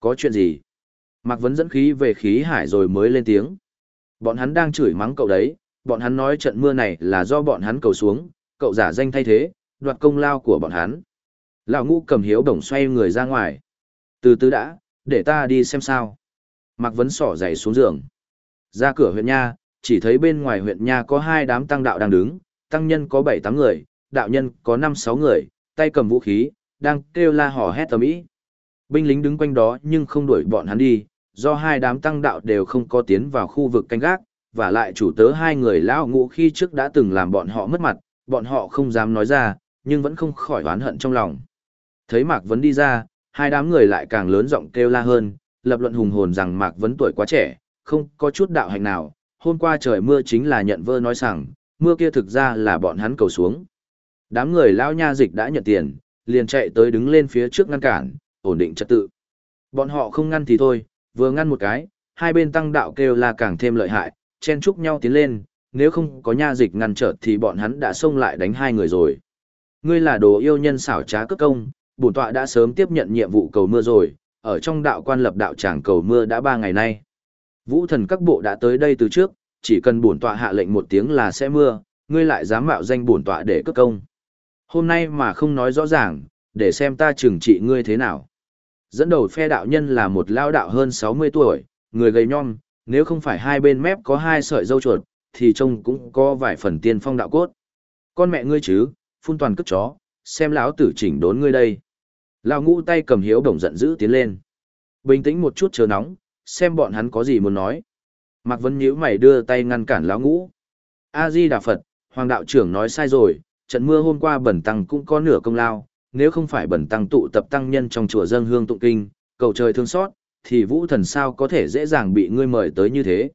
Có chuyện gì? Mạc Vấn dẫn khí về khí hải rồi mới lên tiếng. Bọn hắn đang chửi mắng cậu đấy, bọn hắn nói trận mưa này là do bọn hắn cầu xuống, cậu giả danh thay thế, đoạt công lao của bọn hắn. Lão ngũ cầm hiếu đồng xoay người ra ngoài. Từ từ đã, để ta đi xem sao. Mạc Vấn sỏ giày xuống giường. Ra cửa huyện Nha, chỉ thấy bên ngoài huyện Nha có hai đám tăng đạo đang đứng, tăng nhân có bảy tám người, đạo nhân có năm sáu người, tay cầm vũ khí, đang kêu la hò hét tầm ý. Binh lính đứng quanh đó nhưng không đuổi bọn hắn đi, do hai đám tăng đạo đều không có tiến vào khu vực canh gác, và lại chủ tớ hai người lão ngũ khi trước đã từng làm bọn họ mất mặt, bọn họ không dám nói ra, nhưng vẫn không khỏi oán hận trong lòng. Thấy Mạc Vấn đi ra, hai đám người lại càng lớn giọng kêu la hơn, lập luận hùng hồn rằng Mạc Vấn tuổi quá trẻ, không có chút đạo hành nào, hôm qua trời mưa chính là nhận vơ nói rằng, mưa kia thực ra là bọn hắn cầu xuống. Đám người lão nha dịch đã nhận tiền, liền chạy tới đứng lên phía trước ngăn cản, ổn định trật tự. Bọn họ không ngăn thì thôi, vừa ngăn một cái, hai bên tăng đạo kêu là càng thêm lợi hại, chen chúc nhau tiến lên, nếu không có nha dịch ngăn trở thì bọn hắn đã xông lại đánh hai người rồi. Ngươi là đồ yêu nhân xảo trá cất công, bổn tọa đã sớm tiếp nhận nhiệm vụ cầu mưa rồi, ở trong đạo quan lập đạo tràng cầu mưa đã ba ngày nay. Vũ thần các bộ đã tới đây từ trước, chỉ cần bổn tọa hạ lệnh một tiếng là sẽ mưa, ngươi lại dám mạo danh bổn tọa để cất công. Hôm nay mà không nói rõ ràng, để xem ta trừng trị ngươi thế nào. Dẫn đầu phe đạo nhân là một lao đạo hơn 60 tuổi, người gầy nhom, nếu không phải hai bên mép có hai sợi dâu chuột, thì trông cũng có vài phần tiên phong đạo cốt. Con mẹ ngươi chứ, phun toàn cất chó, xem lão tử chỉnh đốn ngươi đây. Lão ngũ tay cầm hiếu đồng giận dữ tiến lên. Bình tĩnh một chút chờ nóng, xem bọn hắn có gì muốn nói. Mạc Vân nhíu mày đưa tay ngăn cản lão ngũ. A-di Đà Phật, Hoàng đạo trưởng nói sai rồi, trận mưa hôm qua bẩn tăng cũng có nửa công lao, nếu không phải bẩn tăng tụ tập tăng nhân trong chùa dân hương tụng kinh, cầu trời thương xót, thì vũ thần sao có thể dễ dàng bị ngươi mời tới như thế.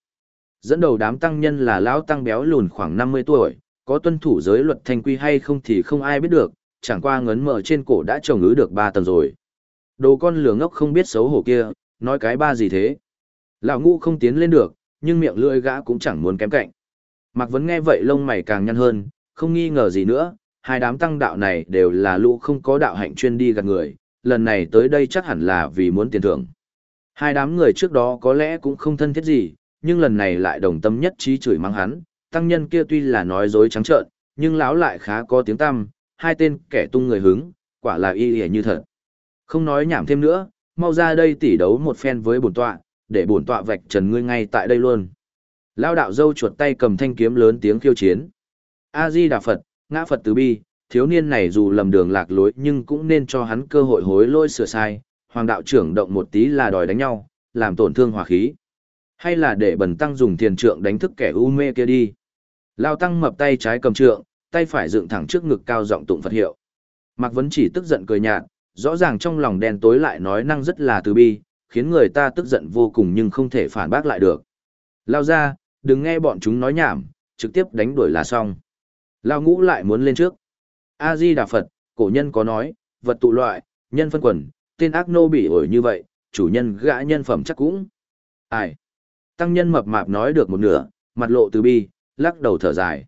Dẫn đầu đám tăng nhân là lão tăng béo lùn khoảng 50 tuổi, có tuân thủ giới luật thanh quy hay không thì không ai biết được, chẳng qua ngấn mở trên cổ đã trồng ứ được 3 tầng rồi. Đồ con lửa ngốc không biết xấu hổ kia, nói cái ba gì thế. Lão ngũ không tiến lên được, nhưng miệng lưỡi gã cũng chẳng muốn kém cạnh. Mạc Vấn nghe vậy lông mày càng nhăn hơn, không nghi ngờ gì nữa, hai đám tăng đạo này đều là lũ không có đạo hạnh chuyên đi gạt người, lần này tới đây chắc hẳn là vì muốn tiền thưởng. Hai đám người trước đó có lẽ cũng không thân thiết gì, nhưng lần này lại đồng tâm nhất trí chửi mắng hắn, tăng nhân kia tuy là nói dối trắng trợn, nhưng lão lại khá có tiếng tăm, hai tên kẻ tung người hứng, quả là y y như thật. Không nói nhảm thêm nữa, mau ra đây tỉ đấu một phen với bổn tọa, để bổn tọa vạch trần ngươi ngay tại đây luôn. lão đạo dâu chuột tay cầm thanh kiếm lớn tiếng khiêu chiến. A Di Đà Phật, ngã Phật từ bi, thiếu niên này dù lầm đường lạc lối nhưng cũng nên cho hắn cơ hội hối lỗi sửa sai, hoàng đạo trưởng động một tí là đòi đánh nhau, làm tổn thương hòa khí. Hay là để bần tăng dùng tiền trượng đánh thức kẻ u mê kia đi. Lao tăng mập tay trái cầm trượng, tay phải dựng thẳng trước ngực cao giọng tụng Phật hiệu. Mạc Vấn chỉ tức giận cười nhạt, rõ ràng trong lòng đen tối lại nói năng rất là từ bi, khiến người ta tức giận vô cùng nhưng không thể phản bác lại được. Lao ra, đừng nghe bọn chúng nói nhảm, trực tiếp đánh đuổi là xong. Lao ngũ lại muốn lên trước. A-di Đà Phật, cổ nhân có nói, vật tụ loại, nhân phân quần, tên ác nô bị ổi như vậy, chủ nhân gã nhân phẩm chắc cũng. Ai? Tăng nhân mập mạp nói được một nửa, mặt lộ từ bi, lắc đầu thở dài.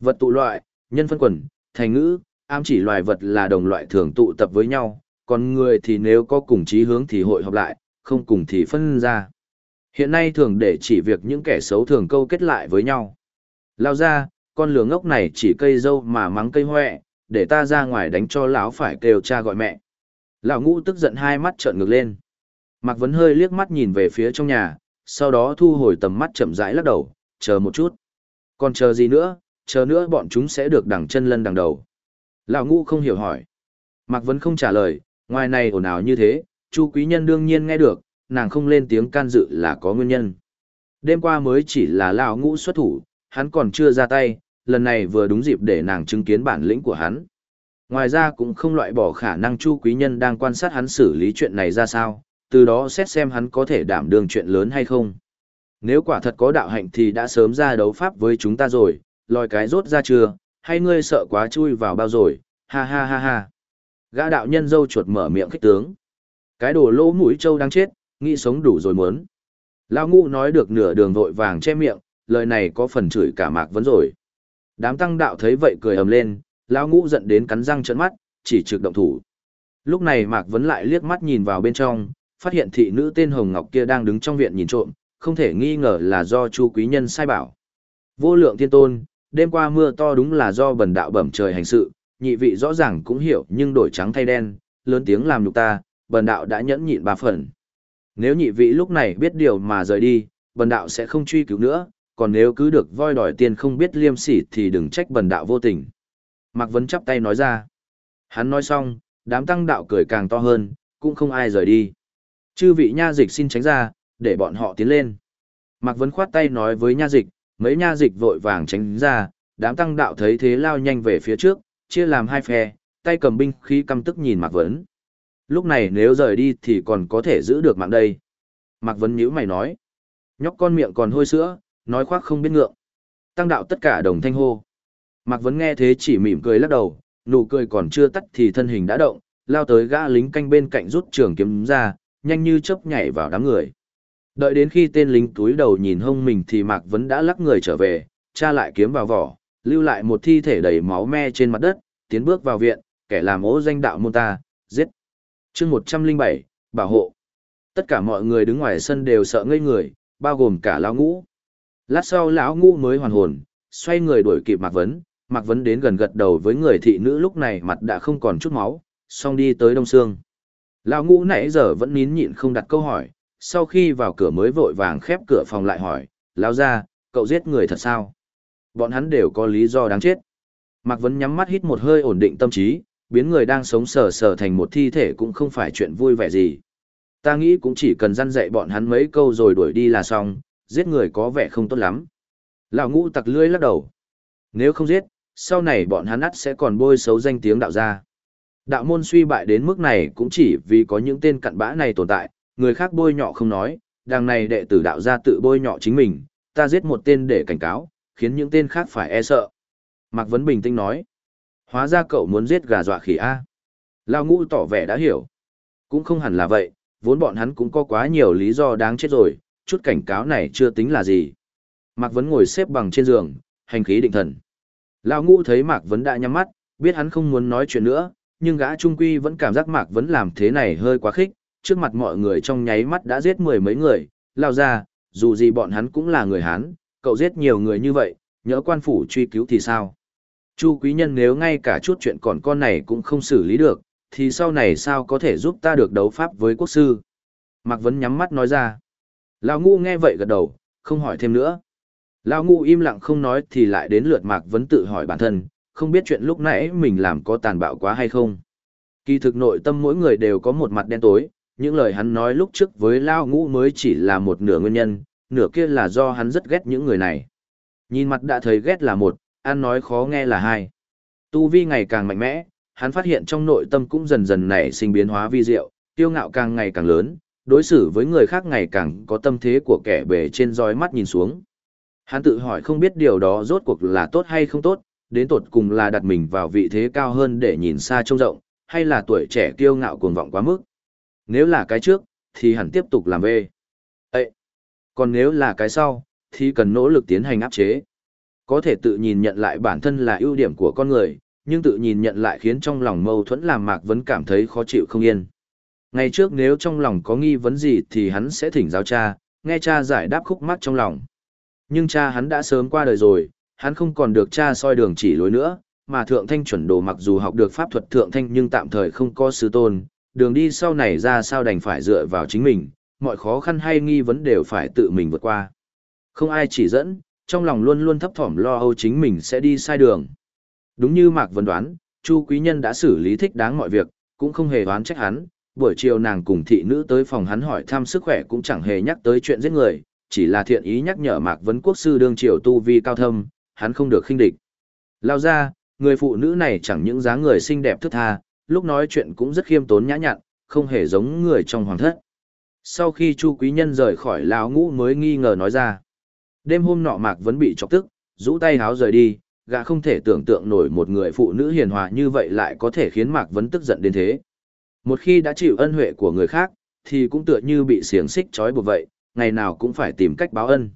Vật tụ loại, nhân phân quần, thành ngữ, ám chỉ loài vật là đồng loại thường tụ tập với nhau, còn người thì nếu có cùng chí hướng thì hội họp lại, không cùng thì phân ra. Hiện nay thường để chỉ việc những kẻ xấu thường câu kết lại với nhau. Lao ra, con lửa ngốc này chỉ cây dâu mà mắng cây hoẹ, để ta ra ngoài đánh cho lão phải kêu cha gọi mẹ. Lão ngũ tức giận hai mắt trợn ngược lên. Mạc Vấn hơi liếc mắt nhìn về phía trong nhà, sau đó thu hồi tầm mắt chậm rãi lắc đầu, chờ một chút. Còn chờ gì nữa, chờ nữa bọn chúng sẽ được đằng chân lân đằng đầu. Lão ngũ không hiểu hỏi. Mạc Vấn không trả lời, ngoài này ồn ào như thế, Chu quý nhân đương nhiên nghe được, nàng không lên tiếng can dự là có nguyên nhân. Đêm qua mới chỉ là lão ngũ xuất thủ, hắn còn chưa ra tay, lần này vừa đúng dịp để nàng chứng kiến bản lĩnh của hắn. Ngoài ra cũng không loại bỏ khả năng Chu quý nhân đang quan sát hắn xử lý chuyện này ra sao, từ đó xét xem hắn có thể đảm đương chuyện lớn hay không. Nếu quả thật có đạo hạnh thì đã sớm ra đấu pháp với chúng ta rồi, lòi cái rốt ra chưa, hay ngươi sợ quá chui vào bao rồi, ha ha ha ha. Gã đạo nhân dâu chuột mở miệng khích tướng. Cái đồ lỗ mũi trâu đang chết, nghĩ sống đủ rồi muốn. Lao ngũ nói được nửa đường vội vàng che miệng, lời này có phần chửi cả mạc vấn rồi. Đám tăng đạo thấy vậy cười ầm lên, lão ngũ giận đến cắn răng trợn mắt, chỉ trực động thủ. Lúc này mạc vấn lại liếc mắt nhìn vào bên trong, phát hiện thị nữ tên Hồng Ngọc kia đang đứng trong viện nhìn trộm, không thể nghi ngờ là do Chu Quý Nhân sai bảo. Vô lượng thiên tôn, đêm qua mưa to đúng là do bần đạo bẩm trời hành sự, nhị vị rõ ràng cũng hiểu nhưng đổi trắng thay đen, lớn tiếng làm nhục ta, bần đạo đã nhẫn nhịn ba phần. Nếu nhị vị lúc này biết điều mà rời đi, bần đạo sẽ không truy cứu nữa, còn nếu cứ được voi đòi tiền không biết liêm sỉ thì đừng trách bần đạo vô tình. Mạc Vấn chắp tay nói ra. Hắn nói xong, đám tăng đạo cười càng to hơn, cũng không ai rời đi. Chư vị nha dịch xin tránh ra, để bọn họ tiến lên. Mạc Vấn khoát tay nói với nha dịch, mấy nha dịch vội vàng tránh ra, đám tăng đạo thấy thế lao nhanh về phía trước, chia làm hai phe, tay cầm binh khí căm tức nhìn Mạc Vấn. Lúc này nếu rời đi thì còn có thể giữ được mạng đây. Mạc Vấn nhíu mày nói. Nhóc con miệng còn hôi sữa, nói khoác không biết ngượng. Tăng đạo tất cả đồng thanh hô. Mạc Vấn nghe thế chỉ mỉm cười lắc đầu, nụ cười còn chưa tắt thì thân hình đã động, lao tới gã lính canh bên cạnh rút trường kiếm ra, nhanh như chớp nhảy vào đám người. Đợi đến khi tên lính túi đầu nhìn hông mình thì Mạc Vấn đã lắc người trở về, tra lại kiếm vào vỏ, lưu lại một thi thể đầy máu me trên mặt đất, tiến bước vào viện, kẻ làm ố danh đạo môn ta, giết. chương 107, bảo hộ. Tất cả mọi người đứng ngoài sân đều sợ ngây người, bao gồm cả lão ngũ. Lát sau lão ngũ mới hoàn hồn, xoay người đuổi kịp Mạc Vấn, Mạc Vấn đến gần gật đầu với người thị nữ lúc này mặt đã không còn chút máu, xong đi tới Đông Sương. Lão ngũ nãy giờ vẫn nín nhịn không đặt câu hỏi, sau khi vào cửa mới vội vàng khép cửa phòng lại hỏi, lão ra, cậu giết người thật sao? Bọn hắn đều có lý do đáng chết. Mạc Vấn nhắm mắt hít một hơi ổn định tâm trí, biến người đang sống sờ sờ thành một thi thể cũng không phải chuyện vui vẻ gì. Ta nghĩ cũng chỉ cần răn dạy bọn hắn mấy câu rồi đuổi đi là xong, giết người có vẻ không tốt lắm. Lão ngũ tặc lưỡi lắc đầu. Nếu không giết, sau này bọn hắn ắt sẽ còn bôi xấu danh tiếng đạo gia. Đạo môn suy bại đến mức này cũng chỉ vì có những tên cặn bã này tồn tại, người khác bôi nhọ không nói, đằng này đệ tử đạo gia tự bôi nhọ chính mình, ta giết một tên để cảnh cáo, khiến những tên khác phải e sợ. Mạc Vấn bình tĩnh nói, hóa ra cậu muốn giết gà dọa khỉ A. Lao ngũ tỏ vẻ đã hiểu. Cũng không hẳn là vậy, vốn bọn hắn cũng có quá nhiều lý do đáng chết rồi, chút cảnh cáo này chưa tính là gì. Mạc Vấn ngồi xếp bằng trên giường, hành khí định thần. Lao ngũ thấy Mạc Vấn đã nhắm mắt, biết hắn không muốn nói chuyện nữa, nhưng gã trung quy vẫn cảm giác Mạc Vấn làm thế này hơi quá khích, trước mặt mọi người trong nháy mắt đã giết mười mấy người, lao ra, dù gì bọn hắn cũng là người Hán, cậu giết nhiều người như vậy, nhỡ quan phủ truy cứu thì sao? Chu quý nhân nếu ngay cả chút chuyện còn con này cũng không xử lý được, thì sau này sao có thể giúp ta được đấu pháp với quốc sư? Mạc Vấn nhắm mắt nói ra. Lão ngu nghe vậy gật đầu, không hỏi thêm nữa. Lão ngu im lặng không nói thì lại đến lượt Mạc Vấn tự hỏi bản thân, không biết chuyện lúc nãy mình làm có tàn bạo quá hay không. Kỳ thực nội tâm mỗi người đều có một mặt đen tối, những lời hắn nói lúc trước với Lao ngũ mới chỉ là một nửa nguyên nhân, nửa kia là do hắn rất ghét những người này. Nhìn mặt đã thấy ghét là một, ăn nói khó nghe là hai. Tu vi ngày càng mạnh mẽ, hắn phát hiện trong nội tâm cũng dần dần nảy sinh biến hóa vi diệu, tiêu ngạo càng ngày càng lớn, đối xử với người khác ngày càng có tâm thế của kẻ bề trên roi mắt nhìn xuống. Hắn tự hỏi không biết điều đó rốt cuộc là tốt hay không tốt, đến tột cùng là đặt mình vào vị thế cao hơn để nhìn xa trông rộng, hay là tuổi trẻ kiêu ngạo cuồng vọng quá mức. Nếu là cái trước, thì hẳn tiếp tục làm về. Ê! Còn nếu là cái sau, thì cần nỗ lực tiến hành áp chế. Có thể tự nhìn nhận lại bản thân là ưu điểm của con người, nhưng tự nhìn nhận lại khiến trong lòng mâu thuẫn làm Mạc Vấn cảm thấy khó chịu không yên. Ngày trước nếu trong lòng có nghi vấn gì thì hắn sẽ thỉnh giáo cha, nghe cha giải đáp khúc mắc trong lòng. Nhưng cha hắn đã sớm qua đời rồi, hắn không còn được cha soi đường chỉ lối nữa, mà thượng thanh chuẩn đồ mặc dù học được pháp thuật thượng thanh nhưng tạm thời không có sư tôn, đường đi sau này ra sao đành phải dựa vào chính mình, mọi khó khăn hay nghi vấn đều phải tự mình vượt qua. Không ai chỉ dẫn, trong lòng luôn luôn thấp thỏm lo âu chính mình sẽ đi sai đường. Đúng như Mạc Vân đoán, Chu Quý Nhân đã xử lý thích đáng mọi việc, cũng không hề đoán trách hắn, buổi chiều nàng cùng thị nữ tới phòng hắn hỏi thăm sức khỏe cũng chẳng hề nhắc tới chuyện giết người, chỉ là thiện ý nhắc nhở Mạc Vấn Quốc sư đương triều tu vi cao thâm, hắn không được khinh địch. Lao ra, người phụ nữ này chẳng những dáng người xinh đẹp thức tha, lúc nói chuyện cũng rất khiêm tốn nhã nhặn, không hề giống người trong hoàng thất. Sau khi Chu Quý Nhân rời khỏi lão ngũ mới nghi ngờ nói ra. Đêm hôm nọ Mạc Vấn bị chọc tức, rũ tay háo rời đi, gã không thể tưởng tượng nổi một người phụ nữ hiền hòa như vậy lại có thể khiến Mạc Vấn tức giận đến thế. Một khi đã chịu ân huệ của người khác, thì cũng tựa như bị xiềng xích trói buộc vậy, ngày nào cũng phải tìm cách báo ân.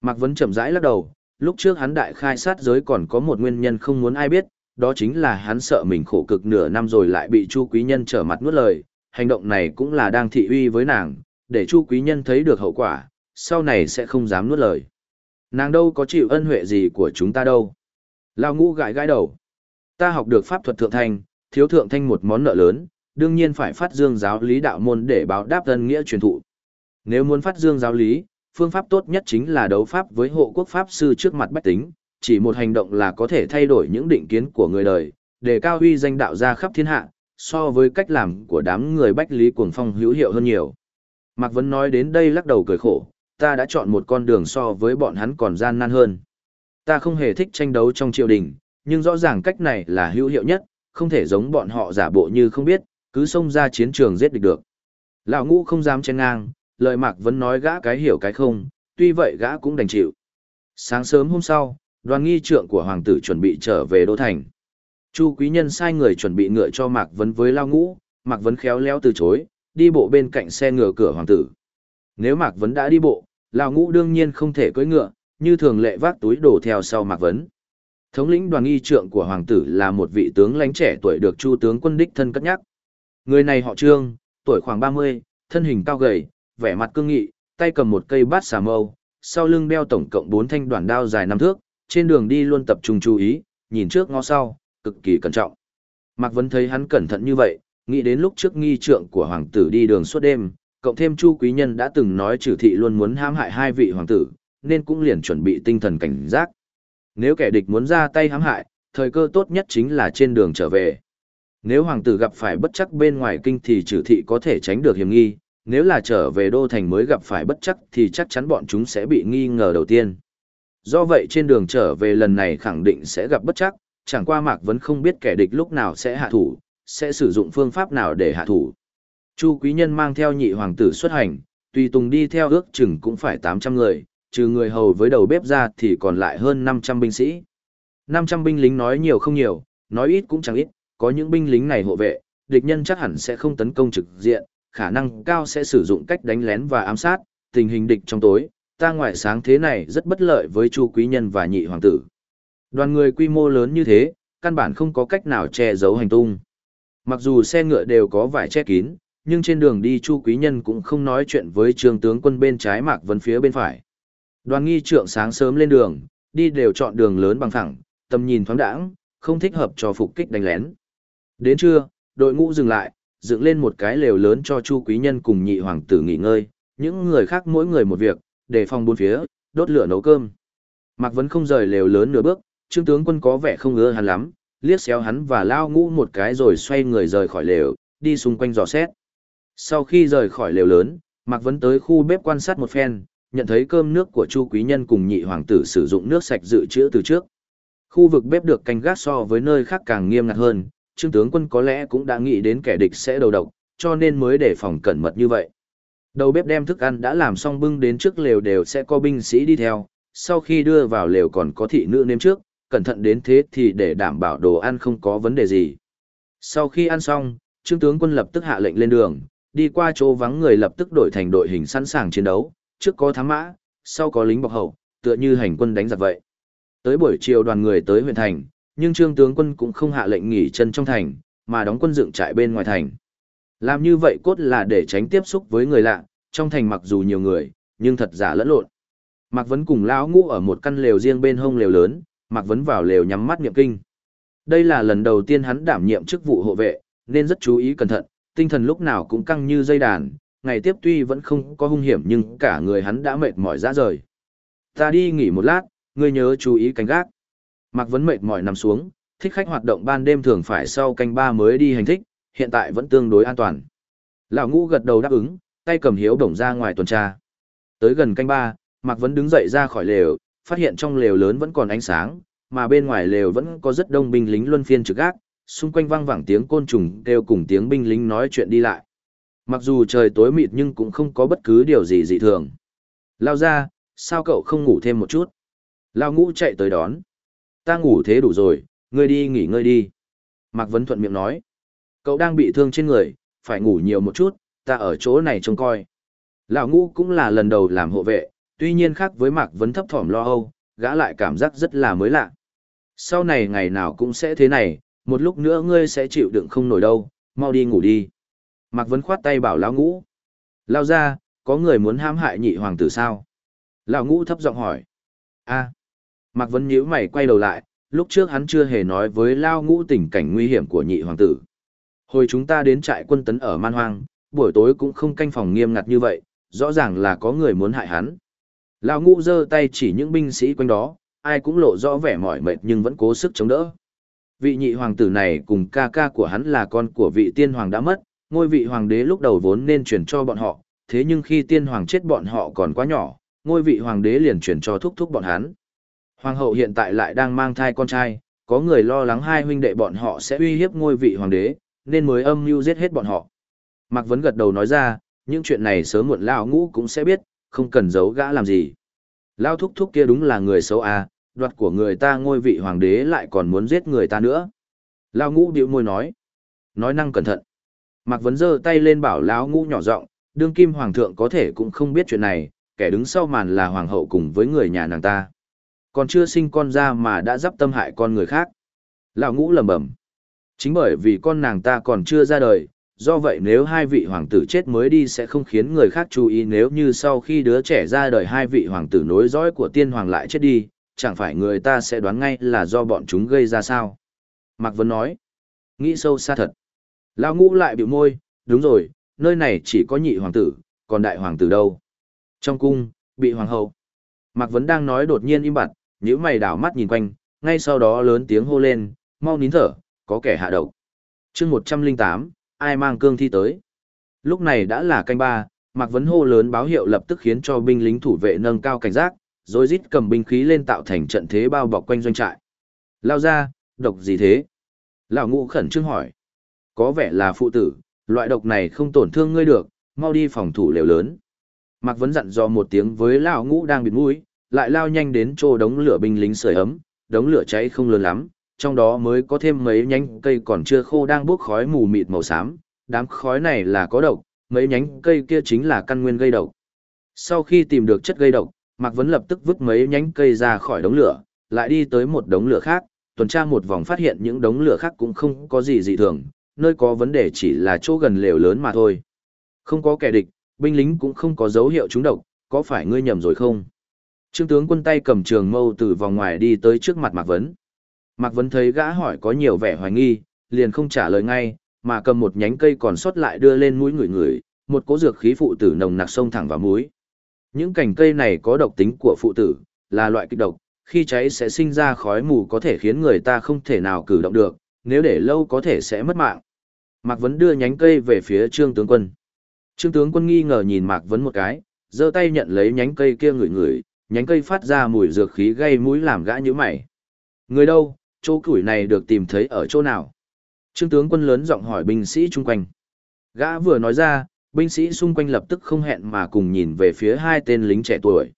Mạc Vấn chậm rãi lắc đầu, lúc trước hắn đại khai sát giới còn có một nguyên nhân không muốn ai biết, đó chính là hắn sợ mình khổ cực nửa năm rồi lại bị Chu Quý Nhân trở mặt nuốt lời, hành động này cũng là đang thị uy với nàng, để Chu quý nhân thấy được hậu quả, sau này sẽ không dám nuốt lời. Nàng đâu có chịu ân huệ gì của chúng ta đâu. Lao ngũ gãi gãi đầu. Ta học được pháp thuật thượng thanh, thiếu thượng thanh một món nợ lớn, đương nhiên phải phát dương giáo lý đạo môn để báo đáp thân nghĩa truyền thụ. Nếu muốn phát dương giáo lý, phương pháp tốt nhất chính là đấu pháp với hộ quốc pháp sư trước mặt bách tính, chỉ một hành động là có thể thay đổi những định kiến của người đời, để cao huy danh đạo ra khắp thiên hạ, so với cách làm của đám người bách lý cuồng phong hữu hiệu hơn nhiều. Mạc Vấn nói đến đây lắc đầu cười khổ, ta đã chọn một con đường so với bọn hắn còn gian nan hơn. Ta không hề thích tranh đấu trong triều đình, nhưng rõ ràng cách này là hữu hiệu nhất, không thể giống bọn họ giả bộ như không biết, cứ xông ra chiến trường giết địch được. Lão ngũ không dám chen ngang, lời Mạc vẫn nói gã cái hiểu cái không, tuy vậy gã cũng đành chịu. Sáng sớm hôm sau, đoàn nghi trượng của hoàng tử chuẩn bị trở về đô thành. Chu quý nhân sai người chuẩn bị ngựa cho Mạc Vấn với Lao ngũ, Mạc Vấn khéo léo từ chối, đi bộ bên cạnh xe ngựa cửa hoàng tử. Nếu Mạc Vấn đã đi bộ, Lao ngũ đương nhiên không thể cưỡi ngựa, như thường lệ vác túi đổ theo sau Mạc Vấn. Thống lĩnh đoàn nghi trượng của hoàng tử là một vị tướng lãnh trẻ tuổi được Chu tướng quân đích thân cất nhắc. Người này họ Trương, tuổi khoảng 30, thân hình cao gầy, vẻ mặt cương nghị, tay cầm một cây bát xà mâu, sau lưng đeo tổng cộng 4 thanh đoạn đao dài năm thước, trên đường đi luôn tập trung chú ý, nhìn trước ngó sau, cực kỳ cẩn trọng. Mạc Vân thấy hắn cẩn thận như vậy, nghĩ đến lúc trước nghi trượng của hoàng tử đi đường suốt đêm, cộng thêm Chu Quý Nhân đã từng nói trừ thị luôn muốn hãm hại hai vị hoàng tử, nên cũng liền chuẩn bị tinh thần cảnh giác. Nếu kẻ địch muốn ra tay hãm hại, thời cơ tốt nhất chính là trên đường trở về. Nếu hoàng tử gặp phải bất chắc bên ngoài kinh thì trừ thị có thể tránh được hiểm nghi, nếu là trở về đô thành mới gặp phải bất chắc thì chắc chắn bọn chúng sẽ bị nghi ngờ đầu tiên. Do vậy trên đường trở về lần này khẳng định sẽ gặp bất chắc, chẳng qua Mạc Vấn không biết kẻ địch lúc nào sẽ hạ thủ, sẽ sử dụng phương pháp nào để hạ thủ. Chu Quý Nhân mang theo nhị hoàng tử xuất hành, tùy tùng đi theo ước chừng cũng phải 800 người, trừ người hầu với đầu bếp ra thì còn lại hơn 500 binh sĩ. 500 binh lính nói nhiều không nhiều, nói ít cũng chẳng ít, có những binh lính này hộ vệ, địch nhân chắc hẳn sẽ không tấn công trực diện, khả năng cao sẽ sử dụng cách đánh lén và ám sát, tình hình địch trong tối, ta ngoại sáng thế này rất bất lợi với Chu Quý Nhân và nhị hoàng tử. Đoàn người quy mô lớn như thế, căn bản không có cách nào che giấu hành tung. Mặc dù xe ngựa đều có vải che kín, nhưng trên đường đi Chu Quý Nhân cũng không nói chuyện với trường tướng quân bên trái Mạc Vân phía bên phải. Đoàn nghi trượng sáng sớm lên đường, đi đều chọn đường lớn bằng phẳng, tầm nhìn thoáng đãng, không thích hợp cho phục kích đánh lén. Đến trưa, đội ngũ dừng lại, dựng lên một cái lều lớn cho Chu Quý Nhân cùng nhị hoàng tử nghỉ ngơi, những người khác mỗi người một việc, để phòng bốn phía, đốt lửa nấu cơm. Mạc Vấn không rời lều lớn nửa bước, Trương tướng quân có vẻ không ưa hắn lắm, liếc xéo hắn và lao ngũ một cái rồi xoay người rời khỏi lều, đi xung quanh dò xét. Sau khi rời khỏi lều lớn, Mạc Vấn tới khu bếp quan sát một phen, nhận thấy cơm nước của Chu Quý Nhân cùng nhị hoàng tử sử dụng nước sạch dự trữ từ trước. Khu vực bếp được canh gác so với nơi khác càng nghiêm ngặt hơn, Trương tướng quân có lẽ cũng đã nghĩ đến kẻ địch sẽ đầu độc, cho nên mới đề phòng cẩn mật như vậy. Đầu bếp đem thức ăn đã làm xong bưng đến trước lều đều sẽ có binh sĩ đi theo, sau khi đưa vào lều còn có thị nữ nếm trước, cẩn thận đến thế thì để đảm bảo đồ ăn không có vấn đề gì. Sau khi ăn xong, Trương tướng quân lập tức hạ lệnh lên đường, đi qua chỗ vắng người lập tức đổi thành đội hình sẵn sàng chiến đấu, trước có thám mã, sau có lính bọc hậu, tựa như hành quân đánh giặc vậy. Tới buổi chiều đoàn người tới huyện thành, nhưng Trương tướng quân cũng không hạ lệnh nghỉ chân trong thành, mà đóng quân dựng trại bên ngoài thành. Làm như vậy cốt là để tránh tiếp xúc với người lạ, trong thành mặc dù nhiều người, nhưng thật giả lẫn lộn. Mạc Vấn cùng lão ngũ ở một căn lều riêng bên hông lều lớn, Mạc Vấn vào lều nhắm mắt niệm kinh. Đây là lần đầu tiên hắn đảm nhiệm chức vụ hộ vệ, nên rất chú ý cẩn thận, tinh thần lúc nào cũng căng như dây đàn, ngày tiếp tuy vẫn không có hung hiểm nhưng cả người hắn đã mệt mỏi ra rời. Ta đi nghỉ một lát, ngươi nhớ chú ý canh gác. Mạc Vấn mệt mỏi nằm xuống, thích khách hoạt động ban đêm thường phải sau canh ba mới đi hành thích, hiện tại vẫn tương đối an toàn. Lão ngũ gật đầu đáp ứng, tay cầm hiếu bổng ra ngoài tuần tra. Tới gần canh ba, Mạc Vấn đứng dậy ra khỏi lều, phát hiện trong lều lớn vẫn còn ánh sáng, mà bên ngoài lều vẫn có rất đông binh lính luân phiên trực gác, xung quanh vang vẳng tiếng côn trùng kêu cùng tiếng binh lính nói chuyện đi lại. Mặc dù trời tối mịt nhưng cũng không có bất cứ điều gì dị thường. Lao ra, sao cậu không ngủ thêm một chút? Lao ngũ chạy tới đón. Ta ngủ thế đủ rồi, ngươi đi nghỉ ngơi đi. Mạc Vấn thuận miệng nói. Cậu đang bị thương trên người, phải ngủ nhiều một chút, ta ở chỗ này trông coi. Lão ngũ cũng là lần đầu làm hộ vệ, tuy nhiên khác với Mạc Vấn thấp thỏm lo âu, gã lại cảm giác rất là mới lạ. Sau này ngày nào cũng sẽ thế này, một lúc nữa ngươi sẽ chịu đựng không nổi đâu, mau đi ngủ đi. Mạc Vấn khoát tay bảo lão ngũ. Lao ra, có người muốn hãm hại nhị hoàng tử sao? Lão ngũ thấp giọng hỏi. a Mạc Vấn nhíu mày quay đầu lại, lúc trước hắn chưa hề nói với Lao ngũ tình cảnh nguy hiểm của nhị hoàng tử. Hồi chúng ta đến trại quân tấn ở Man Hoang, buổi tối cũng không canh phòng nghiêm ngặt như vậy, rõ ràng là có người muốn hại hắn. Lão ngũ giơ tay chỉ những binh sĩ quanh đó, ai cũng lộ rõ vẻ mỏi mệt nhưng vẫn cố sức chống đỡ. Vị nhị hoàng tử này cùng ca ca của hắn là con của vị tiên hoàng đã mất, ngôi vị hoàng đế lúc đầu vốn nên chuyển cho bọn họ, thế nhưng khi tiên hoàng chết bọn họ còn quá nhỏ, ngôi vị hoàng đế liền chuyển cho thúc thúc bọn hắn. Hoàng hậu hiện tại lại đang mang thai con trai, có người lo lắng hai huynh đệ bọn họ sẽ uy hiếp ngôi vị hoàng đế, nên mới âm mưu giết hết bọn họ. Mạc Vấn gật đầu nói ra, những chuyện này sớm muộn lão ngũ cũng sẽ biết, không cần giấu gã làm gì. Lão thúc thúc kia đúng là người xấu à, đoạt của người ta ngôi vị hoàng đế lại còn muốn giết người ta nữa. Lão ngũ điệu môi nói. Nói năng cẩn thận. Mạc Vấn giơ tay lên bảo lão ngũ nhỏ giọng, đương kim hoàng thượng có thể cũng không biết chuyện này, kẻ đứng sau màn là hoàng hậu cùng với người nhà nàng ta. Còn chưa sinh con ra mà đã dắp tâm hại con người khác. Lão ngũ lầm bẩm. Chính bởi vì con nàng ta còn chưa ra đời, do vậy nếu hai vị hoàng tử chết mới đi sẽ không khiến người khác chú ý nếu như sau khi đứa trẻ ra đời hai vị hoàng tử nối dõi của tiên hoàng lại chết đi, chẳng phải người ta sẽ đoán ngay là do bọn chúng gây ra sao. Mạc vấn nói, nghĩ sâu xa thật. Lão ngũ lại biểu môi, đúng rồi, nơi này chỉ có nhị hoàng tử, còn đại hoàng tử đâu. Trong cung, bị hoàng hậu. Mạc Vấn đang nói đột nhiên im bặt, nhíu mày đảo mắt nhìn quanh, ngay sau đó lớn tiếng hô lên, mau nín thở, có kẻ hạ độc. chương 108, ai mang cương thi tới. Lúc này đã là canh ba, Mạc Vấn hô lớn báo hiệu lập tức khiến cho binh lính thủ vệ nâng cao cảnh giác, rồi rít cầm binh khí lên tạo thành trận thế bao bọc quanh doanh trại. Lao ra, độc gì thế? Lão ngũ khẩn trương hỏi. Có vẻ là phụ tử, loại độc này không tổn thương ngươi được, mau đi phòng thủ lều lớn. Mạc Vấn dặn dò một tiếng với lão ngũ đang bịt mũi, lại lao nhanh đến chỗ đống lửa binh lính sưởi ấm, đống lửa cháy không lớn lắm, trong đó mới có thêm mấy nhánh cây còn chưa khô đang bốc khói mù mịt màu xám, đám khói này là có độc, mấy nhánh cây kia chính là căn nguyên gây độc. Sau khi tìm được chất gây độc, Mạc Vấn lập tức vứt mấy nhánh cây ra khỏi đống lửa, lại đi tới một đống lửa khác, tuần tra một vòng phát hiện những đống lửa khác cũng không có gì dị thường, nơi có vấn đề chỉ là chỗ gần lều lớn mà thôi. Không có kẻ địch, binh lính cũng không có dấu hiệu trúng độc, có phải ngươi nhầm rồi không? Trương tướng quân tay cầm trường mâu từ vòng ngoài đi tới trước mặt Mạc Vấn. Mạc Vấn thấy gã hỏi có nhiều vẻ hoài nghi, liền không trả lời ngay, mà cầm một nhánh cây còn sót lại đưa lên mũi người người, một cỗ dược khí phụ tử nồng nặc sông thẳng vào mũi. Những cành cây này có độc tính của phụ tử, là loại kịch độc, khi cháy sẽ sinh ra khói mù có thể khiến người ta không thể nào cử động được, nếu để lâu có thể sẽ mất mạng. Mạc Vấn đưa nhánh cây về phía Trương tướng quân. Trương tướng quân nghi ngờ nhìn Mạc Vấn một cái, giơ tay nhận lấy nhánh cây kia ngửi ngửi, nhánh cây phát ra mùi dược khí gây mũi làm gã nhíu mày. Người đâu, chỗ củi này được tìm thấy ở chỗ nào? Trương tướng quân lớn giọng hỏi binh sĩ chung quanh. Gã vừa nói ra, binh sĩ xung quanh lập tức không hẹn mà cùng nhìn về phía hai tên lính trẻ tuổi.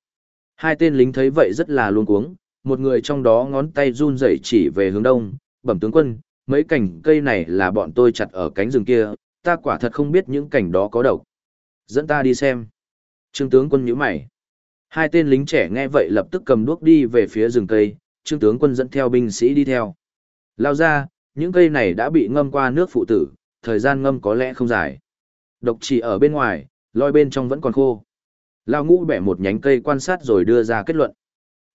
Hai tên lính thấy vậy rất là luống cuống, một người trong đó ngón tay run rẩy chỉ về hướng đông, bẩm tướng quân, mấy cành cây này là bọn tôi chặt ở cánh rừng kia, ta quả thật không biết những cành đó có độc. Dẫn ta đi xem. Trương tướng quân nhíu mày. Hai tên lính trẻ nghe vậy lập tức cầm đuốc đi về phía rừng cây, trương tướng quân dẫn theo binh sĩ đi theo. Lao ra, những cây này đã bị ngâm qua nước phụ tử, thời gian ngâm có lẽ không dài. Độc chỉ ở bên ngoài, loi bên trong vẫn còn khô. Lao ngũ bẻ một nhánh cây quan sát rồi đưa ra kết luận.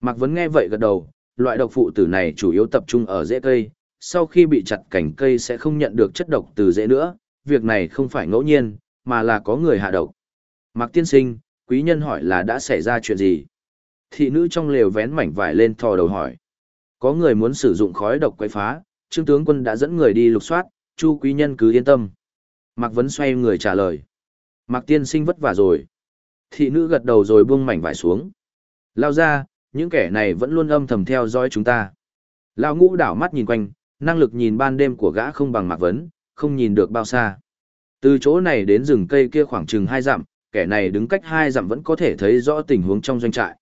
Mạc Vấn nghe vậy gật đầu, loại độc phụ tử này chủ yếu tập trung ở rễ cây, sau khi bị chặt cành cây sẽ không nhận được chất độc từ rễ nữa, việc này không phải ngẫu nhiên, mà là có người hạ độc. Mạc Tiên Sinh, quý nhân hỏi là đã xảy ra chuyện gì? Thị nữ trong lều vén mảnh vải lên thò đầu hỏi. Có người muốn sử dụng khói độc quấy phá, trương tướng quân đã dẫn người đi lục soát, chu quý nhân cứ yên tâm. Mạc Vấn xoay người trả lời. Mạc Tiên Sinh vất vả rồi. Thị nữ gật đầu rồi buông mảnh vải xuống. Lao ra, những kẻ này vẫn luôn âm thầm theo dõi chúng ta. Lao ngũ đảo mắt nhìn quanh, năng lực nhìn ban đêm của gã không bằng Mạc Vấn, không nhìn được bao xa. Từ chỗ này đến rừng cây kia khoảng chừng hai dặm, kẻ này đứng cách hai dặm vẫn có thể thấy rõ tình huống trong doanh trại.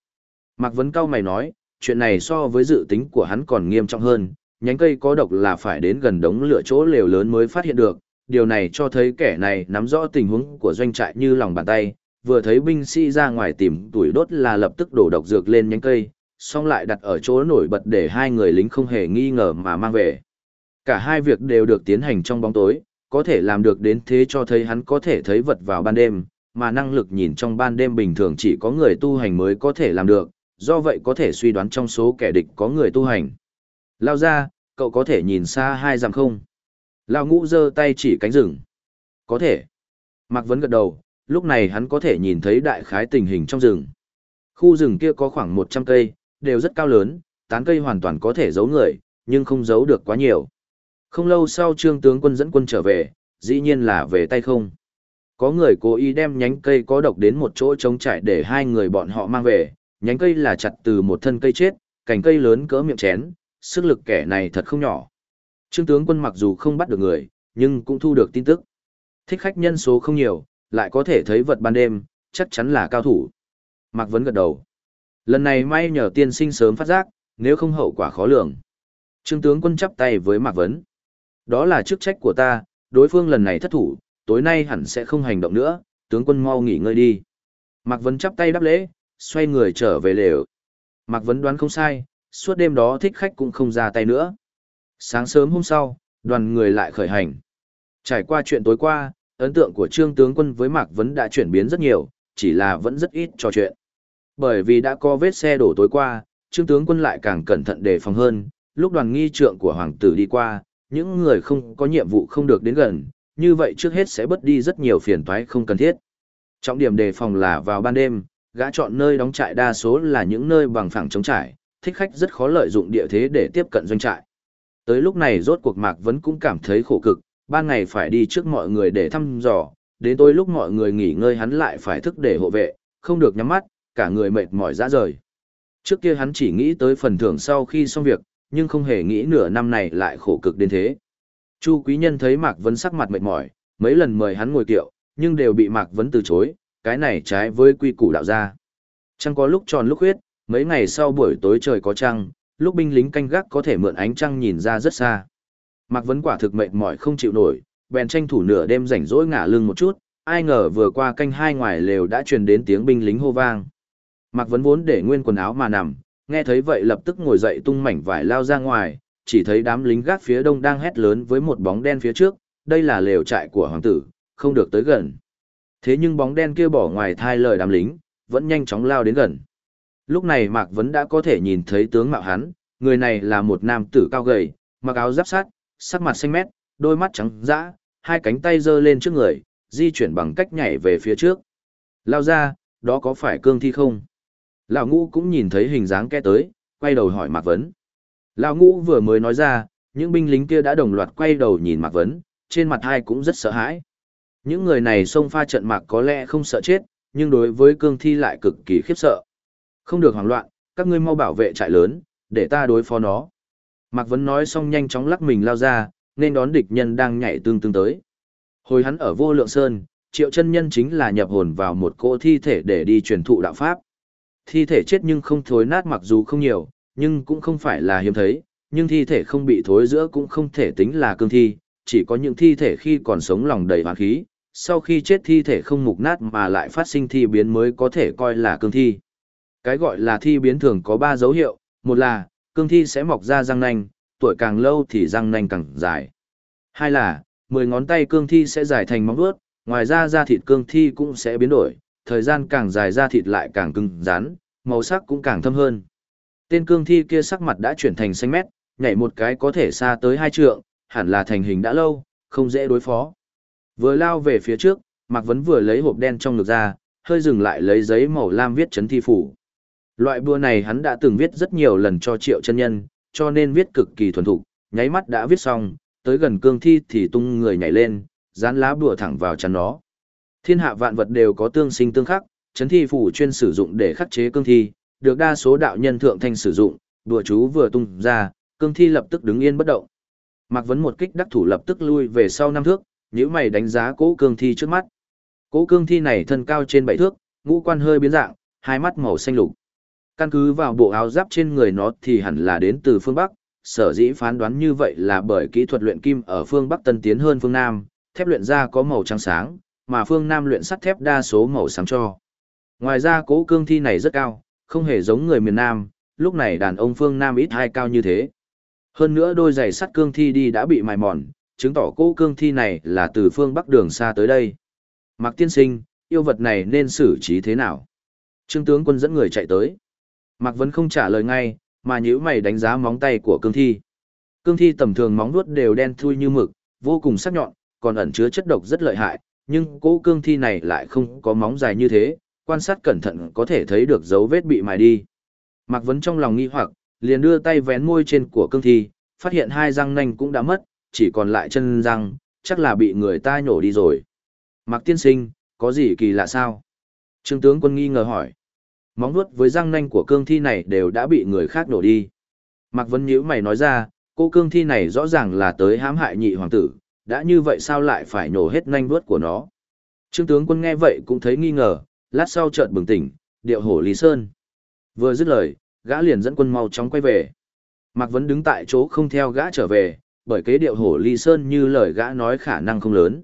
Mạc Vấn cao mày nói, chuyện này so với dự tính của hắn còn nghiêm trọng hơn, nhánh cây có độc là phải đến gần đống lửa chỗ lều lớn mới phát hiện được, điều này cho thấy kẻ này nắm rõ tình huống của doanh trại như lòng bàn tay, vừa thấy binh sĩ ra ngoài tìm tuổi đốt là lập tức đổ độc dược lên nhánh cây, xong lại đặt ở chỗ nổi bật để hai người lính không hề nghi ngờ mà mang về. Cả hai việc đều được tiến hành trong bóng tối, có thể làm được đến thế cho thấy hắn có thể thấy vật vào ban đêm, mà năng lực nhìn trong ban đêm bình thường chỉ có người tu hành mới có thể làm được, do vậy có thể suy đoán trong số kẻ địch có người tu hành. Lao ra, cậu có thể nhìn xa hai dặm không? Lao ngũ giơ tay chỉ cánh rừng. Có thể. Mạc Vấn gật đầu, lúc này hắn có thể nhìn thấy đại khái tình hình trong rừng. Khu rừng kia có khoảng 100 cây, đều rất cao lớn, tán cây hoàn toàn có thể giấu người, nhưng không giấu được quá nhiều. Không lâu sau trương tướng quân dẫn quân trở về, dĩ nhiên là về tay không. Có người cố ý đem nhánh cây có độc đến một chỗ trống trải để hai người bọn họ mang về, nhánh cây là chặt từ một thân cây chết, cành cây lớn cỡ miệng chén, sức lực kẻ này thật không nhỏ. Trương tướng quân mặc dù không bắt được người, nhưng cũng thu được tin tức. Thích khách nhân số không nhiều, lại có thể thấy vật ban đêm, chắc chắn là cao thủ. Mạc Vấn gật đầu. Lần này may nhờ tiên sinh sớm phát giác, nếu không hậu quả khó lường. Trương tướng quân chắp tay với Mạc Vấn. Đó là chức trách của ta, đối phương lần này thất thủ, tối nay hẳn sẽ không hành động nữa, tướng quân mau nghỉ ngơi đi. Mạc Vấn chắp tay đáp lễ, xoay người trở về lều. Mạc Vấn đoán không sai, suốt đêm đó thích khách cũng không ra tay nữa. Sáng sớm hôm sau, đoàn người lại khởi hành. Trải qua chuyện tối qua, ấn tượng của Trương tướng quân với Mạc Vấn đã chuyển biến rất nhiều, chỉ là vẫn rất ít trò chuyện. Bởi vì đã có vết xe đổ tối qua, Trương tướng quân lại càng cẩn thận đề phòng hơn, lúc đoàn nghi trượng của hoàng tử đi qua, những người không có nhiệm vụ không được đến gần, như vậy trước hết sẽ bớt đi rất nhiều phiền toái không cần thiết. Trọng điểm đề phòng là vào ban đêm, gã chọn nơi đóng trại đa số là những nơi bằng phẳng trống trải, thích khách rất khó lợi dụng địa thế để tiếp cận doanh trại. Tới lúc này rốt cuộc Mạc Vấn cũng cảm thấy khổ cực, ban ngày phải đi trước mọi người để thăm dò, đến tối lúc mọi người nghỉ ngơi hắn lại phải thức để hộ vệ, không được nhắm mắt, cả người mệt mỏi ra rời. Trước kia hắn chỉ nghĩ tới phần thưởng sau khi xong việc, nhưng không hề nghĩ nửa năm này lại khổ cực đến thế. Chu Quý Nhân thấy Mạc Vấn sắc mặt mệt mỏi, mấy lần mời hắn ngồi kiệu, nhưng đều bị Mạc Vấn từ chối, cái này trái với quy củ đạo gia. Trăng có lúc tròn lúc huyết, mấy ngày sau buổi tối trời có trăng, lúc binh lính canh gác có thể mượn ánh trăng nhìn ra rất xa. Mạc Vấn quả thực mệt mỏi không chịu nổi, bèn tranh thủ nửa đêm rảnh rỗi ngả lưng một chút, ai ngờ vừa qua canh hai ngoài lều đã truyền đến tiếng binh lính hô vang. Mạc Vấn vốn để nguyên quần áo mà nằm, nghe thấy vậy lập tức ngồi dậy tung mảnh vải lao ra ngoài, chỉ thấy đám lính gác phía đông đang hét lớn với một bóng đen phía trước, đây là lều trại của hoàng tử, không được tới gần. Thế nhưng bóng đen kia bỏ ngoài thai lời đám lính, vẫn nhanh chóng lao đến gần. Lúc này Mạc Vấn đã có thể nhìn thấy tướng mạo hắn, người này là một nam tử cao gầy, mặc áo giáp sát, sắc mặt xanh mét, đôi mắt trắng dã, hai cánh tay giơ lên trước người, di chuyển bằng cách nhảy về phía trước. Lao ra, đó có phải cương thi không? Lão ngũ cũng nhìn thấy hình dáng kẻ tới, quay đầu hỏi Mạc Vấn. Lão ngũ vừa mới nói ra, những binh lính kia đã đồng loạt quay đầu nhìn Mạc Vấn, trên mặt hai cũng rất sợ hãi. Những người này xông pha trận mạc có lẽ không sợ chết, nhưng đối với cương thi lại cực kỳ khiếp sợ. Không được hoảng loạn, các ngươi mau bảo vệ trại lớn, để ta đối phó nó. Mạc Vấn nói xong nhanh chóng lắc mình lao ra, nên đón địch nhân đang nhảy tương tương tới. Hồi hắn ở vô lượng sơn, triệu chân nhân chính là nhập hồn vào một cỗ thi thể để đi truyền thụ đạo pháp. Thi thể chết nhưng không thối nát mặc dù không nhiều, nhưng cũng không phải là hiếm thấy, nhưng thi thể không bị thối giữa cũng không thể tính là cương thi, chỉ có những thi thể khi còn sống lòng đầy hoàn khí, sau khi chết thi thể không mục nát mà lại phát sinh thi biến mới có thể coi là cương thi. Cái gọi là thi biến thường có ba dấu hiệu, một là, cương thi sẽ mọc ra răng nanh, tuổi càng lâu thì răng nanh càng dài. Hai là, mười ngón tay cương thi sẽ dài thành móng vuốt, ngoài ra da thịt cương thi cũng sẽ biến đổi, thời gian càng dài da thịt lại càng cứng rắn, màu sắc cũng càng thâm hơn. Tên cương thi kia sắc mặt đã chuyển thành xanh mét, nhảy một cái có thể xa tới hai trượng, hẳn là thành hình đã lâu, không dễ đối phó. Vừa lao về phía trước, Mạc Vấn vừa lấy hộp đen trong ngực ra, hơi dừng lại lấy giấy màu lam viết chấn thi phủ. Loại bùa này hắn đã từng viết rất nhiều lần cho triệu chân nhân, cho nên viết cực kỳ thuần thục, nháy mắt đã viết xong, tới gần cương thi thì tung người nhảy lên, dán lá bùa thẳng vào chắn nó. Thiên hạ vạn vật đều có tương sinh tương khắc, chấn thi phủ chuyên sử dụng để khắc chế cương thi, được đa số đạo nhân thượng thanh sử dụng, đùa chú vừa tung ra, cương thi lập tức đứng yên bất động. Mạc Vấn một kích đắc thủ lập tức lui về sau năm thước, nhíu mày đánh giá cố cương thi trước mắt. Cố cương thi này thân cao trên bảy thước, ngũ quan hơi biến dạng, hai mắt màu xanh lục. Căn cứ vào bộ áo giáp trên người nó thì hẳn là đến từ phương Bắc, sở dĩ phán đoán như vậy là bởi kỹ thuật luyện kim ở phương Bắc tân tiến hơn phương Nam, thép luyện ra có màu trắng sáng, mà phương Nam luyện sắt thép đa số màu sáng cho. Ngoài ra cố cương thi này rất cao, không hề giống người miền Nam, lúc này đàn ông phương Nam ít hai cao như thế. Hơn nữa đôi giày sắt cương thi đi đã bị mài mòn, chứng tỏ cô cương thi này là từ phương Bắc đường xa tới đây. Mạc tiên sinh, yêu vật này nên xử trí thế nào? Trương tướng quân dẫn người chạy tới. Mạc Vấn không trả lời ngay, mà nhữ mày đánh giá móng tay của cương thi. Cương thi tầm thường móng vuốt đều đen thui như mực, vô cùng sắc nhọn, còn ẩn chứa chất độc rất lợi hại, nhưng cỗ cương thi này lại không có móng dài như thế, quan sát cẩn thận có thể thấy được dấu vết bị mài đi. Mạc Vấn trong lòng nghi hoặc, liền đưa tay vén môi trên của cương thi, phát hiện hai răng nanh cũng đã mất, chỉ còn lại chân răng, chắc là bị người ta nhổ đi rồi. Mạc tiên sinh, có gì kỳ lạ sao? Trương tướng quân nghi ngờ hỏi. Móng vuốt với răng nanh của cương thi này đều đã bị người khác nhổ đi. Mạc Vấn nhíu mày nói ra, cô cương thi này rõ ràng là tới hãm hại nhị hoàng tử, đã như vậy sao lại phải nổ hết nanh vuốt của nó? Trương tướng quân nghe vậy cũng thấy nghi ngờ, lát sau chợt bừng tỉnh, điệu hổ Lý Sơn. Vừa dứt lời, gã liền dẫn quân mau chóng quay về. Mạc Vấn đứng tại chỗ không theo gã trở về, bởi kế điệu hổ Lý Sơn như lời gã nói khả năng không lớn.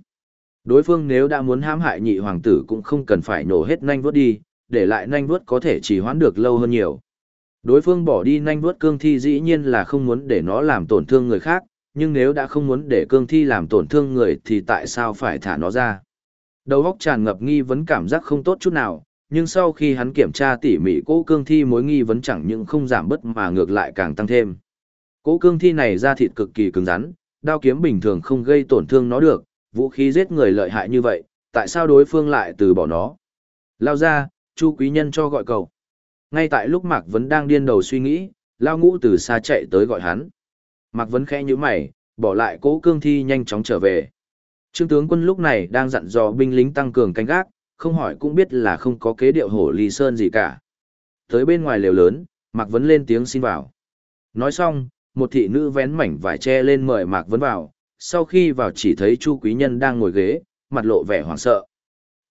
Đối phương nếu đã muốn hãm hại nhị hoàng tử cũng không cần phải nổ hết nanh vuốt đi, để lại nanh vuốt có thể chỉ hoãn được lâu hơn nhiều. Đối phương bỏ đi nanh vuốt cương thi dĩ nhiên là không muốn để nó làm tổn thương người khác, nhưng nếu đã không muốn để cương thi làm tổn thương người thì tại sao phải thả nó ra? Đầu óc tràn ngập nghi vấn cảm giác không tốt chút nào, nhưng sau khi hắn kiểm tra tỉ mỉ cố cương thi mối nghi vấn chẳng những không giảm bớt mà ngược lại càng tăng thêm. Cố cương thi này ra thịt cực kỳ cứng rắn, đao kiếm bình thường không gây tổn thương nó được, vũ khí giết người lợi hại như vậy, tại sao đối phương lại từ bỏ nó? Lao ra, Chu quý nhân cho gọi cầu. Ngay tại lúc Mạc Vấn đang điên đầu suy nghĩ, Lao ngũ từ xa chạy tới gọi hắn. Mạc Vấn khẽ như mày, bỏ lại cố cương thi nhanh chóng trở về. Trương tướng quân lúc này đang dặn dò binh lính tăng cường canh gác, không hỏi cũng biết là không có kế điệu hổ ly sơn gì cả. Tới bên ngoài lều lớn, Mạc Vấn lên tiếng xin vào. Nói xong, một thị nữ vén mảnh vải che lên mời Mạc Vấn vào, sau khi vào chỉ thấy Chu Quý Nhân đang ngồi ghế, mặt lộ vẻ hoảng sợ.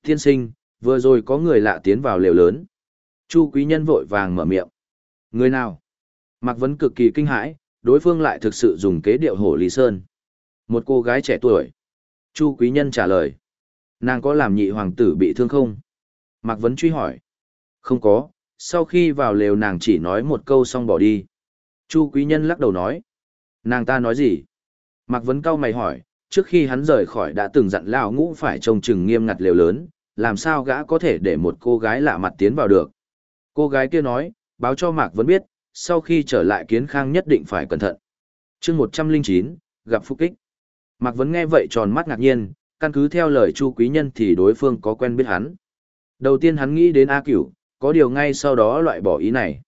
Tiên sinh, vừa rồi có người lạ tiến vào lều lớn. Chu Quý Nhân vội vàng mở miệng. Người nào? Mạc Vấn cực kỳ kinh hãi, đối phương lại thực sự dùng kế điệu hổ ly sơn. Một cô gái trẻ tuổi. Chu Quý Nhân trả lời. Nàng có làm nhị hoàng tử bị thương không? Mạc Vấn truy hỏi. Không có, sau khi vào lều nàng chỉ nói một câu xong bỏ đi. Chu Quý Nhân lắc đầu nói. Nàng ta nói gì? Mạc Vấn cao mày hỏi, trước khi hắn rời khỏi đã từng dặn Lão ngũ phải trông chừng nghiêm ngặt lều lớn, làm sao gã có thể để một cô gái lạ mặt tiến vào được. Cô gái kia nói, báo cho Mạc Vấn biết, sau khi trở lại kiến khang nhất định phải cẩn thận. chương 109, gặp phúc kích. Mạc Vấn nghe vậy tròn mắt ngạc nhiên, căn cứ theo lời Chu Quý Nhân thì đối phương có quen biết hắn. Đầu tiên hắn nghĩ đến A Cửu, có điều ngay sau đó loại bỏ ý này.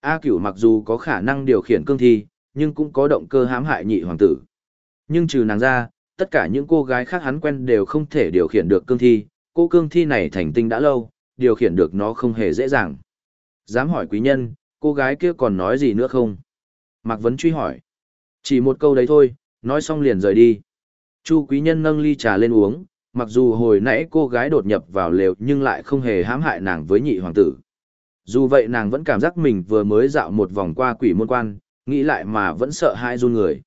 A Cửu mặc dù có khả năng điều khiển cương thi, nhưng cũng có động cơ hãm hại nhị hoàng tử. Nhưng trừ nàng ra, tất cả những cô gái khác hắn quen đều không thể điều khiển được cương thi, cô cương thi này thành tinh đã lâu, điều khiển được nó không hề dễ dàng. Dám hỏi quý nhân, cô gái kia còn nói gì nữa không? Mạc Vấn truy hỏi. Chỉ một câu đấy thôi, nói xong liền rời đi. Chu quý nhân nâng ly trà lên uống, mặc dù hồi nãy cô gái đột nhập vào lều nhưng lại không hề hãm hại nàng với nhị hoàng tử. Dù vậy nàng vẫn cảm giác mình vừa mới dạo một vòng qua quỷ môn quan, nghĩ lại mà vẫn sợ hãi run người.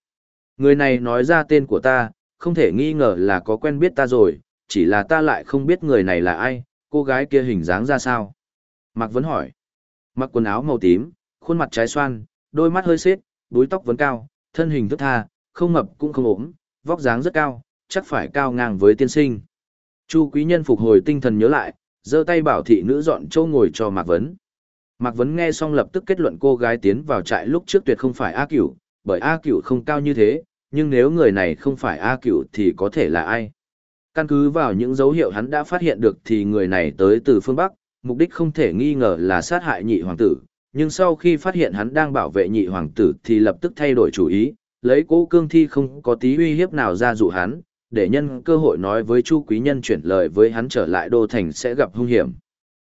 Người này nói ra tên của ta, không thể nghi ngờ là có quen biết ta rồi, chỉ là ta lại không biết người này là ai, cô gái kia hình dáng ra sao. Mạc Vấn hỏi. Mặc quần áo màu tím, khuôn mặt trái xoan, đôi mắt hơi xếp, đuôi tóc vấn cao, thân hình thức tha, không mập cũng không ốm, vóc dáng rất cao, chắc phải cao ngang với tiên sinh. Chu quý nhân phục hồi tinh thần nhớ lại, giơ tay bảo thị nữ dọn chỗ ngồi cho Mạc Vấn. Mạc Vấn nghe xong lập tức kết luận cô gái tiến vào trại lúc trước tuyệt không phải A Cửu, bởi A Cửu không cao như thế, nhưng nếu người này không phải A Cửu thì có thể là ai? Căn cứ vào những dấu hiệu hắn đã phát hiện được thì người này tới từ phương Bắc, mục đích không thể nghi ngờ là sát hại nhị hoàng tử, nhưng sau khi phát hiện hắn đang bảo vệ nhị hoàng tử thì lập tức thay đổi chủ ý, lấy cố cương thi không có tí uy hiếp nào ra dụ hắn, để nhân cơ hội nói với Chu Quý Nhân chuyển lời với hắn trở lại đô thành sẽ gặp hung hiểm.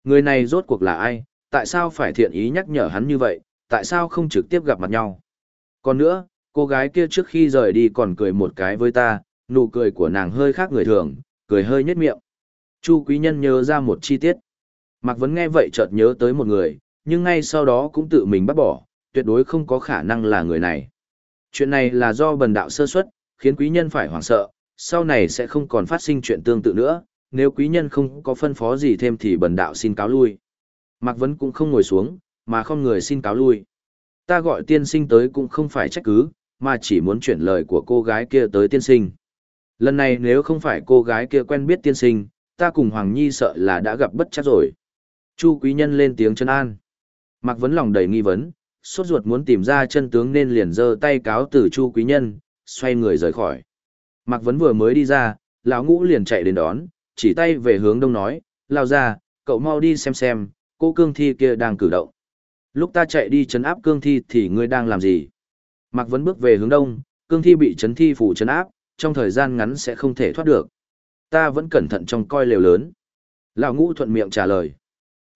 Người này rốt cuộc là ai, tại sao phải thiện ý nhắc nhở hắn như vậy, tại sao không trực tiếp gặp mặt nhau. Còn nữa, cô gái kia trước khi rời đi còn cười một cái với ta, nụ cười của nàng hơi khác người thường, cười hơi nhếch miệng. Chu Quý Nhân nhớ ra một chi tiết. Mạc Vấn nghe vậy chợt nhớ tới một người, nhưng ngay sau đó cũng tự mình bắt bỏ, tuyệt đối không có khả năng là người này. Chuyện này là do bần đạo sơ suất, khiến quý nhân phải hoảng sợ, sau này sẽ không còn phát sinh chuyện tương tự nữa, nếu quý nhân không có phân phó gì thêm thì bần đạo xin cáo lui. Mạc Vấn cũng không ngồi xuống, mà không người xin cáo lui. Ta gọi tiên sinh tới cũng không phải trách cứ, mà chỉ muốn chuyển lời của cô gái kia tới tiên sinh. Lần này nếu không phải cô gái kia quen biết tiên sinh, ta cùng Hoàng Nhi sợ là đã gặp bất chắc rồi. Chu quý nhân lên tiếng chân an. Mạc Vấn lòng đầy nghi vấn, sốt ruột muốn tìm ra chân tướng nên liền giơ tay cáo từ Chu quý nhân, xoay người rời khỏi. Mạc Vấn vừa mới đi ra, lão ngũ liền chạy đến đón, chỉ tay về hướng đông nói, lao ra, cậu mau đi xem xem, cô cương thi kia đang cử động. Lúc ta chạy đi chấn áp cương thi thì ngươi đang làm gì? Mạc Vấn bước về hướng đông, cương thi bị chấn thi phủ chấn áp, trong thời gian ngắn sẽ không thể thoát được. Ta vẫn cẩn thận trong coi lều lớn. Lão ngũ thuận miệng trả lời.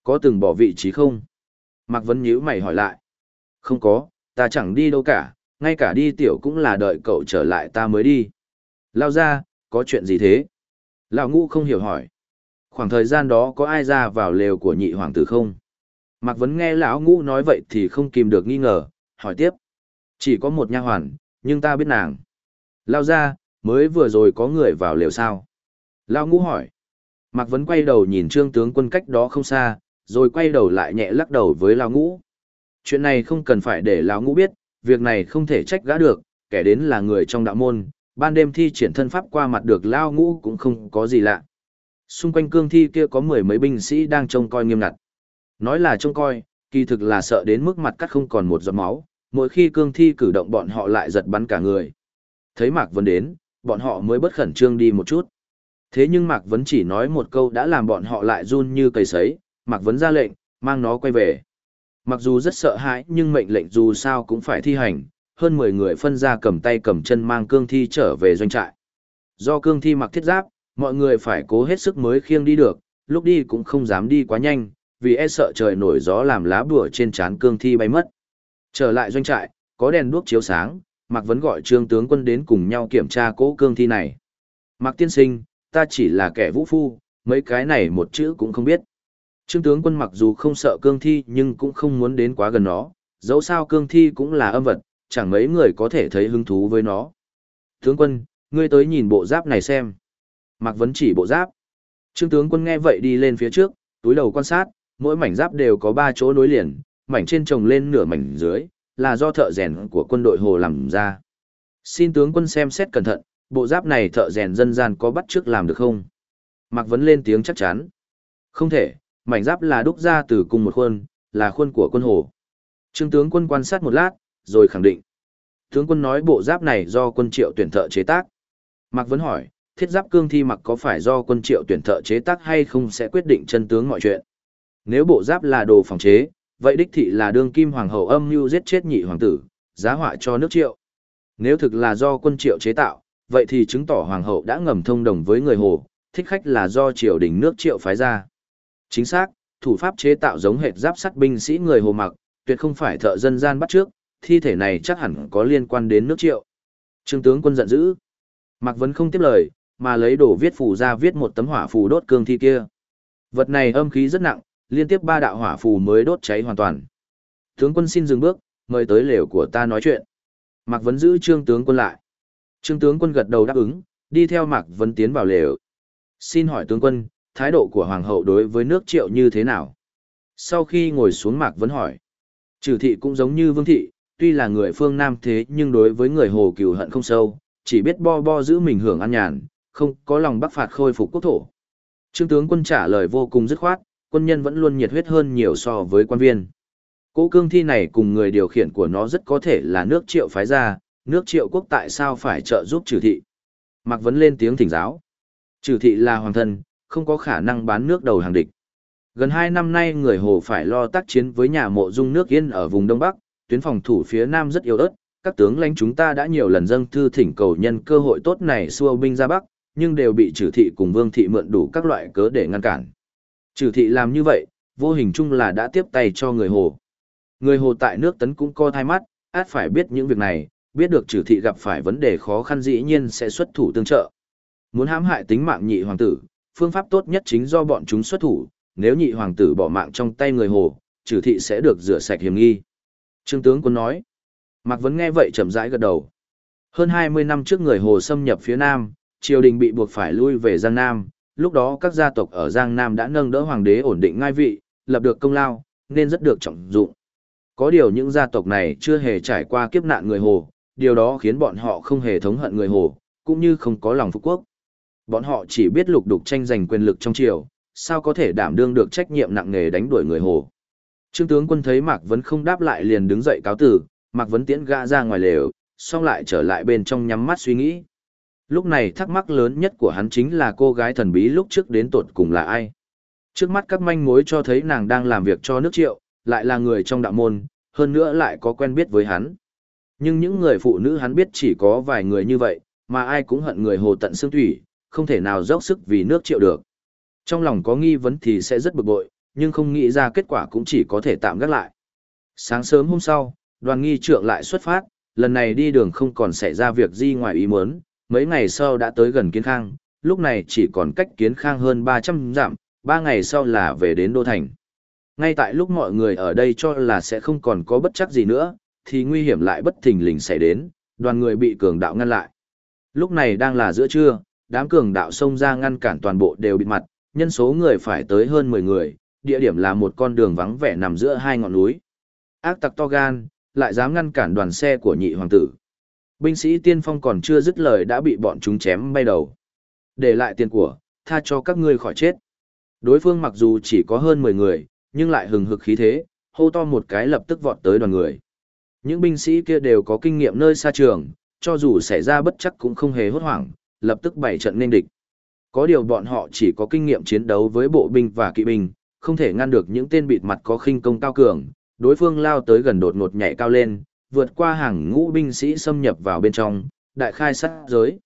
Có từng bỏ vị trí không? Mạc Vấn nhíu mày hỏi lại. Không có, ta chẳng đi đâu cả, ngay cả đi tiểu cũng là đợi cậu trở lại ta mới đi. Lao ra, có chuyện gì thế? Lão ngũ không hiểu hỏi. Khoảng thời gian đó có ai ra vào lều của nhị hoàng tử không? Mạc Vấn nghe lão ngũ nói vậy thì không kìm được nghi ngờ, hỏi tiếp. Chỉ có một nha hoàn, nhưng ta biết nàng. Lao ra, mới vừa rồi có người vào lều sao? Lão ngũ hỏi. Mạc Vấn quay đầu nhìn trương tướng quân cách đó không xa, rồi quay đầu lại nhẹ lắc đầu với Lao ngũ. Chuyện này không cần phải để Lão ngũ biết, việc này không thể trách gã được, kẻ đến là người trong đạo môn, ban đêm thi triển thân pháp qua mặt được Lão ngũ cũng không có gì lạ. Xung quanh cương thi kia có mười mấy binh sĩ đang trông coi nghiêm ngặt. Nói là trông coi, kỳ thực là sợ đến mức mặt cắt không còn một giọt máu, mỗi khi cương thi cử động bọn họ lại giật bắn cả người. Thấy Mạc Vân đến, bọn họ mới bất khẩn trương đi một chút. Thế nhưng Mạc Vấn chỉ nói một câu đã làm bọn họ lại run như cây sấy, Mạc Vấn ra lệnh, mang nó quay về. Mặc dù rất sợ hãi nhưng mệnh lệnh dù sao cũng phải thi hành, hơn 10 người phân ra cầm tay cầm chân mang cương thi trở về doanh trại. Do cương thi mặc thiết giáp, mọi người phải cố hết sức mới khiêng đi được, lúc đi cũng không dám đi quá nhanh, vì e sợ trời nổi gió làm lá bùa trên trán cương thi bay mất. Trở lại doanh trại, có đèn đuốc chiếu sáng, Mạc Vấn gọi trương tướng quân đến cùng nhau kiểm tra cỗ cương thi này. Mạc tiên sinh, ta chỉ là kẻ vũ phu, mấy cái này một chữ cũng không biết. Trương tướng quân mặc dù không sợ cương thi nhưng cũng không muốn đến quá gần nó, dẫu sao cương thi cũng là âm vật, chẳng mấy người có thể thấy hứng thú với nó. Tướng quân, ngươi tới nhìn bộ giáp này xem. Mạc Vấn chỉ bộ giáp. Trương tướng quân nghe vậy đi lên phía trước, túi đầu quan sát, mỗi mảnh giáp đều có ba chỗ nối liền, mảnh trên trồng lên nửa mảnh dưới, là do thợ rèn của quân đội Hồ làm ra. Xin tướng quân xem xét cẩn thận, bộ giáp này thợ rèn dân gian có bắt trước làm được không? Mạc Vấn lên tiếng chắc chắn. Không thể, mảnh giáp là đúc ra từ cùng một khuôn, là khuôn của quân Hồ. Trương tướng quân quan sát một lát, rồi khẳng định. Tướng quân nói bộ giáp này do quân triệu tuyển thợ chế tác. Mạc Vấn hỏi, thiết giáp cương thi mặc có phải do quân triệu tuyển thợ chế tác hay không sẽ quyết định chân tướng mọi chuyện. Nếu bộ giáp là đồ phòng chế, vậy đích thị là đương kim hoàng hậu âm mưu giết chết nhị hoàng tử, giá họa cho nước triệu. Nếu thực là do quân triệu chế tạo, vậy thì chứng tỏ hoàng hậu đã ngầm thông đồng với người hồ, thích khách là do triều đình nước triệu phái ra. Chính xác, thủ pháp chế tạo giống hệt giáp sắt binh sĩ người hồ mặc, tuyệt không phải thợ dân gian bắt trước, thi thể này chắc hẳn có liên quan đến nước triệu. Trương tướng quân giận dữ. Mạc Vấn không tiếp lời, mà lấy đồ viết phù ra viết một tấm hỏa phù đốt cương thi kia. Vật này âm khí rất nặng, liên tiếp ba đạo hỏa phù mới đốt cháy hoàn toàn. Tướng quân xin dừng bước, mời tới lều của ta nói chuyện. Mạc Vấn giữ trương tướng quân lại. Trương tướng quân gật đầu đáp ứng, đi theo Mạc Vấn tiến vào lều. Xin hỏi tướng quân, thái độ của hoàng hậu đối với nước triệu như thế nào? Sau khi ngồi xuống Mạc Vấn hỏi. Trừ thị cũng giống như vương thị, tuy là người phương Nam thế nhưng đối với người hồ cừu hận không sâu, chỉ biết bo bo giữ mình hưởng an nhàn, không có lòng bắc phạt khôi phục quốc thổ. Trương tướng quân trả lời vô cùng dứt khoát, quân nhân vẫn luôn nhiệt huyết hơn nhiều so với quan viên. Cố cương thi này cùng người điều khiển của nó rất có thể là nước triệu phái ra, nước triệu quốc tại sao phải trợ giúp trừ thị. Mạc Vấn lên tiếng thỉnh giáo. Trừ thị là hoàng thân, không có khả năng bán nước đầu hàng địch. Gần 2 năm nay người Hồ phải lo tác chiến với nhà mộ dung nước yên ở vùng Đông Bắc, tuyến phòng thủ phía Nam rất yếu ớt, các tướng lãnh chúng ta đã nhiều lần dâng thư thỉnh cầu nhân cơ hội tốt này xua binh ra Bắc, nhưng đều bị trừ thị cùng vương thị mượn đủ các loại cớ để ngăn cản. Trừ thị làm như vậy, vô hình chung là đã tiếp tay cho người hồ. Người hồ tại nước tấn cũng co thai mắt, át phải biết những việc này, biết được trừ thị gặp phải vấn đề khó khăn dĩ nhiên sẽ xuất thủ tương trợ. Muốn hãm hại tính mạng nhị hoàng tử, phương pháp tốt nhất chính do bọn chúng xuất thủ, nếu nhị hoàng tử bỏ mạng trong tay người hồ, trừ thị sẽ được rửa sạch hiểm nghi. Trương tướng quân nói. Mạc Vấn nghe vậy chậm rãi gật đầu. Hơn 20 năm trước người hồ xâm nhập phía Nam, triều đình bị buộc phải lui về Giang Nam, lúc đó các gia tộc ở Giang Nam đã nâng đỡ hoàng đế ổn định ngai vị, lập được công lao, nên rất được trọng dụng. Có điều những gia tộc này chưa hề trải qua kiếp nạn người Hồ, điều đó khiến bọn họ không hề thống hận người Hồ, cũng như không có lòng phục quốc. Bọn họ chỉ biết lục đục tranh giành quyền lực trong triều, sao có thể đảm đương được trách nhiệm nặng nề đánh đuổi người Hồ. Trương tướng quân thấy Mạc Vấn không đáp lại liền đứng dậy cáo tử, Mạc Vấn tiễn gã ra ngoài lều, xong lại trở lại bên trong nhắm mắt suy nghĩ. Lúc này thắc mắc lớn nhất của hắn chính là cô gái thần bí lúc trước đến tột cùng là ai. Trước mắt các manh mối cho thấy nàng đang làm việc cho nước triệu, lại là người trong đạo môn, hơn nữa lại có quen biết với hắn. Nhưng những người phụ nữ hắn biết chỉ có vài người như vậy, mà ai cũng hận người hồ tận xương thủy, không thể nào dốc sức vì nước triệu được. Trong lòng có nghi vấn thì sẽ rất bực bội, nhưng không nghĩ ra kết quả cũng chỉ có thể tạm gác lại. Sáng sớm hôm sau, đoàn nghi trượng lại xuất phát, lần này đi đường không còn xảy ra việc gì ngoài ý muốn, mấy ngày sau đã tới gần Kiến Khang, lúc này chỉ còn cách Kiến Khang hơn 300 dặm, ba ngày sau là về đến Đô Thành. Ngay tại lúc mọi người ở đây cho là sẽ không còn có bất chắc gì nữa, thì nguy hiểm lại bất thình lình xảy đến, đoàn người bị cường đạo ngăn lại. Lúc này đang là giữa trưa, đám cường đạo xông ra ngăn cản toàn bộ đều bịt mặt, nhân số người phải tới hơn 10 người, địa điểm là một con đường vắng vẻ nằm giữa hai ngọn núi. Ác tặc to gan, lại dám ngăn cản đoàn xe của nhị hoàng tử. Binh sĩ tiên phong còn chưa dứt lời đã bị bọn chúng chém bay đầu. Để lại tiền của, tha cho các ngươi khỏi chết. Đối phương mặc dù chỉ có hơn 10 người, nhưng lại hừng hực khí thế, hô to một cái lập tức vọt tới đoàn người. Những binh sĩ kia đều có kinh nghiệm nơi xa trường, cho dù xảy ra bất chắc cũng không hề hốt hoảng, lập tức bày trận nên địch. Có điều bọn họ chỉ có kinh nghiệm chiến đấu với bộ binh và kỵ binh, không thể ngăn được những tên bịt mặt có khinh công cao cường, đối phương lao tới gần đột ngột nhảy cao lên, vượt qua hàng ngũ binh sĩ xâm nhập vào bên trong, đại khai sát giới.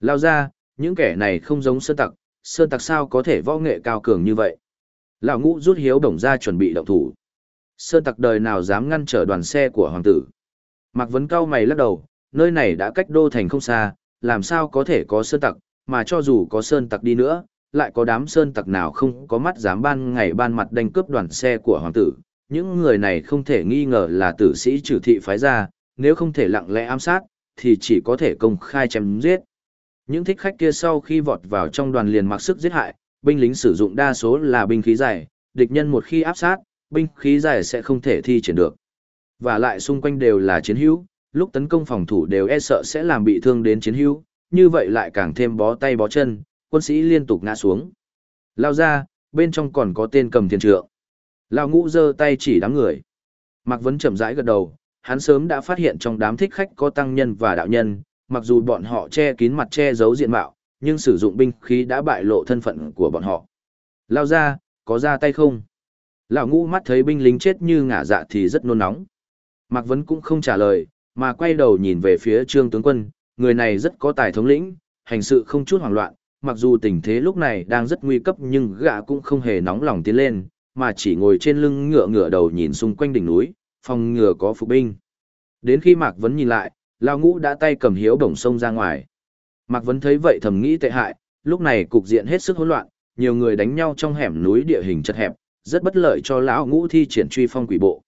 Lao ra, những kẻ này không giống sơn tặc, sơn tặc sao có thể võ nghệ cao cường như vậy. Lão ngũ rút hiếu đồng ra chuẩn bị động thủ. Sơn tặc đời nào dám ngăn trở đoàn xe của hoàng tử. Mạc Vấn cao mày lắc đầu, nơi này đã cách đô thành không xa, làm sao có thể có sơn tặc, mà cho dù có sơn tặc đi nữa, lại có đám sơn tặc nào không có mắt dám ban ngày ban mặt đánh cướp đoàn xe của hoàng tử. Những người này không thể nghi ngờ là tử sĩ trừ thị phái ra, nếu không thể lặng lẽ ám sát, thì chỉ có thể công khai chém giết. Những thích khách kia sau khi vọt vào trong đoàn liền mặc sức giết hại, binh lính sử dụng đa số là binh khí dài, địch nhân một khi áp sát, binh khí dài sẽ không thể thi triển được. Và lại xung quanh đều là chiến hữu, lúc tấn công phòng thủ đều e sợ sẽ làm bị thương đến chiến hữu, như vậy lại càng thêm bó tay bó chân, quân sĩ liên tục ngã xuống. Lao ra, bên trong còn có tên cầm thiên trượng. Lao ngũ giơ tay chỉ đám người. Mạc Vấn chậm rãi gật đầu, hắn sớm đã phát hiện trong đám thích khách có tăng nhân và đạo nhân, mặc dù bọn họ che kín mặt che giấu diện mạo, nhưng sử dụng binh khí đã bại lộ thân phận của bọn họ. Lao ra, có ra tay không? Lão ngũ mắt thấy binh lính chết như ngả dạ thì rất nôn nóng. Mạc Vấn cũng không trả lời, mà quay đầu nhìn về phía trương tướng quân, người này rất có tài thống lĩnh, hành sự không chút hoảng loạn, mặc dù tình thế lúc này đang rất nguy cấp nhưng gã cũng không hề nóng lòng tiến lên, mà chỉ ngồi trên lưng ngựa ngựa đầu nhìn xung quanh đỉnh núi, phòng ngựa có phục binh. Đến khi Mạc Vấn nhìn lại, Lao Ngũ đã tay cầm hiếu bổng sông ra ngoài. Mạc Vấn thấy vậy thầm nghĩ tệ hại, lúc này cục diện hết sức hỗn loạn, nhiều người đánh nhau trong hẻm núi địa hình chật hẹp, rất bất lợi cho lão Ngũ thi triển truy phong quỷ bộ.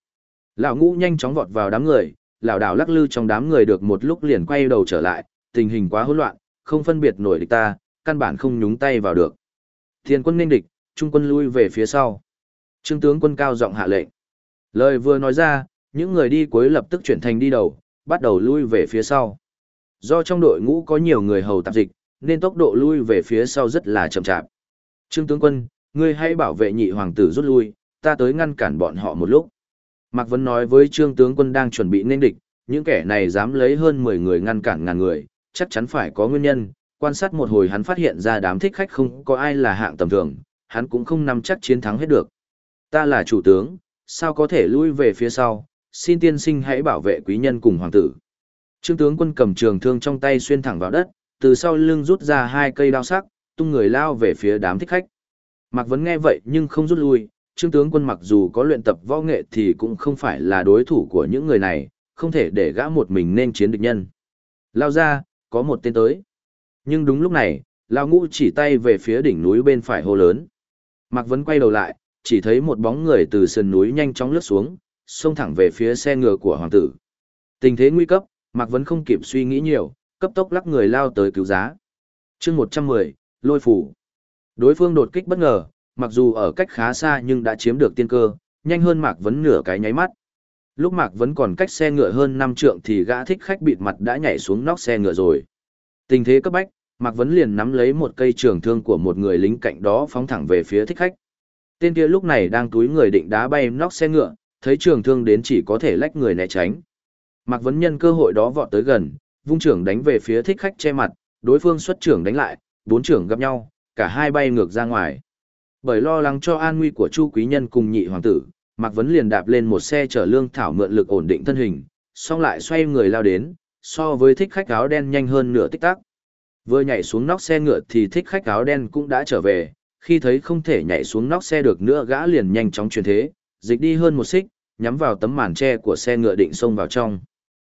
Lão Ngũ nhanh chóng vọt vào đám người, lão đảo lắc lư trong đám người được một lúc liền quay đầu trở lại, tình hình quá hỗn loạn, không phân biệt nổi địch ta, căn bản không nhúng tay vào được. Thiên quân nên địch, trung quân lui về phía sau. Trương tướng quân cao giọng hạ lệnh. Lời vừa nói ra, những người đi cuối lập tức chuyển thành đi đầu, bắt đầu lui về phía sau. Do trong đội ngũ có nhiều người hầu tạp dịch, nên tốc độ lui về phía sau rất là chậm chạp. Trương tướng quân, ngươi hãy bảo vệ nhị hoàng tử rút lui, ta tới ngăn cản bọn họ một lúc. Mạc Vân nói với trương tướng quân đang chuẩn bị nên địch, những kẻ này dám lấy hơn 10 người ngăn cản ngàn người, chắc chắn phải có nguyên nhân. Quan sát một hồi hắn phát hiện ra đám thích khách không có ai là hạng tầm thường, hắn cũng không nắm chắc chiến thắng hết được. Ta là chủ tướng, sao có thể lui về phía sau, xin tiên sinh hãy bảo vệ quý nhân cùng hoàng tử. Trương tướng quân cầm trường thương trong tay xuyên thẳng vào đất, từ sau lưng rút ra hai cây đao sắc, tung người lao về phía đám thích khách. Mạc Vấn nghe vậy nhưng không rút lui, Trương tướng quân mặc dù có luyện tập võ nghệ thì cũng không phải là đối thủ của những người này, không thể để gã một mình nên chiến địch nhân. Lao ra, có một tên tới. Nhưng đúng lúc này, Lao ngũ chỉ tay về phía đỉnh núi bên phải hô lớn. Mạc Vấn quay đầu lại, chỉ thấy một bóng người từ sườn núi nhanh chóng lướt xuống, xông thẳng về phía xe ngựa của hoàng tử. Tình thế nguy cấp, Mạc Vấn không kịp suy nghĩ nhiều, cấp tốc lắc người lao tới cứu giá. chương 110, lôi phủ. Đối phương đột kích bất ngờ, mặc dù ở cách khá xa nhưng đã chiếm được tiên cơ, nhanh hơn Mạc Vấn nửa cái nháy mắt. Lúc Mạc Vấn còn cách xe ngựa hơn 5 trượng thì gã thích khách bịt mặt đã nhảy xuống nóc xe ngựa rồi. Tình thế cấp bách, Mạc Vấn liền nắm lấy một cây trường thương của một người lính cạnh đó phóng thẳng về phía thích khách. Tên kia lúc này đang túi người định đá bay nóc xe ngựa, thấy trường thương đến chỉ có thể lách người né tránh. Mạc Vấn nhân cơ hội đó vọt tới gần, vung trưởng đánh về phía thích khách che mặt, đối phương xuất trưởng đánh lại, bốn trưởng gặp nhau, cả hai bay ngược ra ngoài. Bởi lo lắng cho an nguy của Chu Quý Nhân cùng nhị hoàng tử, Mạc Vấn liền đạp lên một xe chở lương thảo mượn lực ổn định thân hình, xong lại xoay người lao đến, so với thích khách áo đen nhanh hơn nửa tích tắc. Vừa nhảy xuống nóc xe ngựa thì thích khách áo đen cũng đã trở về, khi thấy không thể nhảy xuống nóc xe được nữa gã liền nhanh chóng chuyển thế, dịch đi hơn một xích, nhắm vào tấm màn tre của xe ngựa định xông vào trong.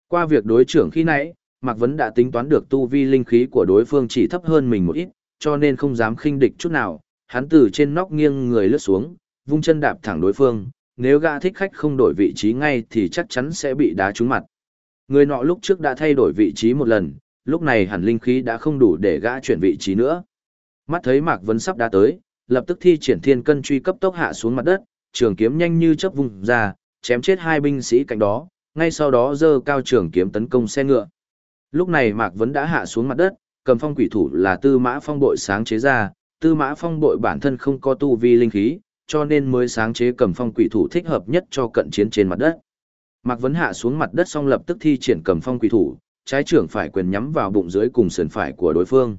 Qua việc đối trưởng khi nãy, Mạc Vấn đã tính toán được tu vi linh khí của đối phương chỉ thấp hơn mình một ít, cho nên không dám khinh địch chút nào, hắn từ trên nóc nghiêng người lướt xuống, vung chân đạp thẳng đối phương, nếu gã thích khách không đổi vị trí ngay thì chắc chắn sẽ bị đá trúng mặt. Người nọ lúc trước đã thay đổi vị trí một lần, lúc này hẳn linh khí đã không đủ để gã chuyển vị trí nữa. Mắt thấy Mạc Vân sắp đã tới, lập tức thi triển thiên cân truy cấp tốc hạ xuống mặt đất, trường kiếm nhanh như chớp vùng ra, chém chết hai binh sĩ cạnh đó, ngay sau đó giơ cao trường kiếm tấn công xe ngựa. Lúc này Mạc Vân đã hạ xuống mặt đất, cầm phong quỷ thủ là tư mã phong bội sáng chế ra, tư mã phong bội bản thân không có tu vi linh khí, cho nên mới sáng chế cầm phong quỷ thủ thích hợp nhất cho cận chiến trên mặt đất. Mạc Vấn hạ xuống mặt đất xong lập tức thi triển cầm phong quỷ thủ, trái trưởng phải quyền nhắm vào bụng dưới cùng sườn phải của đối phương.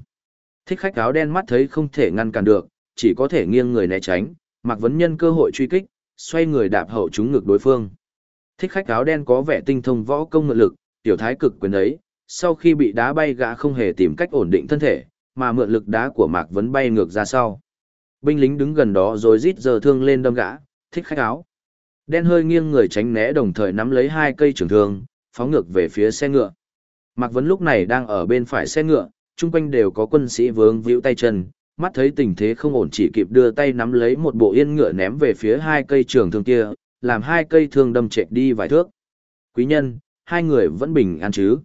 Thích khách áo đen mắt thấy không thể ngăn cản được, chỉ có thể nghiêng người né tránh, Mạc Vấn nhân cơ hội truy kích, xoay người đạp hậu trúng ngực đối phương. Thích khách áo đen có vẻ tinh thông võ công ngự lực, tiểu thái cực quyền ấy, sau khi bị đá bay gã không hề tìm cách ổn định thân thể, mà mượn lực đá của Mạc Vấn bay ngược ra sau. Binh lính đứng gần đó rồi rít giờ thương lên đâm gã, thích khách áo. Đen hơi nghiêng người tránh né đồng thời nắm lấy hai cây trường thương, phóng ngược về phía xe ngựa. Mạc Vấn lúc này đang ở bên phải xe ngựa, chung quanh đều có quân sĩ vướng víu tay chân, mắt thấy tình thế không ổn chỉ kịp đưa tay nắm lấy một bộ yên ngựa ném về phía hai cây trường thương kia, làm hai cây thương đâm trệch đi vài thước. Quý nhân, hai người vẫn bình an chứ.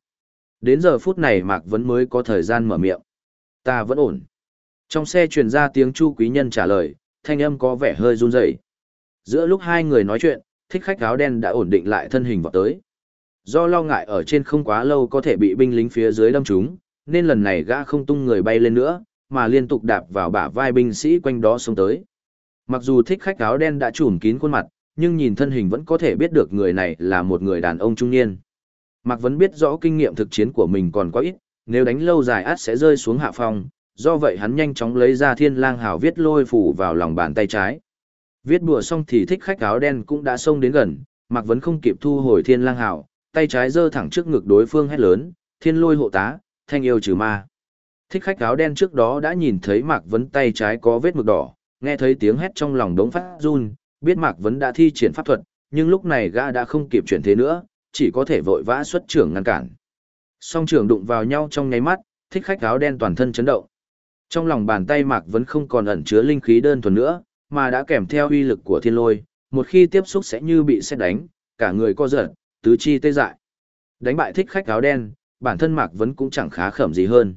Đến giờ phút này Mạc Vấn mới có thời gian mở miệng. Ta vẫn ổn. Trong xe truyền ra tiếng Chu Quý Nhân trả lời, thanh âm có vẻ hơi run rẩy. Giữa lúc hai người nói chuyện, thích khách áo đen đã ổn định lại thân hình vào tới. Do lo ngại ở trên không quá lâu có thể bị binh lính phía dưới đâm trúng, nên lần này gã không tung người bay lên nữa, mà liên tục đạp vào bả vai binh sĩ quanh đó xuống tới. Mặc dù thích khách áo đen đã trùm kín khuôn mặt, nhưng nhìn thân hình vẫn có thể biết được người này là một người đàn ông trung niên. Mạc Vấn biết rõ kinh nghiệm thực chiến của mình còn quá ít, nếu đánh lâu dài át sẽ rơi xuống hạ phong, do vậy hắn nhanh chóng lấy ra thiên lang hào viết lôi phủ vào lòng bàn tay trái. Viết bùa xong thì thích khách áo đen cũng đã xông đến gần, Mạc Vấn không kịp thu hồi thiên lang hào, tay trái giơ thẳng trước ngực đối phương hét lớn, thiên lôi hộ tá, thanh yêu trừ ma. Thích khách áo đen trước đó đã nhìn thấy Mạc Vấn tay trái có vết mực đỏ, nghe thấy tiếng hét trong lòng đống phát run, biết Mạc Vấn đã thi triển pháp thuật, nhưng lúc này gã đã không kịp chuyển thế nữa, chỉ có thể vội vã xuất trưởng ngăn cản. Song trưởng đụng vào nhau trong nháy mắt, thích khách áo đen toàn thân chấn động. Trong lòng bàn tay Mạc vẫn không còn ẩn chứa linh khí đơn thuần nữa, mà đã kèm theo uy lực của thiên lôi, một khi tiếp xúc sẽ như bị xét đánh, cả người co giật, tứ chi tê dại. Đánh bại thích khách áo đen, bản thân Mạc vẫn cũng chẳng khá khẩm gì hơn.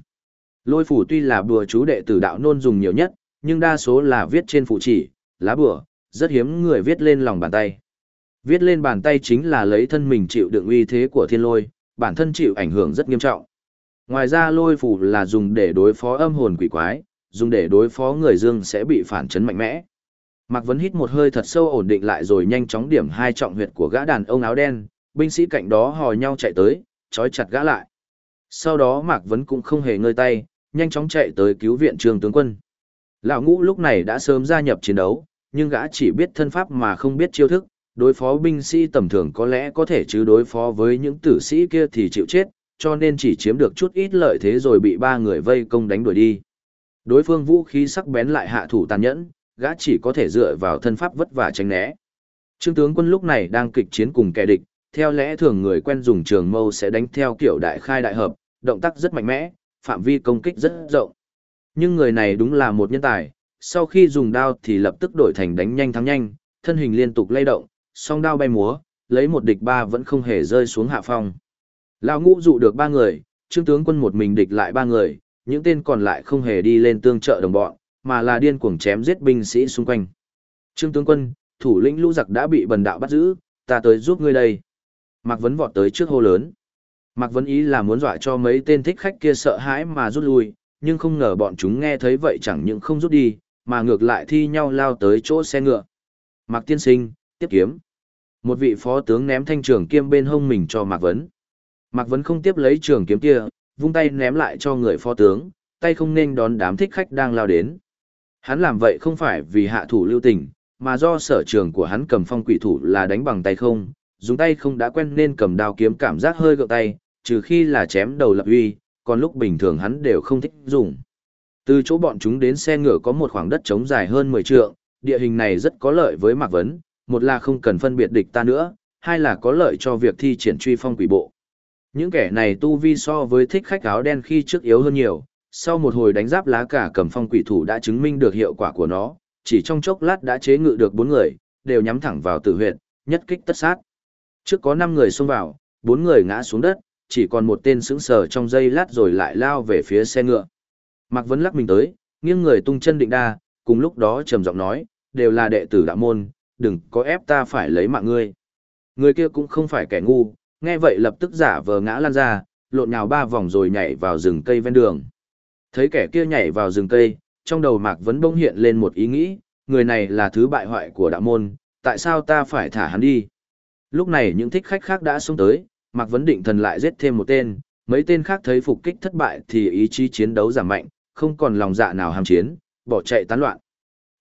Lôi phủ tuy là bùa chú đệ tử đạo nôn dùng nhiều nhất, nhưng đa số là viết trên phụ chỉ, lá bùa, rất hiếm người viết lên lòng bàn tay. Viết lên bàn tay chính là lấy thân mình chịu đựng uy thế của thiên lôi, bản thân chịu ảnh hưởng rất nghiêm trọng. Ngoài ra lôi phù là dùng để đối phó âm hồn quỷ quái, dùng để đối phó người dương sẽ bị phản chấn mạnh mẽ. Mạc Vấn hít một hơi thật sâu ổn định lại rồi nhanh chóng điểm hai trọng huyệt của gã đàn ông áo đen, binh sĩ cạnh đó hò nhau chạy tới, trói chặt gã lại. Sau đó Mạc Vấn cũng không hề ngơi tay, nhanh chóng chạy tới cứu viện trường tướng quân. Lão ngũ lúc này đã sớm gia nhập chiến đấu, nhưng gã chỉ biết thân pháp mà không biết chiêu thức, đối phó binh sĩ tầm thường có lẽ có thể chứ đối phó với những tử sĩ kia thì chịu chết, cho nên chỉ chiếm được chút ít lợi thế rồi bị ba người vây công đánh đuổi đi. Đối phương vũ khí sắc bén lại hạ thủ tàn nhẫn, gã chỉ có thể dựa vào thân pháp vất vả tránh né. Trương tướng quân lúc này đang kịch chiến cùng kẻ địch, theo lẽ thường người quen dùng trường mâu sẽ đánh theo kiểu đại khai đại hợp, động tác rất mạnh mẽ, phạm vi công kích rất rộng. Nhưng người này đúng là một nhân tài, sau khi dùng đao thì lập tức đổi thành đánh nhanh thắng nhanh, thân hình liên tục lay động, song đao bay múa, lấy một địch ba vẫn không hề rơi xuống hạ phong. Lão ngũ dụ được ba người, trương tướng quân một mình địch lại ba người, những tên còn lại không hề đi lên tương trợ đồng bọn, mà là điên cuồng chém giết binh sĩ xung quanh. Trương tướng quân, thủ lĩnh lũ giặc đã bị bần đạo bắt giữ, ta tới giúp ngươi đây. Mạc Vấn vọt tới trước hô lớn. Mạc Vấn ý là muốn dọa cho mấy tên thích khách kia sợ hãi mà rút lui, nhưng không ngờ bọn chúng nghe thấy vậy chẳng những không rút đi, mà ngược lại thi nhau lao tới chỗ xe ngựa. Mạc Tiên Sinh, tiếp kiếm. Một vị phó tướng ném thanh trường kiếm bên hông mình cho Mạc Vấn. Mạc Vấn không tiếp lấy trường kiếm kia, vung tay ném lại cho người phó tướng, tay không nên đón đám thích khách đang lao đến. Hắn làm vậy không phải vì hạ thủ lưu tình, mà do sở trường của hắn cầm phong quỷ thủ là đánh bằng tay không, dùng tay không đã quen nên cầm đao kiếm cảm giác hơi gượng tay, trừ khi là chém đầu lập uy, còn lúc bình thường hắn đều không thích dùng. Từ chỗ bọn chúng đến xe ngựa có một khoảng đất trống dài hơn 10 trượng, địa hình này rất có lợi với Mạc Vấn, một là không cần phân biệt địch ta nữa, hai là có lợi cho việc thi triển truy phong quỷ bộ. Những kẻ này tu vi so với thích khách áo đen khi trước yếu hơn nhiều, sau một hồi đánh giáp lá cả cầm phong quỷ thủ đã chứng minh được hiệu quả của nó, chỉ trong chốc lát đã chế ngự được bốn người, đều nhắm thẳng vào tử huyệt, nhất kích tất sát. Trước có năm người xông vào, bốn người ngã xuống đất, chỉ còn một tên sững sờ trong giây lát rồi lại lao về phía xe ngựa. Mạc Vấn lắc mình tới, nghiêng người tung chân định đa, cùng lúc đó trầm giọng nói, đều là đệ tử đạo môn, đừng có ép ta phải lấy mạng ngươi. Người kia cũng không phải kẻ ngu, nghe vậy lập tức giả vờ ngã lan ra, lộn nhào ba vòng rồi nhảy vào rừng cây ven đường. Thấy kẻ kia nhảy vào rừng cây, trong đầu Mạc Vấn bỗng hiện lên một ý nghĩ, người này là thứ bại hoại của đạo môn, tại sao ta phải thả hắn đi? Lúc này những thích khách khác đã xuống tới, Mạc Vấn định thần lại giết thêm một tên, mấy tên khác thấy phục kích thất bại thì ý chí chiến đấu giảm mạnh, không còn lòng dạ nào ham chiến, bỏ chạy tán loạn.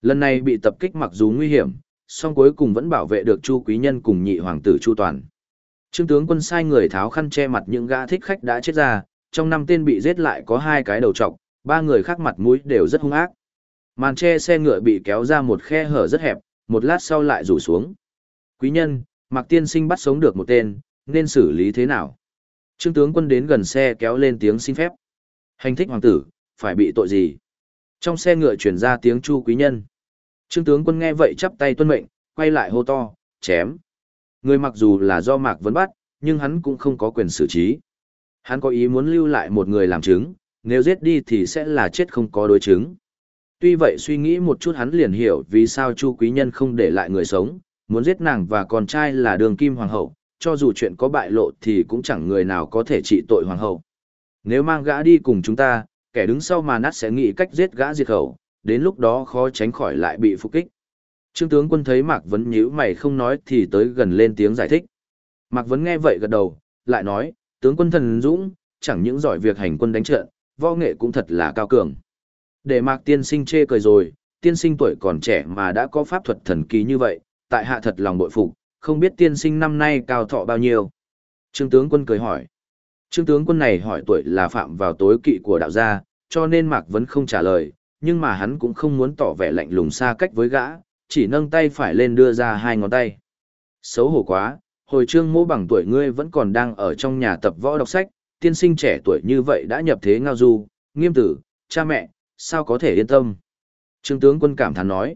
Lần này bị tập kích mặc dù nguy hiểm, song cuối cùng vẫn bảo vệ được Chu Quý Nhân cùng nhị hoàng tử Chu Toàn. Trương tướng quân sai người tháo khăn che mặt những gã thích khách đã chết ra, trong năm tên bị giết lại có hai cái đầu trọc, ba người khác mặt mũi đều rất hung ác. Màn che xe ngựa bị kéo ra một khe hở rất hẹp, một lát sau lại rủ xuống. Quý nhân, Mạc Tiên Sinh bắt sống được một tên, nên xử lý thế nào? Trương tướng quân đến gần xe kéo lên tiếng xin phép. Hành thích hoàng tử, phải bị tội gì? Trong xe ngựa chuyển ra tiếng chu quý nhân. Trương tướng quân nghe vậy chắp tay tuân mệnh, quay lại hô to, chém. Người mặc dù là do Mạc Vấn bắt, nhưng hắn cũng không có quyền xử trí. Hắn có ý muốn lưu lại một người làm chứng, nếu giết đi thì sẽ là chết không có đối chứng. Tuy vậy suy nghĩ một chút hắn liền hiểu vì sao Chu Quý Nhân không để lại người sống, muốn giết nàng và con trai là đường kim hoàng hậu, cho dù chuyện có bại lộ thì cũng chẳng người nào có thể trị tội hoàng hậu. Nếu mang gã đi cùng chúng ta, kẻ đứng sau mà nát sẽ nghĩ cách giết gã diệt khẩu, đến lúc đó khó tránh khỏi lại bị phục kích. Trương tướng quân thấy Mạc Vấn nhíu mày không nói thì tới gần lên tiếng giải thích. Mạc Vấn nghe vậy gật đầu, lại nói, tướng quân thần dũng, chẳng những giỏi việc hành quân đánh trận, võ nghệ cũng thật là cao cường. Để Mạc tiên sinh chê cười rồi, tiên sinh tuổi còn trẻ mà đã có pháp thuật thần kỳ như vậy, tại hạ thật lòng bội phục, không biết tiên sinh năm nay cao thọ bao nhiêu. Trương tướng quân cười hỏi. Trương tướng quân này hỏi tuổi là phạm vào tối kỵ của đạo gia, cho nên Mạc Vấn không trả lời, nhưng mà hắn cũng không muốn tỏ vẻ lạnh lùng xa cách với gã, chỉ nâng tay phải lên đưa ra hai ngón tay. Xấu hổ quá, hồi trương mô bằng tuổi ngươi vẫn còn đang ở trong nhà tập võ đọc sách, tiên sinh trẻ tuổi như vậy đã nhập thế ngao du, nghiêm tử, cha mẹ, sao có thể yên tâm. Trương tướng quân cảm thán nói.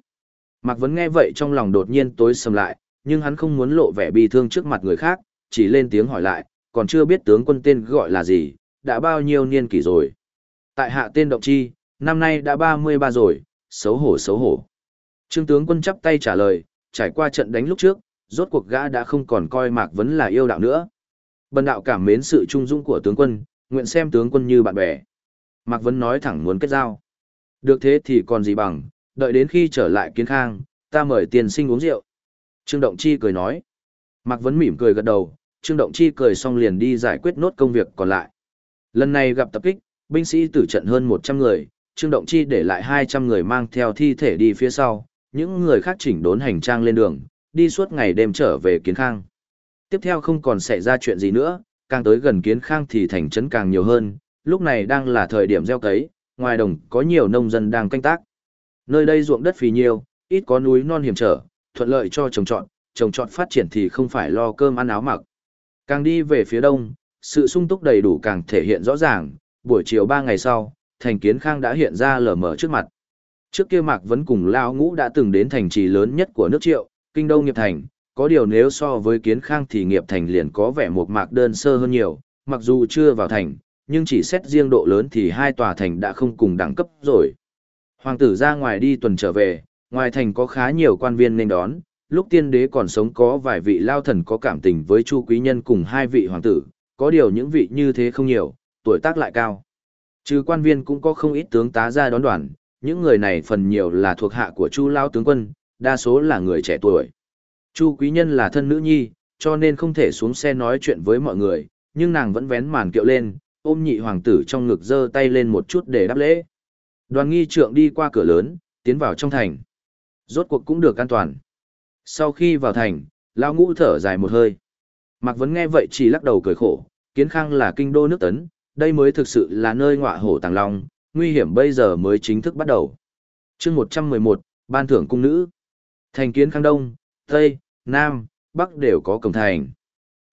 Mạc Vấn nghe vậy trong lòng đột nhiên tối sầm lại, nhưng hắn không muốn lộ vẻ bi thương trước mặt người khác, chỉ lên tiếng hỏi lại, còn chưa biết tướng quân tên gọi là gì, đã bao nhiêu niên kỷ rồi. Tại hạ tên Động Chi, năm nay đã 33 rồi, xấu hổ xấu hổ. Trương tướng quân chắp tay trả lời, trải qua trận đánh lúc trước, rốt cuộc gã đã không còn coi Mạc Vấn là yêu đạo nữa. Bần đạo cảm mến sự trung dung của tướng quân, nguyện xem tướng quân như bạn bè. Mạc Vấn nói thẳng muốn kết giao. Được thế thì còn gì bằng, đợi đến khi trở lại kiến khang, ta mời tiền sinh uống rượu. Trương Động Chi cười nói. Mạc Vấn mỉm cười gật đầu, Trương Động Chi cười xong liền đi giải quyết nốt công việc còn lại. Lần này gặp tập kích, binh sĩ tử trận hơn 100 người, Trương Động Chi để lại 200 người mang theo thi thể đi phía sau, những người khác chỉnh đốn hành trang lên đường, đi suốt ngày đêm trở về Kiến Khang. Tiếp theo không còn xảy ra chuyện gì nữa, càng tới gần Kiến Khang thì thành trấn càng nhiều hơn, lúc này đang là thời điểm gieo cấy, ngoài đồng có nhiều nông dân đang canh tác. Nơi đây ruộng đất phì nhiều, ít có núi non hiểm trở, thuận lợi cho trồng trọt, trồng trọt phát triển thì không phải lo cơm ăn áo mặc. Càng đi về phía đông, sự sung túc đầy đủ càng thể hiện rõ ràng, buổi chiều 3 ngày sau, thành kiến khang đã hiện ra lờ mờ trước mặt. Trước kia Mạc Vấn cùng Lao Ngũ đã từng đến thành trì lớn nhất của nước Triệu, Kinh Đô Nghiệp Thành, có điều nếu so với kiến khang thì Nghiệp Thành liền có vẻ một mạc đơn sơ hơn nhiều, mặc dù chưa vào thành, nhưng chỉ xét riêng độ lớn thì hai tòa thành đã không cùng đẳng cấp rồi. Hoàng tử ra ngoài đi tuần trở về, ngoài thành có khá nhiều quan viên nên đón, lúc tiên đế còn sống có vài vị lao thần có cảm tình với Chu Quý Nhân cùng hai vị hoàng tử, có điều những vị như thế không nhiều, tuổi tác lại cao. Trừ quan viên cũng có không ít tướng tá ra đón đoàn, những người này phần nhiều là thuộc hạ của Chu Lao tướng quân, đa số là người trẻ tuổi. Chu Quý Nhân là thân nữ nhi, cho nên không thể xuống xe nói chuyện với mọi người, nhưng nàng vẫn vén màn kiệu lên, ôm nhị hoàng tử trong ngực giơ tay lên một chút để đáp lễ. Đoàn nghi trượng đi qua cửa lớn, tiến vào trong thành. Rốt cuộc cũng được an toàn. Sau khi vào thành, lão ngũ thở dài một hơi. Mạc Vấn nghe vậy chỉ lắc đầu cười khổ, kiến khang là kinh đô nước tấn, đây mới thực sự là nơi ngọa hổ tàng long, nguy hiểm bây giờ mới chính thức bắt đầu. chương 111, Ban thưởng cung nữ. Thành kiến khang đông, Tây, Nam, Bắc đều có cổng thành.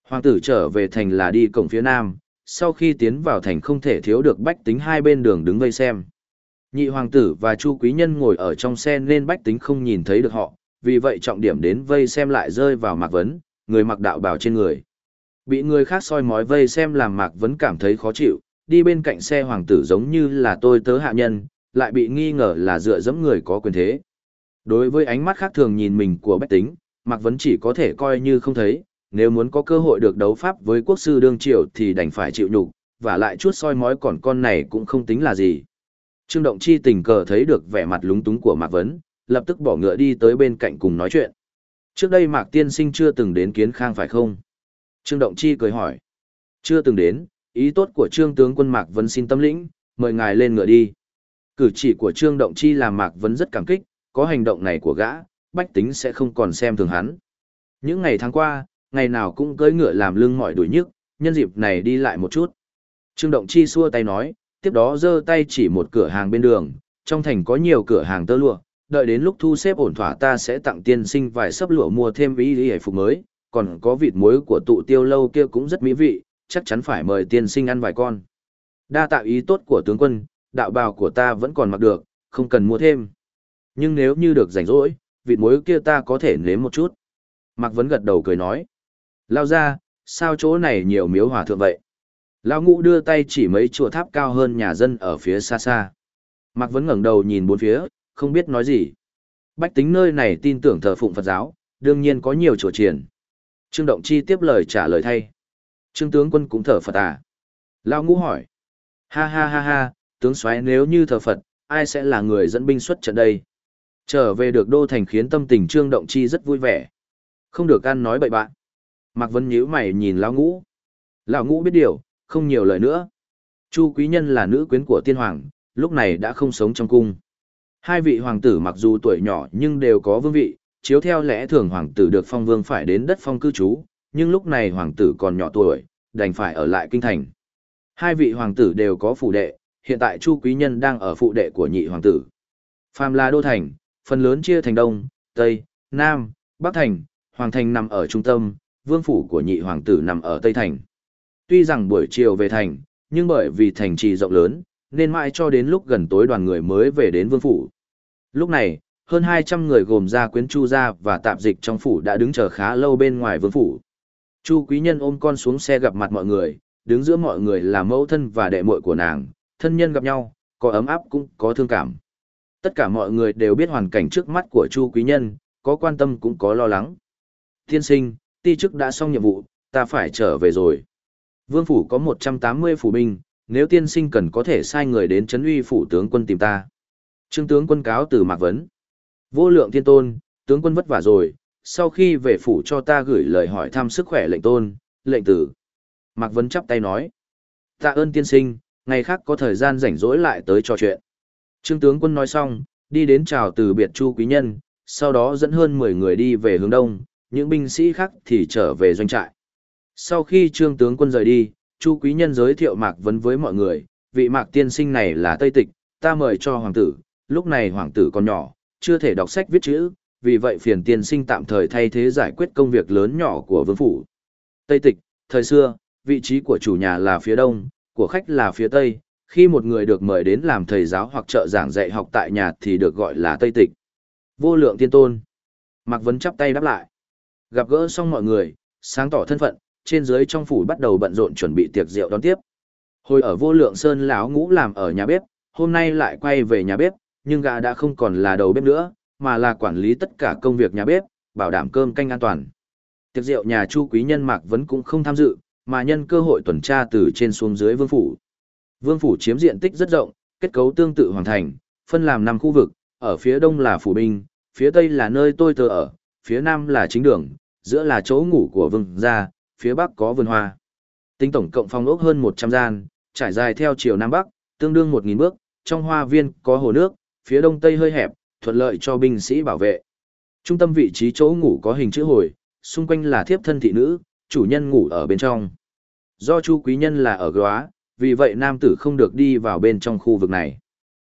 Hoàng tử trở về thành là đi cổng phía Nam, sau khi tiến vào thành không thể thiếu được bách tính hai bên đường đứng vây xem. Nhị hoàng tử và Chu Quý Nhân ngồi ở trong xe nên bách tính không nhìn thấy được họ, vì vậy trọng điểm đến vây xem lại rơi vào Mạc Vấn, người mặc đạo bào trên người. Bị người khác soi mói vây xem làm Mạc Vấn cảm thấy khó chịu, đi bên cạnh xe hoàng tử giống như là tôi tớ hạ nhân, lại bị nghi ngờ là dựa dẫm người có quyền thế. Đối với ánh mắt khác thường nhìn mình của bách tính, Mạc Vấn chỉ có thể coi như không thấy, nếu muốn có cơ hội được đấu pháp với quốc sư đương triều thì đành phải chịu nhục, và lại chút soi mói còn con này cũng không tính là gì. Trương Động Chi tình cờ thấy được vẻ mặt lúng túng của Mạc Vấn, lập tức bỏ ngựa đi tới bên cạnh cùng nói chuyện. Trước đây Mạc Tiên Sinh chưa từng đến Kiến Khang phải không? Trương Động Chi cười hỏi. Chưa từng đến, ý tốt của Trương tướng quân Mạc Vấn xin tâm lĩnh, mời ngài lên ngựa đi. Cử chỉ của Trương Động Chi làm Mạc Vấn rất cảm kích, có hành động này của gã, bách tính sẽ không còn xem thường hắn. Những ngày tháng qua, ngày nào cũng cưỡi ngựa làm lưng mỏi đuổi nhức, nhân dịp này đi lại một chút. Trương Động Chi xua tay nói, tiếp đó giơ tay chỉ một cửa hàng bên đường, trong thành có nhiều cửa hàng tơ lụa, đợi đến lúc thu xếp ổn thỏa ta sẽ tặng tiên sinh vài sấp lụa mua thêm ý y phục mới, còn có vịt muối của tụ tiêu lâu kia cũng rất mỹ vị, chắc chắn phải mời tiên sinh ăn vài con. Đa tạo ý tốt của tướng quân, đạo bào của ta vẫn còn mặc được, không cần mua thêm. Nhưng nếu như được rảnh rỗi, vịt muối kia ta có thể nếm một chút. Mạc Vấn gật đầu cười nói. Lao ra, sao chỗ này nhiều miếu hòa thượng vậy? Lao ngũ đưa tay chỉ mấy chùa tháp cao hơn nhà dân ở phía xa xa. Mạc Vấn ngẩng đầu nhìn bốn phía, không biết nói gì. Bách tính nơi này tin tưởng thờ phụng Phật giáo, đương nhiên có nhiều chùa triển. Trương Động Chi tiếp lời trả lời thay. Trương tướng quân cũng thờ Phật à? Lao ngũ hỏi. Ha ha ha ha, tướng soái nếu như thờ Phật, ai sẽ là người dẫn binh xuất trận đây? Trở về được đô thành khiến tâm tình Trương Động Chi rất vui vẻ. Không được ăn nói bậy bạn. Mạc Vân nhíu mày nhìn Lão Ngũ. Lão Ngũ biết điều, không nhiều lời nữa. Chu Quý Nhân là nữ quyến của tiên hoàng, lúc này đã không sống trong cung. Hai vị hoàng tử mặc dù tuổi nhỏ nhưng đều có vương vị, chiếu theo lẽ thường hoàng tử được phong vương phải đến đất phong cư trú, nhưng lúc này hoàng tử còn nhỏ tuổi, đành phải ở lại kinh thành. Hai vị hoàng tử đều có phụ đệ, hiện tại Chu Quý Nhân đang ở phụ đệ của nhị hoàng tử. Phàm là đô thành, phần lớn chia thành Đông, Tây, Nam, Bắc thành, Hoàng thành nằm ở trung tâm, vương phủ của nhị hoàng tử nằm ở Tây thành. Tuy rằng buổi chiều về thành, nhưng bởi vì thành trì rộng lớn, nên mãi cho đến lúc gần tối đoàn người mới về đến vương phủ. Lúc này, hơn 200 người gồm gia quyến chu gia và tạp dịch trong phủ đã đứng chờ khá lâu bên ngoài vương phủ. Chu quý nhân ôm con xuống xe gặp mặt mọi người, đứng giữa mọi người là mẫu thân và đệ muội của nàng, thân nhân gặp nhau, có ấm áp cũng có thương cảm. Tất cả mọi người đều biết hoàn cảnh trước mắt của Chu quý nhân, có quan tâm cũng có lo lắng. Thiên sinh, ti chức đã xong nhiệm vụ, ta phải trở về rồi. Vương phủ có 180 phủ binh, nếu tiên sinh cần có thể sai người đến chấn uy phủ tướng quân tìm ta. Trương tướng quân cáo từ Mạc Vấn. Vô lượng thiên tôn, tướng quân vất vả rồi, sau khi về phủ cho ta gửi lời hỏi thăm sức khỏe lệnh tôn, lệnh tử. Mạc Vấn chắp tay nói. Tạ ơn tiên sinh, ngày khác có thời gian rảnh rỗi lại tới trò chuyện. Trương tướng quân nói xong, đi đến chào từ biệt chu quý nhân, sau đó dẫn hơn 10 người đi về hướng đông, những binh sĩ khác thì trở về doanh trại. Sau khi trương tướng quân rời đi, Chu Quý Nhân giới thiệu Mạc Vấn với mọi người, vị Mạc tiên sinh này là Tây Tịch, ta mời cho hoàng tử, lúc này hoàng tử còn nhỏ, chưa thể đọc sách viết chữ, vì vậy phiền tiên sinh tạm thời thay thế giải quyết công việc lớn nhỏ của vương phủ. Tây Tịch, thời xưa, vị trí của chủ nhà là phía đông, của khách là phía tây, khi một người được mời đến làm thầy giáo hoặc trợ giảng dạy học tại nhà thì được gọi là Tây Tịch. Vô lượng tiên tôn. Mạc Vấn chắp tay đáp lại. Gặp gỡ xong mọi người, sáng tỏ thân phận, trên dưới trong phủ bắt đầu bận rộn chuẩn bị tiệc rượu đón tiếp. Hồi ở vô lượng sơn lão ngũ làm ở nhà bếp, hôm nay lại quay về nhà bếp, nhưng gã đã không còn là đầu bếp nữa, mà là quản lý tất cả công việc nhà bếp, bảo đảm cơm canh an toàn. Tiệc rượu nhà Chu quý nhân Mạc vẫn cũng không tham dự, mà nhân cơ hội tuần tra từ trên xuống dưới vương phủ. Vương phủ chiếm diện tích rất rộng, kết cấu tương tự hoàng thành, phân làm năm khu vực, ở phía đông là phủ binh, phía tây là nơi tôi thờ ở, phía nam là chính đường, giữa là chỗ ngủ của vương gia, phía bắc có vườn hoa. Tính tổng cộng phòng ốc hơn 100 gian, trải dài theo chiều nam bắc, tương đương 1000 bước, trong hoa viên có hồ nước, phía đông tây hơi hẹp, thuận lợi cho binh sĩ bảo vệ. Trung tâm vị trí chỗ ngủ có hình chữ hồi, xung quanh là thiếp thân thị nữ, chủ nhân ngủ ở bên trong. Do Chu quý nhân là ở góa, vì vậy nam tử không được đi vào bên trong khu vực này.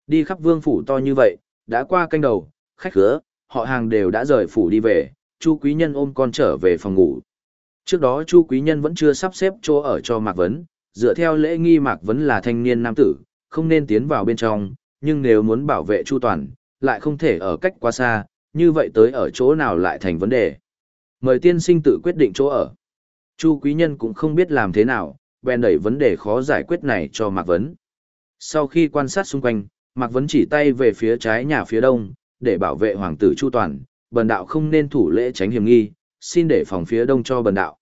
Đi khắp vương phủ to như vậy, đã qua canh đầu, khách khứa, họ hàng đều đã rời phủ đi về, Chu quý nhân ôm con trở về phòng ngủ. Trước đó Chu quý nhân vẫn chưa sắp xếp chỗ ở cho Mạc Vấn, dựa theo lễ nghi Mạc Vấn là thanh niên nam tử, không nên tiến vào bên trong, nhưng nếu muốn bảo vệ Chu toàn, lại không thể ở cách quá xa, như vậy tới ở chỗ nào lại thành vấn đề. Mời tiên sinh tự quyết định chỗ ở. Chu quý nhân cũng không biết làm thế nào, bèn đẩy vấn đề khó giải quyết này cho Mạc Vấn. Sau khi quan sát xung quanh, Mạc Vấn chỉ tay về phía trái nhà phía đông, để bảo vệ hoàng tử Chu Toàn, bần đạo không nên thủ lễ tránh hiểm nghi, xin để phòng phía đông cho bần đạo.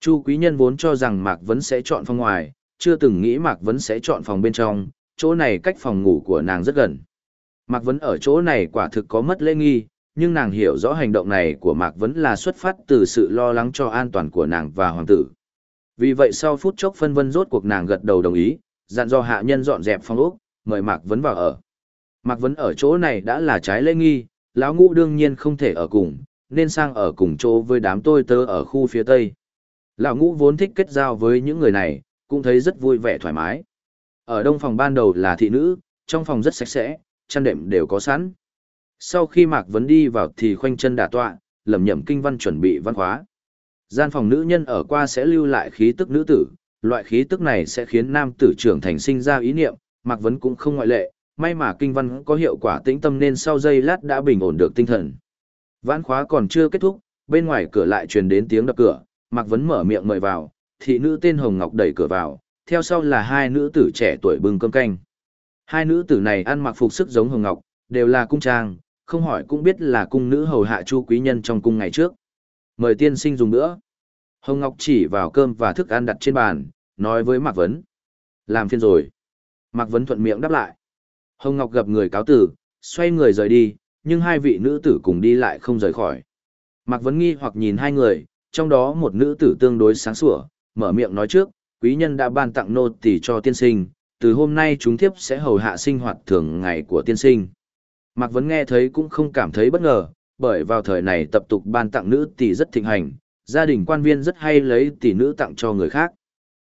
Chu quý nhân vốn cho rằng Mạc Vấn sẽ chọn phòng ngoài, chưa từng nghĩ Mạc Vấn sẽ chọn phòng bên trong, chỗ này cách phòng ngủ của nàng rất gần. Mạc Vấn ở chỗ này quả thực có mất lễ nghi, nhưng nàng hiểu rõ hành động này của Mạc Vấn là xuất phát từ sự lo lắng cho an toàn của nàng và hoàng tử. Vì vậy sau phút chốc phân vân rốt cuộc nàng gật đầu đồng ý, dặn do hạ nhân dọn dẹp phòng ốc, mời Mạc Vấn vào ở. Mạc Vấn ở chỗ này đã là trái lễ nghi, lão ngũ đương nhiên không thể ở cùng, nên sang ở cùng chỗ với đám tôi tớ ở khu phía tây. Lão ngũ vốn thích kết giao với những người này, cũng thấy rất vui vẻ thoải mái. Ở đông phòng ban đầu là thị nữ, trong phòng rất sạch sẽ, chăn đệm đều có sẵn. Sau khi Mạc Vấn đi vào thì khoanh chân đả tọa, lẩm nhẩm kinh văn chuẩn bị văn khóa. Gian phòng nữ nhân ở qua sẽ lưu lại khí tức nữ tử, loại khí tức này sẽ khiến nam tử trưởng thành sinh ra ý niệm, Mạc Vấn cũng không ngoại lệ, may mà kinh văn có hiệu quả tĩnh tâm nên sau giây lát đã bình ổn được tinh thần. Vãn khóa còn chưa kết thúc, bên ngoài cửa lại truyền đến tiếng đập cửa, Mạc Vấn mở miệng mời vào, thị nữ tên Hồng Ngọc đẩy cửa vào, theo sau là hai nữ tử trẻ tuổi bưng cơm canh. Hai nữ tử này ăn mặc phục sức giống Hồng Ngọc, đều là cung trang, không hỏi cũng biết là cung nữ hầu hạ chu quý nhân trong cung ngày trước. Mời tiên sinh dùng nữa. Hồng Ngọc chỉ vào cơm và thức ăn đặt trên bàn, nói với Mạc Vấn. Làm phiên rồi. Mạc Vấn thuận miệng đáp lại. Hồng Ngọc gặp người cáo tử, xoay người rời đi, nhưng hai vị nữ tử cùng đi lại không rời khỏi. Mạc Vấn nghi hoặc nhìn hai người, trong đó một nữ tử tương đối sáng sủa, mở miệng nói trước, quý nhân đã ban tặng nô tỳ cho tiên sinh, từ hôm nay chúng thiếp sẽ hầu hạ sinh hoạt thường ngày của tiên sinh. Mạc Vấn nghe thấy cũng không cảm thấy bất ngờ, bởi vào thời này tập tục ban tặng nữ tỷ rất thịnh hành, gia đình quan viên rất hay lấy tỷ nữ tặng cho người khác.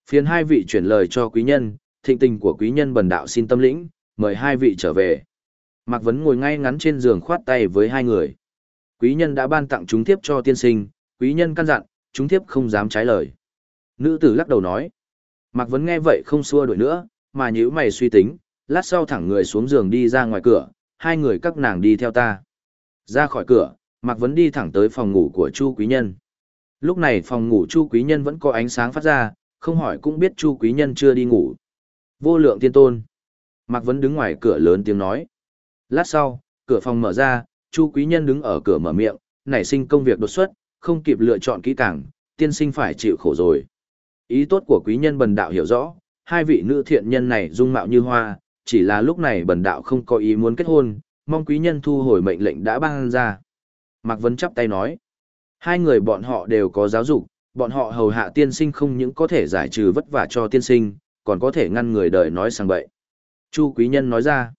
Phiền hai vị chuyển lời cho quý nhân, thịnh tình của quý nhân bần đạo xin tâm lĩnh, mời hai vị trở về. Mạc Vấn ngồi ngay ngắn trên giường khoát tay với hai người. Quý nhân đã ban tặng chúng tiếp cho tiên sinh, quý nhân căn dặn, chúng tiếp không dám trái lời. Nữ tử lắc đầu nói. Mạc Vấn nghe vậy không xua đuổi nữa, mà nhữ mày suy tính, lát sau thẳng người xuống giường đi ra ngoài cửa, hai người các nàng đi theo ta. Ra khỏi cửa, Mạc Vấn đi thẳng tới phòng ngủ của Chu Quý Nhân. Lúc này phòng ngủ Chu Quý Nhân vẫn có ánh sáng phát ra, không hỏi cũng biết Chu Quý Nhân chưa đi ngủ. Vô lượng tiên tôn. Mạc Vấn đứng ngoài cửa lớn tiếng nói. Lát sau, cửa phòng mở ra, Chu Quý Nhân đứng ở cửa mở miệng, nảy sinh công việc đột xuất, không kịp lựa chọn kỹ càng, tiên sinh phải chịu khổ rồi. Ý tốt của quý nhân bần đạo hiểu rõ, hai vị nữ thiện nhân này dung mạo như hoa, chỉ là lúc này bần đạo không có ý muốn kết hôn, mong quý nhân thu hồi mệnh lệnh đã ban ra. Mạc Vấn chắp tay nói, hai người bọn họ đều có giáo dục, bọn họ hầu hạ tiên sinh không những có thể giải trừ vất vả cho tiên sinh, còn có thể ngăn người đời nói sang bậy. Chu quý nhân nói ra,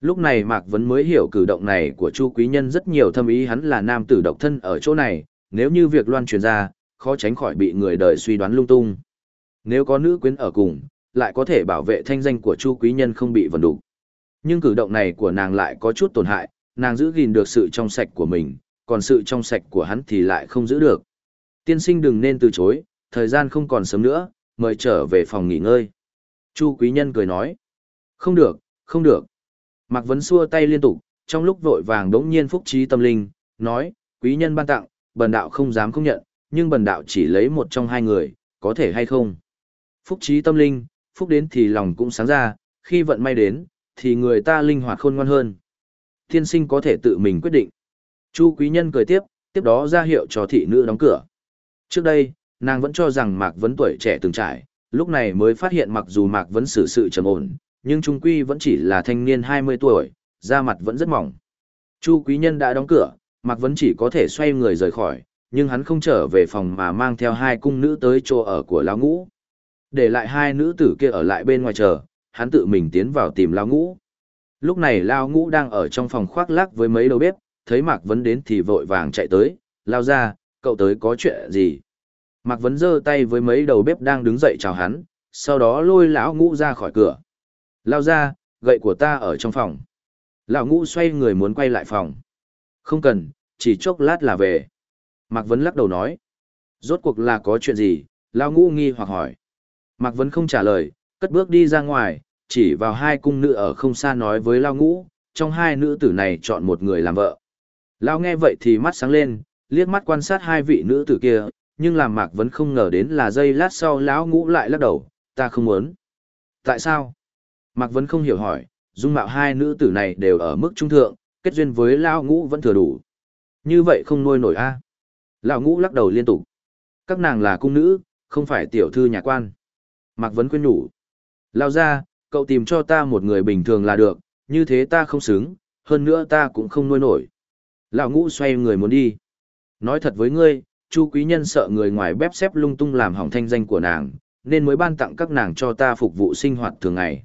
lúc này Mạc Vấn mới hiểu cử động này của Chu quý nhân rất nhiều thâm ý hắn là nam tử độc thân ở chỗ này, nếu như việc loan truyền ra, khó tránh khỏi bị người đời suy đoán lung tung. Nếu có nữ quyến ở cùng, lại có thể bảo vệ thanh danh của Chu quý nhân không bị vần đục. Nhưng cử động này của nàng lại có chút tổn hại, nàng giữ gìn được sự trong sạch của mình, còn sự trong sạch của hắn thì lại không giữ được. Tiên sinh đừng nên từ chối, thời gian không còn sớm nữa, mời trở về phòng nghỉ ngơi. Chu quý nhân cười nói. Không được, không được. Mạc Vấn xua tay liên tục, trong lúc vội vàng đống nhiên phúc trí tâm linh, nói, quý nhân ban tặng, bần đạo không dám không nhận, nhưng bần đạo chỉ lấy một trong hai người, có thể hay không? Phúc trí tâm linh, phúc đến thì lòng cũng sáng ra, khi vận may đến, thì người ta linh hoạt khôn ngoan hơn. Tiên sinh có thể tự mình quyết định. Chu quý nhân cười tiếp, tiếp đó ra hiệu cho thị nữ đóng cửa. Trước đây, nàng vẫn cho rằng Mạc Vấn tuổi trẻ từng trải, lúc này mới phát hiện mặc dù Mạc Vấn xử sự trầm ổn, nhưng trung quy vẫn chỉ là thanh niên 20 tuổi, da mặt vẫn rất mỏng. Chu quý nhân đã đóng cửa, Mạc Vấn chỉ có thể xoay người rời khỏi, nhưng hắn không trở về phòng mà mang theo hai cung nữ tới chỗ ở của lão ngũ. Để lại hai nữ tử kia ở lại bên ngoài chờ, hắn tự mình tiến vào tìm lão ngũ. Lúc này lão ngũ đang ở trong phòng khoác lác với mấy đầu bếp, thấy Mạc Vấn đến thì vội vàng chạy tới, lao ra, cậu tới có chuyện gì? Mạc Vấn giơ tay với mấy đầu bếp đang đứng dậy chào hắn, sau đó lôi lão ngũ ra khỏi cửa. Lao ra, gậy của ta ở trong phòng. Lão ngũ xoay người muốn quay lại phòng. Không cần, chỉ chốc lát là về. Mạc Vấn lắc đầu nói. Rốt cuộc là có chuyện gì? Lão ngũ nghi hoặc hỏi. Mạc Vấn không trả lời, cất bước đi ra ngoài, chỉ vào hai cung nữ ở không xa nói với Lão ngũ, trong hai nữ tử này chọn một người làm vợ. Lão nghe vậy thì mắt sáng lên, liếc mắt quan sát hai vị nữ tử kia, nhưng làm Mạc Vấn không ngờ đến là giây lát sau lão ngũ lại lắc đầu, ta không muốn. Tại sao? Mạc Vấn không hiểu hỏi, dung mạo hai nữ tử này đều ở mức trung thượng, kết duyên với lão ngũ vẫn thừa đủ. Như vậy không nuôi nổi a Lão ngũ lắc đầu liên tục. Các nàng là cung nữ, không phải tiểu thư nhà quan. Mạc Vấn khuyên nhủ. Lao ra, cậu tìm cho ta một người bình thường là được, như thế ta không xứng, hơn nữa ta cũng không nuôi nổi. Lão ngũ xoay người muốn đi. Nói thật với ngươi, Chu quý nhân sợ người ngoài bếp xếp lung tung làm hỏng thanh danh của nàng, nên mới ban tặng các nàng cho ta phục vụ sinh hoạt thường ngày.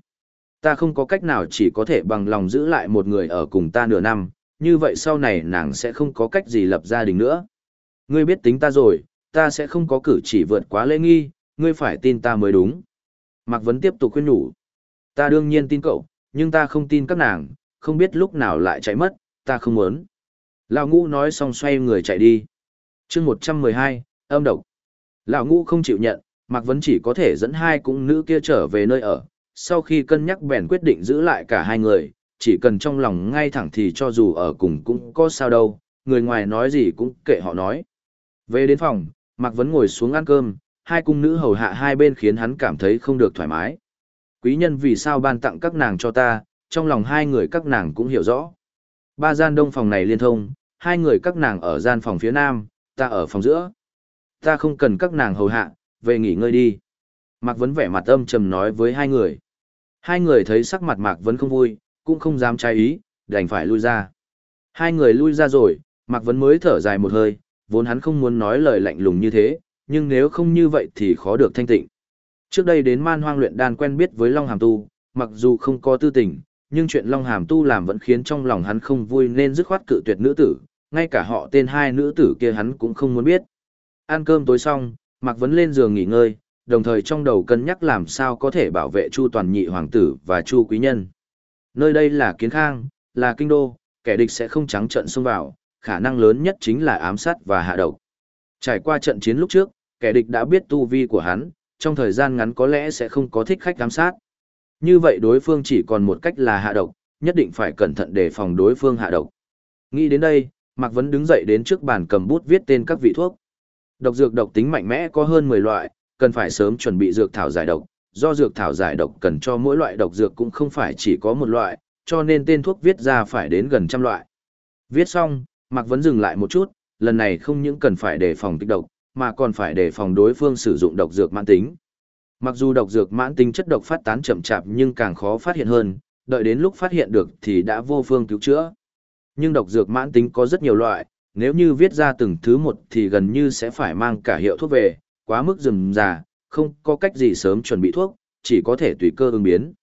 Ta không có cách nào chỉ có thể bằng lòng giữ lại một người ở cùng ta nửa năm, như vậy sau này nàng sẽ không có cách gì lập gia đình nữa. Ngươi biết tính ta rồi, ta sẽ không có cử chỉ vượt quá lễ nghi, ngươi phải tin ta mới đúng. Mạc Vấn tiếp tục khuyên nhủ. Ta đương nhiên tin cậu, nhưng ta không tin các nàng, không biết lúc nào lại chạy mất, ta không muốn. Lão ngũ nói xong xoay người chạy đi. chương 112, âm độc. Lão ngũ không chịu nhận, Mạc Vấn chỉ có thể dẫn hai cung nữ kia trở về nơi ở. Sau khi cân nhắc bèn quyết định giữ lại cả hai người, chỉ cần trong lòng ngay thẳng thì cho dù ở cùng cũng có sao đâu, người ngoài nói gì cũng kệ họ nói. Về đến phòng, Mạc Vấn ngồi xuống ăn cơm, hai cung nữ hầu hạ hai bên khiến hắn cảm thấy không được thoải mái. Quý nhân vì sao ban tặng các nàng cho ta, trong lòng hai người các nàng cũng hiểu rõ. Ba gian đông phòng này liên thông, hai người các nàng ở gian phòng phía nam, ta ở phòng giữa. Ta không cần các nàng hầu hạ, về nghỉ ngơi đi. Mạc Vấn vẻ mặt âm trầm nói với hai người. Hai người thấy sắc mặt Mạc Vấn không vui, cũng không dám trái ý, đành phải lui ra. Hai người lui ra rồi, Mạc Vấn mới thở dài một hơi, vốn hắn không muốn nói lời lạnh lùng như thế, nhưng nếu không như vậy thì khó được thanh tịnh. Trước đây đến man hoang luyện đan quen biết với Long Hàm Tu, mặc dù không có tư tình, nhưng chuyện Long Hàm Tu làm vẫn khiến trong lòng hắn không vui nên dứt khoát cự tuyệt nữ tử, ngay cả họ tên hai nữ tử kia hắn cũng không muốn biết. Ăn cơm tối xong, Mạc Vấn lên giường nghỉ ngơi, đồng thời trong đầu cân nhắc làm sao có thể bảo vệ Chu Toàn Nhị Hoàng tử và Chu Quý Nhân. Nơi đây là Kiến Khang, là kinh đô, kẻ địch sẽ không trắng trận xông vào, khả năng lớn nhất chính là ám sát và hạ độc. Trải qua trận chiến lúc trước, kẻ địch đã biết tu vi của hắn, trong thời gian ngắn có lẽ sẽ không có thích khách giám sát. Như vậy đối phương chỉ còn một cách là hạ độc, nhất định phải cẩn thận để phòng đối phương hạ độc. Nghĩ đến đây, Mạc Vấn đứng dậy đến trước bàn cầm bút viết tên các vị thuốc. Độc dược độc tính mạnh mẽ có hơn 10 loại, cần phải sớm chuẩn bị dược thảo giải độc, do dược thảo giải độc cần cho mỗi loại độc dược cũng không phải chỉ có một loại, cho nên tên thuốc viết ra phải đến gần trăm loại. Viết xong, Mạc Vấn dừng lại một chút, lần này không những cần phải đề phòng kích độc, mà còn phải đề phòng đối phương sử dụng độc dược mãn tính. Mặc dù độc dược mãn tính chất độc phát tán chậm chạp nhưng càng khó phát hiện hơn, đợi đến lúc phát hiện được thì đã vô phương cứu chữa. Nhưng độc dược mãn tính có rất nhiều loại, nếu như viết ra từng thứ một thì gần như sẽ phải mang cả hiệu thuốc về, quá mức rườm rà, không có cách gì sớm chuẩn bị thuốc, chỉ có thể tùy cơ ứng biến.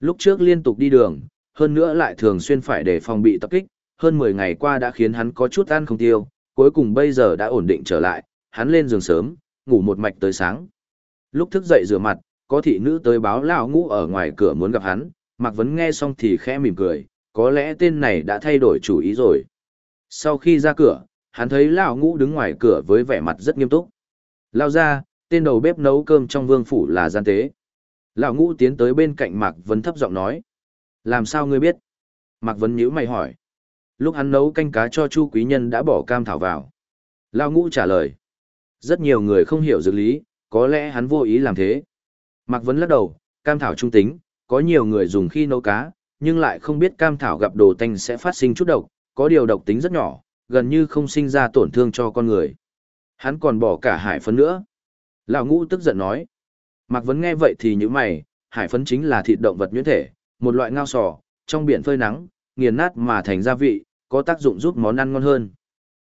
Lúc trước liên tục đi đường, hơn nữa lại thường xuyên phải để phòng bị tập kích, hơn 10 ngày qua đã khiến hắn có chút ăn không tiêu, cuối cùng bây giờ đã ổn định trở lại, hắn lên giường sớm, ngủ một mạch tới sáng. Lúc thức dậy rửa mặt, có thị nữ tới báo lão ngũ ở ngoài cửa muốn gặp hắn, Mạc Vấn nghe xong thì khẽ mỉm cười, có lẽ tên này đã thay đổi chủ ý rồi. Sau khi ra cửa, hắn thấy lão ngũ đứng ngoài cửa với vẻ mặt rất nghiêm túc. Lao ra, tên đầu bếp nấu cơm trong vương phủ là gian tế. Lão ngũ tiến tới bên cạnh Mạc Vấn thấp giọng nói. Làm sao ngươi biết? Mạc Vấn nhíu mày hỏi. Lúc hắn nấu canh cá cho Chu Quý Nhân đã bỏ cam thảo vào. Lão ngũ trả lời. Rất nhiều người không hiểu dược lý, có lẽ hắn vô ý làm thế. Mạc Vấn lắc đầu, cam thảo trung tính, có nhiều người dùng khi nấu cá, nhưng lại không biết cam thảo gặp đồ tanh sẽ phát sinh chút độc, có điều độc tính rất nhỏ, gần như không sinh ra tổn thương cho con người. Hắn còn bỏ cả hải phấn nữa. Lão ngũ tức giận nói. Mạc Vấn nghe vậy thì như mày, hải phấn chính là thịt động vật nhuyễn thể, một loại ngao sò, trong biển phơi nắng, nghiền nát mà thành gia vị, có tác dụng giúp món ăn ngon hơn.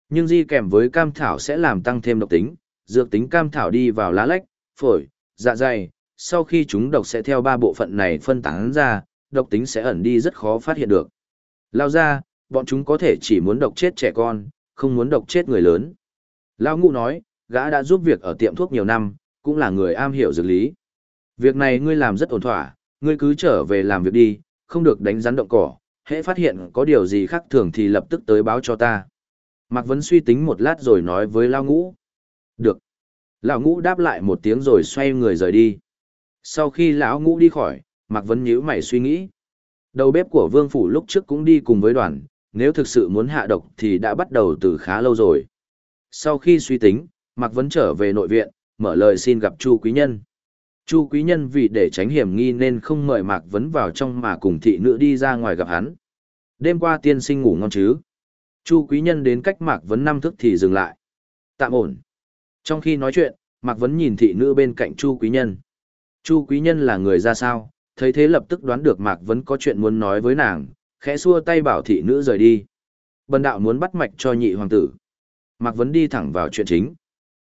Nhưng di kèm với cam thảo sẽ làm tăng thêm độc tính, dược tính cam thảo đi vào lá lách, phổi, dạ dày, sau khi chúng độc sẽ theo ba bộ phận này phân tán ra, độc tính sẽ ẩn đi rất khó phát hiện được. Lao ra, bọn chúng có thể chỉ muốn độc chết trẻ con, không muốn độc chết người lớn. Lao ngũ nói, gã đã giúp việc ở tiệm thuốc nhiều năm, cũng là người am hiểu dược lý. Việc này ngươi làm rất ổn thỏa, ngươi cứ trở về làm việc đi, không được đánh rắn động cỏ, hễ phát hiện có điều gì khác thường thì lập tức tới báo cho ta. Mạc Vấn suy tính một lát rồi nói với Lao Ngũ. Được. Lão Ngũ đáp lại một tiếng rồi xoay người rời đi. Sau khi Lão Ngũ đi khỏi, Mạc Vấn nhíu mày suy nghĩ. Đầu bếp của Vương Phủ lúc trước cũng đi cùng với đoàn, nếu thực sự muốn hạ độc thì đã bắt đầu từ khá lâu rồi. Sau khi suy tính, Mạc Vấn trở về nội viện, mở lời xin gặp Chu Quý Nhân. Chu Quý Nhân vì để tránh hiểm nghi nên không mời Mạc Vấn vào trong mà cùng thị nữ đi ra ngoài gặp hắn. Đêm qua tiên sinh ngủ ngon chứ. Chu Quý Nhân đến cách Mạc Vấn năm thức thì dừng lại. Tạm ổn. Trong khi nói chuyện, Mạc Vấn nhìn thị nữ bên cạnh Chu Quý Nhân. Chu Quý Nhân là người ra sao, thấy thế lập tức đoán được Mạc Vấn có chuyện muốn nói với nàng, khẽ xua tay bảo thị nữ rời đi. Bần đạo muốn bắt mạch cho nhị hoàng tử. Mạc Vấn đi thẳng vào chuyện chính.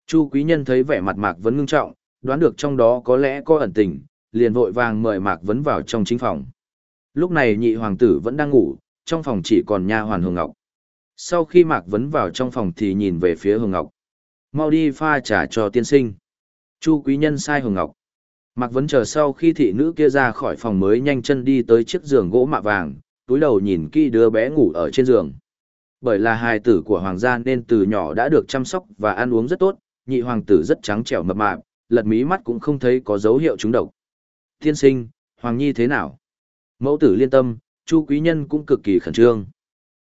Chu Quý Nhân thấy vẻ mặt Mạc Vấn ngưng trọng, đoán được trong đó có lẽ có ẩn tình, liền vội vàng mời Mạc Vấn vào trong chính phòng. Lúc này nhị hoàng tử vẫn đang ngủ, trong phòng chỉ còn nha hoàn Hương Ngọc. Sau khi Mạc Vấn vào trong phòng thì nhìn về phía Hương Ngọc. Mau đi pha trà cho tiên sinh. Chu Quý Nhân sai Hương Ngọc. Mạc Vấn chờ sau khi thị nữ kia ra khỏi phòng mới nhanh chân đi tới chiếc giường gỗ mạ vàng, túi đầu nhìn kỹ đứa bé ngủ ở trên giường. Bởi là hài tử của hoàng gia nên từ nhỏ đã được chăm sóc và ăn uống rất tốt, nhị hoàng tử rất trắng trẻo mập mạp, lật mí mắt cũng không thấy có dấu hiệu trúng độc. Tiên sinh, hoàng nhi thế nào? Mẫu tử liên tâm, Chu quý nhân cũng cực kỳ khẩn trương.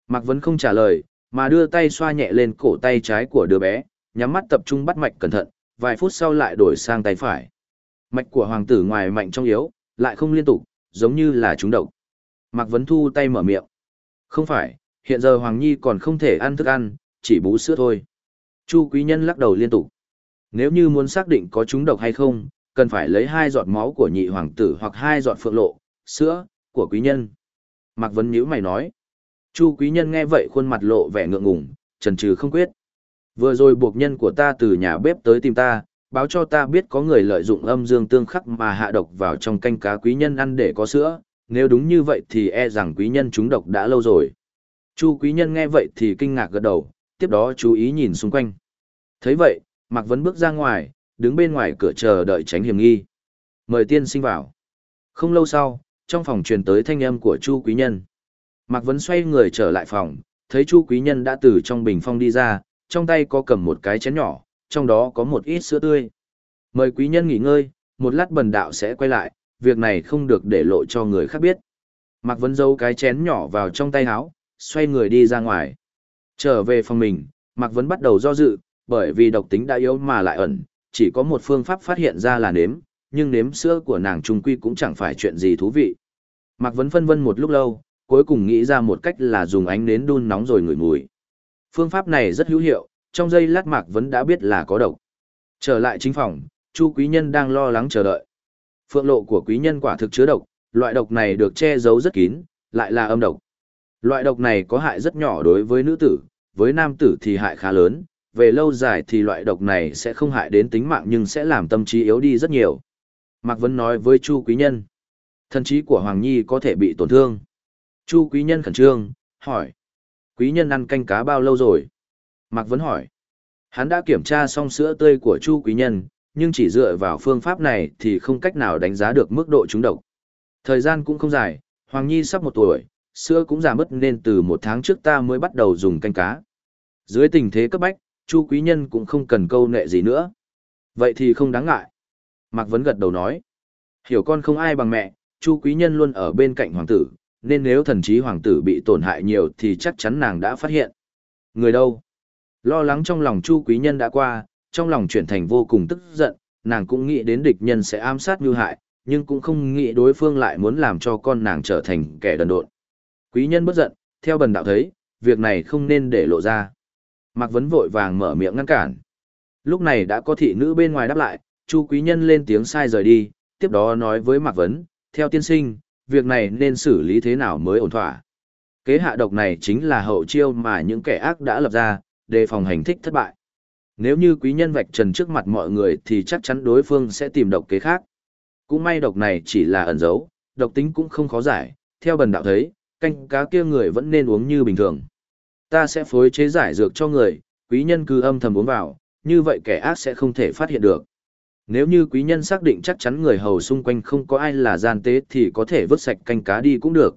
Mạc Vấn không trả lời, mà đưa tay xoa nhẹ lên cổ tay trái của đứa bé, nhắm mắt tập trung bắt mạch cẩn thận, vài phút sau lại đổi sang tay phải. Mạch của hoàng tử ngoài mạnh trong yếu, lại không liên tục, giống như là trúng độc. Mạc Vấn thu tay mở miệng. Không phải, hiện giờ Hoàng Nhi còn không thể ăn thức ăn, chỉ bú sữa thôi. Chu Quý Nhân lắc đầu liên tục. Nếu như muốn xác định có trúng độc hay không, cần phải lấy hai giọt máu của nhị hoàng tử hoặc hai giọt phượng lộ, sữa, của quý nhân. Mạc Vấn Nhữ mày nói. Chu quý nhân nghe vậy khuôn mặt lộ vẻ ngượng ngùng, trần trừ không quyết. Vừa rồi buộc nhân của ta từ nhà bếp tới tìm ta, báo cho ta biết có người lợi dụng âm dương tương khắc mà hạ độc vào trong canh cá quý nhân ăn để có sữa, nếu đúng như vậy thì e rằng quý nhân trúng độc đã lâu rồi. Chu quý nhân nghe vậy thì kinh ngạc gật đầu, tiếp đó chú ý nhìn xung quanh. thấy vậy, Mạc Vấn bước ra ngoài, đứng bên ngoài cửa chờ đợi tránh hiểm nghi. Mời tiên sinh vào. Không lâu sau, trong phòng truyền tới thanh âm của Chu Quý Nhân. Mạc Vấn xoay người trở lại phòng, thấy Chu Quý Nhân đã từ trong bình phong đi ra, trong tay có cầm một cái chén nhỏ, trong đó có một ít sữa tươi. Mời Quý Nhân nghỉ ngơi, một lát bần đạo sẽ quay lại, việc này không được để lộ cho người khác biết. Mạc Vấn giấu cái chén nhỏ vào trong tay áo, xoay người đi ra ngoài. Trở về phòng mình, Mạc Vấn bắt đầu do dự, bởi vì độc tính đã yếu mà lại ẩn, chỉ có một phương pháp phát hiện ra là nếm, nhưng nếm sữa của nàng trung quy cũng chẳng phải chuyện gì thú vị. Mạc Vấn phân vân một lúc lâu, cuối cùng nghĩ ra một cách là dùng ánh nến đun nóng rồi ngửi mùi. Phương pháp này rất hữu hiệu, trong giây lát Mạc Vấn đã biết là có độc. Trở lại chính phòng, Chu Quý Nhân đang lo lắng chờ đợi. Phượng lộ của Quý Nhân quả thực chứa độc, loại độc này được che giấu rất kín, lại là âm độc. Loại độc này có hại rất nhỏ đối với nữ tử, với nam tử thì hại khá lớn, về lâu dài thì loại độc này sẽ không hại đến tính mạng nhưng sẽ làm tâm trí yếu đi rất nhiều. Mạc Vấn nói với Chu Quý Nhân, thân trí của Hoàng Nhi có thể bị tổn thương. Chu Quý Nhân khẩn trương, hỏi, Quý Nhân ăn canh cá bao lâu rồi? Mạc Vấn hỏi, hắn đã kiểm tra xong sữa tươi của Chu Quý Nhân, nhưng chỉ dựa vào phương pháp này thì không cách nào đánh giá được mức độ trúng độc. Thời gian cũng không dài, Hoàng Nhi sắp một tuổi, sữa cũng giảm mất nên từ một tháng trước ta mới bắt đầu dùng canh cá. Dưới tình thế cấp bách, Chu quý nhân cũng không cần câu nệ gì nữa. Vậy thì không đáng ngại. Mạc Vấn gật đầu nói. Hiểu con không ai bằng mẹ, Chu quý nhân luôn ở bên cạnh hoàng tử, nên nếu thần trí hoàng tử bị tổn hại nhiều thì chắc chắn nàng đã phát hiện. Người đâu? Lo lắng trong lòng Chu quý nhân đã qua, trong lòng chuyển thành vô cùng tức giận, nàng cũng nghĩ đến địch nhân sẽ ám sát như hại, nhưng cũng không nghĩ đối phương lại muốn làm cho con nàng trở thành kẻ đần độn. Quý nhân bất giận, theo bần đạo thấy, việc này không nên để lộ ra. Mạc Vấn vội vàng mở miệng ngăn cản. Lúc này đã có thị nữ bên ngoài đáp lại, Chu Quý Nhân lên tiếng sai rời đi, tiếp đó nói với Mạc Vấn, theo tiên sinh, việc này nên xử lý thế nào mới ổn thỏa. Kế hạ độc này chính là hậu chiêu mà những kẻ ác đã lập ra, đề phòng hành thích thất bại. Nếu như quý nhân vạch trần trước mặt mọi người thì chắc chắn đối phương sẽ tìm độc kế khác. Cũng may độc này chỉ là ẩn dấu, độc tính cũng không khó giải, theo bần đạo thấy, canh cá kia người vẫn nên uống như bình thường. Ta sẽ phối chế giải dược cho người, quý nhân cứ âm thầm uống vào, như vậy kẻ ác sẽ không thể phát hiện được. Nếu như quý nhân xác định chắc chắn người hầu xung quanh không có ai là gian tế thì có thể vứt sạch canh cá đi cũng được.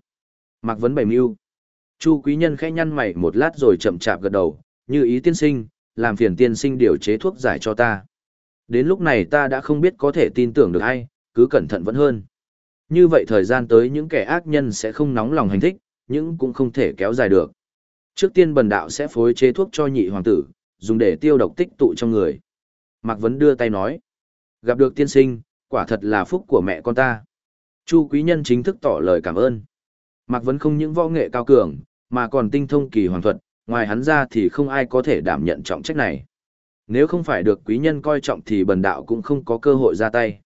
Mạc Vấn bày mưu. Chu quý nhân khẽ nhăn mày một lát rồi chậm chạp gật đầu, như ý tiên sinh, làm phiền tiên sinh điều chế thuốc giải cho ta. Đến lúc này ta đã không biết có thể tin tưởng được ai, cứ cẩn thận vẫn hơn. Như vậy thời gian tới những kẻ ác nhân sẽ không nóng lòng hành thích, nhưng cũng không thể kéo dài được. Trước tiên bần đạo sẽ phối chế thuốc cho nhị hoàng tử, dùng để tiêu độc tích tụ trong người. Mạc Vấn đưa tay nói. Gặp được tiên sinh, quả thật là phúc của mẹ con ta. Chu quý nhân chính thức tỏ lời cảm ơn. Mạc Vấn không những võ nghệ cao cường, mà còn tinh thông kỳ hoàng thuật, ngoài hắn ra thì không ai có thể đảm nhận trọng trách này. Nếu không phải được quý nhân coi trọng thì bần đạo cũng không có cơ hội ra tay.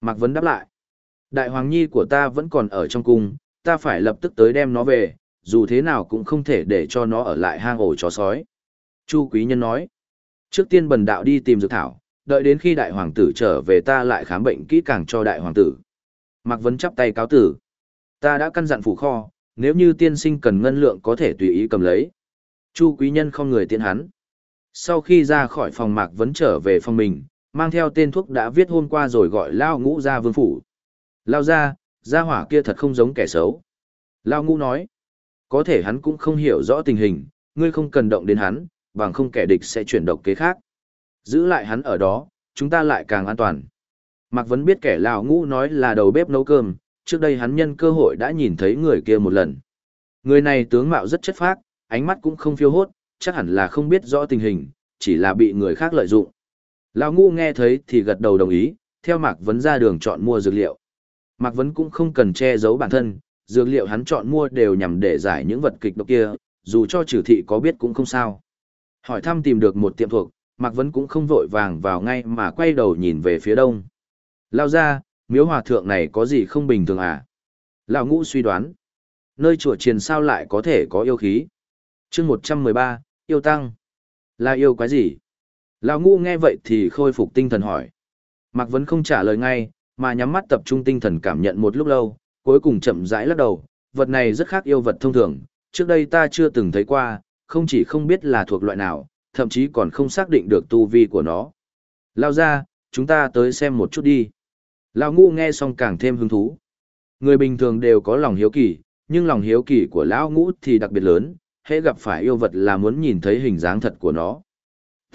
Mạc Vấn đáp lại. Đại hoàng nhi của ta vẫn còn ở trong cung, ta phải lập tức tới đem nó về, dù thế nào cũng không thể để cho nó ở lại hang ổ chó sói. Chu quý nhân nói. Trước tiên bần đạo đi tìm dược thảo, đợi đến khi đại hoàng tử trở về ta lại khám bệnh kỹ càng cho đại hoàng tử. Mạc Vấn chắp tay cáo tử. Ta đã căn dặn phủ kho, nếu như tiên sinh cần ngân lượng có thể tùy ý cầm lấy. Chu quý nhân không người tiện hắn. Sau khi ra khỏi phòng Mạc Vấn trở về phòng mình, mang theo tên thuốc đã viết hôm qua rồi gọi Lao Ngũ ra vương phủ. Lao ra, gia hỏa kia thật không giống kẻ xấu. Lao Ngũ nói, có thể hắn cũng không hiểu rõ tình hình, ngươi không cần động đến hắn, bằng không kẻ địch sẽ chuyển độc kế khác. Giữ lại hắn ở đó, chúng ta lại càng an toàn. Mạc Vấn biết kẻ lão Ngũ nói là đầu bếp nấu cơm, trước đây hắn nhân cơ hội đã nhìn thấy người kia một lần. Người này tướng mạo rất chất phác, ánh mắt cũng không phiêu hốt, chắc hẳn là không biết rõ tình hình, chỉ là bị người khác lợi dụng. Lão ngu nghe thấy thì gật đầu đồng ý, theo Mạc Vấn ra đường chọn mua dược liệu. Mạc Vấn cũng không cần che giấu bản thân, dược liệu hắn chọn mua đều nhằm để giải những vật kịch độc kia, dù cho trừ thị có biết cũng không sao. Hỏi thăm tìm được một tiệm thuộc, Mạc Vấn cũng không vội vàng vào ngay mà quay đầu nhìn về phía đông. Lao ra, miếu hòa thượng này có gì không bình thường à? Lão ngũ suy đoán. Nơi chùa triền sao lại có thể có yêu khí? chương một trăm mười ba yêu tăng. Là yêu quái gì? Lão ngũ nghe vậy thì khôi phục tinh thần hỏi. Mạc Vấn không trả lời ngay, mà nhắm mắt tập trung tinh thần cảm nhận một lúc lâu, cuối cùng chậm rãi lắc đầu. Vật này rất khác yêu vật thông thường, trước đây ta chưa từng thấy qua, không chỉ không biết là thuộc loại nào, thậm chí còn không xác định được tu vi của nó. Lao ra, chúng ta tới xem một chút đi. Lão ngũ nghe xong càng thêm hứng thú. Người bình thường đều có lòng hiếu kỳ, nhưng lòng hiếu kỳ của lão ngũ thì đặc biệt lớn, hễ gặp phải yêu vật là muốn nhìn thấy hình dáng thật của nó.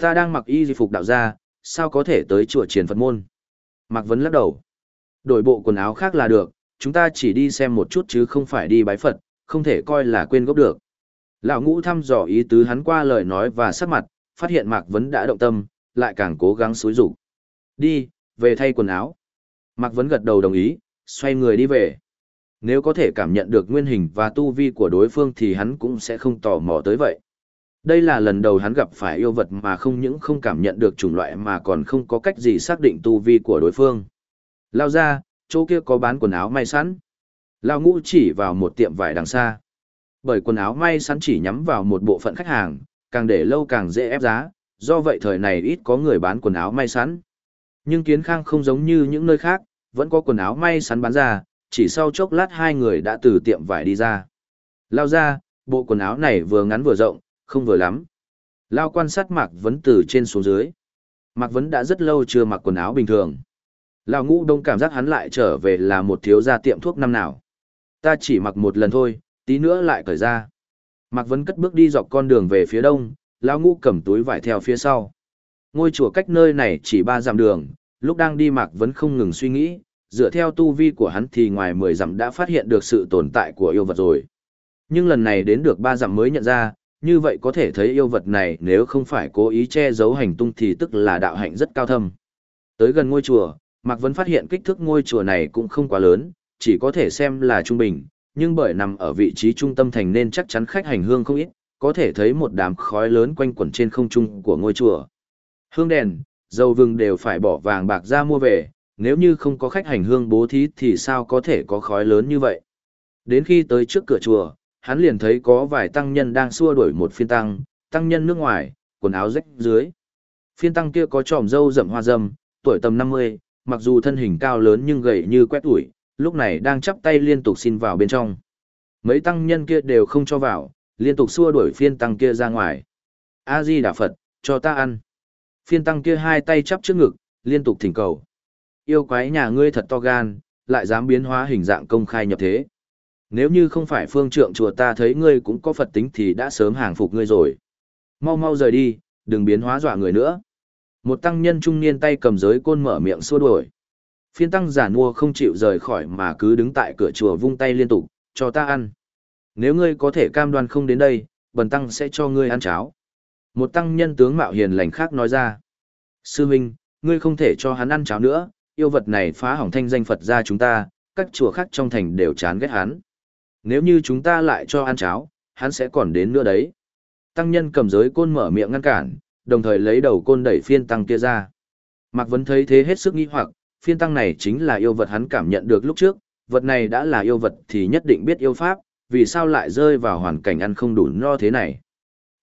Ta đang mặc y di phục đạo gia, sao có thể tới chùa triển Phật môn? Mạc Vấn lắc đầu. Đổi bộ quần áo khác là được, chúng ta chỉ đi xem một chút chứ không phải đi bái Phật, không thể coi là quên gốc được. Lão ngũ thăm dò ý tứ hắn qua lời nói và sắc mặt, phát hiện Mạc Vấn đã động tâm, lại càng cố gắng xúi rủ. Đi, về thay quần áo. Mạc Vấn gật đầu đồng ý, xoay người đi về. Nếu có thể cảm nhận được nguyên hình và tu vi của đối phương thì hắn cũng sẽ không tò mò tới vậy. Đây là lần đầu hắn gặp phải yêu vật mà không những không cảm nhận được chủng loại mà còn không có cách gì xác định tu vi của đối phương. Lao ra, chỗ kia có bán quần áo may sẵn. Lao ngũ chỉ vào một tiệm vải đằng xa. Bởi quần áo may sẵn chỉ nhắm vào một bộ phận khách hàng, càng để lâu càng dễ ép giá, do vậy thời này ít có người bán quần áo may sẵn. Nhưng kiến khang không giống như những nơi khác, vẫn có quần áo may sẵn bán ra, chỉ sau chốc lát hai người đã từ tiệm vải đi ra. Lao ra, bộ quần áo này vừa ngắn vừa rộng, không vừa lắm. Lao quan sát Mạc Vấn từ trên xuống dưới. Mạc Vấn đã rất lâu chưa mặc quần áo bình thường. Lão ngũ đông cảm giác hắn lại trở về là một thiếu gia tiệm thuốc năm nào. Ta chỉ mặc một lần thôi, tí nữa lại cởi ra. Mạc Vấn cất bước đi dọc con đường về phía đông, Lão ngũ cầm túi vải theo phía sau. Ngôi chùa cách nơi này chỉ ba dặm đường, lúc đang đi Mạc Vấn không ngừng suy nghĩ, dựa theo tu vi của hắn thì ngoài 10 dặm đã phát hiện được sự tồn tại của yêu vật rồi. Nhưng lần này đến được ba dặm mới nhận ra, như vậy có thể thấy yêu vật này nếu không phải cố ý che giấu hành tung thì tức là đạo hạnh rất cao thâm. Tới gần ngôi chùa, Mạc Vấn phát hiện kích thước ngôi chùa này cũng không quá lớn, chỉ có thể xem là trung bình, nhưng bởi nằm ở vị trí trung tâm thành nên chắc chắn khách hành hương không ít, có thể thấy một đám khói lớn quanh quẩn trên không trung của ngôi chùa. Hương đèn, dầu vừng đều phải bỏ vàng bạc ra mua về, nếu như không có khách hành hương bố thí thì sao có thể có khói lớn như vậy. Đến khi tới trước cửa chùa, hắn liền thấy có vài tăng nhân đang xua đuổi một phiên tăng, tăng nhân nước ngoài, quần áo rách dưới. Phiên tăng kia có tròm râu rậm hoa râm, tuổi tầm 50, mặc dù thân hình cao lớn nhưng gầy như quét ủi, lúc này đang chắp tay liên tục xin vào bên trong. Mấy tăng nhân kia đều không cho vào, liên tục xua đuổi phiên tăng kia ra ngoài. A-di Đà Phật, cho ta ăn. Phiên tăng kia hai tay chắp trước ngực, liên tục thỉnh cầu. Yêu quái nhà ngươi thật to gan, lại dám biến hóa hình dạng công khai nhập thế. Nếu như không phải phương trượng chùa ta thấy ngươi cũng có Phật tính thì đã sớm hàng phục ngươi rồi. Mau mau rời đi, đừng biến hóa dọa người nữa. Một tăng nhân trung niên tay cầm giới côn mở miệng xua đuổi. Phiên tăng giả nua không chịu rời khỏi mà cứ đứng tại cửa chùa vung tay liên tục, cho ta ăn. Nếu ngươi có thể cam đoan không đến đây, bần tăng sẽ cho ngươi ăn cháo. Một tăng nhân tướng mạo hiền lành khác nói ra. Sư huynh ngươi không thể cho hắn ăn cháo nữa, yêu vật này phá hỏng thanh danh Phật gia chúng ta, các chùa khác trong thành đều chán ghét hắn. Nếu như chúng ta lại cho ăn cháo, hắn sẽ còn đến nữa đấy. Tăng nhân cầm giới côn mở miệng ngăn cản, đồng thời lấy đầu côn đẩy phiên tăng kia ra. Mạc Vấn thấy thế hết sức nghi hoặc, phiên tăng này chính là yêu vật hắn cảm nhận được lúc trước, vật này đã là yêu vật thì nhất định biết yêu pháp, vì sao lại rơi vào hoàn cảnh ăn không đủ no thế này.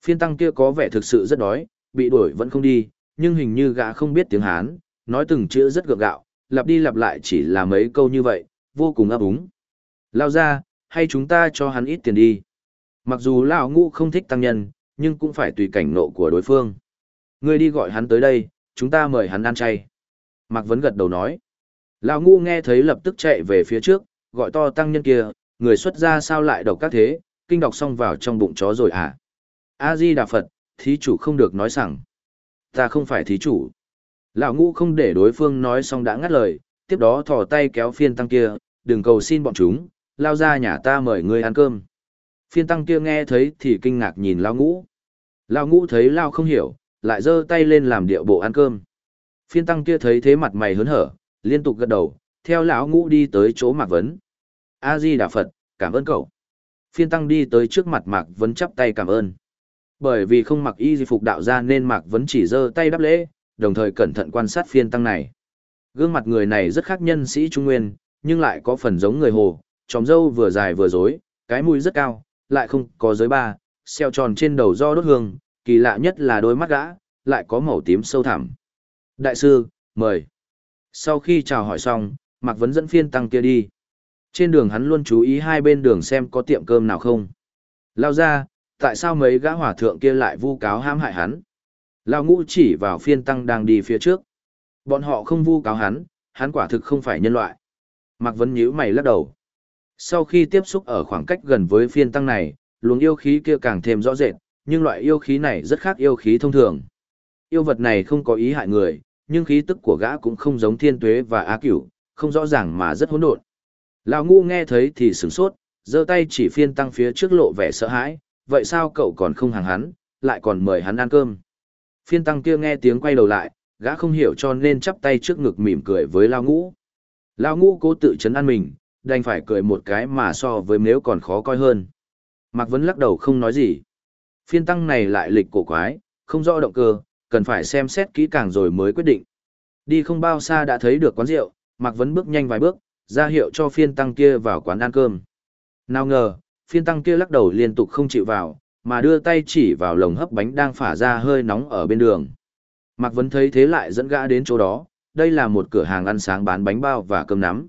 Phiên tăng kia có vẻ thực sự rất đói, bị đuổi vẫn không đi, nhưng hình như gã không biết tiếng Hán, nói từng chữ rất gượng gạo, lặp đi lặp lại chỉ là mấy câu như vậy, vô cùng ấp úng. Lao ra, hay chúng ta cho hắn ít tiền đi. Mặc dù Lão Ngũ không thích tăng nhân, nhưng cũng phải tùy cảnh nộ của đối phương. Ngươi đi gọi hắn tới đây, chúng ta mời hắn ăn chay. Mạc Vấn gật đầu nói. Lão Ngũ nghe thấy lập tức chạy về phía trước, gọi to tăng nhân kia, người xuất ra sao lại độc các thế, kinh đọc xong vào trong bụng chó rồi à. A-di Đà Phật, thí chủ không được nói rằng. Ta không phải thí chủ. Lão Ngũ không để đối phương nói xong đã ngắt lời, tiếp đó thò tay kéo phiên tăng kia, đừng cầu xin bọn chúng, lao ra nhà ta mời ngươi ăn cơm. Phiên tăng kia nghe thấy thì kinh ngạc nhìn lao ngũ. Lao ngũ thấy lao không hiểu, lại giơ tay lên làm điệu bộ ăn cơm. Phiên tăng kia thấy thế mặt mày hớn hở, liên tục gật đầu, theo lão ngũ đi tới chỗ Mạc Vấn. A Di Đà Phật, cảm ơn cậu. Phiên tăng đi tới trước mặt Mạc Vấn chắp tay cảm ơn. Bởi vì không mặc y di phục đạo ra nên Mạc Vấn chỉ giơ tay đáp lễ, đồng thời cẩn thận quan sát phiên tăng này. Gương mặt người này rất khác nhân sĩ Trung Nguyên, nhưng lại có phần giống người Hồ, tròm dâu vừa dài vừa rối, cái mũi rất cao, lại không có giới ba, xeo tròn trên đầu do đốt hương, kỳ lạ nhất là đôi mắt gã, lại có màu tím sâu thẳm. Đại sư, mời. Sau khi chào hỏi xong, Mạc Vấn dẫn phiên tăng kia đi. Trên đường hắn luôn chú ý hai bên đường xem có tiệm cơm nào không. Lao ra, tại sao mấy gã hỏa thượng kia lại vu cáo hãm hại hắn? Lao ngũ chỉ vào phiên tăng đang đi phía trước. Bọn họ không vu cáo hắn, hắn quả thực không phải nhân loại. Mạc Vấn nhíu mày lắc đầu. Sau khi tiếp xúc ở khoảng cách gần với phiên tăng này, luồng yêu khí kia càng thêm rõ rệt, nhưng loại yêu khí này rất khác yêu khí thông thường. Yêu vật này không có ý hại người, nhưng khí tức của gã cũng không giống thiên tuế và á cửu, không rõ ràng mà rất hỗn độn. Lão ngu nghe thấy thì sửng sốt, giơ tay chỉ phiên tăng phía trước lộ vẻ sợ hãi, vậy sao cậu còn không hàng hắn, lại còn mời hắn ăn cơm. Phiên tăng kia nghe tiếng quay đầu lại, gã không hiểu cho nên chắp tay trước ngực mỉm cười với Lão ngũ. Lão ngũ cố tự chấn an mình, đành phải cười một cái mà so với nếu còn khó coi hơn. Mạc Vấn lắc đầu không nói gì. Phiên tăng này lại lịch cổ quái, không rõ động cơ, cần phải xem xét kỹ càng rồi mới quyết định. Đi không bao xa đã thấy được quán rượu, Mạc Vấn bước nhanh vài bước, ra hiệu cho phiên tăng kia vào quán ăn cơm. Nào ngờ, phiên tăng kia lắc đầu liên tục không chịu vào, mà đưa tay chỉ vào lồng hấp bánh đang phả ra hơi nóng ở bên đường. Mạc Vấn thấy thế lại dẫn gã đến chỗ đó, đây là một cửa hàng ăn sáng bán bánh bao và cơm nắm.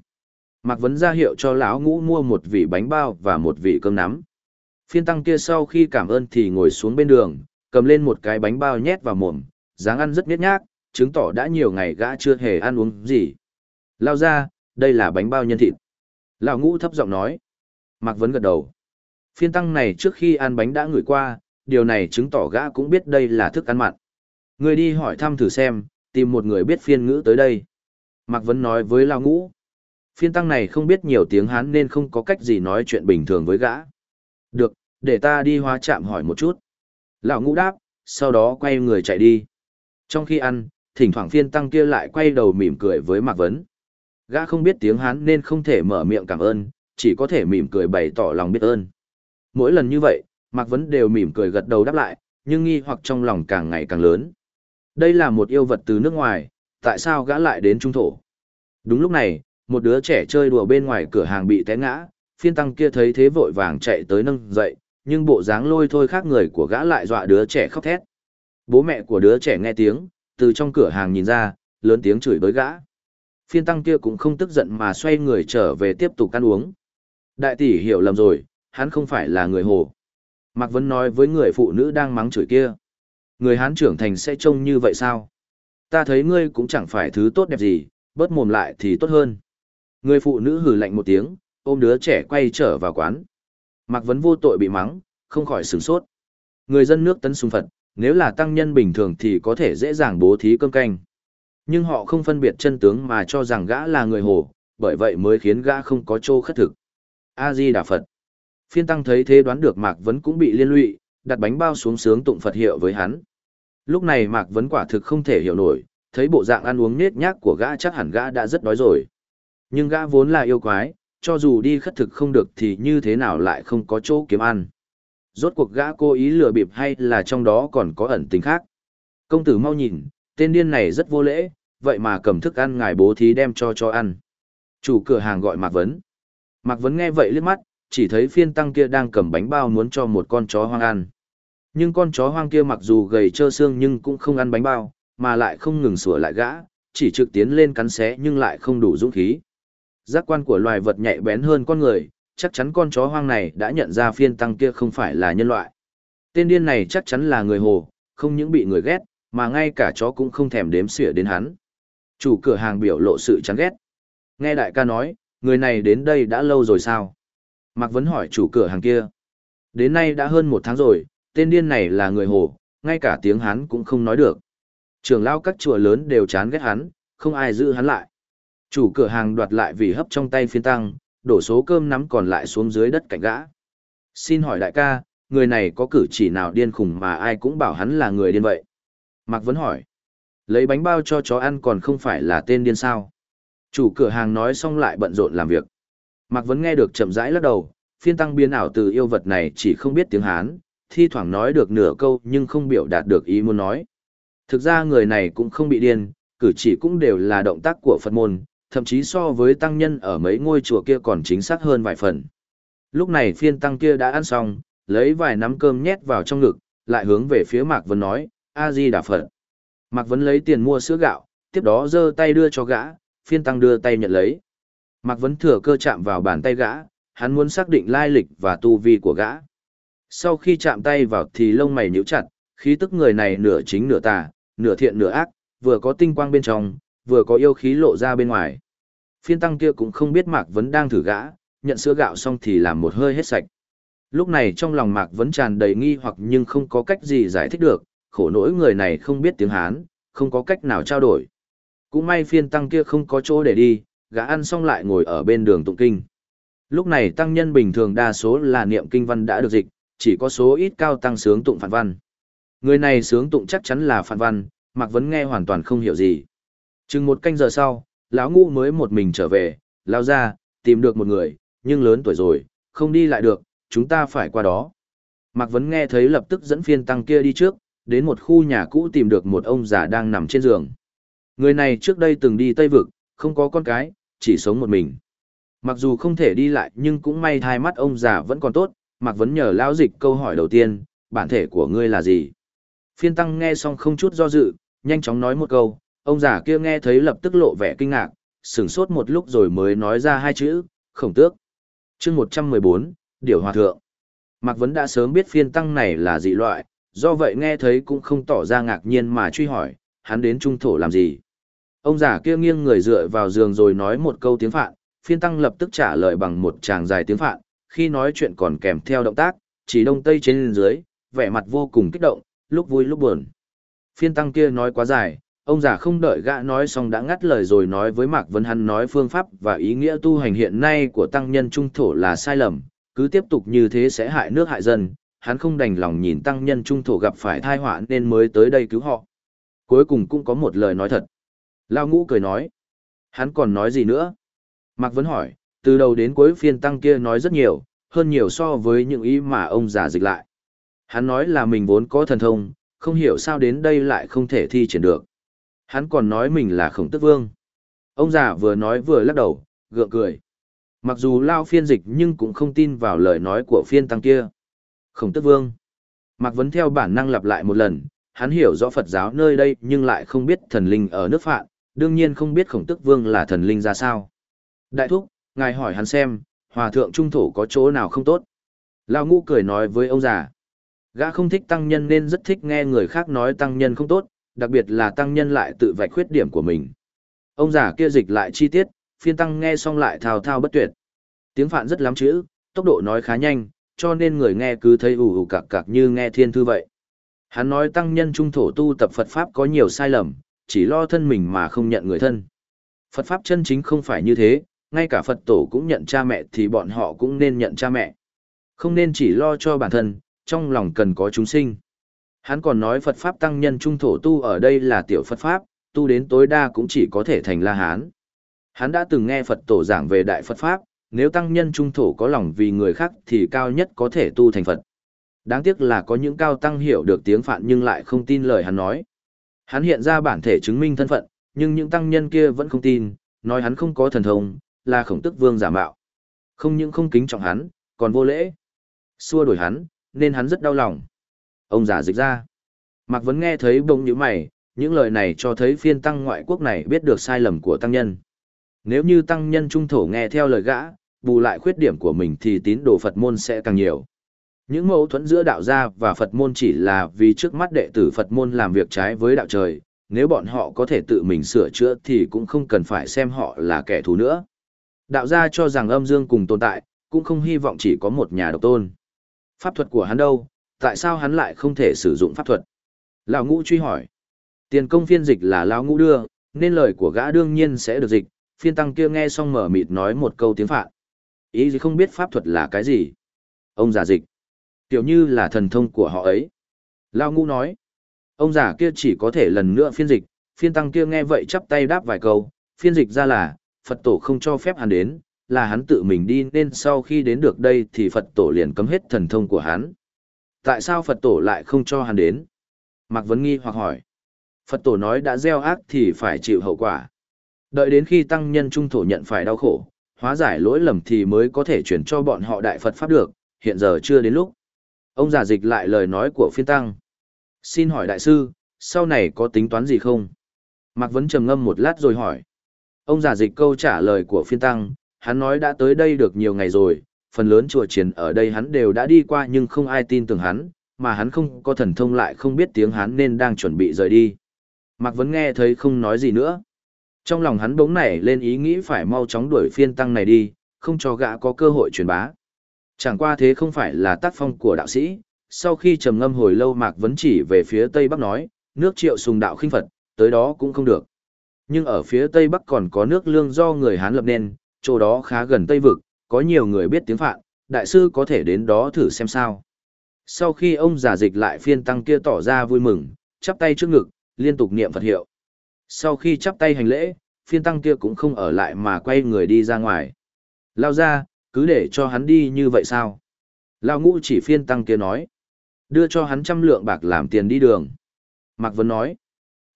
Mạc Vấn ra hiệu cho lão ngũ mua một vị bánh bao và một vị cơm nắm. Phiên tăng kia sau khi cảm ơn thì ngồi xuống bên đường, cầm lên một cái bánh bao nhét vào mồm, dáng ăn rất nhét nhác, chứng tỏ đã nhiều ngày gã chưa hề ăn uống gì. Lao ra, đây là bánh bao nhân thịt. Lão ngũ thấp giọng nói. Mạc Vấn gật đầu. Phiên tăng này trước khi ăn bánh đã ngửi qua, điều này chứng tỏ gã cũng biết đây là thức ăn mặn. Người đi hỏi thăm thử xem, tìm một người biết phiên ngữ tới đây. Mạc Vấn nói với Lao ngũ. Phiên tăng này không biết nhiều tiếng Hán nên không có cách gì nói chuyện bình thường với gã. Được, để ta đi hóa chạm hỏi một chút. Lão ngũ đáp, sau đó quay người chạy đi. Trong khi ăn, thỉnh thoảng phiên tăng kia lại quay đầu mỉm cười với Mạc Vấn. Gã không biết tiếng Hán nên không thể mở miệng cảm ơn, chỉ có thể mỉm cười bày tỏ lòng biết ơn. Mỗi lần như vậy, Mạc Vấn đều mỉm cười gật đầu đáp lại, nhưng nghi hoặc trong lòng càng ngày càng lớn. Đây là một yêu vật từ nước ngoài, tại sao gã lại đến trung thổ? Đúng lúc này, một đứa trẻ chơi đùa bên ngoài cửa hàng bị té ngã, phiên tăng kia thấy thế vội vàng chạy tới nâng dậy, nhưng bộ dáng lôi thôi khác người của gã lại dọa đứa trẻ khóc thét. Bố mẹ của đứa trẻ nghe tiếng, từ trong cửa hàng nhìn ra, lớn tiếng chửi bới gã. Phiên tăng kia cũng không tức giận mà xoay người trở về tiếp tục ăn uống. Đại tỷ hiểu lầm rồi, hắn không phải là người hồ. Mạc Vấn nói với người phụ nữ đang mắng chửi kia. Người hán trưởng thành sẽ trông như vậy sao? Ta thấy ngươi cũng chẳng phải thứ tốt đẹp gì, bớt mồm lại thì tốt hơn. Người phụ nữ hừ lạnh một tiếng, ôm đứa trẻ quay trở vào quán. Mạc Vấn vô tội bị mắng, không khỏi sửng sốt. Người dân nước tấn sung Phật, nếu là tăng nhân bình thường thì có thể dễ dàng bố thí cơm canh. Nhưng họ không phân biệt chân tướng mà cho rằng gã là người hồ, bởi vậy mới khiến gã không có chỗ khất thực. A-di Đà Phật. Phiên tăng thấy thế đoán được Mạc Vấn cũng bị liên lụy, đặt bánh bao xuống sướng tụng Phật hiệu với hắn. Lúc này Mạc Vấn quả thực không thể hiểu nổi, thấy bộ dạng ăn uống nết nhác của gã chắc hẳn gã đã rất đói rồi. Nhưng gã vốn là yêu quái, cho dù đi khất thực không được thì như thế nào lại không có chỗ kiếm ăn. Rốt cuộc gã cố ý lừa bịp hay là trong đó còn có ẩn tình khác. Công tử mau nhìn, tên điên này rất vô lễ, vậy mà cầm thức ăn ngài bố thí đem cho cho ăn. Chủ cửa hàng gọi Mạc Vấn. Mạc Vấn nghe vậy liếc mắt, chỉ thấy phiên tăng kia đang cầm bánh bao muốn cho một con chó hoang ăn. Nhưng con chó hoang kia mặc dù gầy trơ xương nhưng cũng không ăn bánh bao, mà lại không ngừng sủa lại gã, chỉ trực tiến lên cắn xé nhưng lại không đủ dũng khí. Giác quan của loài vật nhạy bén hơn con người, chắc chắn con chó hoang này đã nhận ra phiên tăng kia không phải là nhân loại. Tên điên này chắc chắn là người hồ, không những bị người ghét, mà ngay cả chó cũng không thèm đếm xỉa đến hắn. Chủ cửa hàng biểu lộ sự chán ghét. Nghe đại ca nói, người này đến đây đã lâu rồi sao? Mạc Vấn hỏi chủ cửa hàng kia. Đến nay đã hơn một tháng rồi, tên điên này là người hồ, ngay cả tiếng hắn cũng không nói được. Trường lao các chùa lớn đều chán ghét hắn, không ai giữ hắn lại. Chủ cửa hàng đoạt lại vì hấp trong tay phiên tăng, đổ số cơm nắm còn lại xuống dưới đất cạnh gã. Xin hỏi đại ca, người này có cử chỉ nào điên khùng mà ai cũng bảo hắn là người điên vậy? Mạc Vấn hỏi. Lấy bánh bao cho chó ăn còn không phải là tên điên sao? Chủ cửa hàng nói xong lại bận rộn làm việc. Mạc Vấn nghe được chậm rãi lắc đầu, phiên tăng biến ảo từ yêu vật này chỉ không biết tiếng Hán, thi thoảng nói được nửa câu nhưng không biểu đạt được ý muốn nói. Thực ra người này cũng không bị điên, cử chỉ cũng đều là động tác của Phật môn, thậm chí so với tăng nhân ở mấy ngôi chùa kia còn chính xác hơn vài phần. Lúc này phiên tăng kia đã ăn xong, lấy vài nắm cơm nhét vào trong ngực, lại hướng về phía Mạc Vân nói, A-di Đà Phật. Mạc Vân lấy tiền mua sữa gạo, tiếp đó giơ tay đưa cho gã, phiên tăng đưa tay nhận lấy. Mạc Vân thừa cơ chạm vào bàn tay gã, hắn muốn xác định lai lịch và tu vi của gã. Sau khi chạm tay vào thì lông mày nhíu chặt, khí tức người này nửa chính nửa tà, nửa thiện nửa ác, vừa có tinh quang bên trong, vừa có yêu khí lộ ra bên ngoài. Phiên tăng kia cũng không biết Mạc Vấn đang thử gã, nhận sữa gạo xong thì làm một hơi hết sạch. Lúc này trong lòng Mạc Vấn tràn đầy nghi hoặc nhưng không có cách gì giải thích được, khổ nỗi người này không biết tiếng Hán, không có cách nào trao đổi. Cũng may phiên tăng kia không có chỗ để đi, gã ăn xong lại ngồi ở bên đường tụng kinh. Lúc này tăng nhân bình thường đa số là niệm kinh văn đã được dịch, chỉ có số ít cao tăng sướng tụng phản văn. Người này sướng tụng chắc chắn là phản văn, Mạc Vấn nghe hoàn toàn không hiểu gì. Chừng một canh giờ sau, lão Ngũ mới một mình trở về, lao ra, tìm được một người, nhưng lớn tuổi rồi, không đi lại được, chúng ta phải qua đó. Mạc Vấn nghe thấy lập tức dẫn phiên tăng kia đi trước, đến một khu nhà cũ tìm được một ông già đang nằm trên giường. Người này trước đây từng đi Tây Vực, không có con cái, chỉ sống một mình. Mặc dù không thể đi lại nhưng cũng may thai mắt ông già vẫn còn tốt, Mạc Vấn nhờ lão dịch câu hỏi đầu tiên, bản thể của ngươi là gì? Phiên tăng nghe xong không chút do dự, nhanh chóng nói một câu, ông già kia nghe thấy lập tức lộ vẻ kinh ngạc, sửng sốt một lúc rồi mới nói ra hai chữ, khổng tước. chương 114, Điều Hòa Thượng. Mạc Vấn đã sớm biết phiên tăng này là dị loại, do vậy nghe thấy cũng không tỏ ra ngạc nhiên mà truy hỏi, hắn đến trung thổ làm gì. Ông già kia nghiêng người dựa vào giường rồi nói một câu tiếng phạn, phiên tăng lập tức trả lời bằng một tràng dài tiếng phạn, khi nói chuyện còn kèm theo động tác, chỉ đông tây trên dưới, vẻ mặt vô cùng kích động, lúc vui lúc buồn. Phiên tăng kia nói quá dài, ông già không đợi gã nói xong đã ngắt lời rồi nói với Mạc Vân Hắn nói phương pháp và ý nghĩa tu hành hiện nay của tăng nhân trung thổ là sai lầm, cứ tiếp tục như thế sẽ hại nước hại dân, hắn không đành lòng nhìn tăng nhân trung thổ gặp phải thai họa nên mới tới đây cứu họ. Cuối cùng cũng có một lời nói thật. Lao ngũ cười nói. Hắn còn nói gì nữa? Mạc Vấn hỏi, từ đầu đến cuối phiên tăng kia nói rất nhiều, hơn nhiều so với những ý mà ông già dịch lại. Hắn nói là mình vốn có thần thông, không hiểu sao đến đây lại không thể thi triển được. Hắn còn nói mình là khổng tức vương. Ông già vừa nói vừa lắc đầu, gượng cười. Mặc dù lao phiên dịch nhưng cũng không tin vào lời nói của phiên tăng kia. Khổng tức vương. Mạc Vấn theo bản năng lặp lại một lần, hắn hiểu rõ Phật giáo nơi đây nhưng lại không biết thần linh ở nước Phạn, đương nhiên không biết khổng tức vương là thần linh ra sao. Đại thúc, ngài hỏi hắn xem, hòa thượng trung thổ có chỗ nào không tốt. Lao ngũ cười nói với ông già. Gã không thích tăng nhân nên rất thích nghe người khác nói tăng nhân không tốt, đặc biệt là tăng nhân lại tự vạch khuyết điểm của mình. Ông già kia dịch lại chi tiết, phiên tăng nghe xong lại thao thao bất tuyệt. Tiếng phạn rất lắm chữ, tốc độ nói khá nhanh, cho nên người nghe cứ thấy ủ ủ cạc cạc như nghe thiên thư vậy. Hắn nói tăng nhân trung thổ tu tập Phật Pháp có nhiều sai lầm, chỉ lo thân mình mà không nhận người thân. Phật Pháp chân chính không phải như thế, ngay cả Phật tổ cũng nhận cha mẹ thì bọn họ cũng nên nhận cha mẹ. Không nên chỉ lo cho bản thân, trong lòng cần có chúng sinh. Hắn còn nói Phật Pháp tăng nhân trung thổ tu ở đây là tiểu Phật Pháp, tu đến tối đa cũng chỉ có thể thành La Hán. Hắn đã từng nghe Phật tổ giảng về Đại Phật Pháp, nếu tăng nhân trung thổ có lòng vì người khác thì cao nhất có thể tu thành Phật. Đáng tiếc là có những cao tăng hiểu được tiếng phạn nhưng lại không tin lời hắn nói. Hắn hiện ra bản thể chứng minh thân phận, nhưng những tăng nhân kia vẫn không tin, nói hắn không có thần thông, là khổng tức vương giả mạo. Không những không kính trọng hắn, còn vô lễ. Xua đuổi hắn, nên hắn rất đau lòng. Ông giả dịch ra. Mạc Vấn nghe thấy bông như mày, những lời này cho thấy phiên tăng ngoại quốc này biết được sai lầm của tăng nhân. Nếu như tăng nhân trung thổ nghe theo lời gã, bù lại khuyết điểm của mình thì tín đồ Phật môn sẽ càng nhiều. Những mâu thuẫn giữa đạo gia và Phật môn chỉ là vì trước mắt đệ tử Phật môn làm việc trái với đạo trời, nếu bọn họ có thể tự mình sửa chữa thì cũng không cần phải xem họ là kẻ thù nữa. Đạo gia cho rằng âm dương cùng tồn tại, cũng không hy vọng chỉ có một nhà độc tôn. Pháp thuật của hắn đâu, tại sao hắn lại không thể sử dụng pháp thuật? Lão ngũ truy hỏi. Tiền công phiên dịch là lão ngũ đưa, nên lời của gã đương nhiên sẽ được dịch, phiên tăng kia nghe xong mở mịt nói một câu tiếng phạn. Ý gì không biết pháp thuật là cái gì? Ông giả dịch. Tiểu như là thần thông của họ ấy. Lão ngũ nói. Ông giả kia chỉ có thể lần nữa phiên dịch, phiên tăng kia nghe vậy chắp tay đáp vài câu, phiên dịch ra là, Phật tổ không cho phép hắn đến, là hắn tự mình đi nên sau khi đến được đây thì Phật tổ liền cấm hết thần thông của hắn. Tại sao Phật tổ lại không cho hắn đến? Mạc Vấn nghi hoặc hỏi. Phật tổ nói đã gieo ác thì phải chịu hậu quả. Đợi đến khi tăng nhân trung thổ nhận phải đau khổ, hóa giải lỗi lầm thì mới có thể chuyển cho bọn họ đại Phật Pháp được, hiện giờ chưa đến lúc. Ông giả dịch lại lời nói của phiên tăng. Xin hỏi đại sư, sau này có tính toán gì không? Mạc Vấn trầm ngâm một lát rồi hỏi. Ông giả dịch câu trả lời của phiên tăng, hắn nói đã tới đây được nhiều ngày rồi, phần lớn chùa chiến ở đây hắn đều đã đi qua nhưng không ai tin tưởng hắn, mà hắn không có thần thông lại không biết tiếng hắn nên đang chuẩn bị rời đi. Mạc Vấn nghe thấy không nói gì nữa. Trong lòng hắn bỗng nảy lên ý nghĩ phải mau chóng đuổi phiên tăng này đi, không cho gã có cơ hội truyền bá. Chẳng qua thế không phải là tác phong của đạo sĩ, sau khi trầm ngâm hồi lâu Mạc Vấn chỉ về phía Tây Bắc nói, nước triệu sùng đạo khinh Phật, tới đó cũng không được. Nhưng ở phía Tây Bắc còn có nước lương do người Hán lập nên, chỗ đó khá gần Tây Vực, có nhiều người biết tiếng Phạn, đại sư có thể đến đó thử xem sao. Sau khi ông giả dịch lại phiên tăng kia tỏ ra vui mừng, chắp tay trước ngực, liên tục niệm Phật hiệu. Sau khi chắp tay hành lễ, phiên tăng kia cũng không ở lại mà quay người đi ra ngoài. Lao ra, cứ để cho hắn đi như vậy sao? Lao ngũ chỉ phiên tăng kia nói. Đưa cho hắn trăm lượng bạc làm tiền đi đường. Mạc Vấn nói.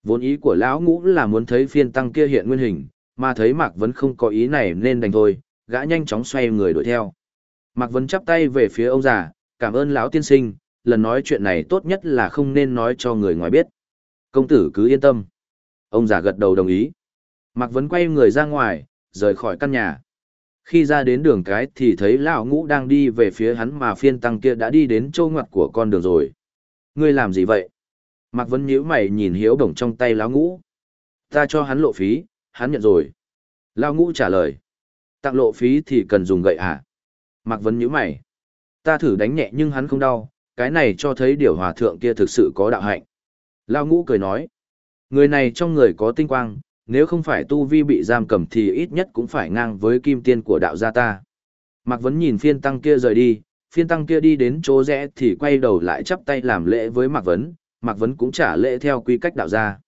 Vốn ý của lão ngũ là muốn thấy phiên tăng kia hiện nguyên hình, mà thấy Mạc Vấn không có ý này nên đành thôi, gã nhanh chóng xoay người đuổi theo. Mạc Vân chắp tay về phía ông già, cảm ơn lão tiên sinh, lần nói chuyện này tốt nhất là không nên nói cho người ngoài biết. Công tử cứ yên tâm. Ông già gật đầu đồng ý. Mạc Vân quay người ra ngoài, rời khỏi căn nhà. Khi ra đến đường cái thì thấy lão ngũ đang đi về phía hắn mà phiên tăng kia đã đi đến châu ngoặt của con đường rồi. Ngươi làm gì vậy? Mạc Vân nhíu mày nhìn hiếu đồng trong tay lão ngũ. Ta cho hắn lộ phí, hắn nhận rồi. Lão ngũ trả lời. Tặng lộ phí thì cần dùng gậy à? Mạc Vấn nhíu mày. Ta thử đánh nhẹ nhưng hắn không đau, cái này cho thấy điều hòa thượng kia thực sự có đạo hạnh. Lão ngũ cười nói. Người này trong người có tinh quang, nếu không phải tu vi bị giam cầm thì ít nhất cũng phải ngang với kim tiên của đạo gia ta. Mạc Vấn nhìn phiên tăng kia rời đi, phiên tăng kia đi đến chỗ rẽ thì quay đầu lại chắp tay làm lễ với Mạc Vấn, Mạc Vấn cũng trả lễ theo quy cách đạo gia.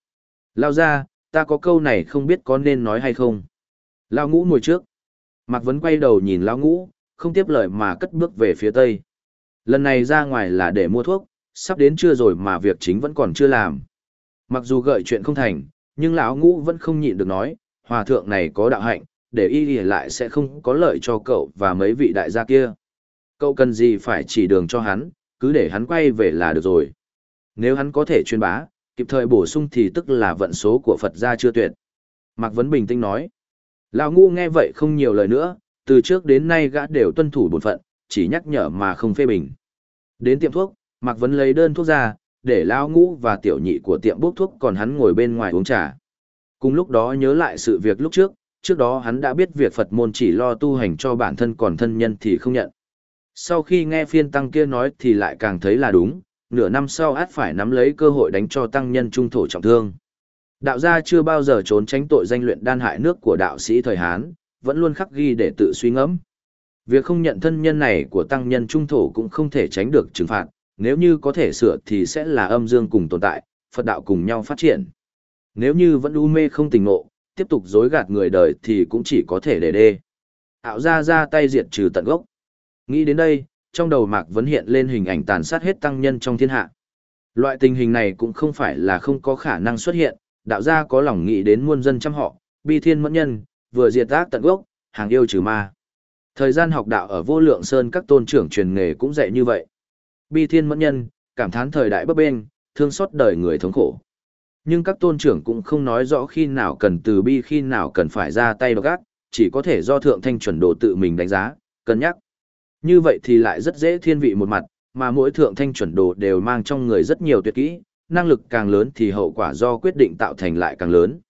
Lao ra, ta có câu này không biết có nên nói hay không. Lao ngũ ngồi trước. Mạc Vấn quay đầu nhìn lão ngũ, không tiếp lời mà cất bước về phía tây. Lần này ra ngoài là để mua thuốc, Sắp đến trưa rồi mà việc chính vẫn còn chưa làm. Mặc dù gợi chuyện không thành, nhưng lão ngũ vẫn không nhịn được nói, hòa thượng này có đạo hạnh, để y lìa lại sẽ không có lợi cho cậu và mấy vị đại gia kia. Cậu cần gì phải chỉ đường cho hắn, cứ để hắn quay về là được rồi. Nếu hắn có thể truyền bá, kịp thời bổ sung thì tức là vận số của Phật gia chưa tuyệt. Mạc Vấn bình tĩnh nói. Lão ngu nghe vậy không nhiều lời nữa, từ trước đến nay gã đều tuân thủ bổn phận, chỉ nhắc nhở mà không phê bình. Đến tiệm thuốc, Mạc Vấn lấy đơn thuốc ra, để Lão ngũ và tiểu nhị của tiệm bốc thuốc còn hắn ngồi bên ngoài uống trà. Cùng lúc đó nhớ lại sự việc lúc trước, trước đó hắn đã biết việc Phật môn chỉ lo tu hành cho bản thân còn thân nhân thì không nhận. Sau khi nghe phiên tăng kia nói thì lại càng thấy là đúng, nửa năm sau át phải nắm lấy cơ hội đánh cho tăng nhân trung thổ trọng thương. Đạo gia chưa bao giờ trốn tránh tội danh luyện đan hại nước của đạo sĩ thời Hán, vẫn luôn khắc ghi để tự suy ngẫm. Việc không nhận thân nhân này của tăng nhân trung thổ cũng không thể tránh được trừng phạt, nếu như có thể sửa thì sẽ là âm dương cùng tồn tại, Phật đạo cùng nhau phát triển. Nếu như vẫn u mê không tỉnh ngộ, tiếp tục dối gạt người đời thì cũng chỉ có thể để đê. Ảo ra ra tay diệt trừ tận gốc. Nghĩ đến đây, trong đầu Mạc vẫn hiện lên hình ảnh tàn sát hết tăng nhân trong thiên hạ. Loại tình hình này cũng không phải là không có khả năng xuất hiện, đạo gia có lòng nghĩ đến muôn dân trăm họ, bi thiên mẫn nhân, vừa diệt ác tận gốc, hàng yêu trừ ma. Thời gian học đạo ở vô lượng sơn các tôn trưởng truyền nghề cũng dạy như vậy. Bi thiên mẫn nhân, cảm thán thời đại bấp bênh, thương xót đời người thống khổ. Nhưng các tôn trưởng cũng không nói rõ khi nào cần từ bi khi nào cần phải ra tay độc ác, chỉ có thể do thượng thanh chuẩn độ tự mình đánh giá, cân nhắc. Như vậy thì lại rất dễ thiên vị một mặt, mà mỗi thượng thanh chuẩn đồ đều mang trong người rất nhiều tuyệt kỹ, năng lực càng lớn thì hậu quả do quyết định tạo thành lại càng lớn.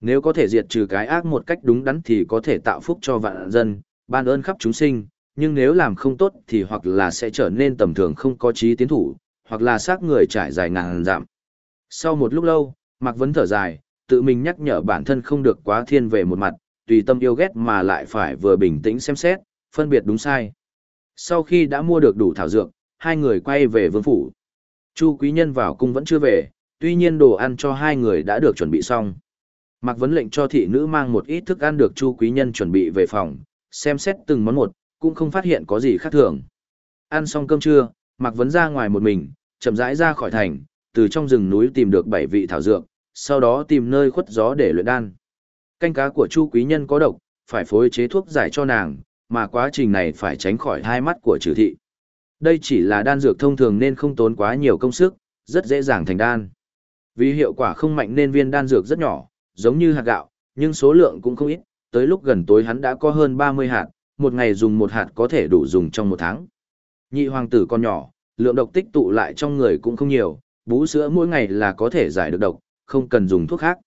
Nếu có thể diệt trừ cái ác một cách đúng đắn thì có thể tạo phúc cho vạn dân, ban ơn khắp chúng sinh, nhưng nếu làm không tốt thì hoặc là sẽ trở nên tầm thường không có trí tiến thủ, hoặc là xác người trải dài ngàn dặm. Sau một lúc lâu, Mạc Vấn thở dài, tự mình nhắc nhở bản thân không được quá thiên về một mặt, tùy tâm yêu ghét mà lại phải vừa bình tĩnh xem xét, phân biệt đúng sai. Sau khi đã mua được đủ thảo dược, hai người quay về vương phủ. Chu quý nhân vào cung vẫn chưa về, tuy nhiên đồ ăn cho hai người đã được chuẩn bị xong. Mạc Vấn lệnh cho thị nữ mang một ít thức ăn được Chu quý nhân chuẩn bị về phòng, xem xét từng món một, cũng không phát hiện có gì khác thường. Ăn xong cơm trưa, Mạc Vấn ra ngoài một mình, chậm rãi ra khỏi thành, từ trong rừng núi tìm được bảy vị thảo dược, sau đó tìm nơi khuất gió để luyện đan. Canh cá của Chu quý nhân có độc, phải phối chế thuốc giải cho nàng, mà quá trình này phải tránh khỏi hai mắt của trừ thị. Đây chỉ là đan dược thông thường nên không tốn quá nhiều công sức, rất dễ dàng thành đan. Vì hiệu quả không mạnh nên viên đan dược rất nhỏ, giống như hạt gạo, nhưng số lượng cũng không ít, tới lúc gần tối hắn đã có hơn 30 hạt, một ngày dùng một hạt có thể đủ dùng trong một tháng. Nhị hoàng tử con nhỏ, lượng độc tích tụ lại trong người cũng không nhiều, bú sữa mỗi ngày là có thể giải được độc, không cần dùng thuốc khác.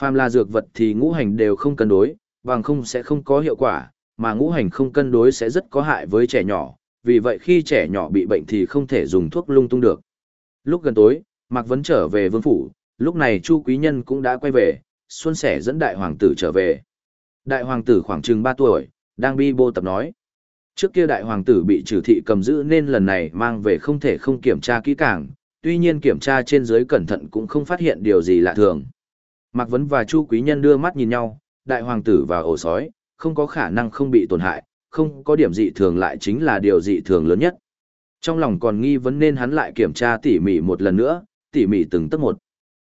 Phàm là dược vật thì ngũ hành đều không cân đối, bằng không sẽ không có hiệu quả, mà ngũ hành không cân đối sẽ rất có hại với trẻ nhỏ, vì vậy khi trẻ nhỏ bị bệnh thì không thể dùng thuốc lung tung được. Lúc gần tối, Mạc Vấn trở về vương phủ, lúc này Chu Quý Nhân cũng đã quay về, xuân sẻ dẫn đại hoàng tử trở về. Đại hoàng tử khoảng chừng 3 tuổi, đang bi bô tập nói. Trước kia đại hoàng tử bị trừ thị cầm giữ nên lần này mang về không thể không kiểm tra kỹ càng, tuy nhiên kiểm tra trên dưới cẩn thận cũng không phát hiện điều gì lạ thường. Mạc Vấn và Chu Quý Nhân đưa mắt nhìn nhau, đại hoàng tử và ổ sói, không có khả năng không bị tổn hại, không có điểm dị thường lại chính là điều dị thường lớn nhất. Trong lòng còn nghi vấn nên hắn lại kiểm tra tỉ mỉ một lần nữa, tỉ mỉ từng tấc một.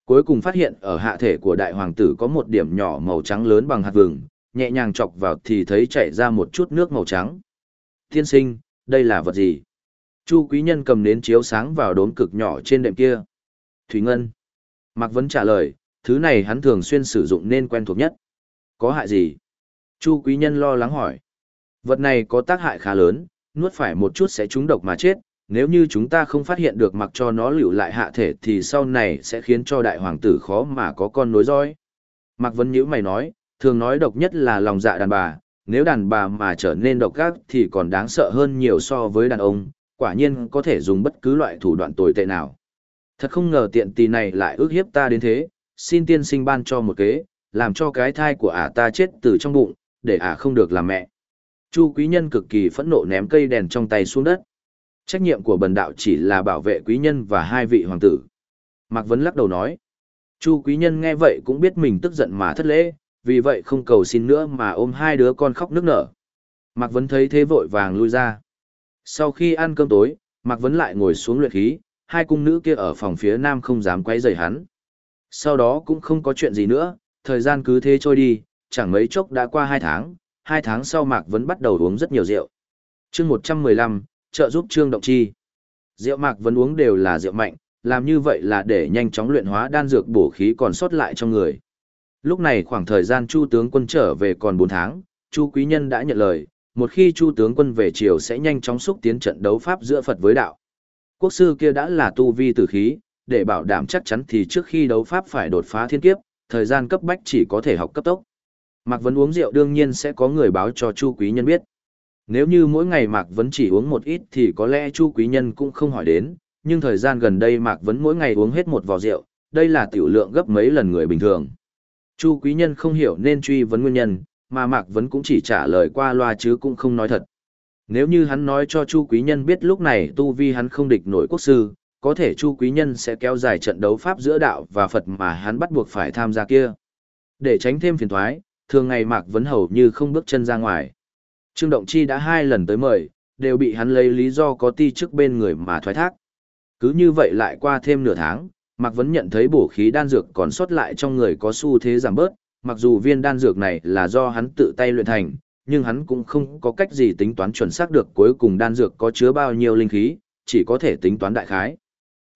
Cuối cùng phát hiện ở hạ thể của đại hoàng tử có một điểm nhỏ màu trắng lớn bằng hạt vừng, nhẹ nhàng chọc vào thì thấy chảy ra một chút nước màu trắng. Tiên sinh, đây là vật gì? Chu quý nhân cầm nến chiếu sáng vào đốm cực nhỏ trên đệm kia. Thủy Ngân. Mạc Vấn trả lời, thứ này hắn thường xuyên sử dụng nên quen thuộc nhất. Có hại gì? Chu quý nhân lo lắng hỏi. Vật này có tác hại khá lớn, nuốt phải một chút sẽ trúng độc mà chết, nếu như chúng ta không phát hiện được mặc cho nó lưu lại hạ thể thì sau này sẽ khiến cho đại hoàng tử khó mà có con nối dõi. Mạc Vấn Nhữ mày nói, thường nói độc nhất là lòng dạ đàn bà, nếu đàn bà mà trở nên độc ác thì còn đáng sợ hơn nhiều so với đàn ông, quả nhiên có thể dùng bất cứ loại thủ đoạn tồi tệ nào. Thật không ngờ tiện tì này lại ước hiếp ta đến thế, xin tiên sinh ban cho một kế, làm cho cái thai của ả ta chết từ trong bụng, để ả không được làm mẹ. Chu quý nhân cực kỳ phẫn nộ ném cây đèn trong tay xuống đất. Trách nhiệm của bần đạo chỉ là bảo vệ quý nhân và hai vị hoàng tử. Mạc Vấn lắc đầu nói. Chu quý nhân nghe vậy cũng biết mình tức giận mà thất lễ, vì vậy không cầu xin nữa mà ôm hai đứa con khóc nức nở. Mạc Vấn thấy thế vội vàng lui ra. Sau khi ăn cơm tối, Mạc Vấn lại ngồi xuống luyện khí, hai cung nữ kia ở phòng phía nam không dám quấy rầy hắn. Sau đó cũng không có chuyện gì nữa, thời gian cứ thế trôi đi, chẳng mấy chốc đã qua hai tháng, hai tháng sau Mạc Vấn bắt đầu uống rất nhiều rượu. chương 115, trợ giúp Trương Động Chi. Rượu Mạc Vấn uống đều là rượu mạnh, làm như vậy là để nhanh chóng luyện hóa đan dược bổ khí còn sót lại trong người. Lúc này khoảng thời gian Chu tướng quân trở về còn 4 tháng, Chu quý nhân đã nhận lời, một khi Chu tướng quân về triều sẽ nhanh chóng xúc tiến trận đấu pháp giữa Phật với đạo. Quốc sư kia đã là tu vi tử khí, để bảo đảm chắc chắn thì trước khi đấu pháp phải đột phá thiên kiếp, thời gian cấp bách chỉ có thể học cấp tốc. Mạc Vấn uống rượu đương nhiên sẽ có người báo cho Chu quý nhân biết. Nếu như mỗi ngày Mạc Vấn chỉ uống một ít thì có lẽ Chu quý nhân cũng không hỏi đến, nhưng thời gian gần đây Mạc Vấn mỗi ngày uống hết một vò rượu, đây là tiểu lượng gấp mấy lần người bình thường. Chu quý nhân không hiểu nên truy vấn nguyên nhân, mà Mạc Vấn cũng chỉ trả lời qua loa chứ cũng không nói thật. Nếu như hắn nói cho Chu quý nhân biết lúc này tu vi hắn không địch nổi quốc sư, có thể Chu quý nhân sẽ kéo dài trận đấu pháp giữa đạo và Phật mà hắn bắt buộc phải tham gia kia. Để tránh thêm phiền toái, thường ngày Mạc Vấn hầu như không bước chân ra ngoài. Trương Động Chi đã hai lần tới mời, đều bị hắn lấy lý do có ti chức bên người mà thoái thác. Cứ như vậy lại qua thêm nửa tháng, Mạc Vấn nhận thấy bổ khí đan dược còn sót lại trong người có xu thế giảm bớt, mặc dù viên đan dược này là do hắn tự tay luyện thành, nhưng hắn cũng không có cách gì tính toán chuẩn xác được cuối cùng đan dược có chứa bao nhiêu linh khí, chỉ có thể tính toán đại khái.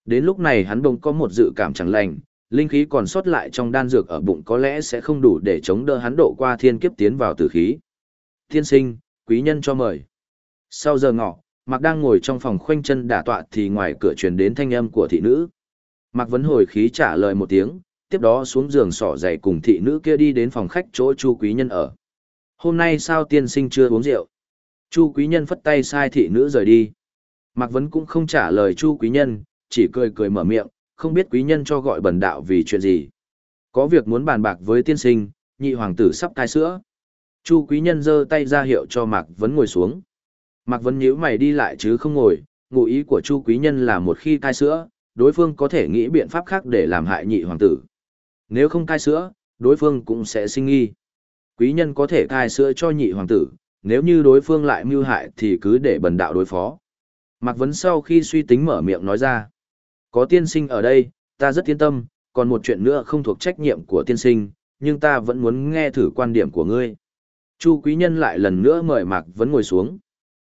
Đến lúc này hắn bỗng có một dự cảm chẳng lành, linh khí còn sót lại trong đan dược ở bụng có lẽ sẽ không đủ để chống đỡ hắn độ qua thiên kiếp tiến vào tử khí. Thiên sinh, quý nhân cho mời. Sau giờ ngọ, Mạc đang ngồi trong phòng khoanh chân đả tọa thì ngoài cửa truyền đến thanh âm của thị nữ. Mạc vấn hồi khí trả lời một tiếng, tiếp đó xuống giường sỏ giày cùng thị nữ kia đi đến phòng khách chỗ Chu quý nhân ở. Hôm nay sao tiên sinh chưa uống rượu? Chu quý nhân phất tay sai thị nữ rời đi. Mạc vấn cũng không trả lời Chu quý nhân, chỉ cười cười mở miệng, không biết quý nhân cho gọi bần đạo vì chuyện gì. Có việc muốn bàn bạc với tiên sinh, nhị hoàng tử sắp thai sữa. Chu quý nhân giơ tay ra hiệu cho Mạc Vấn ngồi xuống. Mạc Vấn nhíu mày đi lại chứ không ngồi, ngụ ý của Chu quý nhân là một khi thai sữa, đối phương có thể nghĩ biện pháp khác để làm hại nhị hoàng tử. Nếu không thai sữa, đối phương cũng sẽ sinh nghi. Quý nhân có thể thai sữa cho nhị hoàng tử, nếu như đối phương lại mưu hại thì cứ để bần đạo đối phó. Mạc Vấn sau khi suy tính mở miệng nói ra. Có tiên sinh ở đây, ta rất yên tâm, còn một chuyện nữa không thuộc trách nhiệm của tiên sinh, nhưng ta vẫn muốn nghe thử quan điểm của ngươi. Chu quý nhân lại lần nữa mời Mạc Vấn ngồi xuống.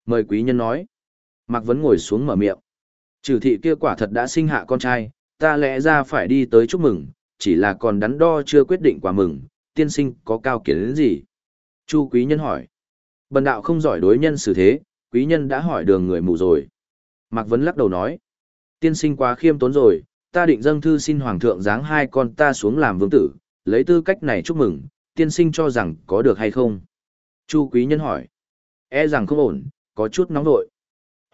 Mời quý nhân nói. Mạc Vấn ngồi xuống mở miệng. Trừ thị kia quả thật đã sinh hạ con trai, ta lẽ ra phải đi tới chúc mừng, chỉ là còn đắn đo chưa quyết định quả mừng, tiên sinh có cao kiến đến gì? Chu quý nhân hỏi. Bần đạo không giỏi đối nhân xử thế, quý nhân đã hỏi đường người mù rồi. Mạc Vấn lắc đầu nói. Tiên sinh quá khiêm tốn rồi, ta định dâng thư xin hoàng thượng giáng hai con ta xuống làm vương tử, lấy tư cách này chúc mừng, tiên sinh cho rằng có được hay không? Chu quý nhân hỏi. E rằng không ổn, có chút nóng vội.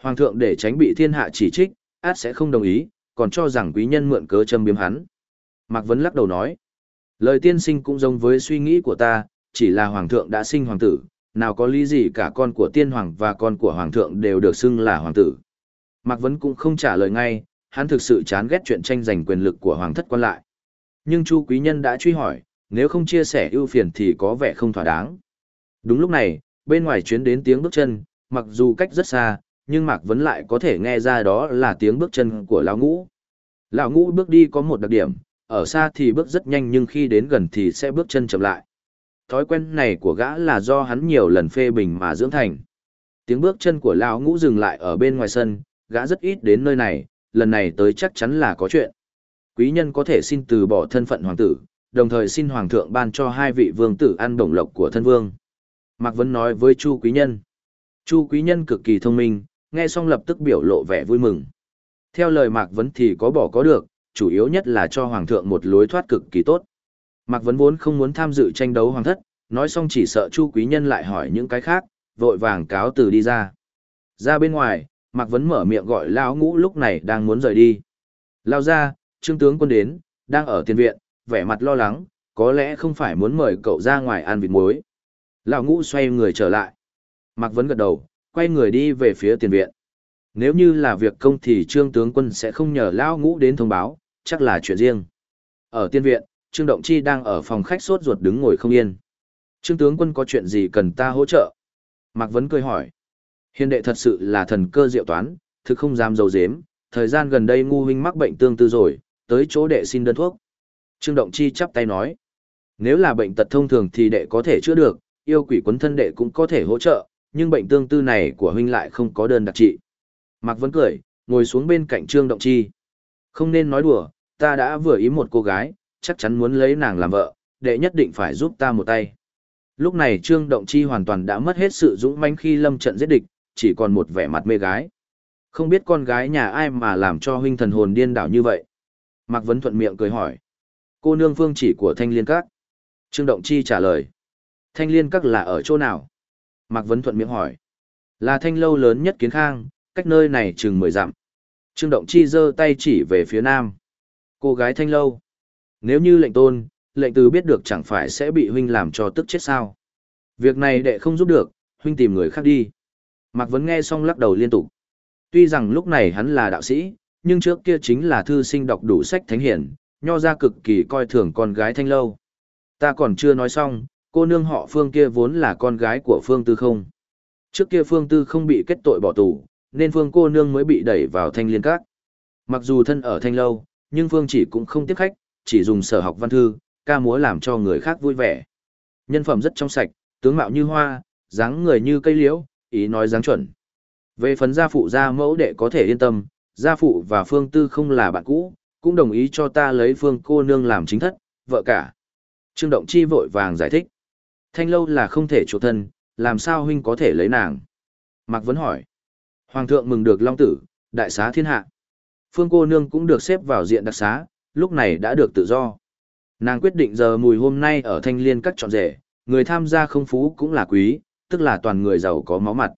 Hoàng thượng để tránh bị thiên hạ chỉ trích, át sẽ không đồng ý, còn cho rằng quý nhân mượn cớ châm biếm hắn. Mạc Vấn lắc đầu nói. Lời tiên sinh cũng giống với suy nghĩ của ta, chỉ là hoàng thượng đã sinh hoàng tử, nào có lý gì cả con của tiên hoàng và con của hoàng thượng đều được xưng là hoàng tử. Mạc Vấn cũng không trả lời ngay, hắn thực sự chán ghét chuyện tranh giành quyền lực của hoàng thất quan lại. Nhưng Chu Quý Nhân đã truy hỏi, nếu không chia sẻ ưu phiền thì có vẻ không thỏa đáng. Đúng lúc này, bên ngoài chuyến đến tiếng bước chân, mặc dù cách rất xa, nhưng Mạc Vấn lại có thể nghe ra đó là tiếng bước chân của Lão Ngũ. Lão Ngũ bước đi có một đặc điểm, ở xa thì bước rất nhanh nhưng khi đến gần thì sẽ bước chân chậm lại. Thói quen này của gã là do hắn nhiều lần phê bình mà dưỡng thành. Tiếng bước chân của Lão Ngũ dừng lại ở bên ngoài sân, gã rất ít đến nơi này, lần này tới chắc chắn là có chuyện. Quý nhân có thể xin từ bỏ thân phận hoàng tử, đồng thời xin hoàng thượng ban cho hai vị vương tử ăn đồng lộc của thân vương. Mạc Vân nói với Chu quý nhân. Chu quý nhân cực kỳ thông minh, nghe xong lập tức biểu lộ vẻ vui mừng. Theo lời Mạc Vân thì có bỏ có được, chủ yếu nhất là cho hoàng thượng một lối thoát cực kỳ tốt. Mạc Vân vốn không muốn tham dự tranh đấu hoàng thất, nói xong chỉ sợ Chu quý nhân lại hỏi những cái khác, vội vàng cáo từ đi ra. Ra bên ngoài, Mạc Vấn mở miệng gọi Lão Ngũ lúc này đang muốn rời đi. Lao ra, Trương tướng quân đến, đang ở tiền viện, vẻ mặt lo lắng, có lẽ không phải muốn mời cậu ra ngoài ăn vịt muối. Lão Ngũ xoay người trở lại. Mạc Vấn gật đầu, quay người đi về phía tiền viện. Nếu như là việc công thì Trương tướng quân sẽ không nhờ Lão Ngũ đến thông báo, chắc là chuyện riêng. Ở tiên viện, Trương Động Chi đang ở phòng khách sốt ruột đứng ngồi không yên. Trương tướng quân có chuyện gì cần ta hỗ trợ? Mạc Vấn cười hỏi. Hiền đệ thật sự là thần cơ diệu toán, thực không dám dầu dếm, thời gian gần đây ngu huynh mắc bệnh tương tư rồi, tới chỗ đệ xin đơn thuốc. Trương Động Chi chắp tay nói, nếu là bệnh tật thông thường thì đệ có thể chữa được, yêu quỷ quấn thân đệ cũng có thể hỗ trợ, nhưng bệnh tương tư này của huynh lại không có đơn đặc trị. Mạc Vấn cười, ngồi xuống bên cạnh Trương Động Chi. Không nên nói đùa, ta đã vừa ý một cô gái, chắc chắn muốn lấy nàng làm vợ, đệ nhất định phải giúp ta một tay. Lúc này Trương Động Chi hoàn toàn đã mất hết sự dũng mãnh khi lâm trận giết địch, chỉ còn một vẻ mặt mê gái. Không biết con gái nhà ai mà làm cho huynh thần hồn điên đảo như vậy. Mạc Vấn thuận miệng cười hỏi. Cô nương phương chỉ của Thanh Liên Các. Trương Động Chi trả lời. Thanh Liên Các là ở chỗ nào? Mạc Vấn thuận miệng hỏi. Là thanh lâu lớn nhất kiến khang, cách nơi này chừng mười dặm. Trương Động Chi giơ tay chỉ về phía nam. Cô gái thanh lâu. Nếu như lệnh tôn, lệnh từ biết được chẳng phải sẽ bị huynh làm cho tức chết sao. Việc này đệ không giúp được, huynh tìm người khác đi. Mạc Vấn nghe xong lắc đầu liên tục. Tuy rằng lúc này hắn là đạo sĩ, nhưng trước kia chính là thư sinh đọc đủ sách thánh hiển, nho ra cực kỳ coi thường con gái thanh lâu. Ta còn chưa nói xong, cô nương họ Phương kia vốn là con gái của Phương Tư không. Trước kia Phương Tư không bị kết tội bỏ tù, nên Phương cô nương mới bị đẩy vào thanh liên các. Mặc dù thân ở thanh lâu, nhưng Phương chỉ cũng không tiếp khách, chỉ dùng sở học văn thư, ca múa làm cho người khác vui vẻ. Nhân phẩm rất trong sạch, tướng mạo như hoa, dáng người như cây liễu, ý nói dáng chuẩn. Về phần gia phụ gia mẫu đệ có thể yên tâm, gia phụ và Phương Tư không là bạn cũ, cũng đồng ý cho ta lấy Phương cô nương làm chính thất, vợ cả. Trương Động Chi vội vàng giải thích. Thanh lâu là không thể chủ thân, làm sao huynh có thể lấy nàng? Mạc Vấn hỏi. Hoàng thượng mừng được Long Tử, đại xá thiên hạ. Phương cô nương cũng được xếp vào diện đặc xá, lúc này đã được tự do. Nàng quyết định giờ mùi hôm nay ở thanh liên các trọn rể, người tham gia không phú cũng là quý, tức là toàn người giàu có máu mặt.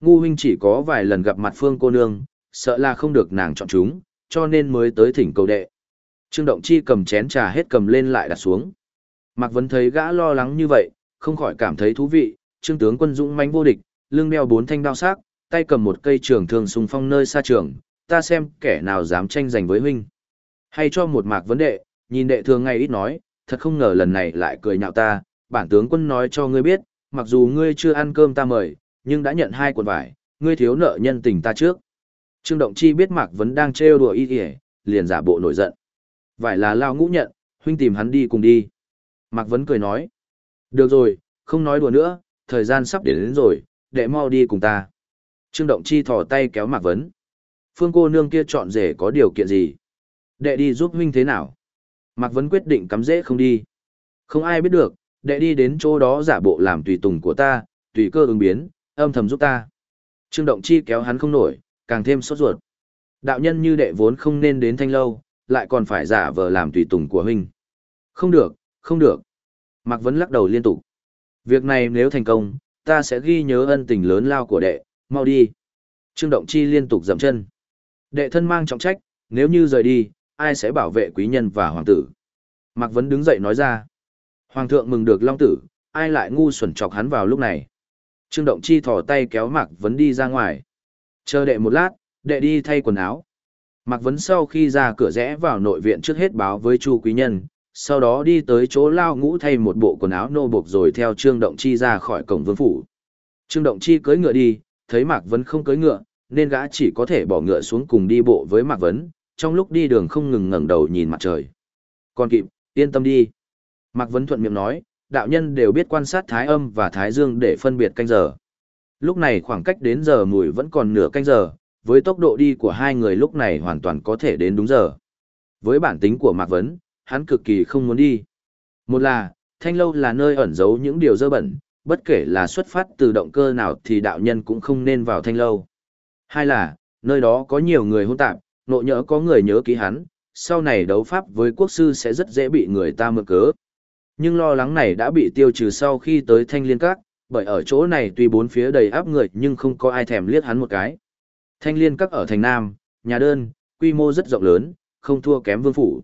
Ngu huynh chỉ có vài lần gặp mặt phương cô nương, sợ là không được nàng chọn chúng, cho nên mới tới thỉnh cầu đệ. Trương Động Chi cầm chén trà hết cầm lên lại đặt xuống. Mạc Vấn thấy gã lo lắng như vậy, không khỏi cảm thấy thú vị, Trương tướng quân dũng mãnh vô địch, lưng đeo bốn thanh đao sắc, tay cầm một cây trường thương xung phong nơi xa trường, ta xem kẻ nào dám tranh giành với huynh. Hay cho một mạc vấn đệ, nhìn đệ thường ngày ít nói, thật không ngờ lần này lại cười nhạo ta, bản tướng quân nói cho ngươi biết, mặc dù ngươi chưa ăn cơm ta mời, nhưng đã nhận hai cuộn vải, ngươi thiếu nợ nhân tình ta trước. Trương Động Chi biết Mạc Vấn đang trêu đùa y kìa, liền giả bộ nổi giận. Vải là lao ngũ nhận, huynh tìm hắn đi cùng đi. Mạc Vấn cười nói. Được rồi, không nói đùa nữa, thời gian sắp đến, đến rồi, đệ mau đi cùng ta. Trương Động Chi thò tay kéo Mạc Vấn. Phương cô nương kia chọn rể có điều kiện gì? Đệ đi giúp huynh thế nào? Mạc Vấn quyết định cắm rễ không đi. Không ai biết được, đệ đi đến chỗ đó giả bộ làm tùy tùng của ta, tùy cơ ứng biến, âm thầm giúp ta. Trương Động Chi kéo hắn không nổi, càng thêm sốt ruột. Đạo nhân như đệ vốn không nên đến thanh lâu, lại còn phải giả vờ làm tùy tùng của huynh. Không được, không được. Mạc Vấn lắc đầu liên tục. Việc này nếu thành công, ta sẽ ghi nhớ ân tình lớn lao của đệ, mau đi. Trương Động Chi liên tục dậm chân. Đệ thân mang trọng trách, nếu như rời đi, ai sẽ bảo vệ quý nhân và hoàng tử? Mạc Vấn đứng dậy nói ra. Hoàng thượng mừng được long tử, ai lại ngu xuẩn chọc hắn vào lúc này? Trương Động Chi thò tay kéo Mạc Vấn đi ra ngoài. Chờ đệ một lát, đệ đi thay quần áo. Mạc Vấn sau khi ra cửa rẽ vào nội viện trước hết báo với Chu Quý Nhân, sau đó đi tới chỗ lao ngũ thay một bộ quần áo nô buộc rồi theo Trương Động Chi ra khỏi cổng vương phủ. Trương Động Chi cưỡi ngựa đi, thấy Mạc Vấn không cưỡi ngựa, nên gã chỉ có thể bỏ ngựa xuống cùng đi bộ với Mạc Vấn, trong lúc đi đường không ngừng ngẩng đầu nhìn mặt trời. Còn kịp, yên tâm đi. Mạc Vấn thuận miệng nói, đạo nhân đều biết quan sát thái âm và thái dương để phân biệt canh giờ. Lúc này khoảng cách đến giờ mùi vẫn còn nửa canh giờ, với tốc độ đi của hai người lúc này hoàn toàn có thể đến đúng giờ. Với bản tính của Mạc Vấn, hắn cực kỳ không muốn đi. Một là, thanh lâu là nơi ẩn giấu những điều dơ bẩn, bất kể là xuất phát từ động cơ nào thì đạo nhân cũng không nên vào thanh lâu. Hai là, nơi đó có nhiều người hôn tạp, nộ nhỡ có người nhớ ký hắn, sau này đấu pháp với quốc sư sẽ rất dễ bị người ta mượn cớ. Nhưng lo lắng này đã bị tiêu trừ sau khi tới thanh liên các, bởi ở chỗ này tuy bốn phía đầy áp người nhưng không có ai thèm liếc hắn một cái. Thanh liên các ở thành Nam, nhà đơn, quy mô rất rộng lớn, không thua kém vương phủ.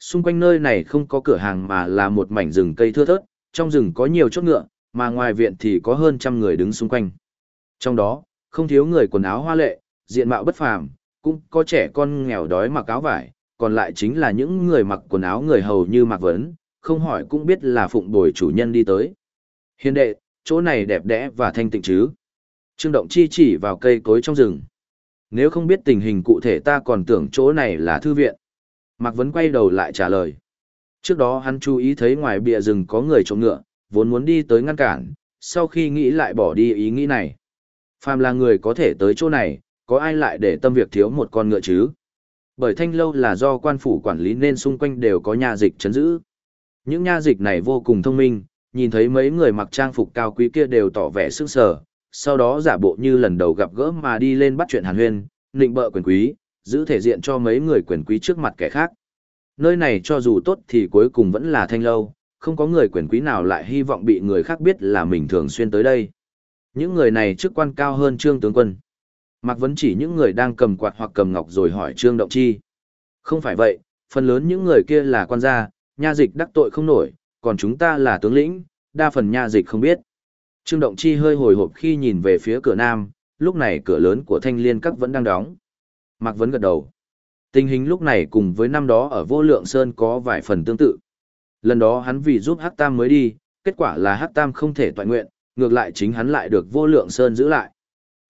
Xung quanh nơi này không có cửa hàng mà là một mảnh rừng cây thưa thớt, trong rừng có nhiều chốt ngựa, mà ngoài viện thì có hơn trăm người đứng xung quanh. Trong đó, không thiếu người quần áo hoa lệ, diện mạo bất phàm, cũng có trẻ con nghèo đói mặc áo vải, còn lại chính là những người mặc quần áo người hầu như mặc vấn, không hỏi cũng biết là phụng bồi chủ nhân đi tới. Hiền đệ, chỗ này đẹp đẽ và thanh tịnh chứ. Trương Động Chi chỉ vào cây cối trong rừng. Nếu không biết tình hình cụ thể ta còn tưởng chỗ này là thư viện. Mạc Vấn quay đầu lại trả lời. Trước đó hắn chú ý thấy ngoài bìa rừng có người trộm ngựa, vốn muốn đi tới ngăn cản, sau khi nghĩ lại bỏ đi ý nghĩ này. Phàm là người có thể tới chỗ này, có ai lại để tâm việc thiếu một con ngựa chứ? Bởi thanh lâu là do quan phủ quản lý nên xung quanh đều có nhà dịch chấn giữ. Những nha dịch này vô cùng thông minh, nhìn thấy mấy người mặc trang phục cao quý kia đều tỏ vẻ sức sờ, sau đó giả bộ như lần đầu gặp gỡ mà đi lên bắt chuyện hàn huyên, nịnh bợ quyền quý, giữ thể diện cho mấy người quyền quý trước mặt kẻ khác. Nơi này cho dù tốt thì cuối cùng vẫn là thanh lâu, không có người quyền quý nào lại hy vọng bị người khác biết là mình thường xuyên tới đây. Những người này chức quan cao hơn Trương tướng quân. Mạc Vấn chỉ những người đang cầm quạt hoặc cầm ngọc rồi hỏi Trương Động Chi. Không phải vậy, phần lớn những người kia là quan gia, nha dịch đắc tội không nổi, còn chúng ta là tướng lĩnh, đa phần nha dịch không biết. Trương Động Chi hơi hồi hộp khi nhìn về phía cửa nam, lúc này cửa lớn của thanh liên các vẫn đang đóng. Mạc Vấn gật đầu. Tình hình lúc này cùng với năm đó ở vô lượng sơn có vài phần tương tự. Lần đó hắn vì giúp Hắc Tam mới đi, kết quả là Hắc Tam không thể toàn nguyện, ngược lại chính hắn lại được vô lượng sơn giữ lại.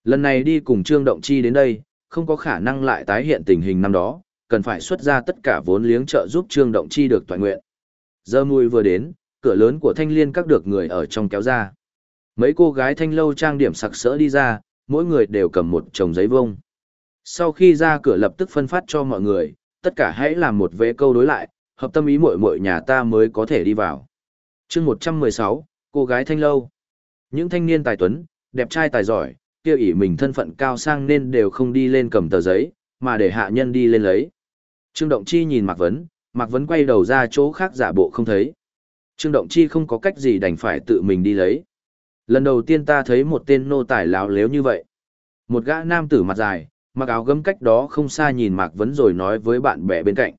Lần này đi cùng Trương Động Chi đến đây, không có khả năng lại tái hiện tình hình năm đó, cần phải xuất ra tất cả vốn liếng trợ giúp Trương Động Chi được toàn nguyện. Giờ mùi vừa đến, cửa lớn của thanh liên các được người ở trong kéo ra. Mấy cô gái thanh lâu trang điểm sặc sỡ đi ra, mỗi người đều cầm một chồng giấy vông. Sau khi ra cửa lập tức phân phát cho mọi người, tất cả hãy làm một vế câu đối lại, hợp tâm ý mỗi mỗi nhà ta mới có thể đi vào. chương 116, cô gái thanh lâu. Những thanh niên tài tuấn, đẹp trai tài giỏi, kêu ỷ mình thân phận cao sang nên đều không đi lên cầm tờ giấy, mà để hạ nhân đi lên lấy. Trương Động Chi nhìn Mạc Vấn, Mạc Vấn quay đầu ra chỗ khác giả bộ không thấy. Trương Động Chi không có cách gì đành phải tự mình đi lấy. Lần đầu tiên ta thấy một tên nô tài láo lếu như vậy. Một gã nam tử mặt dài, mặc áo gấm cách đó không xa nhìn Mạc Vấn rồi nói với bạn bè bên cạnh.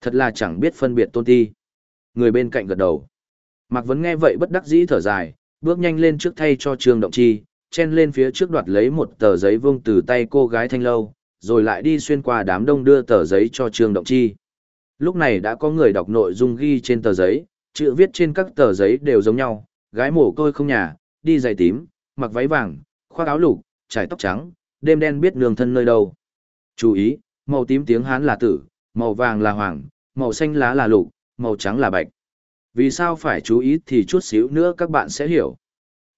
Thật là chẳng biết phân biệt tôn ti. Người bên cạnh gật đầu. Mạc Vấn nghe vậy bất đắc dĩ thở dài, bước nhanh lên trước thay cho Trương Động Chi, chen lên phía trước đoạt lấy một tờ giấy vương từ tay cô gái thanh lâu, rồi lại đi xuyên qua đám đông đưa tờ giấy cho Trương Động Chi. Lúc này đã có người đọc nội dung ghi trên tờ giấy, chữ viết trên các tờ giấy đều giống nhau, gái mồ côi không nhà, đi giày tím, mặc váy vàng, khoác áo lục, trải tóc trắng, đêm đen biết nương thân nơi đâu. Chú ý, màu tím tiếng Hán là tử, màu vàng là hoàng, màu xanh lá là lục, màu trắng là bạch. Vì sao phải chú ý thì chút xíu nữa các bạn sẽ hiểu.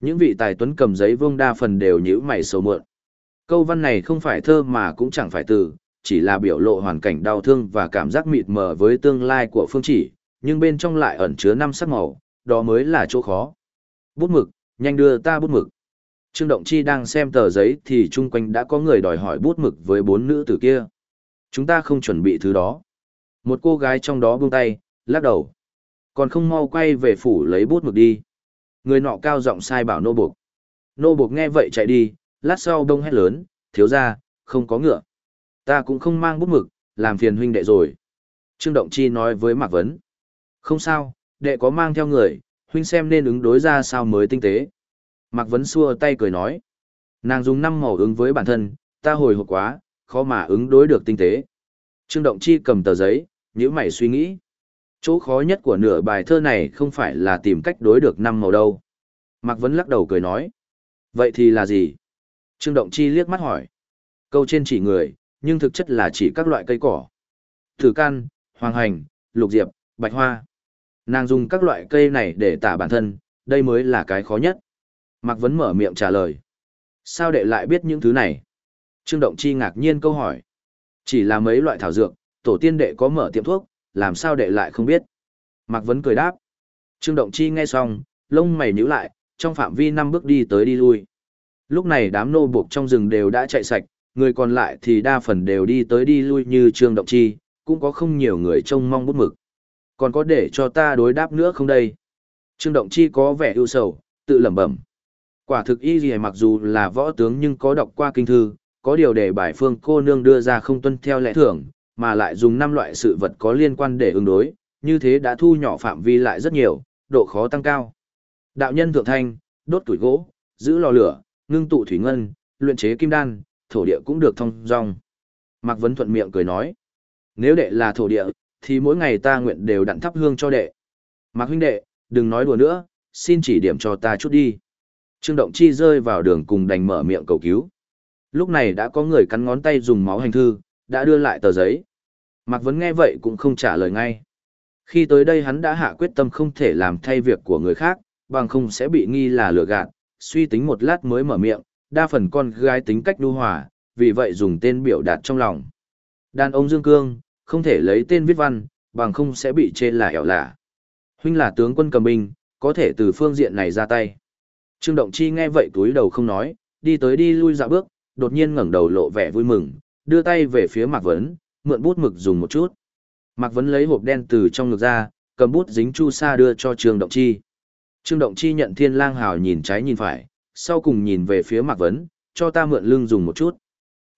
Những vị tài tuấn cầm giấy vương đa phần đều nhíu mày sầu mượn. Câu văn này không phải thơ mà cũng chẳng phải từ, chỉ là biểu lộ hoàn cảnh đau thương và cảm giác mịt mờ với tương lai của phương chỉ, nhưng bên trong lại ẩn chứa năm sắc màu, đó mới là chỗ khó. Bút mực, nhanh đưa ta bút mực. Trương Động Chi đang xem tờ giấy thì chung quanh đã có người đòi hỏi bút mực với bốn nữ tử kia. Chúng ta không chuẩn bị thứ đó. Một cô gái trong đó buông tay, lắc đầu. Còn không mau quay về phủ lấy bút mực đi. Người nọ cao giọng sai bảo nô buộc. Nô buộc nghe vậy chạy đi, lát sau đông hét lớn, thiếu ra, không có ngựa. Ta cũng không mang bút mực, làm phiền huynh đệ rồi. Trương Động Chi nói với Mạc Vấn. Không sao, đệ có mang theo người, huynh xem nên ứng đối ra sao mới tinh tế. Mạc Vấn xua tay cười nói. Nàng dùng năm màu ứng với bản thân, ta hồi hộp quá, khó mà ứng đối được tinh tế. Trương Động Chi cầm tờ giấy, nhíu mày suy nghĩ. Chỗ khó nhất của nửa bài thơ này không phải là tìm cách đối được năm màu đâu. Mạc Vấn lắc đầu cười nói. Vậy thì là gì? Trương Động Chi liếc mắt hỏi. Câu trên chỉ người, nhưng thực chất là chỉ các loại cây cỏ. Thử can, hoàng hành, lục diệp, bạch hoa. Nàng dùng các loại cây này để tả bản thân, đây mới là cái khó nhất. Mạc Vấn mở miệng trả lời. Sao đệ lại biết những thứ này? Trương Động Chi ngạc nhiên câu hỏi. Chỉ là mấy loại thảo dược, tổ tiên đệ có mở tiệm thuốc, làm sao đệ lại không biết? Mạc Vấn cười đáp. Trương Động Chi nghe xong, lông mày nhíu lại, trong phạm vi năm bước đi tới đi lui. Lúc này đám nô buộc trong rừng đều đã chạy sạch, người còn lại thì đa phần đều đi tới đi lui như Trương Động Chi, cũng có không nhiều người trông mong bút mực. Còn có để cho ta đối đáp nữa không đây? Trương Động Chi có vẻ ưu sầu, tự lẩm bẩm. Quả thực y gì mặc dù là võ tướng nhưng có đọc qua kinh thư, có điều để bài phương cô nương đưa ra không tuân theo lẽ thường, mà lại dùng năm loại sự vật có liên quan để ứng đối, như thế đã thu nhỏ phạm vi lại rất nhiều, độ khó tăng cao. Đạo nhân thượng thanh, đốt tuổi gỗ, giữ lò lửa, ngưng tụ thủy ngân, luyện chế kim đan, thổ địa cũng được thông dong. Mạc Vấn thuận miệng cười nói, nếu đệ là thổ địa, thì mỗi ngày ta nguyện đều đặn thắp hương cho đệ. Mạc huynh đệ, đừng nói đùa nữa, xin chỉ điểm cho ta chút đi. Trương Động Chi rơi vào đường cùng đành mở miệng cầu cứu. Lúc này đã có người cắn ngón tay dùng máu hành thư, đã đưa lại tờ giấy. Mạc Vấn nghe vậy cũng không trả lời ngay. Khi tới đây hắn đã hạ quyết tâm không thể làm thay việc của người khác, bằng không sẽ bị nghi là lừa gạt, suy tính một lát mới mở miệng, đa phần con gái tính cách đu hòa, vì vậy dùng tên biểu đạt trong lòng. Đàn ông Dương Cương, không thể lấy tên viết văn, bằng không sẽ bị chê là ẻo lạ. Huynh là tướng quân cầm binh, có thể từ phương diện này ra tay. Trương Động Chi nghe vậy túi đầu không nói, đi tới đi lui dạo bước, đột nhiên ngẩng đầu lộ vẻ vui mừng, đưa tay về phía Mạc Vấn, mượn bút mực dùng một chút. Mạc Vấn lấy hộp đen từ trong ngực ra, cầm bút dính chu sa đưa cho Trương Động Chi. Trương Động Chi nhận Thiên Lang Hào nhìn trái nhìn phải, sau cùng nhìn về phía Mạc Vấn, cho ta mượn lưng dùng một chút.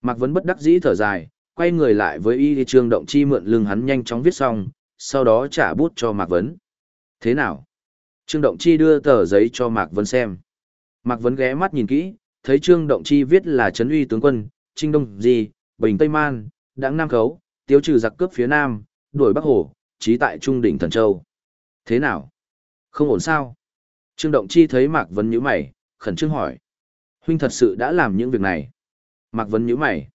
Mạc Vấn bất đắc dĩ thở dài, quay người lại với y Trương Động Chi mượn lưng hắn nhanh chóng viết xong, sau đó trả bút cho Mạc Vấn. Thế nào? Trương Động Chi đưa tờ giấy cho Mạc Vấn xem. Mạc Vấn ghé mắt nhìn kỹ, thấy Trương Động Chi viết là Trấn uy tướng quân, Trinh Đông Di, Bình Tây Man, Đảng Nam Khấu, tiêu trừ giặc cướp phía Nam, đuổi Bắc Hồ, trí tại Trung đỉnh Thần Châu. Thế nào? Không ổn sao? Trương Động Chi thấy Mạc Vấn nhíu mày, khẩn trương hỏi. Huynh thật sự đã làm những việc này. Mạc Vấn nhíu mày.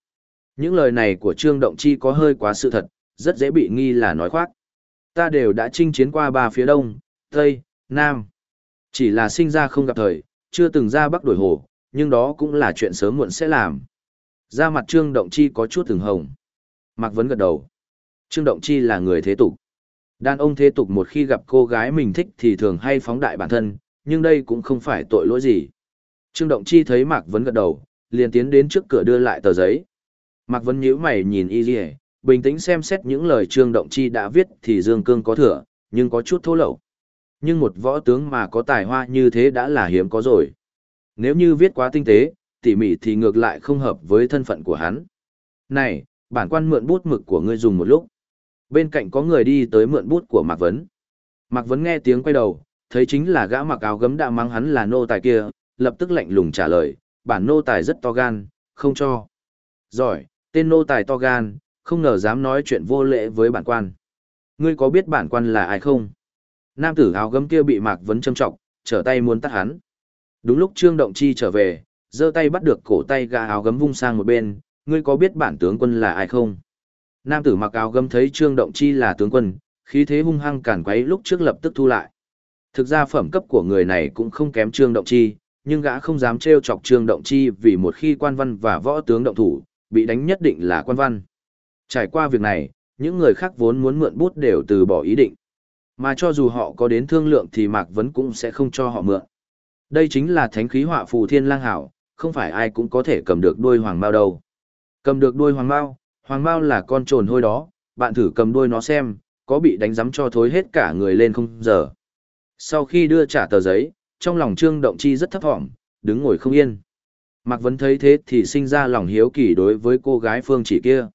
Những lời này của Trương Động Chi có hơi quá sự thật, rất dễ bị nghi là nói khoác. Ta đều đã chinh chiến qua ba phía đông, tây, nam. Chỉ là sinh ra không gặp thời, chưa từng ra bắc đổi hồ, nhưng đó cũng là chuyện sớm muộn sẽ làm. Da mặt Trương Động Chi có chút từng hồng. Mạc Vấn gật đầu. Trương Động Chi là người thế tục. Đàn ông thế tục một khi gặp cô gái mình thích thì thường hay phóng đại bản thân, nhưng đây cũng không phải tội lỗi gì. Trương Động Chi thấy Mạc Vấn gật đầu, liền tiến đến trước cửa đưa lại tờ giấy. Mạc Vấn nhíu mày nhìn y dì bình tĩnh xem xét những lời Trương Động Chi đã viết thì Dương Cương có thừa, nhưng có chút thô lậu. Nhưng một võ tướng mà có tài hoa như thế đã là hiếm có rồi. Nếu như viết quá tinh tế, tỉ mỉ thì ngược lại không hợp với thân phận của hắn. Này, bản quan mượn bút mực của ngươi dùng một lúc. Bên cạnh có người đi tới mượn bút của Mạc Vấn. Mạc Vấn nghe tiếng quay đầu, thấy chính là gã mặc áo gấm đã mang hắn là nô tài kia, lập tức lạnh lùng trả lời, bản nô tài rất to gan, không cho. Giỏi, tên nô tài to gan, không ngờ dám nói chuyện vô lễ với bản quan. Ngươi có biết bản quan là ai không? Nam tử áo gấm kia bị Mạc Vấn châm trọng, trở tay muốn tắt hắn. Đúng lúc Trương Động Chi trở về, giơ tay bắt được cổ tay gã áo gấm vung sang một bên, ngươi có biết bản tướng quân là ai không? Nam tử mặc áo gấm thấy Trương Động Chi là tướng quân, khí thế hung hăng cản quấy lúc trước lập tức thu lại. Thực ra phẩm cấp của người này cũng không kém Trương Động Chi, nhưng gã không dám trêu chọc Trương Động Chi vì một khi quan văn và võ tướng động thủ, bị đánh nhất định là quan văn. Trải qua việc này, những người khác vốn muốn mượn bút đều từ bỏ ý định. Mà cho dù họ có đến thương lượng thì Mạc Vấn cũng sẽ không cho họ mượn. Đây chính là thánh khí họa phù thiên lang hảo, không phải ai cũng có thể cầm được đuôi hoàng mao đâu. Cầm được đuôi hoàng mao, hoàng mao là con trồn hôi đó, bạn thử cầm đuôi nó xem, có bị đánh giấm cho thối hết cả người lên không giờ. Sau khi đưa trả tờ giấy, trong lòng Trương Động Chi rất thấp thỏm, đứng ngồi không yên. Mạc Vấn thấy thế thì sinh ra lòng hiếu kỳ đối với cô gái phương chỉ kia.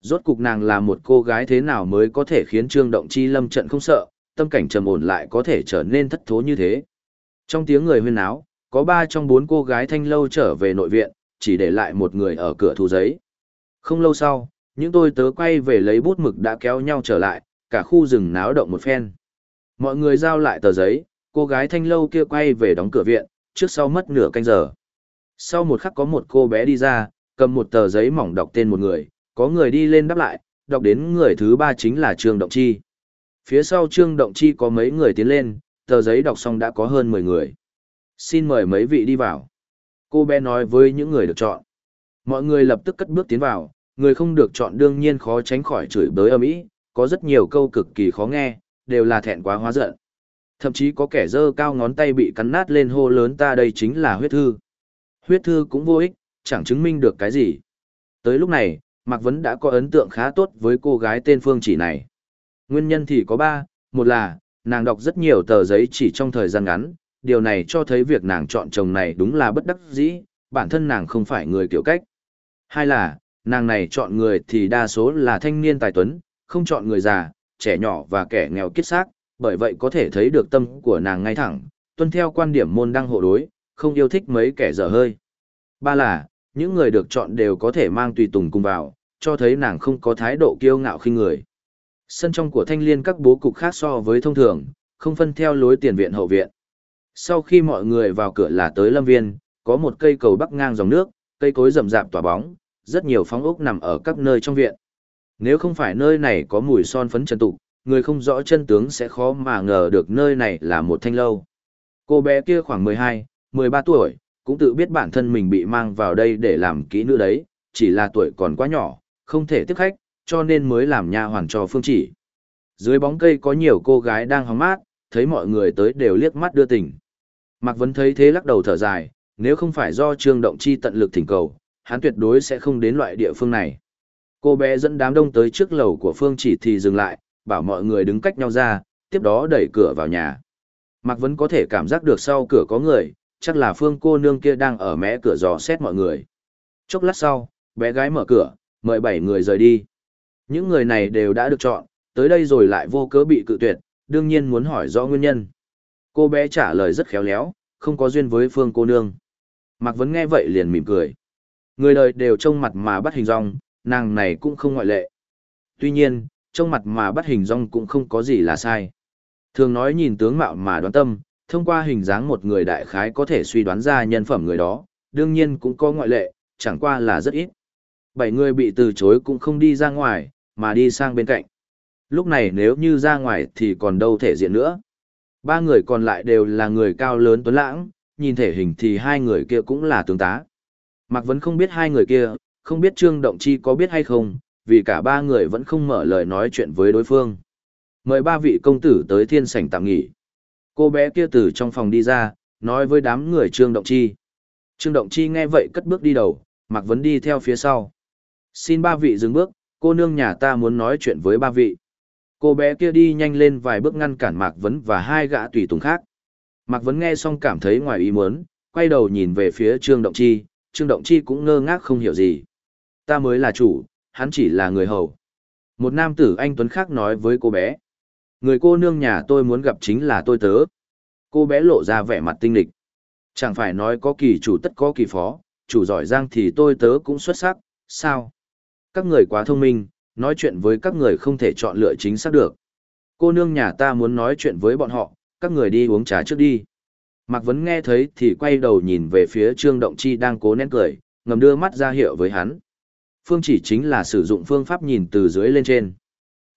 Rốt cục nàng là một cô gái thế nào mới có thể khiến Trương Động Chi lâm trận không sợ, tâm cảnh trầm ổn lại có thể trở nên thất thố như thế. Trong tiếng người huyên náo, có ba trong bốn cô gái thanh lâu trở về nội viện, chỉ để lại một người ở cửa thu giấy. Không lâu sau, những tôi tớ quay về lấy bút mực đã kéo nhau trở lại, cả khu rừng náo động một phen. Mọi người giao lại tờ giấy, cô gái thanh lâu kia quay về đóng cửa viện, trước sau mất nửa canh giờ. Sau một khắc có một cô bé đi ra, cầm một tờ giấy mỏng đọc tên một người, có người đi lên đáp lại, đọc đến người thứ ba chính là Trương Động Chi. Phía sau Trương Động Chi có mấy người tiến lên, tờ giấy đọc xong đã có hơn 10 người. Xin mời mấy vị đi vào. Cô bé nói với những người được chọn. Mọi người lập tức cất bước tiến vào, người không được chọn đương nhiên khó tránh khỏi chửi bới ầm ĩ, có rất nhiều câu cực kỳ khó nghe, đều là thẹn quá hóa giận. Thậm chí có kẻ dơ cao ngón tay bị cắn nát lên hô lớn ta đây chính là huyết thư. Huyết thư cũng vô ích, chẳng chứng minh được cái gì. Tới lúc này, Mạc Vấn đã có ấn tượng khá tốt với cô gái tên Phương Chỉ này. Nguyên nhân thì có ba, một là, nàng đọc rất nhiều tờ giấy chỉ trong thời gian ngắn, điều này cho thấy việc nàng chọn chồng này đúng là bất đắc dĩ, bản thân nàng không phải người kiểu cách. Hai là, nàng này chọn người thì đa số là thanh niên tài tuấn, không chọn người già, trẻ nhỏ và kẻ nghèo kiết xác, bởi vậy có thể thấy được tâm của nàng ngay thẳng, tuân theo quan điểm môn đăng hộ đối, không yêu thích mấy kẻ dở hơi. Ba là, những người được chọn đều có thể mang tùy tùng cùng vào, cho thấy nàng không có thái độ kiêu ngạo khinh người. Sân trong của thanh liên các bố cục khác so với thông thường, không phân theo lối tiền viện hậu viện. Sau khi mọi người vào cửa là tới lâm viên, có một cây cầu bắc ngang dòng nước, cây cối rậm rạp tỏa bóng, rất nhiều phóng ốc nằm ở các nơi trong viện. Nếu không phải nơi này có mùi son phấn trần tục, người không rõ chân tướng sẽ khó mà ngờ được nơi này là một thanh lâu. Cô bé kia khoảng 12, 13 tuổi, cũng tự biết bản thân mình bị mang vào đây để làm kỹ nữ đấy, chỉ là tuổi còn quá nhỏ, không thể tiếp khách, cho nên mới làm nha hoàn cho Phương Chỉ. Dưới bóng cây có nhiều cô gái đang hóng mát, thấy mọi người tới đều liếc mắt đưa tình. Mạc Vấn thấy thế lắc đầu thở dài, nếu không phải do Trương Động Chi tận lực thỉnh cầu, hắn tuyệt đối sẽ không đến loại địa phương này. Cô bé dẫn đám đông tới trước lầu của Phương Chỉ thì dừng lại, bảo mọi người đứng cách nhau ra, tiếp đó đẩy cửa vào nhà. Mạc Vấn có thể cảm giác được sau cửa có người, chắc là Phương cô nương kia đang ở mé cửa dò xét mọi người. Chốc lát sau, bé gái mở cửa, mời bảy người rời đi. Những người này đều đã được chọn, tới đây rồi lại vô cớ bị cự tuyệt, đương nhiên muốn hỏi rõ nguyên nhân. Cô bé trả lời rất khéo léo, không có duyên với Phương cô nương. Mạc Vấn nghe vậy liền mỉm cười. Người đời đều trông mặt mà bắt hình rong, nàng này cũng không ngoại lệ. Tuy nhiên, trong mặt mà bắt hình rong cũng không có gì là sai. Thường nói nhìn tướng mạo mà đoán tâm, thông qua hình dáng một người đại khái có thể suy đoán ra nhân phẩm người đó, đương nhiên cũng có ngoại lệ, chẳng qua là rất ít. Bảy người bị từ chối cũng không đi ra ngoài, mà đi sang bên cạnh. Lúc này nếu như ra ngoài thì còn đâu thể diện nữa. Ba người còn lại đều là người cao lớn tuấn lãng, nhìn thể hình thì hai người kia cũng là tướng tá. Mạc Vấn không biết hai người kia, không biết Trương Động Chi có biết hay không, vì cả ba người vẫn không mở lời nói chuyện với đối phương. Mời ba vị công tử tới thiên sảnh tạm nghỉ. Cô bé kia từ trong phòng đi ra, nói với đám người Trương Động Chi. Trương Động Chi nghe vậy cất bước đi đầu, Mạc Vấn đi theo phía sau. Xin ba vị dừng bước, cô nương nhà ta muốn nói chuyện với ba vị. Cô bé kia đi nhanh lên vài bước ngăn cản Mạc Vấn và hai gã tùy tùng khác. Mạc Vấn nghe xong cảm thấy ngoài ý muốn, quay đầu nhìn về phía Trương Động Chi, Trương Động Chi cũng ngơ ngác không hiểu gì. Ta mới là chủ, hắn chỉ là người hầu. Một nam tử anh Tuấn khác nói với cô bé. Người cô nương nhà tôi muốn gặp chính là tôi tớ. Cô bé lộ ra vẻ mặt tinh lịch. Chẳng phải nói có kỳ chủ tất có kỳ phó, chủ giỏi giang thì tôi tớ cũng xuất sắc, sao? Các người quá thông minh, nói chuyện với các người không thể chọn lựa chính xác được. Cô nương nhà ta muốn nói chuyện với bọn họ, các người đi uống trà trước đi. Mạc Vấn nghe thấy thì quay đầu nhìn về phía Trương Động Chi đang cố nén cười, ngầm đưa mắt ra hiệu với hắn. Phương chỉ chính là sử dụng phương pháp nhìn từ dưới lên trên.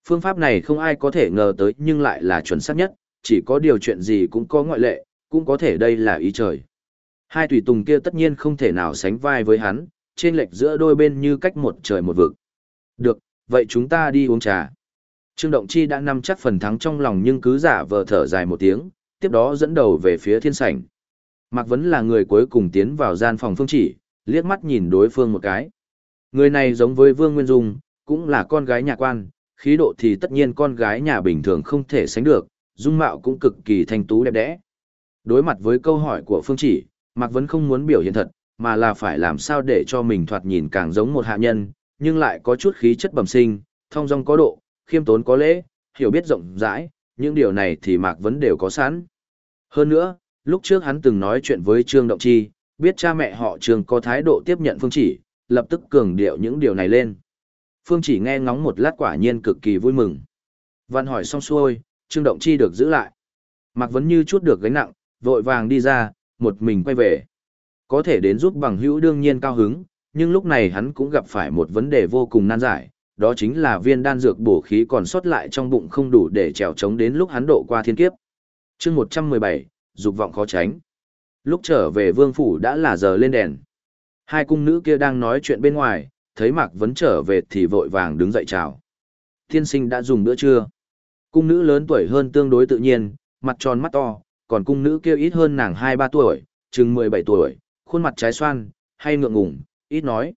Phương pháp này không ai có thể ngờ tới nhưng lại là chuẩn xác nhất, chỉ có điều chuyện gì cũng có ngoại lệ, cũng có thể đây là ý trời. Hai tùy tùng kia tất nhiên không thể nào sánh vai với hắn, trên lệch giữa đôi bên như cách một trời một vực. Được, vậy chúng ta đi uống trà. Trương Động Chi đã nắm chắc phần thắng trong lòng nhưng cứ giả vờ thở dài một tiếng, tiếp đó dẫn đầu về phía thiên sảnh. Mạc Vấn là người cuối cùng tiến vào gian phòng phương chỉ, liếc mắt nhìn đối phương một cái. Người này giống với Vương Nguyên Dung, cũng là con gái nhà quan, khí độ thì tất nhiên con gái nhà bình thường không thể sánh được, dung mạo cũng cực kỳ thanh tú đẹp đẽ. Đối mặt với câu hỏi của phương chỉ, Mạc Vấn không muốn biểu hiện thật, mà là phải làm sao để cho mình thoạt nhìn càng giống một hạ nhân, nhưng lại có chút khí chất bẩm sinh, thong dong có độ, khiêm tốn có lễ, hiểu biết rộng rãi, những điều này thì Mạc Vấn đều có sẵn. Hơn nữa, lúc trước hắn từng nói chuyện với Trương Động Chi, biết cha mẹ họ Trương có thái độ tiếp nhận phương chỉ, lập tức cường điệu những điều này lên. Phương chỉ nghe ngóng một lát quả nhiên cực kỳ vui mừng. Văn hỏi xong xuôi, Trương Động Chi được giữ lại. Mạc Vấn như chút được gánh nặng, vội vàng đi ra, một mình quay về. Có thể đến giúp bằng hữu đương nhiên cao hứng, nhưng lúc này hắn cũng gặp phải một vấn đề vô cùng nan giải, đó chính là viên đan dược bổ khí còn sót lại trong bụng không đủ để trèo trống đến lúc hắn độ qua thiên kiếp. chương 117, dục vọng khó tránh. Lúc trở về vương phủ đã là giờ lên đèn. Hai cung nữ kia đang nói chuyện bên ngoài, thấy Mạc Vấn trở về thì vội vàng đứng dậy chào. Tiên sinh đã dùng bữa trưa. Cung nữ lớn tuổi hơn tương đối tự nhiên, mặt tròn mắt to, còn cung nữ kia ít hơn nàng 2-3 tuổi, chừng 17 tuổi, khuôn mặt trái xoan, hay ngượng ngùng, ít nói.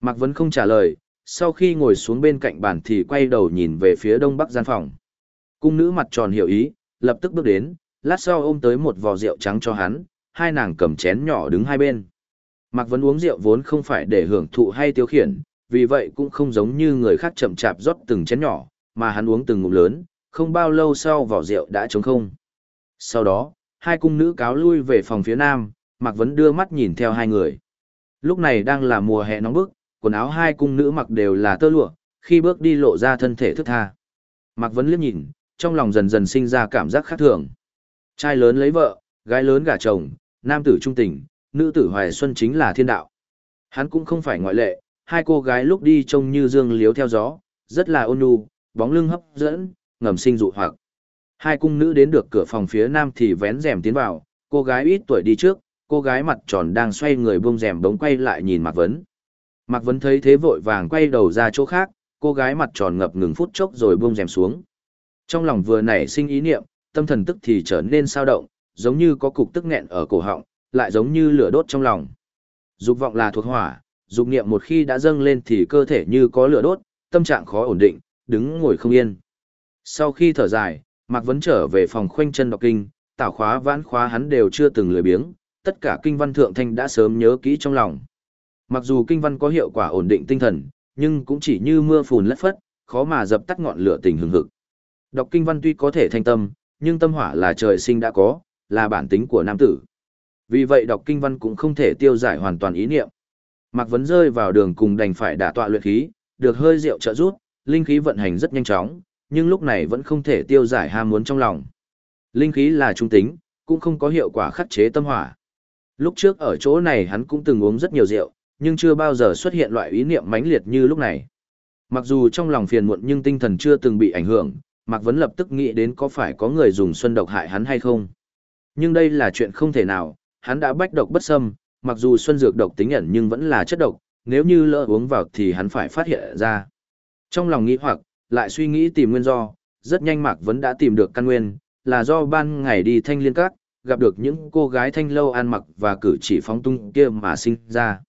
Mạc Vấn không trả lời, sau khi ngồi xuống bên cạnh bàn thì quay đầu nhìn về phía đông bắc gian phòng. Cung nữ mặt tròn hiểu ý, lập tức bước đến, lát sau ôm tới một vò rượu trắng cho hắn, hai nàng cầm chén nhỏ đứng hai bên. Mạc Vấn uống rượu vốn không phải để hưởng thụ hay tiêu khiển, vì vậy cũng không giống như người khác chậm chạp rót từng chén nhỏ, mà hắn uống từng ngụm lớn, không bao lâu sau vỏ rượu đã trống không. Sau đó, hai cung nữ cáo lui về phòng phía nam, Mạc Vấn đưa mắt nhìn theo hai người. Lúc này đang là mùa hè nóng bức, quần áo hai cung nữ mặc đều là tơ lụa, khi bước đi lộ ra thân thể thức tha. Mạc Vấn liếc nhìn, trong lòng dần dần sinh ra cảm giác khác thường. Trai lớn lấy vợ, gái lớn gả chồng, nam tử trung tình, nữ tử hoài xuân chính là thiên đạo. Hắn cũng không phải ngoại lệ, hai cô gái lúc đi trông như dương liếu theo gió, rất là ôn nhu, bóng lưng hấp dẫn, ngầm sinh dụ hoặc. Hai cung nữ đến được cửa phòng phía nam thì vén rèm tiến vào, cô gái ít tuổi đi trước, cô gái mặt tròn đang xoay người buông rèm bóng quay lại nhìn Mạc Vấn. Mạc Vấn thấy thế vội vàng quay đầu ra chỗ khác, cô gái mặt tròn ngập ngừng phút chốc rồi buông rèm xuống. Trong lòng vừa nảy sinh ý niệm, tâm thần tức thì trở nên sao động, giống như có cục tức nghẹn ở cổ họng, lại giống như lửa đốt trong lòng. Dục vọng là thuộc hỏa, dục niệm một khi đã dâng lên thì cơ thể như có lửa đốt, tâm trạng khó ổn định, đứng ngồi không yên. Sau khi thở dài, Mạc Vấn trở về phòng khoanh chân đọc kinh, tảo khóa vãn khóa hắn đều chưa từng lười biếng, tất cả kinh văn thượng thanh đã sớm nhớ kỹ trong lòng. Mặc dù kinh văn có hiệu quả ổn định tinh thần, nhưng cũng chỉ như mưa phùn lất phất, khó mà dập tắt ngọn lửa tình hừng hực. Đọc kinh văn tuy có thể thanh tâm, nhưng tâm hỏa là trời sinh đã có, là bản tính của nam tử. Vì vậy đọc kinh văn cũng không thể tiêu giải hoàn toàn ý niệm. Mạc Vấn rơi vào đường cùng đành phải đả tọa luyện khí, được hơi rượu trợ rút, linh khí vận hành rất nhanh chóng, nhưng lúc này vẫn không thể tiêu giải ham muốn trong lòng. Linh khí là trung tính, cũng không có hiệu quả khắc chế tâm hỏa. Lúc trước ở chỗ này hắn cũng từng uống rất nhiều rượu, nhưng chưa bao giờ xuất hiện loại ý niệm mãnh liệt như lúc này. Mặc dù trong lòng phiền muộn nhưng tinh thần chưa từng bị ảnh hưởng, Mạc Vấn lập tức nghĩ đến có phải có người dùng xuân độc hại hắn hay không. Nhưng đây là chuyện không thể nào, hắn đã bách độc bất xâm, mặc dù xuân dược độc tính ẩn nhưng vẫn là chất độc, nếu như lỡ uống vào thì hắn phải phát hiện ra. Trong lòng nghĩ hoặc, lại suy nghĩ tìm nguyên do, rất nhanh Mạc Vấn đã tìm được căn nguyên, là do ban ngày đi thanh liên các, gặp được những cô gái thanh lâu ăn mặc và cử chỉ phóng tung kia mà sinh ra.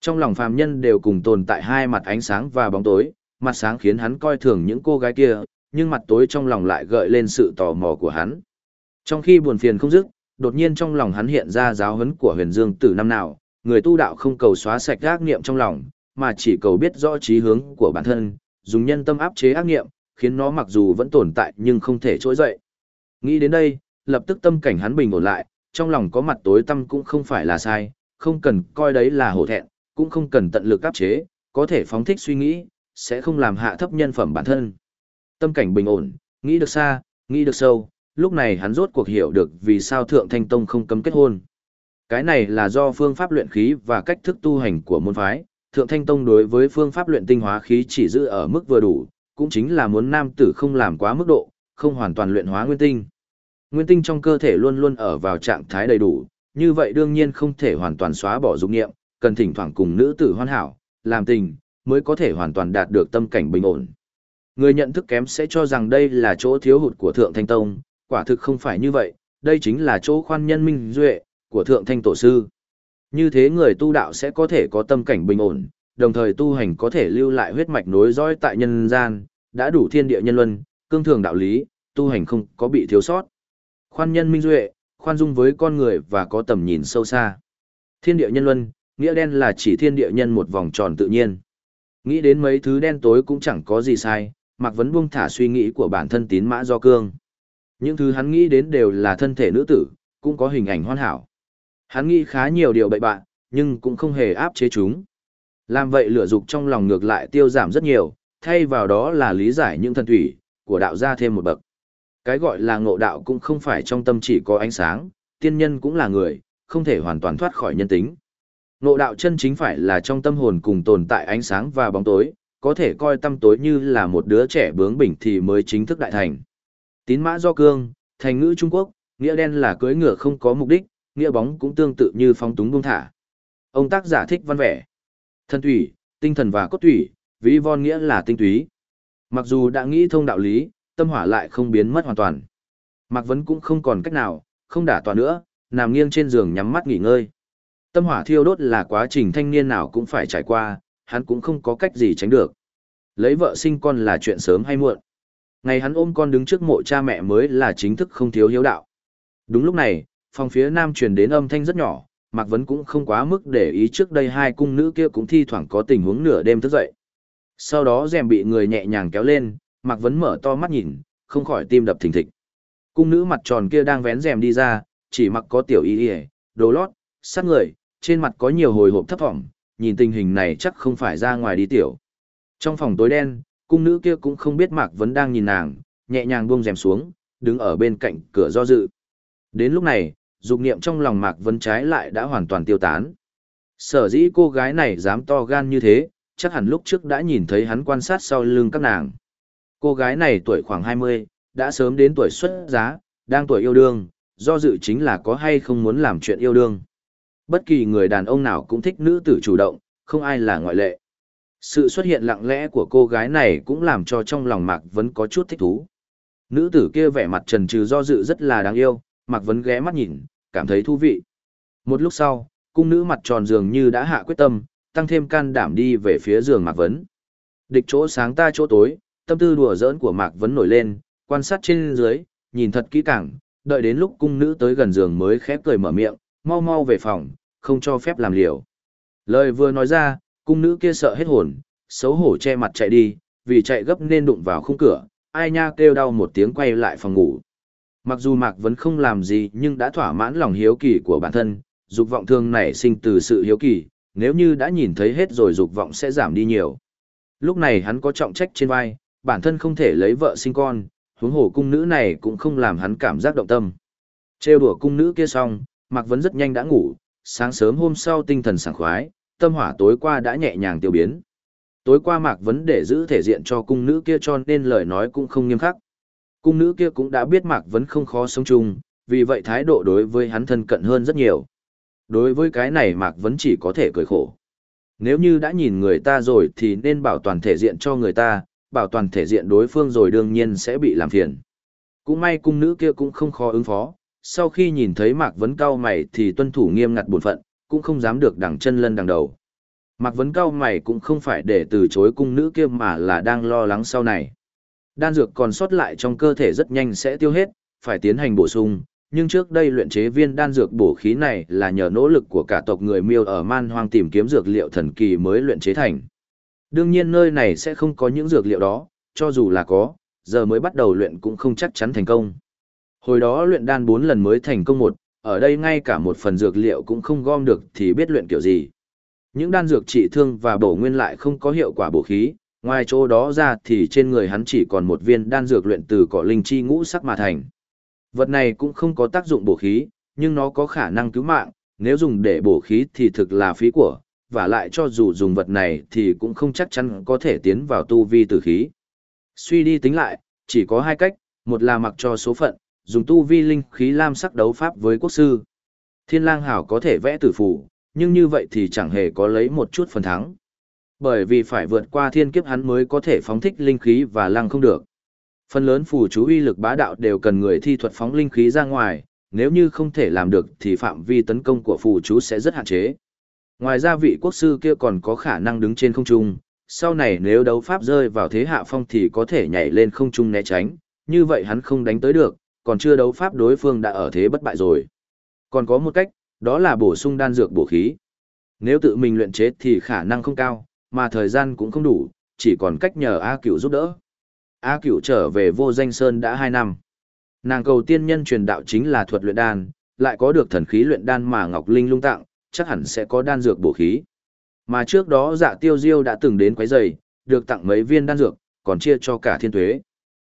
Trong lòng phàm nhân đều cùng tồn tại hai mặt ánh sáng và bóng tối, mặt sáng khiến hắn coi thường những cô gái kia, nhưng mặt tối trong lòng lại gợi lên sự tò mò của hắn. Trong khi buồn phiền không dứt, đột nhiên trong lòng hắn hiện ra giáo huấn của huyền dương từ năm nào, người tu đạo không cầu xóa sạch ác niệm trong lòng, mà chỉ cầu biết rõ trí hướng của bản thân, dùng nhân tâm áp chế ác niệm, khiến nó mặc dù vẫn tồn tại nhưng không thể trỗi dậy. Nghĩ đến đây, lập tức tâm cảnh hắn bình ổn lại, trong lòng có mặt tối tâm cũng không phải là sai, không cần coi đấy là hổ thẹn, cũng không cần tận lực áp chế, có thể phóng thích suy nghĩ, sẽ không làm hạ thấp nhân phẩm bản thân. Tâm cảnh bình ổn, nghĩ được xa, nghĩ được sâu, lúc này hắn rốt cuộc hiểu được vì sao Thượng Thanh Tông không cấm kết hôn. Cái này là do phương pháp luyện khí và cách thức tu hành của môn phái, Thượng Thanh Tông đối với phương pháp luyện tinh hóa khí chỉ giữ ở mức vừa đủ, cũng chính là muốn nam tử không làm quá mức độ, không hoàn toàn luyện hóa nguyên tinh. Nguyên tinh trong cơ thể luôn luôn ở vào trạng thái đầy đủ, như vậy đương nhiên không thể hoàn toàn xóa bỏ dục nghiệm, cần thỉnh thoảng cùng nữ tử hoàn hảo, làm tình, mới có thể hoàn toàn đạt được tâm cảnh bình ổn. Người nhận thức kém sẽ cho rằng đây là chỗ thiếu hụt của Thượng Thanh Tông, quả thực không phải như vậy, đây chính là chỗ khoan nhân minh duệ của Thượng Thanh Tổ Sư. Như thế người tu đạo sẽ có thể có tâm cảnh bình ổn, đồng thời tu hành có thể lưu lại huyết mạch nối dõi tại nhân gian, đã đủ thiên địa nhân luân, cương thường đạo lý, tu hành không có bị thiếu sót. Khoan nhân minh duệ, khoan dung với con người và có tầm nhìn sâu xa. Thiên địa nhân luân, nghĩa đen là chỉ thiên địa nhân một vòng tròn tự nhiên. Nghĩ đến mấy thứ đen tối cũng chẳng có gì sai, Mạc Vấn buông thả suy nghĩ của bản thân tín mã do cương. Những thứ hắn nghĩ đến đều là thân thể nữ tử, cũng có hình ảnh hoàn hảo. Hắn nghĩ khá nhiều điều bậy bạn, nhưng cũng không hề áp chế chúng. Làm vậy lửa dục trong lòng ngược lại tiêu giảm rất nhiều, thay vào đó là lý giải những thần thủy, của đạo gia thêm một bậc. Cái gọi là ngộ đạo cũng không phải trong tâm chỉ có ánh sáng, tiên nhân cũng là người, không thể hoàn toàn thoát khỏi nhân tính. Ngộ đạo chân chính phải là trong tâm hồn cùng tồn tại ánh sáng và bóng tối, có thể coi tâm tối như là một đứa trẻ bướng bỉnh thì mới chính thức đại thành. Tín mã do cương, thành ngữ Trung Quốc, nghĩa đen là cưới ngựa không có mục đích, nghĩa bóng cũng tương tự như phong túng buông thả. Ông tác giả thích văn vẻ. Thân thủy, tinh thần và cốt thủy, ví von nghĩa là tinh túy. Mặc dù đã nghĩ thông đạo lý, tâm hỏa lại không biến mất hoàn toàn. Mạc Vấn cũng không còn cách nào, không đả tòa nữa, nằm nghiêng trên giường nhắm mắt nghỉ ngơi. Tâm hỏa thiêu đốt là quá trình thanh niên nào cũng phải trải qua, hắn cũng không có cách gì tránh được. Lấy vợ sinh con là chuyện sớm hay muộn. Ngày hắn ôm con đứng trước mộ cha mẹ mới là chính thức không thiếu hiếu đạo. Đúng lúc này, phòng phía nam truyền đến âm thanh rất nhỏ, Mạc Vấn cũng không quá mức để ý trước đây hai cung nữ kia cũng thi thoảng có tình huống nửa đêm thức dậy. Sau đó rèm bị người nhẹ nhàng kéo lên, Mạc Vấn mở to mắt nhìn, không khỏi tim đập thình thịch. Cung nữ mặt tròn kia đang vén rèm đi ra, chỉ mặc có tiểu y y, đồ lót, sát người, trên mặt có nhiều hồi hộp thấp thỏm, nhìn tình hình này chắc không phải ra ngoài đi tiểu. Trong phòng tối đen, cung nữ kia cũng không biết Mạc Vấn đang nhìn nàng, nhẹ nhàng buông rèm xuống, đứng ở bên cạnh cửa do dự. Đến lúc này, dục niệm trong lòng Mạc Vấn trái lại đã hoàn toàn tiêu tán. Sở dĩ cô gái này dám to gan như thế, chắc hẳn lúc trước đã nhìn thấy hắn quan sát sau lưng các nàng. Cô gái này tuổi khoảng 20, đã sớm đến tuổi xuất giá, đang tuổi yêu đương, do dự chính là có hay không muốn làm chuyện yêu đương. Bất kỳ người đàn ông nào cũng thích nữ tử chủ động, không ai là ngoại lệ. Sự xuất hiện lặng lẽ của cô gái này cũng làm cho trong lòng Mạc Vấn có chút thích thú. Nữ tử kia vẻ mặt trần trừ do dự rất là đáng yêu, Mạc Vấn ghé mắt nhìn, cảm thấy thú vị. Một lúc sau, cung nữ mặt tròn dường như đã hạ quyết tâm, tăng thêm can đảm đi về phía giường Mạc Vấn. Địch chỗ sáng ta chỗ tối, tâm tư đùa giỡn của Mạc Vấn nổi lên, quan sát trên dưới, nhìn thật kỹ càng, đợi đến lúc cung nữ tới gần giường mới khép cười mở miệng, mau mau về phòng, không cho phép làm liều. Lời vừa nói ra, cung nữ kia sợ hết hồn, xấu hổ che mặt chạy đi, vì chạy gấp nên đụng vào khung cửa, ai nha kêu đau một tiếng quay lại phòng ngủ. Mặc dù Mạc vẫn không làm gì nhưng đã thỏa mãn lòng hiếu kỳ của bản thân, dục vọng thương nảy sinh từ sự hiếu kỳ, nếu như đã nhìn thấy hết rồi dục vọng sẽ giảm đi nhiều. Lúc này hắn có trọng trách trên vai, bản thân không thể lấy vợ sinh con, huống hồ cung nữ này cũng không làm hắn cảm giác động tâm. Trêu đùa cung nữ kia xong, Mạc Vấn rất nhanh đã ngủ, sáng sớm hôm sau tinh thần sảng khoái, tâm hỏa tối qua đã nhẹ nhàng tiêu biến. Tối qua Mạc Vấn để giữ thể diện cho cung nữ kia cho nên lời nói cũng không nghiêm khắc. Cung nữ kia cũng đã biết Mạc Vấn không khó sống chung, vì vậy thái độ đối với hắn thân cận hơn rất nhiều. Đối với cái này Mạc Vấn chỉ có thể cười khổ. Nếu như đã nhìn người ta rồi thì nên bảo toàn thể diện cho người ta, bảo toàn thể diện đối phương rồi đương nhiên sẽ bị làm phiền. Cũng may cung nữ kia cũng không khó ứng phó, sau khi nhìn thấy Mạc Vấn cao mày thì tuân thủ nghiêm ngặt bổn phận, cũng không dám được đằng chân lân đằng đầu. Mạc Vấn cao mày cũng không phải để từ chối cung nữ kia mà là đang lo lắng sau này. Đan dược còn sót lại trong cơ thể rất nhanh sẽ tiêu hết, phải tiến hành bổ sung, nhưng trước đây luyện chế viên đan dược bổ khí này là nhờ nỗ lực của cả tộc người miêu ở man hoang tìm kiếm dược liệu thần kỳ mới luyện chế thành. Đương nhiên nơi này sẽ không có những dược liệu đó, cho dù là có, giờ mới bắt đầu luyện cũng không chắc chắn thành công. Hồi đó luyện đan 4 lần mới thành công một, ở đây ngay cả một phần dược liệu cũng không gom được thì biết luyện kiểu gì. Những đan dược trị thương và bổ nguyên lại không có hiệu quả bổ khí, ngoài chỗ đó ra thì trên người hắn chỉ còn một viên đan dược luyện từ cỏ linh chi ngũ sắc mà thành. Vật này cũng không có tác dụng bổ khí, nhưng nó có khả năng cứu mạng, nếu dùng để bổ khí thì thực là phí của, và lại cho dù dùng vật này thì cũng không chắc chắn có thể tiến vào tu vi tử khí. Suy đi tính lại, chỉ có hai cách, một là mặc cho số phận, dùng tu vi linh khí lam sắc đấu pháp với quốc sư. Thiên lang hảo có thể vẽ tử phủ, nhưng như vậy thì chẳng hề có lấy một chút phần thắng. Bởi vì phải vượt qua thiên kiếp hắn mới có thể phóng thích linh khí và lăng không được. Phần lớn phù chú uy lực bá đạo đều cần người thi thuật phóng linh khí ra ngoài, nếu như không thể làm được thì phạm vi tấn công của phù chú sẽ rất hạn chế. Ngoài ra vị quốc sư kia còn có khả năng đứng trên không trung, sau này nếu đấu pháp rơi vào thế hạ phong thì có thể nhảy lên không trung né tránh, như vậy hắn không đánh tới được, còn chưa đấu pháp đối phương đã ở thế bất bại rồi. Còn có một cách, đó là bổ sung đan dược bổ khí. Nếu tự mình luyện chế thì khả năng không cao, mà thời gian cũng không đủ, chỉ còn cách nhờ A Cửu giúp đỡ. A Cửu trở về vô danh sơn đã 2 năm. Nàng cầu tiên nhân truyền đạo chính là thuật luyện đan, lại có được thần khí luyện đan mà Ngọc Linh lung tặng, chắc hẳn sẽ có đan dược bổ khí. Mà trước đó dạ tiêu diêu đã từng đến quấy giày, được tặng mấy viên đan dược, còn chia cho cả thiên tuế.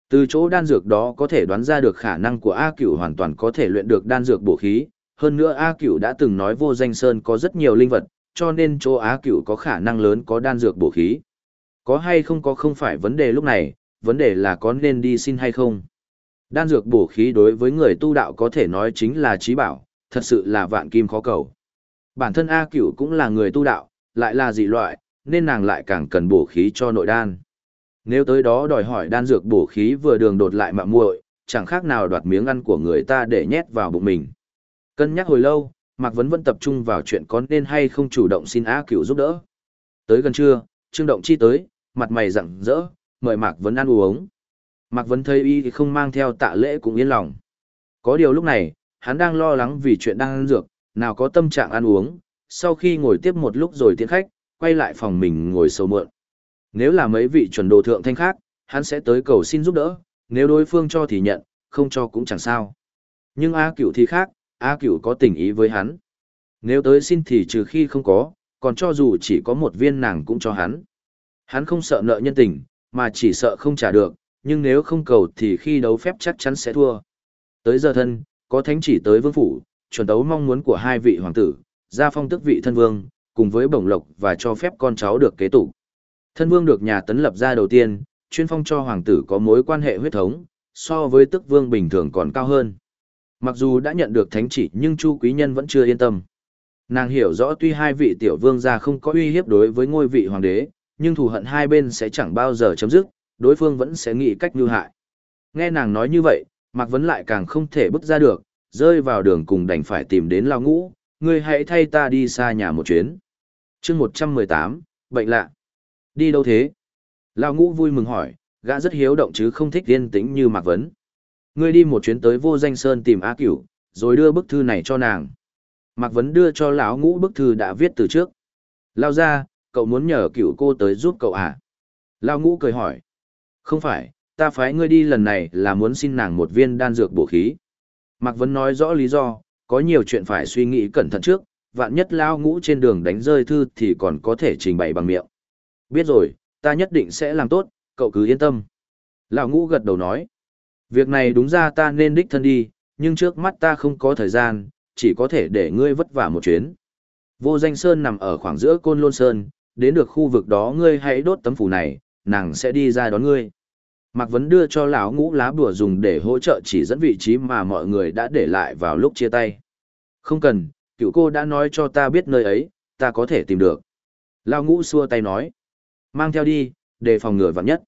Từ chỗ đan dược đó có thể đoán ra được khả năng của A Cửu hoàn toàn có thể luyện được đan dược bổ khí, hơn nữa A Cửu đã từng nói vô danh sơn có rất nhiều linh vật, cho nên chỗ A Cửu có khả năng lớn có đan dược bổ khí. Có hay không có không phải vấn đề lúc này, vấn đề là có nên đi xin hay không. Đan dược bổ khí đối với người tu đạo có thể nói chính là trí bảo, thật sự là vạn kim khó cầu. Bản thân A Cửu cũng là người tu đạo, lại là dị loại, nên nàng lại càng cần bổ khí cho nội đan. Nếu tới đó đòi hỏi đan dược bổ khí vừa đường đột lại mạ muội, chẳng khác nào đoạt miếng ăn của người ta để nhét vào bụng mình. Cân nhắc hồi lâu, Mạc Vấn vẫn tập trung vào chuyện có nên hay không chủ động xin A Cửu giúp đỡ. Tới gần trưa, Trương Động Chi tới, mặt mày rạng rỡ, mời Mạc Vấn ăn uống. Mạc Vấn thấy y thì không mang theo tạ lễ cũng yên lòng. Có điều lúc này, hắn đang lo lắng vì chuyện đang ăn dược, nào có tâm trạng ăn uống, sau khi ngồi tiếp một lúc rồi tiến khách, quay lại phòng mình ngồi sâu mượn. Nếu là mấy vị chuẩn đồ thượng thanh khác, hắn sẽ tới cầu xin giúp đỡ, nếu đối phương cho thì nhận, không cho cũng chẳng sao. Nhưng A cửu thì khác, A cửu có tình ý với hắn. Nếu tới xin thì trừ khi không có, còn cho dù chỉ có một viên nàng cũng cho hắn. Hắn không sợ nợ nhân tình, mà chỉ sợ không trả được, nhưng nếu không cầu thì khi đấu phép chắc chắn sẽ thua. Tới giờ thân, có thánh chỉ tới vương phủ, chuẩn tấu mong muốn của hai vị hoàng tử, gia phong tức vị thân vương, cùng với bổng lộc và cho phép con cháu được kế tục. Thân vương được nhà tấn lập ra đầu tiên, chuyên phong cho hoàng tử có mối quan hệ huyết thống, so với tức vương bình thường còn cao hơn. Mặc dù đã nhận được thánh chỉ nhưng Chu Quý Nhân vẫn chưa yên tâm. Nàng hiểu rõ tuy hai vị tiểu vương gia không có uy hiếp đối với ngôi vị hoàng đế, nhưng thù hận hai bên sẽ chẳng bao giờ chấm dứt, đối phương vẫn sẽ nghĩ cách như hại. Nghe nàng nói như vậy, Mạc Vấn lại càng không thể bước ra được, rơi vào đường cùng đành phải tìm đến lao ngũ, ngươi hãy thay ta đi xa nhà một chuyến. chương 118, bệnh lạ. Đi đâu thế? Lao ngũ vui mừng hỏi, gã rất hiếu động chứ không thích yên tĩnh như Mạc Vấn. Ngươi đi một chuyến tới vô danh sơn tìm A Cửu, rồi đưa bức thư này cho nàng. Mạc Vấn đưa cho lão ngũ bức thư đã viết từ trước. Lao ra, cậu muốn nhờ cửu cô tới giúp cậu à? Lao ngũ cười hỏi. Không phải, ta phái ngươi đi lần này là muốn xin nàng một viên đan dược bổ khí. Mạc Vấn nói rõ lý do, có nhiều chuyện phải suy nghĩ cẩn thận trước, vạn nhất lao ngũ trên đường đánh rơi thư thì còn có thể trình bày bằng miệng. Biết rồi, ta nhất định sẽ làm tốt, cậu cứ yên tâm. Lão ngũ gật đầu nói. Việc này đúng ra ta nên đích thân đi, nhưng trước mắt ta không có thời gian, chỉ có thể để ngươi vất vả một chuyến. Vô danh sơn nằm ở khoảng giữa côn lôn sơn, đến được khu vực đó ngươi hãy đốt tấm phủ này, nàng sẽ đi ra đón ngươi. Mạc Vấn đưa cho lão ngũ lá bùa dùng để hỗ trợ chỉ dẫn vị trí mà mọi người đã để lại vào lúc chia tay. Không cần, cựu cô đã nói cho ta biết nơi ấy, ta có thể tìm được. Lão ngũ xua tay nói. Mang theo đi, để phòng ngừa vạn nhất.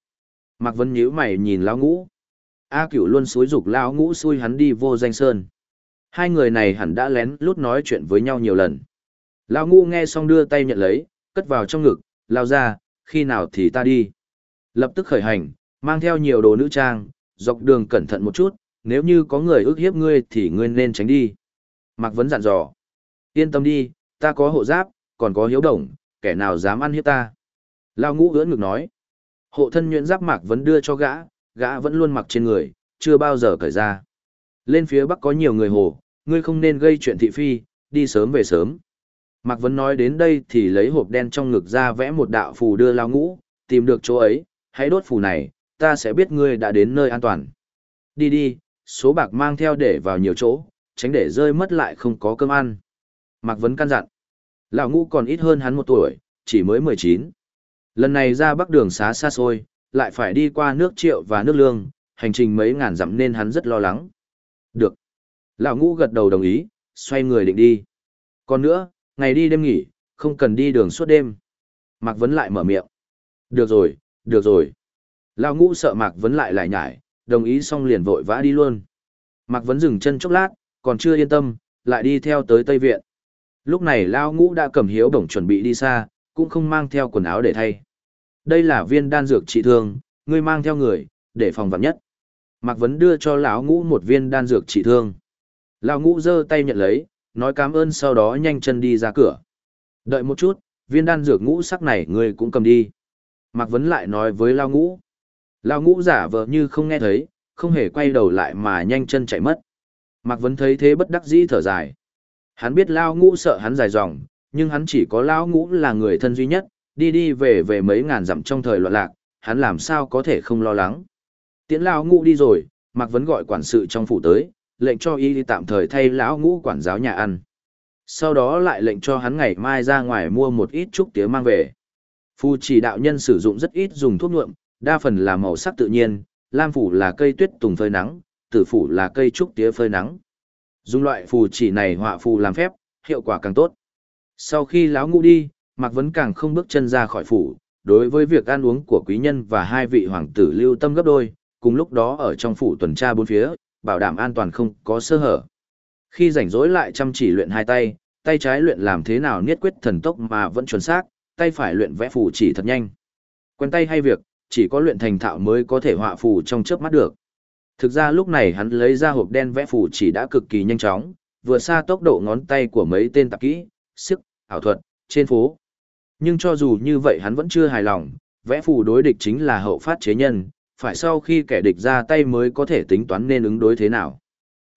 Mạc Vân nhíu mày nhìn lão ngũ. A cựu luôn xúi dục lão ngũ xui hắn đi vô danh sơn. Hai người này hẳn đã lén lút nói chuyện với nhau nhiều lần. Lão ngũ nghe xong đưa tay nhận lấy, cất vào trong ngực, lao ra, khi nào thì ta đi. Lập tức khởi hành, mang theo nhiều đồ nữ trang, dọc đường cẩn thận một chút, nếu như có người ước hiếp ngươi thì ngươi nên tránh đi. Mạc Vấn dặn dò. Yên tâm đi, ta có hộ giáp, còn có hiếu đồng, kẻ nào dám ăn hiếp ta. Lao ngũ ưỡn ngực nói. Hộ thân nhuyễn giáp Mạc vẫn đưa cho gã, gã vẫn luôn mặc trên người, chưa bao giờ cởi ra. Lên phía bắc có nhiều người hồ, ngươi không nên gây chuyện thị phi, đi sớm về sớm. Mạc Vấn nói đến đây thì lấy hộp đen trong ngực ra vẽ một đạo phù đưa lao ngũ, tìm được chỗ ấy, hãy đốt phù này, ta sẽ biết ngươi đã đến nơi an toàn. Đi đi, số bạc mang theo để vào nhiều chỗ, tránh để rơi mất lại không có cơm ăn. Mạc Vấn căn dặn. Lão ngũ còn ít hơn hắn một tuổi, chỉ mới 19. Lần này ra bắc đường xá xa xôi, lại phải đi qua nước triệu và nước lương, hành trình mấy ngàn dặm nên hắn rất lo lắng. Được. Lão ngũ gật đầu đồng ý, xoay người định đi. Còn nữa, ngày đi đêm nghỉ, không cần đi đường suốt đêm. Mạc Vấn lại mở miệng. Được rồi, được rồi. Lão ngũ sợ Mạc Vấn lại lại nhải, đồng ý xong liền vội vã đi luôn. Mạc Vấn dừng chân chốc lát, còn chưa yên tâm, lại đi theo tới Tây Viện. Lúc này Lão ngũ đã cầm hiếu bổng chuẩn bị đi xa, cũng không mang theo quần áo để thay. Đây là viên đan dược trị thương, ngươi mang theo người, để phòng vạn nhất. Mạc Vấn đưa cho lão ngũ một viên đan dược trị thương. Lão ngũ giơ tay nhận lấy, nói cảm ơn sau đó nhanh chân đi ra cửa. Đợi một chút, viên đan dược ngũ sắc này ngươi cũng cầm đi. Mạc Vấn lại nói với Lão ngũ. Lão ngũ giả vờ như không nghe thấy, không hề quay đầu lại mà nhanh chân chạy mất. Mạc Vấn thấy thế bất đắc dĩ thở dài. Hắn biết Lão ngũ sợ hắn dài dòng, nhưng hắn chỉ có Lão ngũ là người thân duy nhất, đi đi về về mấy ngàn dặm trong thời loạn lạc, hắn làm sao có thể không lo lắng. Tiễn Lão ngũ đi rồi, Mạc Vấn gọi quản sự trong phủ tới, lệnh cho y đi tạm thời thay lão ngũ quản giáo nhà ăn. Sau đó lại lệnh cho hắn ngày mai ra ngoài mua một ít trúc tía mang về. Phu chỉ đạo nhân sử dụng rất ít dùng thuốc nhuộm, đa phần là màu sắc tự nhiên, lam phủ là cây tuyết tùng phơi nắng, tử phủ là cây trúc tía phơi nắng. Dùng loại phù chỉ này họa phù làm phép, hiệu quả càng tốt. Sau khi lão ngũ đi, Mạc Vấn càng không bước chân ra khỏi phủ, đối với việc ăn uống của quý nhân và hai vị hoàng tử lưu tâm gấp đôi, cùng lúc đó ở trong phủ tuần tra bốn phía, bảo đảm an toàn không có sơ hở. Khi rảnh rỗi lại chăm chỉ luyện hai tay, tay trái luyện làm thế nào niết quyết thần tốc mà vẫn chuẩn xác, tay phải luyện vẽ phù chỉ thật nhanh. Quen tay hay việc, chỉ có luyện thành thạo mới có thể họa phù trong chớp mắt được. Thực ra lúc này hắn lấy ra hộp đen vẽ phù chỉ đã cực kỳ nhanh chóng, vừa xa tốc độ ngón tay của mấy tên tạp kỹ, sức, ảo thuật, trên phố. Nhưng cho dù như vậy hắn vẫn chưa hài lòng, vẽ phù đối địch chính là hậu phát chế nhân, phải sau khi kẻ địch ra tay mới có thể tính toán nên ứng đối thế nào.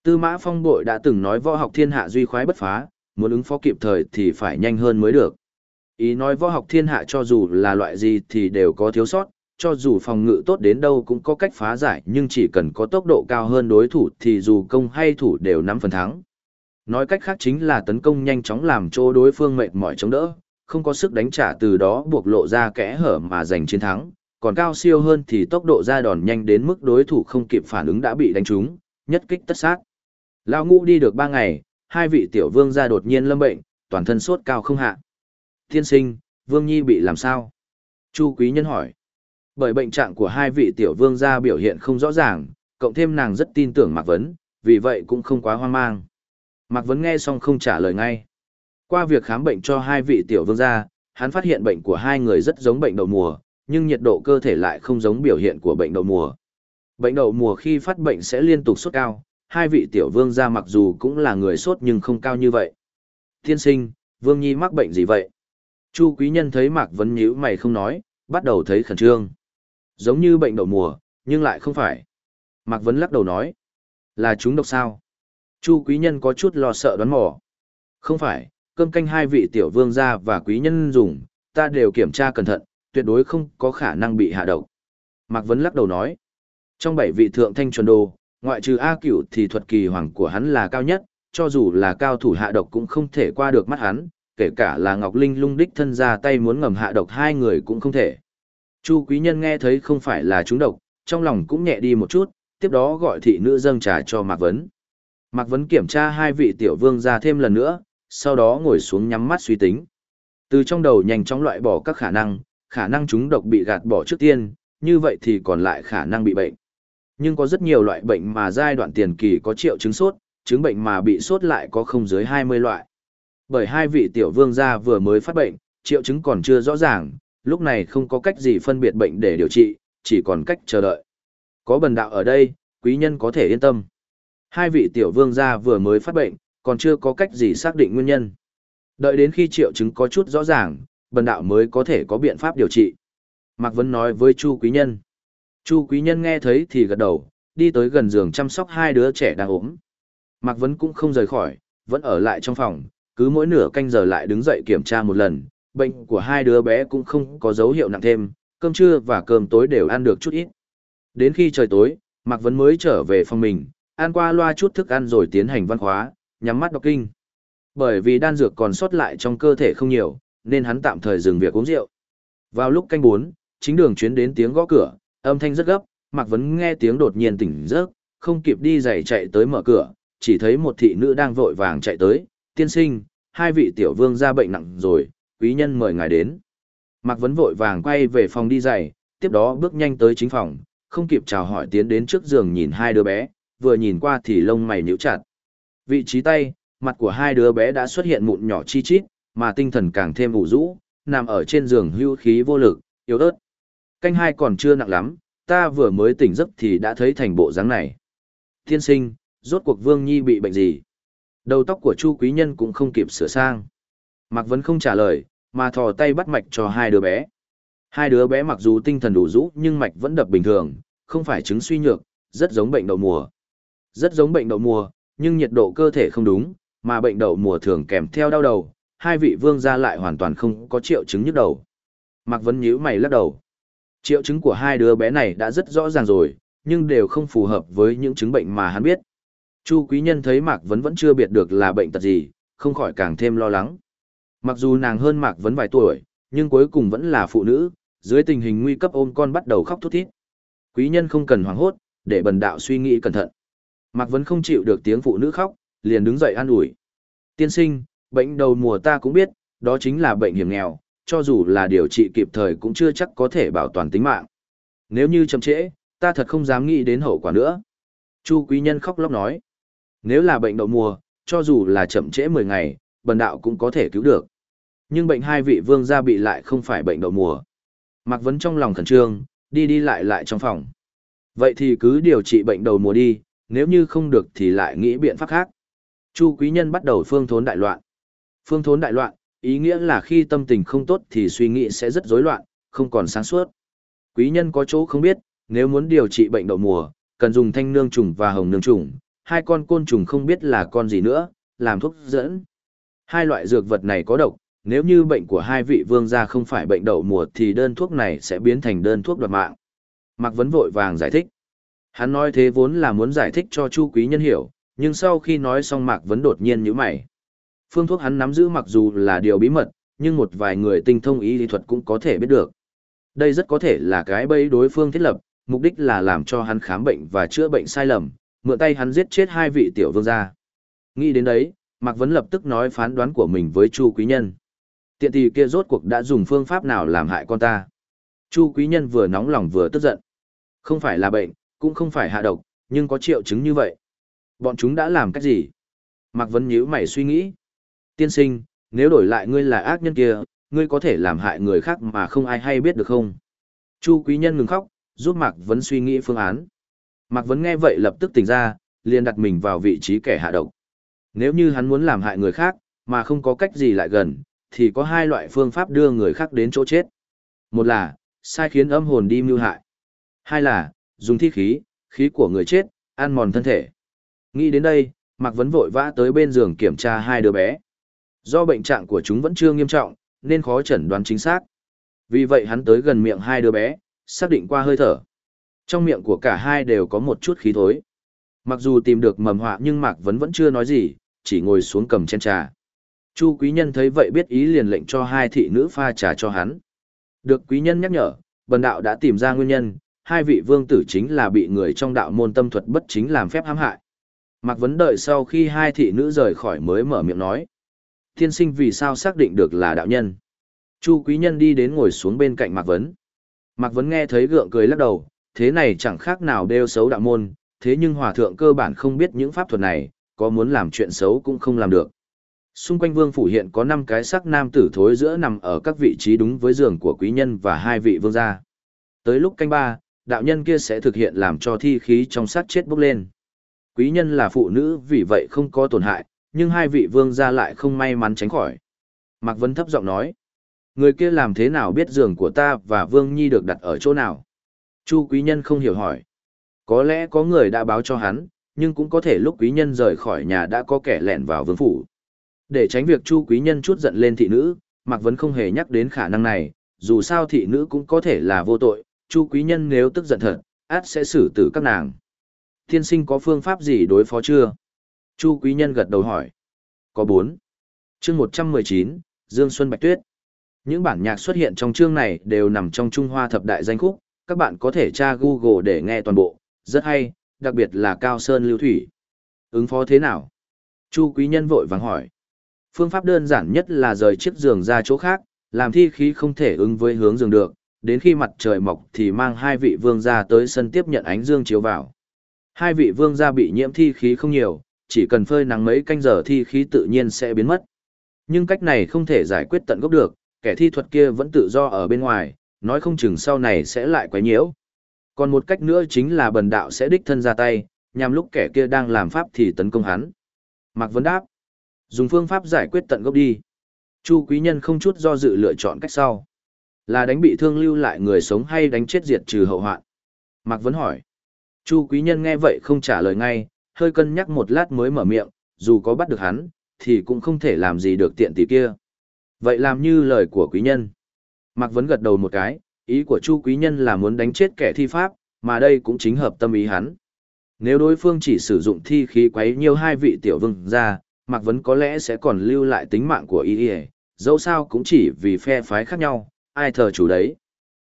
Tư mã phong bội đã từng nói võ học thiên hạ duy khoái bất phá, muốn ứng phó kịp thời thì phải nhanh hơn mới được. Ý nói võ học thiên hạ cho dù là loại gì thì đều có thiếu sót, cho dù phòng ngự tốt đến đâu cũng có cách phá giải nhưng chỉ cần có tốc độ cao hơn đối thủ thì dù công hay thủ đều nắm phần thắng. Nói cách khác chính là tấn công nhanh chóng làm cho đối phương mệt mỏi chống đỡ, không có sức đánh trả từ đó buộc lộ ra kẽ hở mà giành chiến thắng, còn cao siêu hơn thì tốc độ ra đòn nhanh đến mức đối thủ không kịp phản ứng đã bị đánh trúng, nhất kích tất sát. Lão ngũ đi được ba ngày, hai vị tiểu vương gia đột nhiên lâm bệnh, toàn thân sốt cao không hạ. Thiên sinh, vương nhi bị làm sao? Chu quý nhân hỏi. Bởi bệnh trạng của hai vị tiểu vương gia biểu hiện không rõ ràng, cộng thêm nàng rất tin tưởng Mạc Vấn, vì vậy cũng không quá hoang mang. Mạc Vấn nghe xong không trả lời ngay. Qua việc khám bệnh cho hai vị tiểu vương gia, hắn phát hiện bệnh của hai người rất giống bệnh đậu mùa, nhưng nhiệt độ cơ thể lại không giống biểu hiện của bệnh đậu mùa. Bệnh đậu mùa khi phát bệnh sẽ liên tục sốt cao, hai vị tiểu vương gia mặc dù cũng là người sốt nhưng không cao như vậy. Tiên sinh, vương nhi mắc bệnh gì vậy? Chu quý nhân thấy Mạc Vấn nhíu mày không nói, bắt đầu thấy khẩn trương. Giống như bệnh đậu mùa, nhưng lại không phải. Mạc Vấn lắc đầu nói. Là chúng độc sao? Chu quý nhân có chút lo sợ đoán mò. Không phải, cơm canh hai vị tiểu vương gia và quý nhân dùng, ta đều kiểm tra cẩn thận, tuyệt đối không có khả năng bị hạ độc. Mạc Vấn lắc đầu nói. Trong bảy vị thượng thanh chuẩn đồ, ngoại trừ A cửu thì thuật kỳ hoàng của hắn là cao nhất, cho dù là cao thủ hạ độc cũng không thể qua được mắt hắn, kể cả là Ngọc Linh lung đích thân ra tay muốn ngầm hạ độc hai người cũng không thể. Chu quý nhân nghe thấy không phải là chúng độc, trong lòng cũng nhẹ đi một chút, tiếp đó gọi thị nữ dâng trà cho Mạc Vấn. Mạc Vấn kiểm tra hai vị tiểu vương ra thêm lần nữa, sau đó ngồi xuống nhắm mắt suy tính. Từ trong đầu nhanh chóng loại bỏ các khả năng, khả năng chúng độc bị gạt bỏ trước tiên, như vậy thì còn lại khả năng bị bệnh. Nhưng có rất nhiều loại bệnh mà giai đoạn tiền kỳ có triệu chứng sốt, chứng bệnh mà bị sốt lại có không dưới 20 loại. Bởi hai vị tiểu vương gia vừa mới phát bệnh, triệu chứng còn chưa rõ ràng, lúc này không có cách gì phân biệt bệnh để điều trị, chỉ còn cách chờ đợi. Có bần đạo ở đây, quý nhân có thể yên tâm. Hai vị tiểu vương gia vừa mới phát bệnh, còn chưa có cách gì xác định nguyên nhân. Đợi đến khi triệu chứng có chút rõ ràng, bần đạo mới có thể có biện pháp điều trị. Mạc Vân nói với Chu Quý Nhân. Chu Quý Nhân nghe thấy thì gật đầu, đi tới gần giường chăm sóc hai đứa trẻ đang ốm. Mạc Vân cũng không rời khỏi, vẫn ở lại trong phòng, cứ mỗi nửa canh giờ lại đứng dậy kiểm tra một lần. Bệnh của hai đứa bé cũng không có dấu hiệu nặng thêm, cơm trưa và cơm tối đều ăn được chút ít. Đến khi trời tối, Mạc Vân mới trở về phòng mình, ăn qua loa chút thức ăn rồi tiến hành văn khóa, nhắm mắt đọc kinh. Bởi vì đan dược còn sót lại trong cơ thể không nhiều, nên hắn tạm thời dừng việc uống rượu. Vào lúc canh bốn, chính đường chuyến đến tiếng gõ cửa, âm thanh rất gấp, Mạc Vấn nghe tiếng đột nhiên tỉnh giấc, không kịp đi giày chạy tới mở cửa, chỉ thấy một thị nữ đang vội vàng chạy tới, tiên sinh, hai vị tiểu vương ra bệnh nặng rồi, quý nhân mời ngài đến. Mạc Vấn vội vàng quay về phòng đi giày, tiếp đó bước nhanh tới chính phòng, không kịp chào hỏi tiến đến trước giường nhìn hai đứa bé, vừa nhìn qua thì lông mày nhíu chặt. Vị trí tay, mặt của hai đứa bé đã xuất hiện mụn nhỏ chi chít, mà tinh thần càng thêm ủ rũ, nằm ở trên giường hưu khí vô lực, yếu ớt. Canh hai còn chưa nặng lắm, ta vừa mới tỉnh giấc thì đã thấy thành bộ dáng này. Thiên sinh, rốt cuộc Vương Nhi bị bệnh gì? Đầu tóc của Chu Quý Nhân cũng không kịp sửa sang. Mạc Vấn không trả lời, mà thò tay bắt mạch cho hai đứa bé. Hai đứa bé mặc dù tinh thần đủ rũ nhưng mạch vẫn đập bình thường, không phải chứng suy nhược, rất giống bệnh đậu mùa. Rất giống bệnh đậu mùa, nhưng nhiệt độ cơ thể không đúng, mà bệnh đậu mùa thường kèm theo đau đầu, hai vị vương gia lại hoàn toàn không có triệu chứng nhức đầu. Mạc Vân nhíu mày lắc đầu. Triệu chứng của hai đứa bé này đã rất rõ ràng rồi, nhưng đều không phù hợp với những chứng bệnh mà hắn biết. Chu quý nhân thấy Mạc Vấn vẫn chưa biết được là bệnh tật gì, không khỏi càng thêm lo lắng. Mặc dù nàng hơn Mạc Vấn vài tuổi, nhưng cuối cùng vẫn là phụ nữ, dưới tình hình nguy cấp ôm con bắt đầu khóc thút thít. Quý nhân không cần hoảng hốt, để bần đạo suy nghĩ cẩn thận. Mạc Vấn không chịu được tiếng phụ nữ khóc, liền đứng dậy an ủi. Tiên sinh, bệnh đầu mùa ta cũng biết, đó chính là bệnh hiểm nghèo, cho dù là điều trị kịp thời cũng chưa chắc có thể bảo toàn tính mạng. Nếu như chậm trễ, ta thật không dám nghĩ đến hậu quả nữa. Chu quý nhân khóc lóc nói. Nếu là bệnh đậu mùa, cho dù là chậm trễ 10 ngày, bần đạo cũng có thể cứu được. Nhưng bệnh hai vị vương gia bị lại không phải bệnh đậu mùa. Mạc Vấn trong lòng khẩn trương, đi đi lại lại trong phòng. Vậy thì cứ điều trị bệnh đầu mùa đi, nếu như không được thì lại nghĩ biện pháp khác. Chu quý nhân bắt đầu phương thốn đại loạn. Phương thốn đại loạn, ý nghĩa là khi tâm tình không tốt thì suy nghĩ sẽ rất rối loạn, không còn sáng suốt. Quý nhân có chỗ không biết, nếu muốn điều trị bệnh đậu mùa, cần dùng thanh nương trùng và hồng nương trùng, hai con côn trùng không biết là con gì nữa, làm thuốc dẫn. Hai loại dược vật này có độc, nếu như bệnh của hai vị vương gia không phải bệnh đậu mùa thì đơn thuốc này sẽ biến thành đơn thuốc đoạt mạng. Mạc Vấn vội vàng giải thích. Hắn nói thế vốn là muốn giải thích cho Chu Quý Nhân hiểu, nhưng sau khi nói xong Mạc Vấn đột nhiên như mày. Phương thuốc hắn nắm giữ mặc dù là điều bí mật, nhưng một vài người tinh thông y lý thuật cũng có thể biết được. Đây rất có thể là cái bẫy đối phương thiết lập, mục đích là làm cho hắn khám bệnh và chữa bệnh sai lầm, mượn tay hắn giết chết hai vị tiểu vương gia. Nghĩ đến đấy, Mạc Vấn lập tức nói phán đoán của mình với Chu Quý Nhân. Tiện tỷ kia rốt cuộc đã dùng phương pháp nào làm hại con ta. Chu Quý Nhân vừa nóng lòng vừa tức giận. Không phải là bệnh, cũng không phải hạ độc, nhưng có triệu chứng như vậy. Bọn chúng đã làm cách gì? Mạc Vấn nhíu mày suy nghĩ. Tiên sinh, nếu đổi lại ngươi là ác nhân kia, ngươi có thể làm hại người khác mà không ai hay biết được không? Chu Quý Nhân ngừng khóc, giúp Mạc Vấn suy nghĩ phương án. Mạc Vấn nghe vậy lập tức tỉnh ra, liền đặt mình vào vị trí kẻ hạ độc. Nếu như hắn muốn làm hại người khác, mà không có cách gì lại gần, thì có hai loại phương pháp đưa người khác đến chỗ chết. Một là, sai khiến âm hồn đi mưu hại. Hai là, dùng thi khí, khí của người chết, ăn mòn thân thể. Nghĩ đến đây, Mạc Vấn vội vã tới bên giường kiểm tra hai đứa bé. Do bệnh trạng của chúng vẫn chưa nghiêm trọng, nên khó chẩn đoán chính xác. Vì vậy hắn tới gần miệng hai đứa bé, xác định qua hơi thở. Trong miệng của cả hai đều có một chút khí thối. Mặc dù tìm được mầm họa nhưng Mạc Vấn vẫn chưa nói gì, chỉ ngồi xuống cầm chén trà. Chu quý nhân thấy vậy biết ý liền lệnh cho hai thị nữ pha trà cho hắn. Được quý nhân nhắc nhở, bần đạo đã tìm ra nguyên nhân, hai vị vương tử chính là bị người trong đạo môn tâm thuật bất chính làm phép hãm hại. Mạc Vấn đợi sau khi hai thị nữ rời khỏi mới mở miệng nói. Thiên sinh vì sao xác định được là đạo nhân? Chu quý nhân đi đến ngồi xuống bên cạnh Mạc Vấn. Mạc Vấn nghe thấy gượng cười lắc đầu, thế này chẳng khác nào đeo xấu đạo môn, thế nhưng hòa thượng cơ bản không biết những pháp thuật này, có muốn làm chuyện xấu cũng không làm được. Xung quanh vương phủ hiện có 5 cái sắc nam tử thối giữa nằm ở các vị trí đúng với giường của quý nhân và hai vị vương gia. Tới lúc canh ba, đạo nhân kia sẽ thực hiện làm cho thi khí trong sát chết bốc lên. Quý nhân là phụ nữ vì vậy không có tổn hại, nhưng hai vị vương gia lại không may mắn tránh khỏi. Mạc Vân thấp giọng nói, người kia làm thế nào biết giường của ta và vương nhi được đặt ở chỗ nào? Chu quý nhân không hiểu hỏi. Có lẽ có người đã báo cho hắn, nhưng cũng có thể lúc quý nhân rời khỏi nhà đã có kẻ lẻn vào vương phủ. Để tránh việc Chu quý nhân chút giận lên thị nữ, Mạc Vân không hề nhắc đến khả năng này, dù sao thị nữ cũng có thể là vô tội, Chu quý nhân nếu tức giận thật, át sẽ xử tử các nàng. Thiên sinh có phương pháp gì đối phó chưa? Chu quý nhân gật đầu hỏi. Có bốn. Chương một trăm mười chín, Dương Xuân Bạch Tuyết. Những bản nhạc xuất hiện trong chương này đều nằm trong Trung Hoa thập đại danh khúc, các bạn có thể tra Google để nghe toàn bộ, rất hay, đặc biệt là Cao Sơn Lưu Thủy. Ứng phó thế nào? Chu quý nhân vội vàng hỏi. Phương pháp đơn giản nhất là rời chiếc giường ra chỗ khác, làm thi khí không thể ứng với hướng giường được, đến khi mặt trời mọc thì mang hai vị vương gia tới sân tiếp nhận ánh dương chiếu vào. Hai vị vương gia bị nhiễm thi khí không nhiều, chỉ cần phơi nắng mấy canh giờ thi khí tự nhiên sẽ biến mất. Nhưng cách này không thể giải quyết tận gốc được, kẻ thi thuật kia vẫn tự do ở bên ngoài, nói không chừng sau này sẽ lại quấy nhiễu. Còn một cách nữa chính là bần đạo sẽ đích thân ra tay, nhằm lúc kẻ kia đang làm pháp thì tấn công hắn. Mạc Vấn đáp. Dùng phương pháp giải quyết tận gốc đi. Chu quý nhân không chút do dự lựa chọn cách sau. Là đánh bị thương lưu lại người sống hay đánh chết diệt trừ hậu hoạn? Mạc Vấn hỏi. Chu quý nhân nghe vậy không trả lời ngay, hơi cân nhắc một lát mới mở miệng, dù có bắt được hắn, thì cũng không thể làm gì được tiện tỷ kia. Vậy làm như lời của quý nhân. Mạc Vấn gật đầu một cái, ý của Chu quý nhân là muốn đánh chết kẻ thi pháp, mà đây cũng chính hợp tâm ý hắn. Nếu đối phương chỉ sử dụng thi khí quấy nhiều hai vị tiểu vương ra, Mạc Vấn có lẽ sẽ còn lưu lại tính mạng của y y, dẫu sao cũng chỉ vì phe phái khác nhau, ai thờ chủ đấy.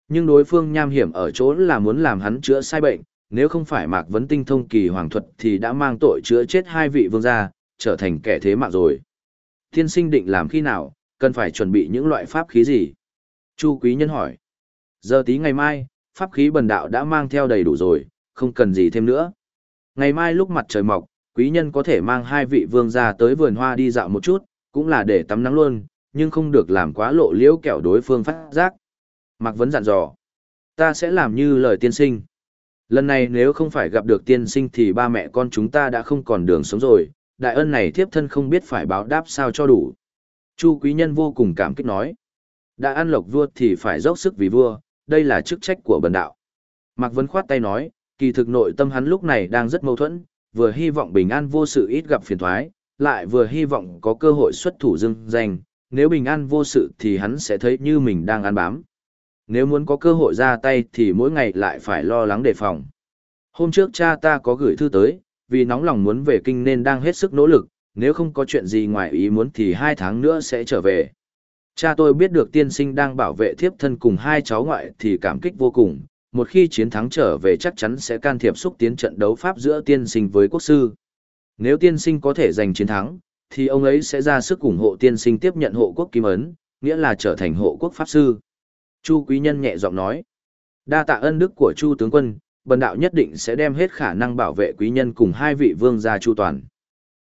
Nhưng đối phương nham hiểm ở chỗ là muốn làm hắn chữa sai bệnh, nếu không phải Mạc Vấn tinh thông kỳ hoàng thuật thì đã mang tội chữa chết hai vị vương gia, trở thành kẻ thế mạng rồi. Thiên sinh định làm khi nào, cần phải chuẩn bị những loại pháp khí gì? Chu Quý Nhân hỏi. Giờ tí ngày mai, pháp khí bần đạo đã mang theo đầy đủ rồi, không cần gì thêm nữa. Ngày mai lúc mặt trời mọc, quý nhân có thể mang hai vị vương gia tới vườn hoa đi dạo một chút, cũng là để tắm nắng luôn, nhưng không được làm quá lộ liễu kẹo đối phương phát giác. Mạc Vấn dặn dò, ta sẽ làm như lời tiên sinh. Lần này nếu không phải gặp được tiên sinh thì ba mẹ con chúng ta đã không còn đường sống rồi, đại ân này thiếp thân không biết phải báo đáp sao cho đủ. Chu quý nhân vô cùng cảm kích nói, đã ăn lộc vua thì phải dốc sức vì vua, đây là chức trách của bần đạo. Mạc Vấn khoát tay nói, kỳ thực nội tâm hắn lúc này đang rất mâu thuẫn, vừa hy vọng bình an vô sự ít gặp phiền thoái, lại vừa hy vọng có cơ hội xuất thủ dưng danh, nếu bình an vô sự thì hắn sẽ thấy như mình đang ăn bám. Nếu muốn có cơ hội ra tay thì mỗi ngày lại phải lo lắng đề phòng. Hôm trước cha ta có gửi thư tới, vì nóng lòng muốn về kinh nên đang hết sức nỗ lực, nếu không có chuyện gì ngoài ý muốn thì hai tháng nữa sẽ trở về. Cha tôi biết được tiên sinh đang bảo vệ thiếp thân cùng hai cháu ngoại thì cảm kích vô cùng, một khi chiến thắng trở về chắc chắn sẽ can thiệp xúc tiến trận đấu pháp giữa tiên sinh với quốc sư. Nếu tiên sinh có thể giành chiến thắng, thì ông ấy sẽ ra sức ủng hộ tiên sinh tiếp nhận hộ quốc kim ấn, nghĩa là trở thành hộ quốc pháp sư. Chu Quý Nhân nhẹ giọng nói, đa tạ ân đức của Chu tướng quân, bần đạo nhất định sẽ đem hết khả năng bảo vệ quý nhân cùng hai vị vương gia Chu toàn.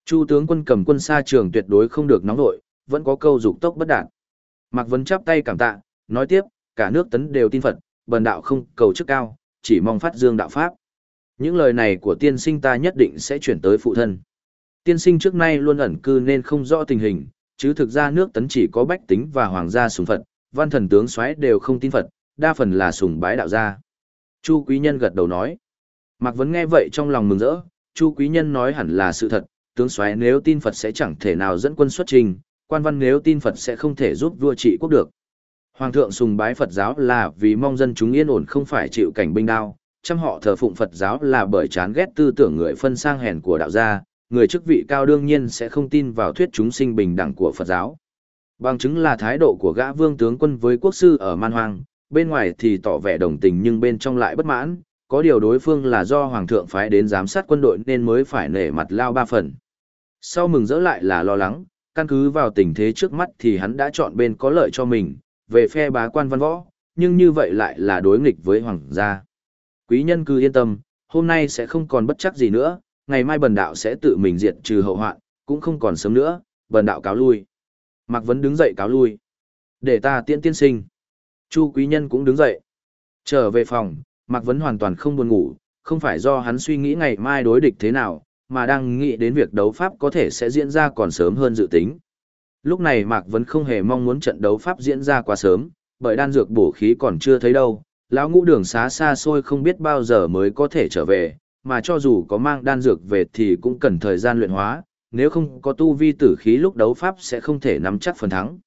Chu tướng quân cầm quân xa trường tuyệt đối không được nóng nội, vẫn có câu dục tốc bất đạt. Mạc Vấn chắp tay cảm tạ, nói tiếp, cả nước tấn đều tin Phật, bần đạo không cầu chức cao, chỉ mong phát dương đạo Pháp. Những lời này của tiên sinh ta nhất định sẽ chuyển tới phụ thân. Tiên sinh trước nay luôn ẩn cư nên không rõ tình hình, chứ thực ra nước tấn chỉ có bách tính và hoàng gia sùng Phật, văn thần tướng soái đều không tin Phật, đa phần là sùng bái đạo gia. Chu Quý Nhân gật đầu nói. Mạc Vấn nghe vậy trong lòng mừng rỡ, Chu Quý Nhân nói hẳn là sự thật, tướng soái nếu tin Phật sẽ chẳng thể nào dẫn quân xuất trình, quan văn nếu tin Phật sẽ không thể giúp vua trị quốc được. Hoàng thượng sùng bái Phật giáo là vì mong dân chúng yên ổn không phải chịu cảnh binh đao, trăm họ thờ phụng Phật giáo là bởi chán ghét tư tưởng người phân sang hèn của đạo gia, người chức vị cao đương nhiên sẽ không tin vào thuyết chúng sinh bình đẳng của Phật giáo. Bằng chứng là thái độ của gã vương tướng quân với quốc sư ở Man Hoang, bên ngoài thì tỏ vẻ đồng tình nhưng bên trong lại bất mãn, có điều đối phương là do Hoàng thượng phái đến giám sát quân đội nên mới phải nể mặt lao ba phần. Sau mừng dỡ lại là lo lắng, căn cứ vào tình thế trước mắt thì hắn đã chọn bên có lợi cho mình, về phe bá quan văn võ, nhưng như vậy lại là đối nghịch với hoàng gia. Quý nhân cứ yên tâm, hôm nay sẽ không còn bất chắc gì nữa, ngày mai bần đạo sẽ tự mình diệt trừ hậu hoạn, cũng không còn sớm nữa, bần đạo cáo lui. Mạc Vấn đứng dậy cáo lui. Để ta tiễn tiên sinh. Chu quý nhân cũng đứng dậy. Trở về phòng, Mạc Vấn hoàn toàn không buồn ngủ, không phải do hắn suy nghĩ ngày mai đối địch thế nào, mà đang nghĩ đến việc đấu pháp có thể sẽ diễn ra còn sớm hơn dự tính. Lúc này Mạc Vấn không hề mong muốn trận đấu pháp diễn ra quá sớm, bởi đan dược bổ khí còn chưa thấy đâu, lão ngũ đường xá xa xôi không biết bao giờ mới có thể trở về, mà cho dù có mang đan dược về thì cũng cần thời gian luyện hóa, nếu không có tu vi tử khí lúc đấu pháp sẽ không thể nắm chắc phần thắng.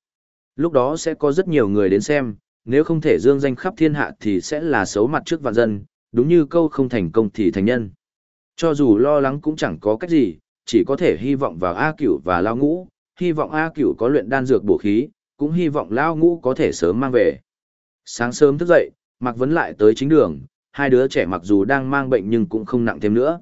Lúc đó sẽ có rất nhiều người đến xem, nếu không thể dương danh khắp thiên hạ thì sẽ là xấu mặt trước vạn dân, đúng như câu không thành công thì thành nhân. Cho dù lo lắng cũng chẳng có cách gì, chỉ có thể hy vọng vào A Cửu và Lao Ngũ, hy vọng A Cửu có luyện đan dược bổ khí, cũng hy vọng Lao Ngũ có thể sớm mang về. Sáng sớm thức dậy, Mạc Vấn lại tới chính đường, hai đứa trẻ mặc dù đang mang bệnh nhưng cũng không nặng thêm nữa.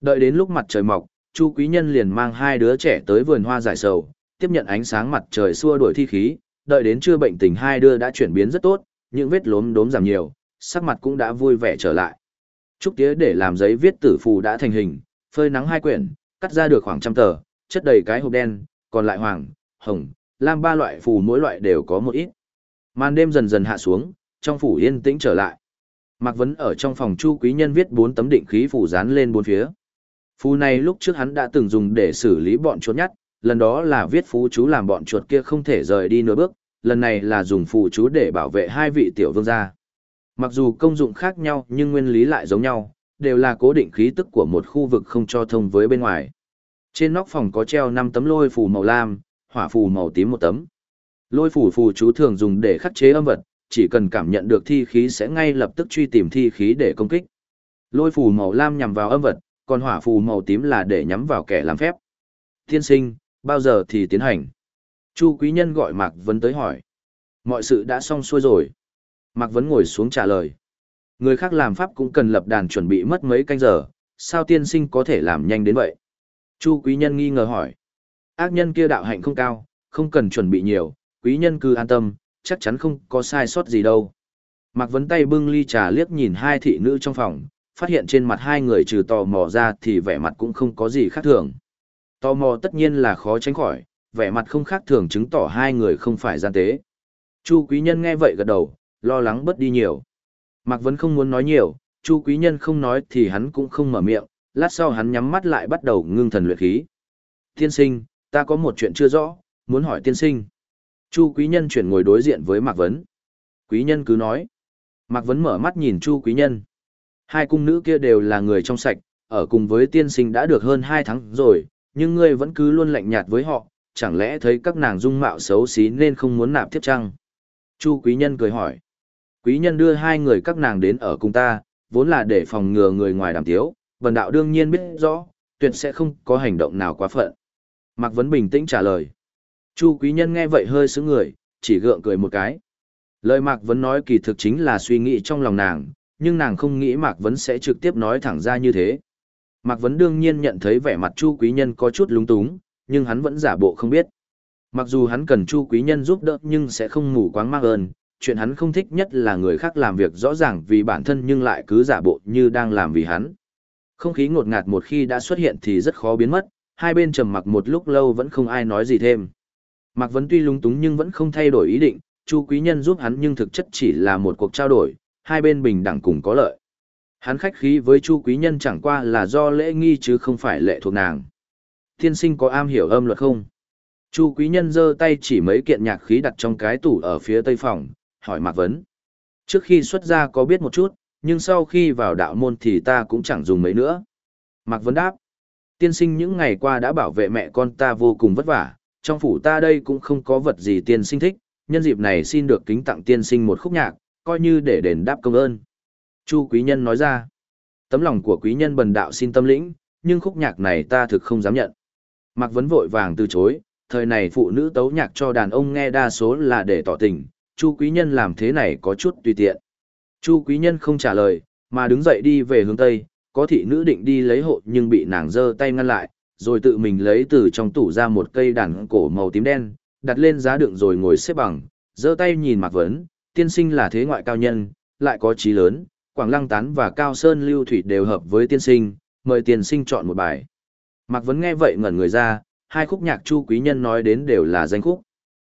Đợi đến lúc mặt trời mọc, Chu Quý Nhân liền mang hai đứa trẻ tới vườn hoa giải sầu, tiếp nhận ánh sáng mặt trời xua đuổi thi khí, đợi đến trưa bệnh tình hai đứa đã chuyển biến rất tốt, những vết lốm đốm giảm nhiều, sắc mặt cũng đã vui vẻ trở lại. Trúc tía để làm giấy viết tử phù đã thành hình, phơi nắng hai quyển, cắt ra được khoảng trăm tờ, chất đầy cái hộp đen, còn lại hoàng, hồng, lam ba loại phù mỗi loại đều có một ít. Màn đêm dần dần hạ xuống, trong phủ yên tĩnh trở lại. Mạc Vấn ở trong phòng Chu Quý Nhân viết bốn tấm định khí phù dán lên bốn phía. Phù này lúc trước hắn đã từng dùng để xử lý bọn chuột nhắt, lần đó là viết phú chú làm bọn chuột kia không thể rời đi nửa bước, lần này là dùng phù chú để bảo vệ hai vị tiểu vương gia. Mặc dù công dụng khác nhau nhưng nguyên lý lại giống nhau, đều là cố định khí tức của một khu vực không cho thông với bên ngoài. Trên nóc phòng có treo 5 tấm lôi phù màu lam, hỏa phù màu tím một tấm. Lôi phù phù chú thường dùng để khắc chế âm vật, chỉ cần cảm nhận được thi khí sẽ ngay lập tức truy tìm thi khí để công kích. Lôi phù màu lam nhằm vào âm vật, còn hỏa phù màu tím là để nhắm vào kẻ làm phép. Tiên sinh, bao giờ thì tiến hành? Chu quý nhân gọi Mạc Vấn tới hỏi. Mọi sự đã xong xuôi rồi. Mạc Vấn ngồi xuống trả lời. Người khác làm pháp cũng cần lập đàn chuẩn bị mất mấy canh giờ, sao tiên sinh có thể làm nhanh đến vậy? Chu quý nhân nghi ngờ hỏi. Ác nhân kia đạo hạnh không cao, không cần chuẩn bị nhiều, quý nhân cứ an tâm, chắc chắn không có sai sót gì đâu. Mạc Vấn tay bưng ly trà liếc nhìn hai thị nữ trong phòng, phát hiện trên mặt hai người trừ tò mò ra thì vẻ mặt cũng không có gì khác thường. Tò mò tất nhiên là khó tránh khỏi, vẻ mặt không khác thường chứng tỏ hai người không phải gian tế. Chu quý nhân nghe vậy gật đầu, lo lắng bớt đi nhiều. Mạc Vấn không muốn nói nhiều, Chu quý nhân không nói thì hắn cũng không mở miệng, lát sau hắn nhắm mắt lại bắt đầu ngưng thần luyện khí. Tiên sinh, ta có một chuyện chưa rõ, muốn hỏi tiên sinh. Chu quý nhân chuyển ngồi đối diện với Mạc Vấn. Quý nhân cứ nói. Mạc Vấn mở mắt nhìn Chu quý nhân. Hai cung nữ kia đều là người trong sạch, ở cùng với tiên sinh đã được hơn hai tháng rồi, nhưng ngươi vẫn cứ luôn lạnh nhạt với họ, chẳng lẽ thấy các nàng dung mạo xấu xí nên không muốn nạp tiếp chăng? Chu quý nhân cười hỏi. Quý nhân đưa hai người các nàng đến ở cùng ta, vốn là để phòng ngừa người ngoài đàm tiếu, vần đạo đương nhiên biết rõ, tuyệt sẽ không có hành động nào quá phận. Mạc Vấn bình tĩnh trả lời. Chu quý nhân nghe vậy hơi sững người, chỉ gượng cười một cái. Lời Mạc Vấn nói kỳ thực chính là suy nghĩ trong lòng nàng, nhưng nàng không nghĩ Mạc Vấn sẽ trực tiếp nói thẳng ra như thế. Mạc Vấn đương nhiên nhận thấy vẻ mặt Chu Quý Nhân có chút lúng túng, nhưng hắn vẫn giả bộ không biết. Mặc dù hắn cần Chu Quý Nhân giúp đỡ nhưng sẽ không mù quáng mắc ơn, chuyện hắn không thích nhất là người khác làm việc rõ ràng vì bản thân nhưng lại cứ giả bộ như đang làm vì hắn. Không khí ngột ngạt một khi đã xuất hiện thì rất khó biến mất, hai bên trầm mặc một lúc lâu vẫn không ai nói gì thêm. Mạc Vấn tuy lúng túng nhưng vẫn không thay đổi ý định, Chu Quý Nhân giúp hắn nhưng thực chất chỉ là một cuộc trao đổi, hai bên bình đẳng cùng có lợi. Hắn khách khí với Chu Quý Nhân chẳng qua là do lễ nghi chứ không phải lệ thuộc nàng. Thiên sinh có am hiểu âm luật không? Chu Quý Nhân giơ tay chỉ mấy kiện nhạc khí đặt trong cái tủ ở phía tây phòng, hỏi Mạc Vấn. Trước khi xuất ra có biết một chút, nhưng sau khi vào đạo môn thì ta cũng chẳng dùng mấy nữa. Mạc Vấn đáp. Tiên sinh những ngày qua đã bảo vệ mẹ con ta vô cùng vất vả, trong phủ ta đây cũng không có vật gì tiên sinh thích, nhân dịp này xin được kính tặng tiên sinh một khúc nhạc, coi như để đền đáp công ơn. Chu quý nhân nói ra, tấm lòng của quý nhân bần đạo xin tâm lĩnh, nhưng khúc nhạc này ta thực không dám nhận. Mạc Vấn vội vàng từ chối, thời này phụ nữ tấu nhạc cho đàn ông nghe đa số là để tỏ tình, Chu quý nhân làm thế này có chút tùy tiện. Chu quý nhân không trả lời, mà đứng dậy đi về hướng Tây, có thị nữ định đi lấy hộ nhưng bị nàng giơ tay ngăn lại, rồi tự mình lấy từ trong tủ ra một cây đàn cổ màu tím đen, đặt lên giá đựng rồi ngồi xếp bằng, giơ tay nhìn Mạc Vấn, tiên sinh là thế ngoại cao nhân, lại có trí lớn, Quảng Lăng Tán và Cao Sơn Lưu Thủy đều hợp với tiên sinh, mời tiên sinh chọn một bài. Mạc Vấn nghe vậy ngẩn người ra, hai khúc nhạc chu quý nhân nói đến đều là danh khúc.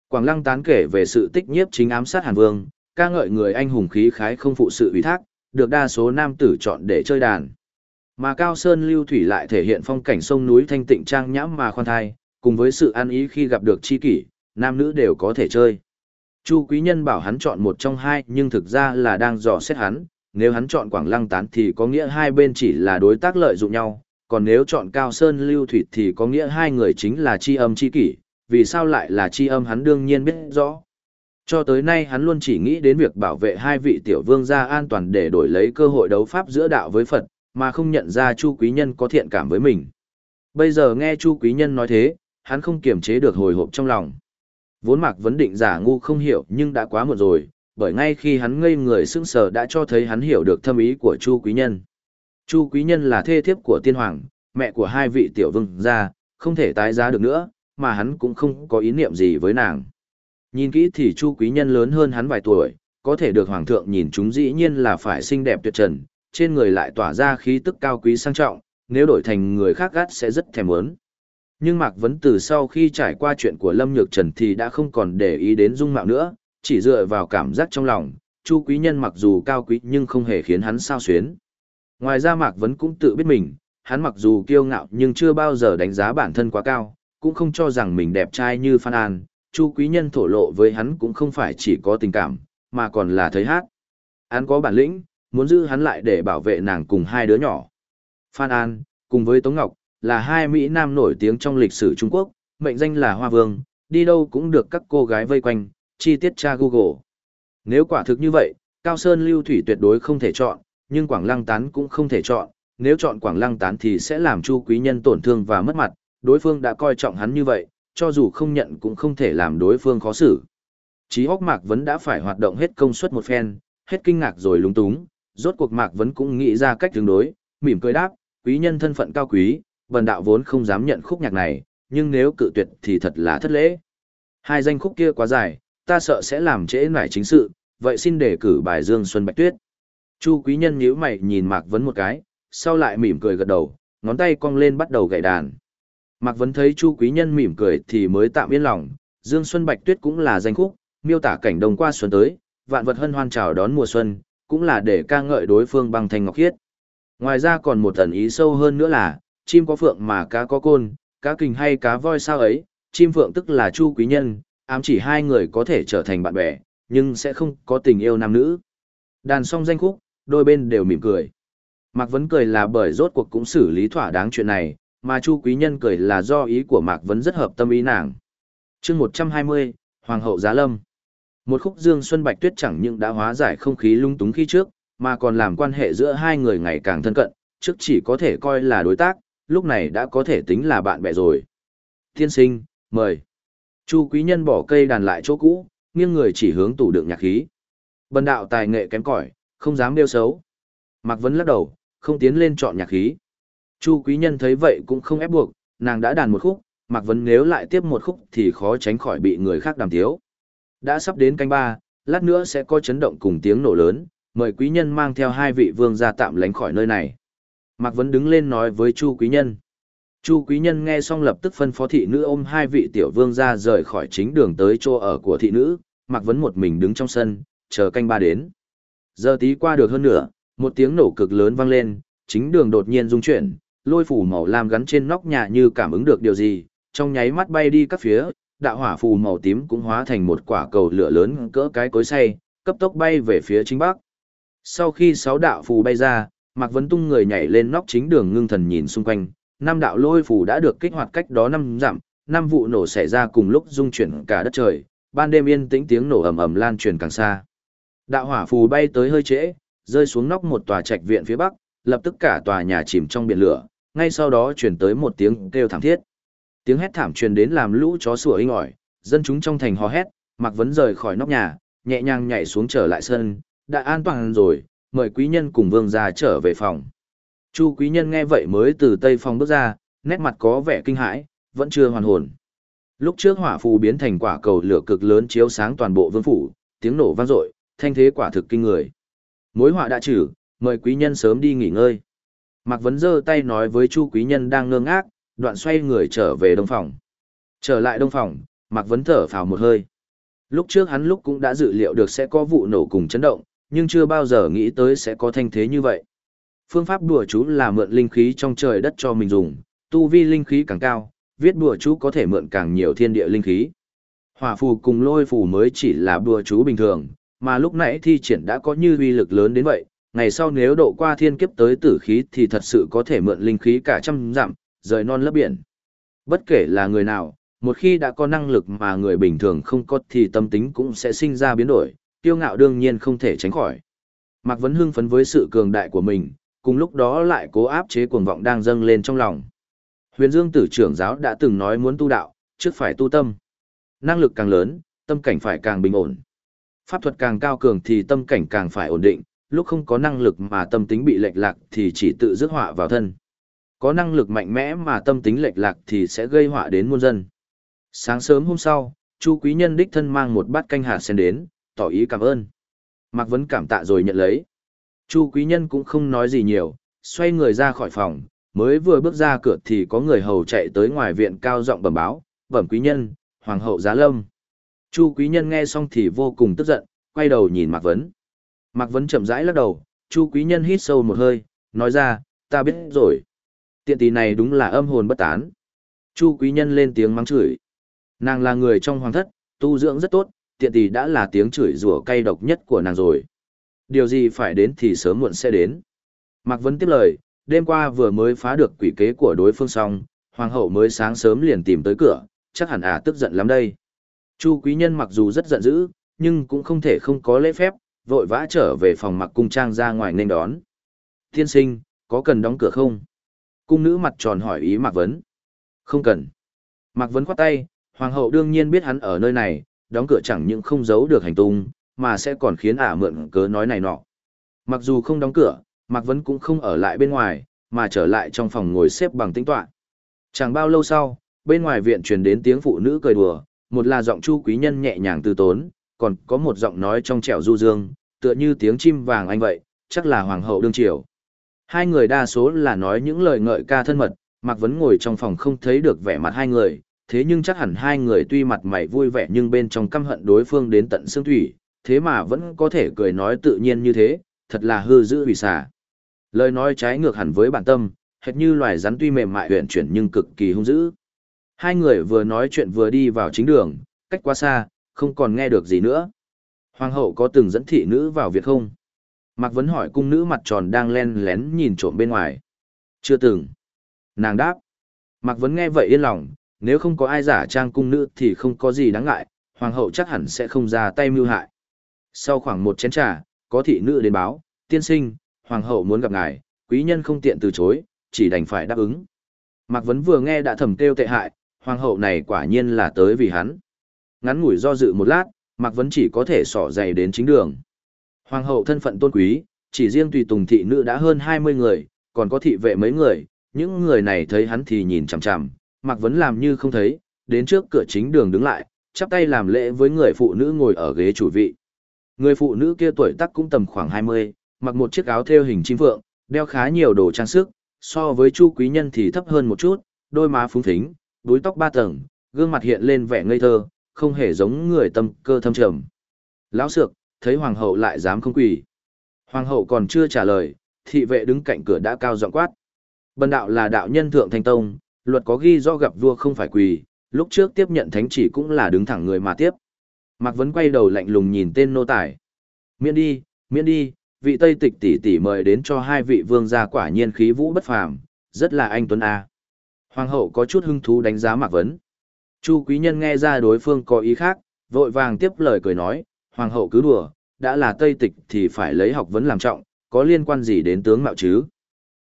Quảng Lăng Tán kể về sự tích nhiếp chính ám sát Hàn Vương, ca ngợi người anh hùng khí khái không phụ sự ủy thác, được đa số nam tử chọn để chơi đàn. Mà Cao Sơn Lưu Thủy lại thể hiện phong cảnh sông núi thanh tịnh trang nhãm mà khoan thai, cùng với sự an ý khi gặp được chi kỷ, nam nữ đều có thể chơi. Chu Quý Nhân bảo hắn chọn một trong hai nhưng thực ra là đang dò xét hắn, nếu hắn chọn Quảng Lăng Tán thì có nghĩa hai bên chỉ là đối tác lợi dụng nhau, còn nếu chọn Cao Sơn Lưu Thủy thì có nghĩa hai người chính là chi âm chi kỷ, vì sao lại là chi âm hắn đương nhiên biết rõ. Cho tới nay hắn luôn chỉ nghĩ đến việc bảo vệ hai vị tiểu vương gia an toàn để đổi lấy cơ hội đấu pháp giữa đạo với Phật, mà không nhận ra Chu Quý Nhân có thiện cảm với mình. Bây giờ nghe Chu Quý Nhân nói thế, hắn không kiềm chế được hồi hộp trong lòng. Vốn Mạc Vấn Định giả ngu không hiểu nhưng đã quá muộn rồi, bởi ngay khi hắn ngây người sững sờ đã cho thấy hắn hiểu được thâm ý của Chu Quý Nhân. Chu Quý Nhân là thê thiếp của tiên hoàng, mẹ của hai vị tiểu vương gia, không thể tái giá được nữa, mà hắn cũng không có ý niệm gì với nàng. Nhìn kỹ thì Chu Quý Nhân lớn hơn hắn vài tuổi, có thể được hoàng thượng nhìn chúng dĩ nhiên là phải xinh đẹp tuyệt trần, trên người lại tỏa ra khí tức cao quý sang trọng, nếu đổi thành người khác gắt sẽ rất thèm muốn. Nhưng Mạc Vấn từ sau khi trải qua chuyện của Lâm Nhược Trần thì đã không còn để ý đến dung mạo nữa, chỉ dựa vào cảm giác trong lòng, Chu Quý Nhân mặc dù cao quý nhưng không hề khiến hắn sao xuyến. Ngoài ra Mạc Vấn cũng tự biết mình, hắn mặc dù kiêu ngạo nhưng chưa bao giờ đánh giá bản thân quá cao, cũng không cho rằng mình đẹp trai như Phan An, Chu Quý Nhân thổ lộ với hắn cũng không phải chỉ có tình cảm, mà còn là thấy hát. Hắn có bản lĩnh, muốn giữ hắn lại để bảo vệ nàng cùng hai đứa nhỏ. Phan An, cùng với Tống Ngọc, là hai Mỹ Nam nổi tiếng trong lịch sử Trung Quốc, mệnh danh là Hoa Vương, đi đâu cũng được các cô gái vây quanh, chi tiết tra Google. Nếu quả thực như vậy, Cao Sơn Lưu Thủy tuyệt đối không thể chọn, nhưng Quảng Lăng Tán cũng không thể chọn, nếu chọn Quảng Lăng Tán thì sẽ làm Chu Quý Nhân tổn thương và mất mặt, đối phương đã coi trọng hắn như vậy, cho dù không nhận cũng không thể làm đối phương khó xử. Chí hốc mạc vẫn đã phải hoạt động hết công suất một phen, hết kinh ngạc rồi lúng túng, rốt cuộc mạc Vấn cũng nghĩ ra cách tương đối, mỉm cười đáp, quý nhân thân phận cao quý, bần đạo vốn không dám nhận khúc nhạc này, nhưng nếu cự tuyệt thì thật là thất lễ. Hai danh khúc kia quá dài, ta sợ sẽ làm trễ nải chính sự, vậy xin đề cử bài Dương Xuân Bạch Tuyết. Chu quý nhân nhíu mày nhìn Mạc Vấn một cái, sau lại mỉm cười gật đầu, ngón tay cong lên bắt đầu gảy đàn. Mạc Vấn thấy Chu quý nhân mỉm cười thì mới tạm yên lòng, Dương Xuân Bạch Tuyết cũng là danh khúc, miêu tả cảnh đông qua xuân tới, vạn vật hân hoan chào đón mùa xuân, cũng là để ca ngợi đối phương bằng thanh ngọc khiết. Ngoài ra còn một tần ý sâu hơn nữa là, chim có phượng mà cá có côn, cá kình hay cá voi sao ấy, chim phượng tức là chu quý nhân, ám chỉ hai người có thể trở thành bạn bè, nhưng sẽ không có tình yêu nam nữ. Đàn song danh khúc, đôi bên đều mỉm cười. Mạc Vấn cười là bởi rốt cuộc cũng xử lý thỏa đáng chuyện này, mà Chu Quý Nhân cười là do ý của Mạc Vấn rất hợp tâm ý nàng. chương 120, Hoàng hậu Giá Lâm. Một khúc Dương Xuân Bạch Tuyết chẳng những đã hóa giải không khí lung túng khi trước, mà còn làm quan hệ giữa hai người ngày càng thân cận, trước chỉ có thể coi là đối tác, lúc này đã có thể tính là bạn bè rồi. Thiên sinh, mời. Chu quý nhân bỏ cây đàn lại chỗ cũ, nghiêng người chỉ hướng tủ đựng nhạc khí. Bần đạo tài nghệ kém cỏi, không dám đeo xấu. Mạc Vấn lắc đầu, không tiến lên chọn nhạc khí. Chu quý nhân thấy vậy cũng không ép buộc, nàng đã đàn một khúc, Mạc Vấn nếu lại tiếp một khúc thì khó tránh khỏi bị người khác đàm tiếu. Đã sắp đến canh ba, lát nữa sẽ có chấn động cùng tiếng nổ lớn, mời quý nhân mang theo hai vị vương ra tạm lánh khỏi nơi này. Mạc Vấn đứng lên nói với Chu quý nhân. Chu quý nhân nghe xong lập tức phân phó thị nữ ôm hai vị tiểu vương ra rời khỏi chính đường tới chỗ ở của thị nữ, Mạc Vấn một mình đứng trong sân, chờ canh ba đến. Giờ tí qua được hơn nửa, một tiếng nổ cực lớn vang lên, chính đường đột nhiên rung chuyển, lôi phủ màu lam gắn trên nóc nhà như cảm ứng được điều gì, trong nháy mắt bay đi các phía, đạo hỏa phù màu tím cũng hóa thành một quả cầu lửa lớn cỡ cái cối xay, cấp tốc bay về phía chính bắc. Sau khi sáu đạo phù bay ra, Mạc Vấn Tung người nhảy lên nóc chính đường ngưng thần nhìn xung quanh, năm đạo lôi phù đã được kích hoạt cách đó năm dặm, năm vụ nổ xảy ra cùng lúc dung chuyển cả đất trời, ban đêm yên tĩnh tiếng nổ ầm ầm lan truyền càng xa. Đạo hỏa phù bay tới hơi trễ, rơi xuống nóc một tòa trạch viện phía bắc, lập tức cả tòa nhà chìm trong biển lửa, ngay sau đó truyền tới một tiếng kêu thảm thiết. Tiếng hét thảm truyền đến làm lũ chó sủa inh ỏi, dân chúng trong thành hò hét, Mạc Vấn rời khỏi nóc nhà, nhẹ nhàng nhảy xuống trở lại sân, đã an toàn rồi, mời quý nhân cùng vương gia trở về phòng. Chu quý nhân nghe vậy mới từ tây phòng bước ra, nét mặt có vẻ kinh hãi, vẫn chưa hoàn hồn. Lúc trước hỏa phù biến thành quả cầu lửa cực lớn chiếu sáng toàn bộ vương phủ, tiếng nổ vang dội, thanh thế quả thực kinh người. Mối họa đã trừ, mời quý nhân sớm đi nghỉ ngơi. Mạc Vấn giơ tay nói với Chu quý nhân đang ngơ ngác, đoạn xoay người trở về đông phòng. Trở lại đông phòng, Mạc Vấn thở phào một hơi. Lúc trước hắn lúc cũng đã dự liệu được sẽ có vụ nổ cùng chấn động, nhưng chưa bao giờ nghĩ tới sẽ có thanh thế như vậy. Phương pháp đùa chú là mượn linh khí trong trời đất cho mình dùng, tu vi linh khí càng cao, viết đùa chú có thể mượn càng nhiều thiên địa linh khí. Hỏa phù cùng lôi phù mới chỉ là đùa chú bình thường, mà lúc nãy thi triển đã có như uy lực lớn đến vậy, ngày sau nếu độ qua thiên kiếp tới tử khí thì thật sự có thể mượn linh khí cả trăm dặm, rời non lấp biển. Bất kể là người nào, một khi đã có năng lực mà người bình thường không có thì tâm tính cũng sẽ sinh ra biến đổi, kiêu ngạo đương nhiên không thể tránh khỏi. Mạc Vấn hưng phấn với sự cường đại của mình, cùng lúc đó lại cố áp chế cuồng vọng đang dâng lên trong lòng. Huyền Dương tử trưởng giáo đã từng nói muốn tu đạo, trước phải tu tâm. Năng lực càng lớn, tâm cảnh phải càng bình ổn. Pháp thuật càng cao cường thì tâm cảnh càng phải ổn định, lúc không có năng lực mà tâm tính bị lệch lạc thì chỉ tự rước họa vào thân. Có năng lực mạnh mẽ mà tâm tính lệch lạc thì sẽ gây họa đến muôn dân. Sáng sớm hôm sau, Chu Quý Nhân đích thân mang một bát canh hạt sen đến, tỏ ý cảm ơn. Mạc Vấn cảm tạ rồi nhận lấy. Chu Quý Nhân cũng không nói gì nhiều, xoay người ra khỏi phòng, mới vừa bước ra cửa thì có người hầu chạy tới ngoài viện cao giọng bẩm báo, bẩm quý nhân, hoàng hậu giá lâm. Chu quý nhân nghe xong thì vô cùng tức giận, quay đầu nhìn Mạc Vấn. Mạc Vấn chậm rãi lắc đầu, Chu quý nhân hít sâu một hơi, nói ra, ta biết rồi. Tiện tỷ này đúng là âm hồn bất tán. Chu quý nhân lên tiếng mắng chửi. Nàng là người trong hoàng thất, tu dưỡng rất tốt, tiện tỷ đã là tiếng chửi rủa cay độc nhất của nàng rồi. Điều gì phải đến thì sớm muộn sẽ đến. Mạc Vấn tiếp lời, đêm qua vừa mới phá được quỷ kế của đối phương xong, hoàng hậu mới sáng sớm liền tìm tới cửa, chắc hẳn à tức giận lắm đây. Chu quý nhân mặc dù rất giận dữ, nhưng cũng không thể không có lễ phép, vội vã trở về phòng mặc cung trang ra ngoài nên đón. Tiên sinh, có cần đóng cửa không? Cung nữ mặt tròn hỏi ý Mạc Vấn. Không cần. Mạc Vấn khoát tay, hoàng hậu đương nhiên biết hắn ở nơi này, đóng cửa chẳng những không giấu được hành tung, mà sẽ còn khiến ả mượn cớ nói này nọ. Mặc dù không đóng cửa, Mạc Vấn cũng không ở lại bên ngoài, mà trở lại trong phòng ngồi xếp bằng tĩnh tọa. Chẳng bao lâu sau, bên ngoài viện truyền đến tiếng phụ nữ cười đùa, một là giọng Chu quý nhân nhẹ nhàng từ tốn, còn có một giọng nói trong trẻo du dương, tựa như tiếng chim vàng anh vậy, chắc là hoàng hậu đương triều. Hai người đa số là nói những lời ngợi ca thân mật, Mạc Vấn ngồi trong phòng không thấy được vẻ mặt hai người, thế nhưng chắc hẳn hai người tuy mặt mày vui vẻ nhưng bên trong căm hận đối phương đến tận xương thủy, thế mà vẫn có thể cười nói tự nhiên như thế, thật là hư dữ hủy xả. Lời nói trái ngược hẳn với bản tâm, hệt như loài rắn tuy mềm mại huyện chuyển nhưng cực kỳ hung dữ. Hai người vừa nói chuyện vừa đi vào chính đường, cách quá xa, không còn nghe được gì nữa. Hoàng hậu có từng dẫn thị nữ vào việc không? Mạc Vấn hỏi cung nữ mặt tròn đang len lén nhìn trộm bên ngoài. Chưa từng. Nàng đáp. Mạc Vấn nghe vậy yên lòng, nếu không có ai giả trang cung nữ thì không có gì đáng ngại, hoàng hậu chắc hẳn sẽ không ra tay mưu hại. Sau khoảng một chén trà, có thị nữ đến báo, tiên sinh, hoàng hậu muốn gặp ngài, quý nhân không tiện từ chối, chỉ đành phải đáp ứng. Mạc Vấn vừa nghe đã thầm kêu tệ hại, hoàng hậu này quả nhiên là tới vì hắn. Ngắn ngủi do dự một lát, Mạc Vấn chỉ có thể sỏ dày đến chính đường. Hoàng hậu thân phận tôn quý, chỉ riêng tùy tùng thị nữ đã hơn 20 người, còn có thị vệ mấy người, những người này thấy hắn thì nhìn chằm chằm, Mạc Vấn làm như không thấy, đến trước cửa chính đường đứng lại, chắp tay làm lễ với người phụ nữ ngồi ở ghế chủ vị. Người phụ nữ kia tuổi tác cũng tầm khoảng 20, mặc một chiếc áo thêu hình chim phượng, đeo khá nhiều đồ trang sức, so với Chu quý nhân thì thấp hơn một chút, đôi má phúng thính, đuôi tóc ba tầng, gương mặt hiện lên vẻ ngây thơ, không hề giống người tâm cơ thâm trầm. Lão sược, thấy hoàng hậu lại dám không quỳ. Hoàng hậu còn chưa trả lời, thị vệ đứng cạnh cửa đã cao giọng quát. Bần đạo là đạo nhân thượng thanh tông, luật có ghi do gặp vua không phải quỳ, lúc trước tiếp nhận thánh chỉ cũng là đứng thẳng người mà tiếp. Mạc Vấn quay đầu lạnh lùng nhìn tên nô tài. Miễn đi, miễn đi, vị Tây tịch tỷ tỷ mời đến cho hai vị vương gia quả nhiên khí vũ bất phàm, rất là anh Tuấn A. Hoàng hậu có chút hứng thú đánh giá Mạc Vấn. Chu quý nhân nghe ra đối phương có ý khác, vội vàng tiếp lời cười nói, Hoàng hậu cứ đùa, đã là Tây tịch thì phải lấy học vấn làm trọng, có liên quan gì đến tướng mạo chứ.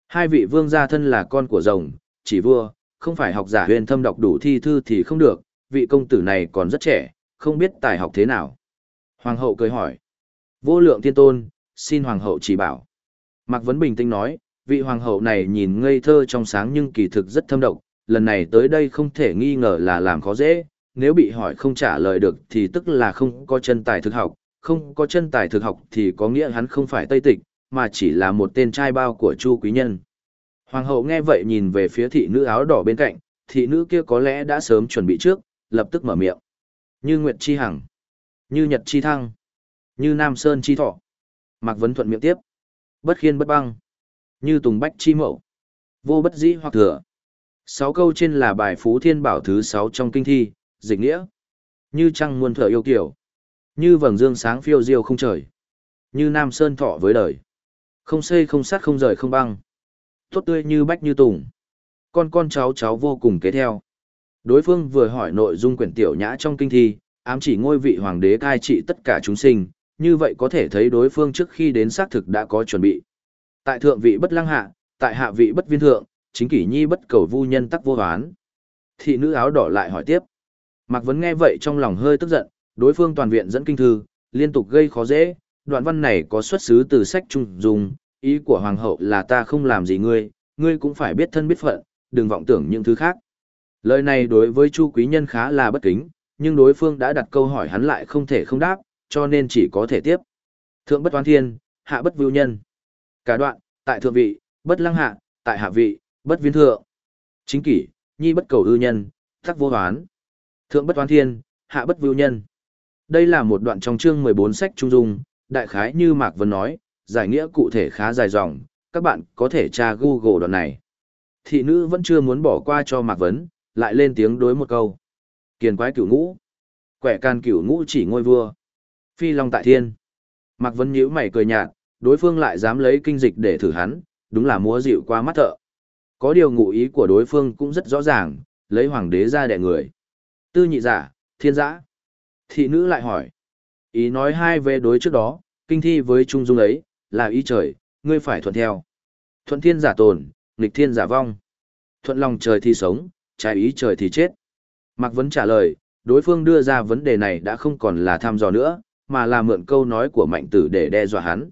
Hai vị vương gia thân là con của rồng, chỉ vua, không phải học giả huyền thâm đọc đủ thi thư thì không được, vị công tử này còn rất trẻ, không biết tài học thế nào. Hoàng hậu cười hỏi. Vô lượng thiên tôn, xin hoàng hậu chỉ bảo. Mạc Vấn bình tĩnh nói, vị hoàng hậu này nhìn ngây thơ trong sáng nhưng kỳ thực rất thâm độc, lần này tới đây không thể nghi ngờ là làm khó dễ, nếu bị hỏi không trả lời được thì tức là không có chân tài thực học, không có chân tài thực học thì có nghĩa hắn không phải Tây Tịch, mà chỉ là một tên trai bao của Chu Quý Nhân. Hoàng hậu nghe vậy nhìn về phía thị nữ áo đỏ bên cạnh, thị nữ kia có lẽ đã sớm chuẩn bị trước, lập tức mở miệng. Như Nguyệt Chi Hằng, như Nhật Chi Thăng, như Nam Sơn Chi Thọ. Mạc Vấn Thuận miệng tiếp. Bất khiên bất băng, như Tùng Bách Chi Mậu, vô bất dĩ hoặc thừa. Sáu câu trên là bài Phú Thiên Bảo thứ sáu trong kinh thi, dịch nghĩa. Như trăng muôn thở yêu kiểu, như vầng dương sáng phiêu diêu không trời, như Nam Sơn Thọ với đời. Không xây không sát không rời không băng tốt tươi như bách như tùng. Con con cháu cháu vô cùng kế theo. Đối phương vừa hỏi nội dung quyển tiểu nhã trong kinh thi, ám chỉ ngôi vị hoàng đế cai trị tất cả chúng sinh, như vậy có thể thấy đối phương trước khi đến xác thực đã có chuẩn bị. Tại thượng vị bất lăng hạ, tại hạ vị bất viên thượng, chính kỷ nhi bất cầu vu nhân tắc vô hoán. Thị nữ áo đỏ lại hỏi tiếp. Mạc Vấn nghe vậy trong lòng hơi tức giận, đối phương toàn viện dẫn kinh thư, liên tục gây khó dễ, đoạn văn này có xuất xứ từ sách trung dùng, ý của hoàng hậu là ta không làm gì ngươi, ngươi cũng phải biết thân biết phận, đừng vọng tưởng những thứ khác. Lời này đối với Chu Quý Nhân khá là bất kính, nhưng đối phương đã đặt câu hỏi hắn lại không thể không đáp, cho nên chỉ có thể tiếp. Thượng bất toán thiên, hạ bất vưu nhân. Cả đoạn, tại thượng vị, bất lăng hạ, tại hạ vị, bất viên thượng. Chính kỷ, nhi bất cầu ư nhân, thắc vô hoán. Thượng bất toán thiên, hạ bất vưu nhân. Đây là một đoạn trong chương 14 sách trung dung, đại khái như Mạc Vân nói, giải nghĩa cụ thể khá dài dòng, các bạn có thể tra Google đoạn này. Thị nữ vẫn chưa muốn bỏ qua cho Mạc Vấn, lại lên tiếng đối một câu. Kiền quái cửu ngũ. Quẻ can cửu ngũ chỉ ngôi vua. Phi long tại thiên. Mạc Vấn nhíu mày cười nhạt, đối phương lại dám lấy kinh dịch để thử hắn, đúng là múa dịu qua mắt thợ. Có điều ngụ ý của đối phương cũng rất rõ ràng, lấy hoàng đế ra đẻ người. Tư nhị giả, thiên giã. Thị nữ lại hỏi. Ý nói hai về đối trước đó, kinh thi với trung dung ấy, là ý trời, ngươi phải thuận theo. Thuận thiên giả tồn, nghịch thiên giả vong. Thuận lòng trời thì sống, trái ý trời thì chết. Mạc Vấn trả lời, đối phương đưa ra vấn đề này đã không còn là thăm dò nữa, mà là mượn câu nói của mạnh tử để đe dọa hắn.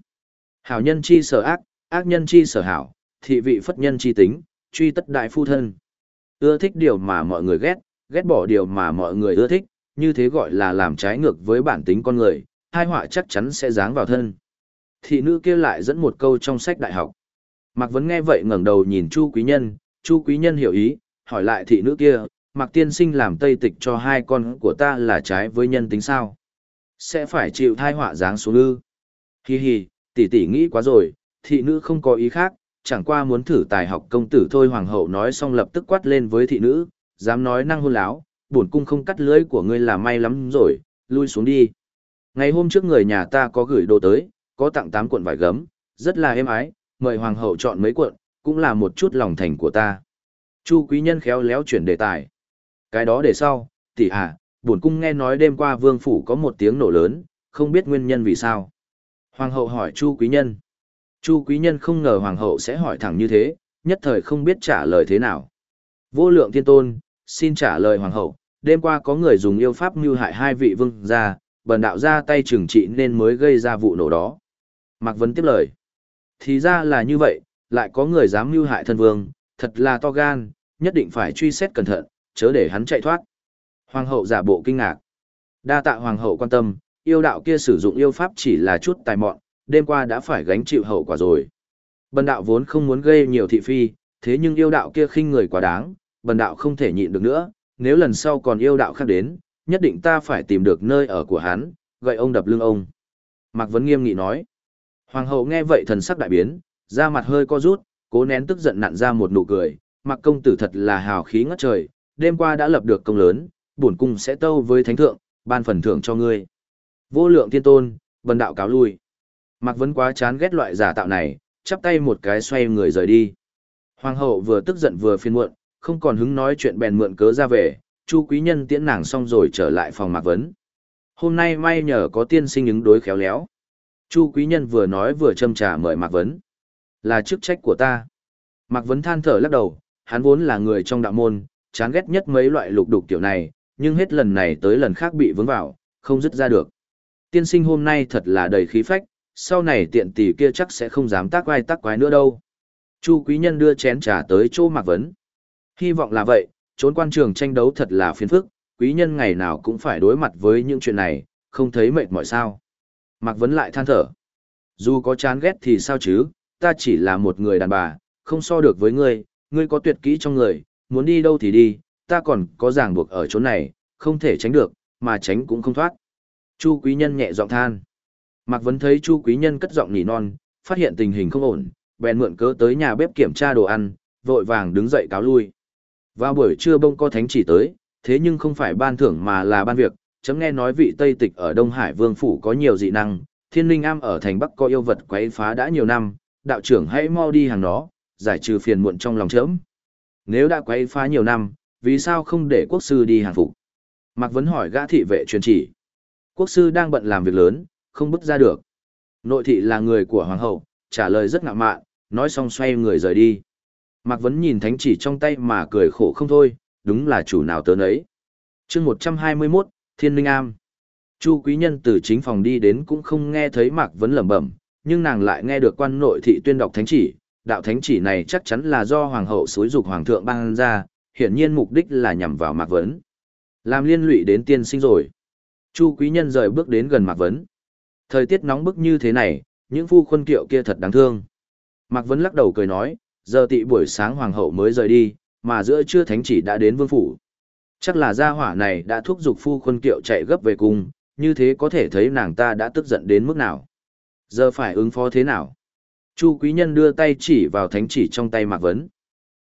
Hảo nhân chi sở ác, ác nhân chi sở hảo, thị vị phất nhân chi tính, truy tất đại phu thân. Ưa thích điều mà mọi người ghét, ghét bỏ điều mà mọi người ưa thích, như thế gọi là làm trái ngược với bản tính con người, hai họa chắc chắn sẽ giáng vào thân. Thị nữ kia lại dẫn một câu trong sách đại học. Mạc Vấn nghe vậy ngẩng đầu nhìn Chu Quý Nhân, Chu Quý Nhân hiểu ý, hỏi lại thị nữ kia, Mạc Tiên Sinh làm tây tịch cho hai con của ta là trái với nhân tính sao? Sẽ phải chịu thai họa dáng xuống ư? Hi hi, tỷ tỷ nghĩ quá rồi, thị nữ không có ý khác, chẳng qua muốn thử tài học công tử thôi hoàng hậu nói xong lập tức quát lên với thị nữ, dám nói năng hôn láo, bổn cung không cắt lưỡi của ngươi là may lắm rồi, lui xuống đi. Ngày hôm trước người nhà ta có gửi đồ tới, có tặng tám cuộn vải gấm, rất là êm ái, mời hoàng hậu chọn mấy cuộn, cũng là một chút lòng thành của ta. Chu quý nhân khéo léo chuyển đề tài. Cái đó để sau, tỷ à, bổn cung nghe nói đêm qua vương phủ có một tiếng nổ lớn, không biết nguyên nhân vì sao. Hoàng hậu hỏi Chu quý nhân. Chu quý nhân không ngờ hoàng hậu sẽ hỏi thẳng như thế, nhất thời không biết trả lời thế nào. Vô lượng thiên tôn, xin trả lời hoàng hậu, đêm qua có người dùng yêu pháp mưu hại hai vị vương gia, bần đạo ra tay trừng trị nên mới gây ra vụ nổ đó. Mạc Vấn tiếp lời. Thì ra là như vậy, lại có người dám mưu hại thân vương, thật là to gan, nhất định phải truy xét cẩn thận, chớ để hắn chạy thoát. Hoàng hậu giả bộ kinh ngạc. Đa tạ hoàng hậu quan tâm, yêu đạo kia sử dụng yêu pháp chỉ là chút tài mọn, đêm qua đã phải gánh chịu hậu quả rồi. Bần đạo vốn không muốn gây nhiều thị phi, thế nhưng yêu đạo kia khinh người quá đáng, bần đạo không thể nhịn được nữa, nếu lần sau còn yêu đạo khác đến, nhất định ta phải tìm được nơi ở của hắn, gậy ông đập lưng ông. Mạc Vấn nghiêm nghị nói. Hoàng hậu nghe vậy thần sắc đại biến, da mặt hơi co rút, cố nén tức giận nặn ra một nụ cười, Mạc công tử thật là hào khí ngất trời, đêm qua đã lập được công lớn, bổn cung sẽ tâu với thánh thượng, ban phần thưởng cho ngươi. Vô lượng thiên tôn, bần đạo cáo lui. Mạc Vấn quá chán ghét loại giả tạo này, chắp tay một cái xoay người rời đi. Hoàng hậu vừa tức giận vừa phiền muộn, không còn hứng nói chuyện bèn mượn cớ ra về, Chu quý nhân tiễn nàng xong rồi trở lại phòng Mạc Vấn. Hôm nay may nhờ có tiên sinh ứng đối khéo léo. Chu quý nhân vừa nói vừa châm trà mời Mạc Vấn. Là chức trách của ta. Mạc Vấn than thở lắc đầu, hắn vốn là người trong đạo môn, chán ghét nhất mấy loại lục đục kiểu này, nhưng hết lần này tới lần khác bị vướng vào, không dứt ra được. Tiên sinh hôm nay thật là đầy khí phách, sau này tiện tỷ kia chắc sẽ không dám tác quái tác quái nữa đâu. Chu quý nhân đưa chén trà tới chỗ Mạc Vấn. Hy vọng là vậy, trốn quan trường tranh đấu thật là phiền phức, quý nhân ngày nào cũng phải đối mặt với những chuyện này, không thấy mệt mỏi sao. Mạc Vấn lại than thở. Dù có chán ghét thì sao chứ, ta chỉ là một người đàn bà, không so được với ngươi, ngươi có tuyệt kỹ trong người, muốn đi đâu thì đi, ta còn có ràng buộc ở chỗ này, không thể tránh được, mà tránh cũng không thoát. Chu quý nhân nhẹ giọng than. Mạc Vấn thấy Chu quý nhân cất giọng nỉ non, phát hiện tình hình không ổn, bèn mượn cớ tới nhà bếp kiểm tra đồ ăn, vội vàng đứng dậy cáo lui. Vào buổi trưa bông có thánh chỉ tới, thế nhưng không phải ban thưởng mà là ban việc, chấm nghe nói vị Tây Tịch ở Đông Hải Vương Phủ có nhiều dị năng, thiên linh am ở thành Bắc có yêu vật quấy phá đã nhiều năm, đạo trưởng hãy mau đi hàng đó, giải trừ phiền muộn trong lòng chấm. Nếu đã quấy phá nhiều năm, vì sao không để quốc sư đi hàng phục? Mạc Vấn hỏi gã thị vệ truyền chỉ. Quốc sư đang bận làm việc lớn, không bước ra được. Nội thị là người của hoàng hậu, trả lời rất ngạo mạn, nói xong xoay người rời đi. Mạc Vấn nhìn thánh chỉ trong tay mà cười khổ không thôi, đúng là chủ nào tớ nấy. chương 121, Thiên Linh Am. Chu quý nhân từ chính phòng đi đến cũng không nghe thấy Mạc Vấn lẩm bẩm, nhưng nàng lại nghe được quan nội thị tuyên đọc thánh chỉ. Đạo thánh chỉ này chắc chắn là do hoàng hậu xúi dục hoàng thượng ban ra, hiển nhiên mục đích là nhằm vào Mạc Vấn. Làm liên lụy đến tiên sinh rồi. Chu quý nhân rời bước đến gần Mạc Vấn. Thời tiết nóng bức như thế này, những phu khuân kiệu kia thật đáng thương. Mạc Vấn lắc đầu cười nói, giờ tị buổi sáng hoàng hậu mới rời đi, mà giữa trưa thánh chỉ đã đến vương phủ. Chắc là gia hỏa này đã thúc giục phu khuân kiệu chạy gấp về cung, như thế có thể thấy nàng ta đã tức giận đến mức nào. Giờ phải ứng phó thế nào? Chu quý nhân đưa tay chỉ vào thánh chỉ trong tay Mạc Vấn.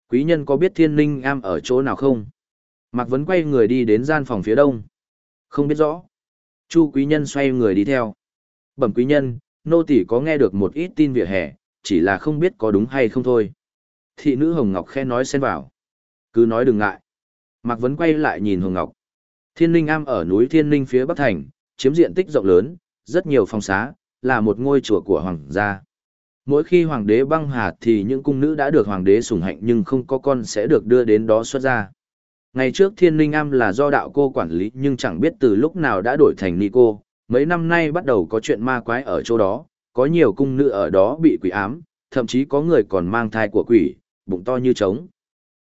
Quý nhân có biết thiên linh am ở chỗ nào không? Mạc Vấn quay người đi đến gian phòng phía đông. Không biết rõ. Chu quý nhân xoay người đi theo. Bẩm quý nhân, nô tỷ có nghe được một ít tin vỉa hè, chỉ là không biết có đúng hay không thôi. Thị nữ Hồng Ngọc khe nói xen vào. Cứ nói đừng ngại. Mạc Vấn quay lại nhìn Hồng Ngọc. Thiên Linh Am ở núi Thiên Linh phía Bắc Thành, chiếm diện tích rộng lớn, rất nhiều phong xá, là một ngôi chùa của hoàng gia. Mỗi khi hoàng đế băng hà thì những cung nữ đã được hoàng đế sủng hạnh nhưng không có con sẽ được đưa đến đó xuất ra. Ngày trước Thiên Linh Am là do đạo cô quản lý nhưng chẳng biết từ lúc nào đã đổi thành ni cô, mấy năm nay bắt đầu có chuyện ma quái ở chỗ đó, có nhiều cung nữ ở đó bị quỷ ám, thậm chí có người còn mang thai của quỷ, bụng to như trống.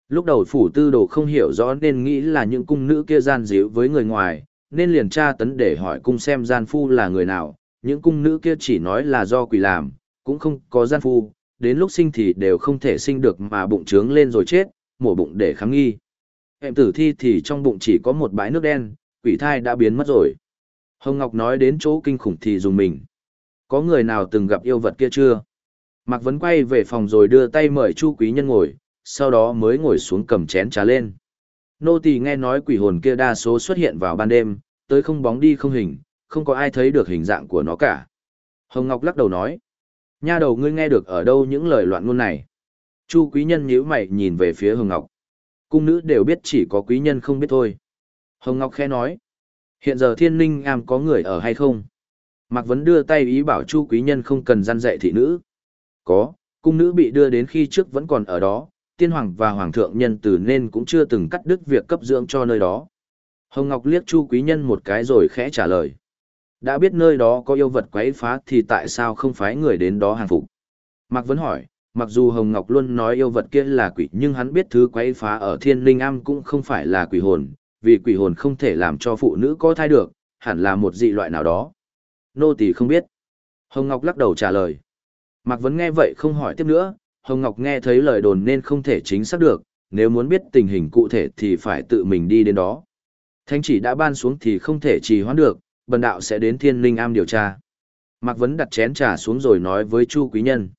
Lúc đầu phủ tư đồ không hiểu rõ nên nghĩ là những cung nữ kia gian díu với người ngoài, nên liền tra tấn để hỏi cung xem gian phu là người nào, những cung nữ kia chỉ nói là do quỷ làm, cũng không có gian phu, đến lúc sinh thì đều không thể sinh được mà bụng trướng lên rồi chết, mổ bụng để kháng nghi. em tử thi thì trong bụng chỉ có một bãi nước đen, quỷ thai đã biến mất rồi. Hồng Ngọc nói đến chỗ kinh khủng thì dùng mình. Có người nào từng gặp yêu vật kia chưa? Mạc Vấn quay về phòng rồi đưa tay mời Chu Quý Nhân ngồi, sau đó mới ngồi xuống cầm chén trà lên. Nô tỳ nghe nói quỷ hồn kia đa số xuất hiện vào ban đêm, tới không bóng đi không hình, không có ai thấy được hình dạng của nó cả. Hồng Ngọc lắc đầu nói. Nha đầu ngươi nghe được ở đâu những lời loạn ngôn này. Chu Quý Nhân nhíu mày nhìn về phía Hồng Ngọc. Cung nữ đều biết chỉ có Quý Nhân không biết thôi. Hồng Ngọc khẽ nói. Hiện giờ thiên ninh am có người ở hay không? Mạc Vấn đưa tay ý bảo Chu Quý Nhân không cần gian dạy thị nữ. Có, cung nữ bị đưa đến khi trước vẫn còn ở đó, tiên hoàng và hoàng thượng nhân từ nên cũng chưa từng cắt đứt việc cấp dưỡng cho nơi đó. Hồng Ngọc liếc Chu Quý Nhân một cái rồi khẽ trả lời. Đã biết nơi đó có yêu vật quấy phá thì tại sao không phái người đến đó hàng phục? Mạc Vấn hỏi, mặc dù Hồng Ngọc luôn nói yêu vật kia là quỷ nhưng hắn biết thứ quấy phá ở thiên linh am cũng không phải là quỷ hồn, vì quỷ hồn không thể làm cho phụ nữ có thai được, hẳn là một dị loại nào đó. Nô tỳ không biết. Hồng Ngọc lắc đầu trả lời. Mạc Vấn nghe vậy không hỏi tiếp nữa, Hồng Ngọc nghe thấy lời đồn nên không thể chính xác được, nếu muốn biết tình hình cụ thể thì phải tự mình đi đến đó. Thánh chỉ đã ban xuống thì không thể trì hoãn được, bần đạo sẽ đến thiên linh am điều tra. Mạc Vấn đặt chén trà xuống rồi nói với Chu Quý Nhân.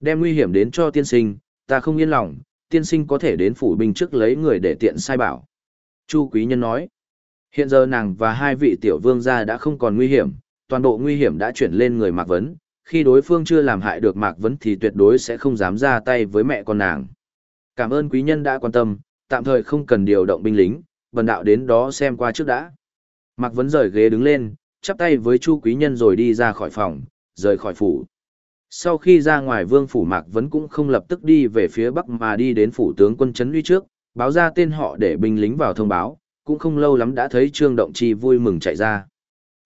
Đem nguy hiểm đến cho tiên sinh, ta không yên lòng, tiên sinh có thể đến phủ binh trước lấy người để tiện sai bảo. Chu Quý Nhân nói. Hiện giờ nàng và hai vị tiểu vương gia đã không còn nguy hiểm, toàn bộ nguy hiểm đã chuyển lên người Mạc Vấn, khi đối phương chưa làm hại được Mạc Vấn thì tuyệt đối sẽ không dám ra tay với mẹ con nàng. Cảm ơn quý nhân đã quan tâm, tạm thời không cần điều động binh lính, bần đạo đến đó xem qua trước đã. Mạc Vấn rời ghế đứng lên, chắp tay với Chu quý nhân rồi đi ra khỏi phòng, rời khỏi phủ. Sau khi ra ngoài vương phủ Mạc Vấn cũng không lập tức đi về phía bắc mà đi đến phủ tướng quân Trấn uy trước, báo ra tên họ để binh lính vào thông báo, cũng không lâu lắm đã thấy Trương Động Chi vui mừng chạy ra.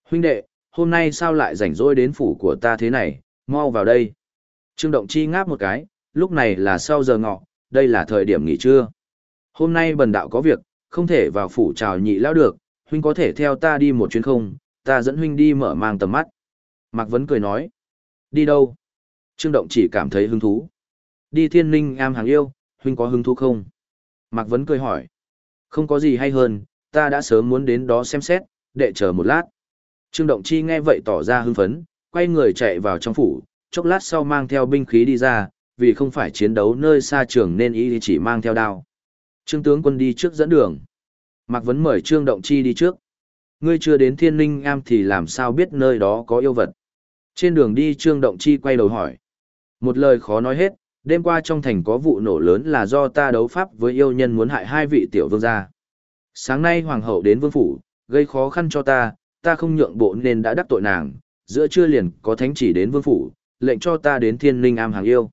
Huynh đệ, hôm nay sao lại rảnh rỗi đến phủ của ta thế này, mau vào đây. Trương Động Chi ngáp một cái, lúc này là sau giờ ngọ, đây là thời điểm nghỉ trưa. Hôm nay bần đạo có việc, không thể vào phủ chào nhị lão được, huynh có thể theo ta đi một chuyến không, ta dẫn huynh đi mở mang tầm mắt. Mạc Vấn cười nói, đi đâu? Trương Động chỉ cảm thấy hứng thú. Đi thiên ninh am hàng yêu, huynh có hứng thú không? Mạc Vấn cười hỏi, không có gì hay hơn, ta đã sớm muốn đến đó xem xét, đệ chờ một lát. Trương Động Chi nghe vậy tỏ ra hưng phấn, quay người chạy vào trong phủ, chốc lát sau mang theo binh khí đi ra, vì không phải chiến đấu nơi xa trường nên y chỉ mang theo đao. Trương tướng quân đi trước dẫn đường. Mạc Vấn mời Trương Động Chi đi trước. Ngươi chưa đến thiên ninh am thì làm sao biết nơi đó có yêu vật. Trên đường đi Trương Động Chi quay đầu hỏi. Một lời khó nói hết, đêm qua trong thành có vụ nổ lớn là do ta đấu pháp với yêu nhân muốn hại hai vị tiểu vương gia. Sáng nay hoàng hậu đến vương phủ, gây khó khăn cho ta, ta không nhượng bộ nên đã đắc tội nàng, giữa trưa liền có thánh chỉ đến vương phủ, lệnh cho ta đến thiên linh am hàng yêu.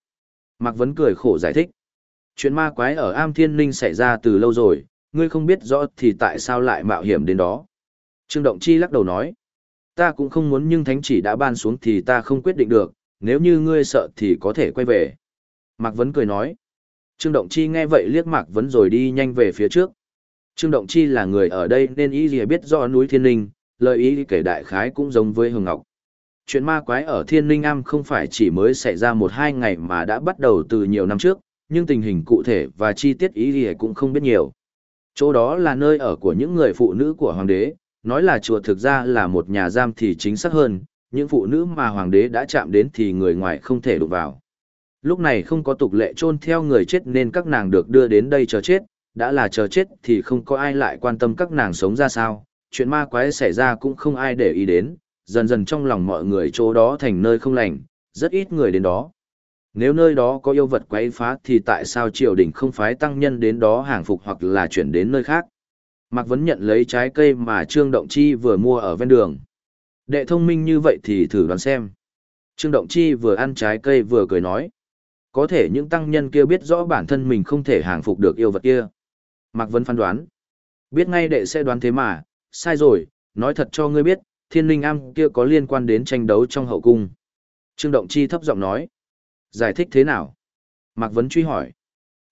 Mạc Vấn cười khổ giải thích. Chuyện ma quái ở am thiên linh xảy ra từ lâu rồi, ngươi không biết rõ thì tại sao lại mạo hiểm đến đó. Trương Động Chi lắc đầu nói. Ta cũng không muốn nhưng thánh chỉ đã ban xuống thì ta không quyết định được, nếu như ngươi sợ thì có thể quay về. Mạc Vấn cười nói. Trương Động Chi nghe vậy liếc Mạc Vấn rồi đi nhanh về phía trước. Trương Động Chi là người ở đây nên ý gì biết rõ núi Thiên linh lời ý kể đại khái cũng giống với Hồng Ngọc. Chuyện ma quái ở Thiên Linh Am không phải chỉ mới xảy ra một hai ngày mà đã bắt đầu từ nhiều năm trước, nhưng tình hình cụ thể và chi tiết ý thì cũng không biết nhiều. Chỗ đó là nơi ở của những người phụ nữ của hoàng đế, nói là chùa thực ra là một nhà giam thì chính xác hơn, những phụ nữ mà hoàng đế đã chạm đến thì người ngoài không thể đụng vào. Lúc này không có tục lệ chôn theo người chết nên các nàng được đưa đến đây chờ chết, đã là chờ chết thì không có ai lại quan tâm các nàng sống ra sao, chuyện ma quái xảy ra cũng không ai để ý đến, dần dần trong lòng mọi người chỗ đó thành nơi không lành, rất ít người đến đó. Nếu nơi đó có yêu vật quấy phá thì tại sao triều đình không phái tăng nhân đến đó hàng phục hoặc là chuyển đến nơi khác? Mạc Vấn nhận lấy trái cây mà Trương Động Chi vừa mua ở ven đường. Đệ thông minh như vậy thì thử đoán xem. Trương Động Chi vừa ăn trái cây vừa cười nói. Có thể những tăng nhân kia biết rõ bản thân mình không thể hàng phục được yêu vật kia. Mạc Vấn phán đoán. Biết ngay đệ sẽ đoán thế mà, sai rồi, nói thật cho ngươi biết, thiên linh am kia có liên quan đến tranh đấu trong hậu cung. Trương Động Chi thấp giọng nói. Giải thích thế nào? Mạc Vấn truy hỏi.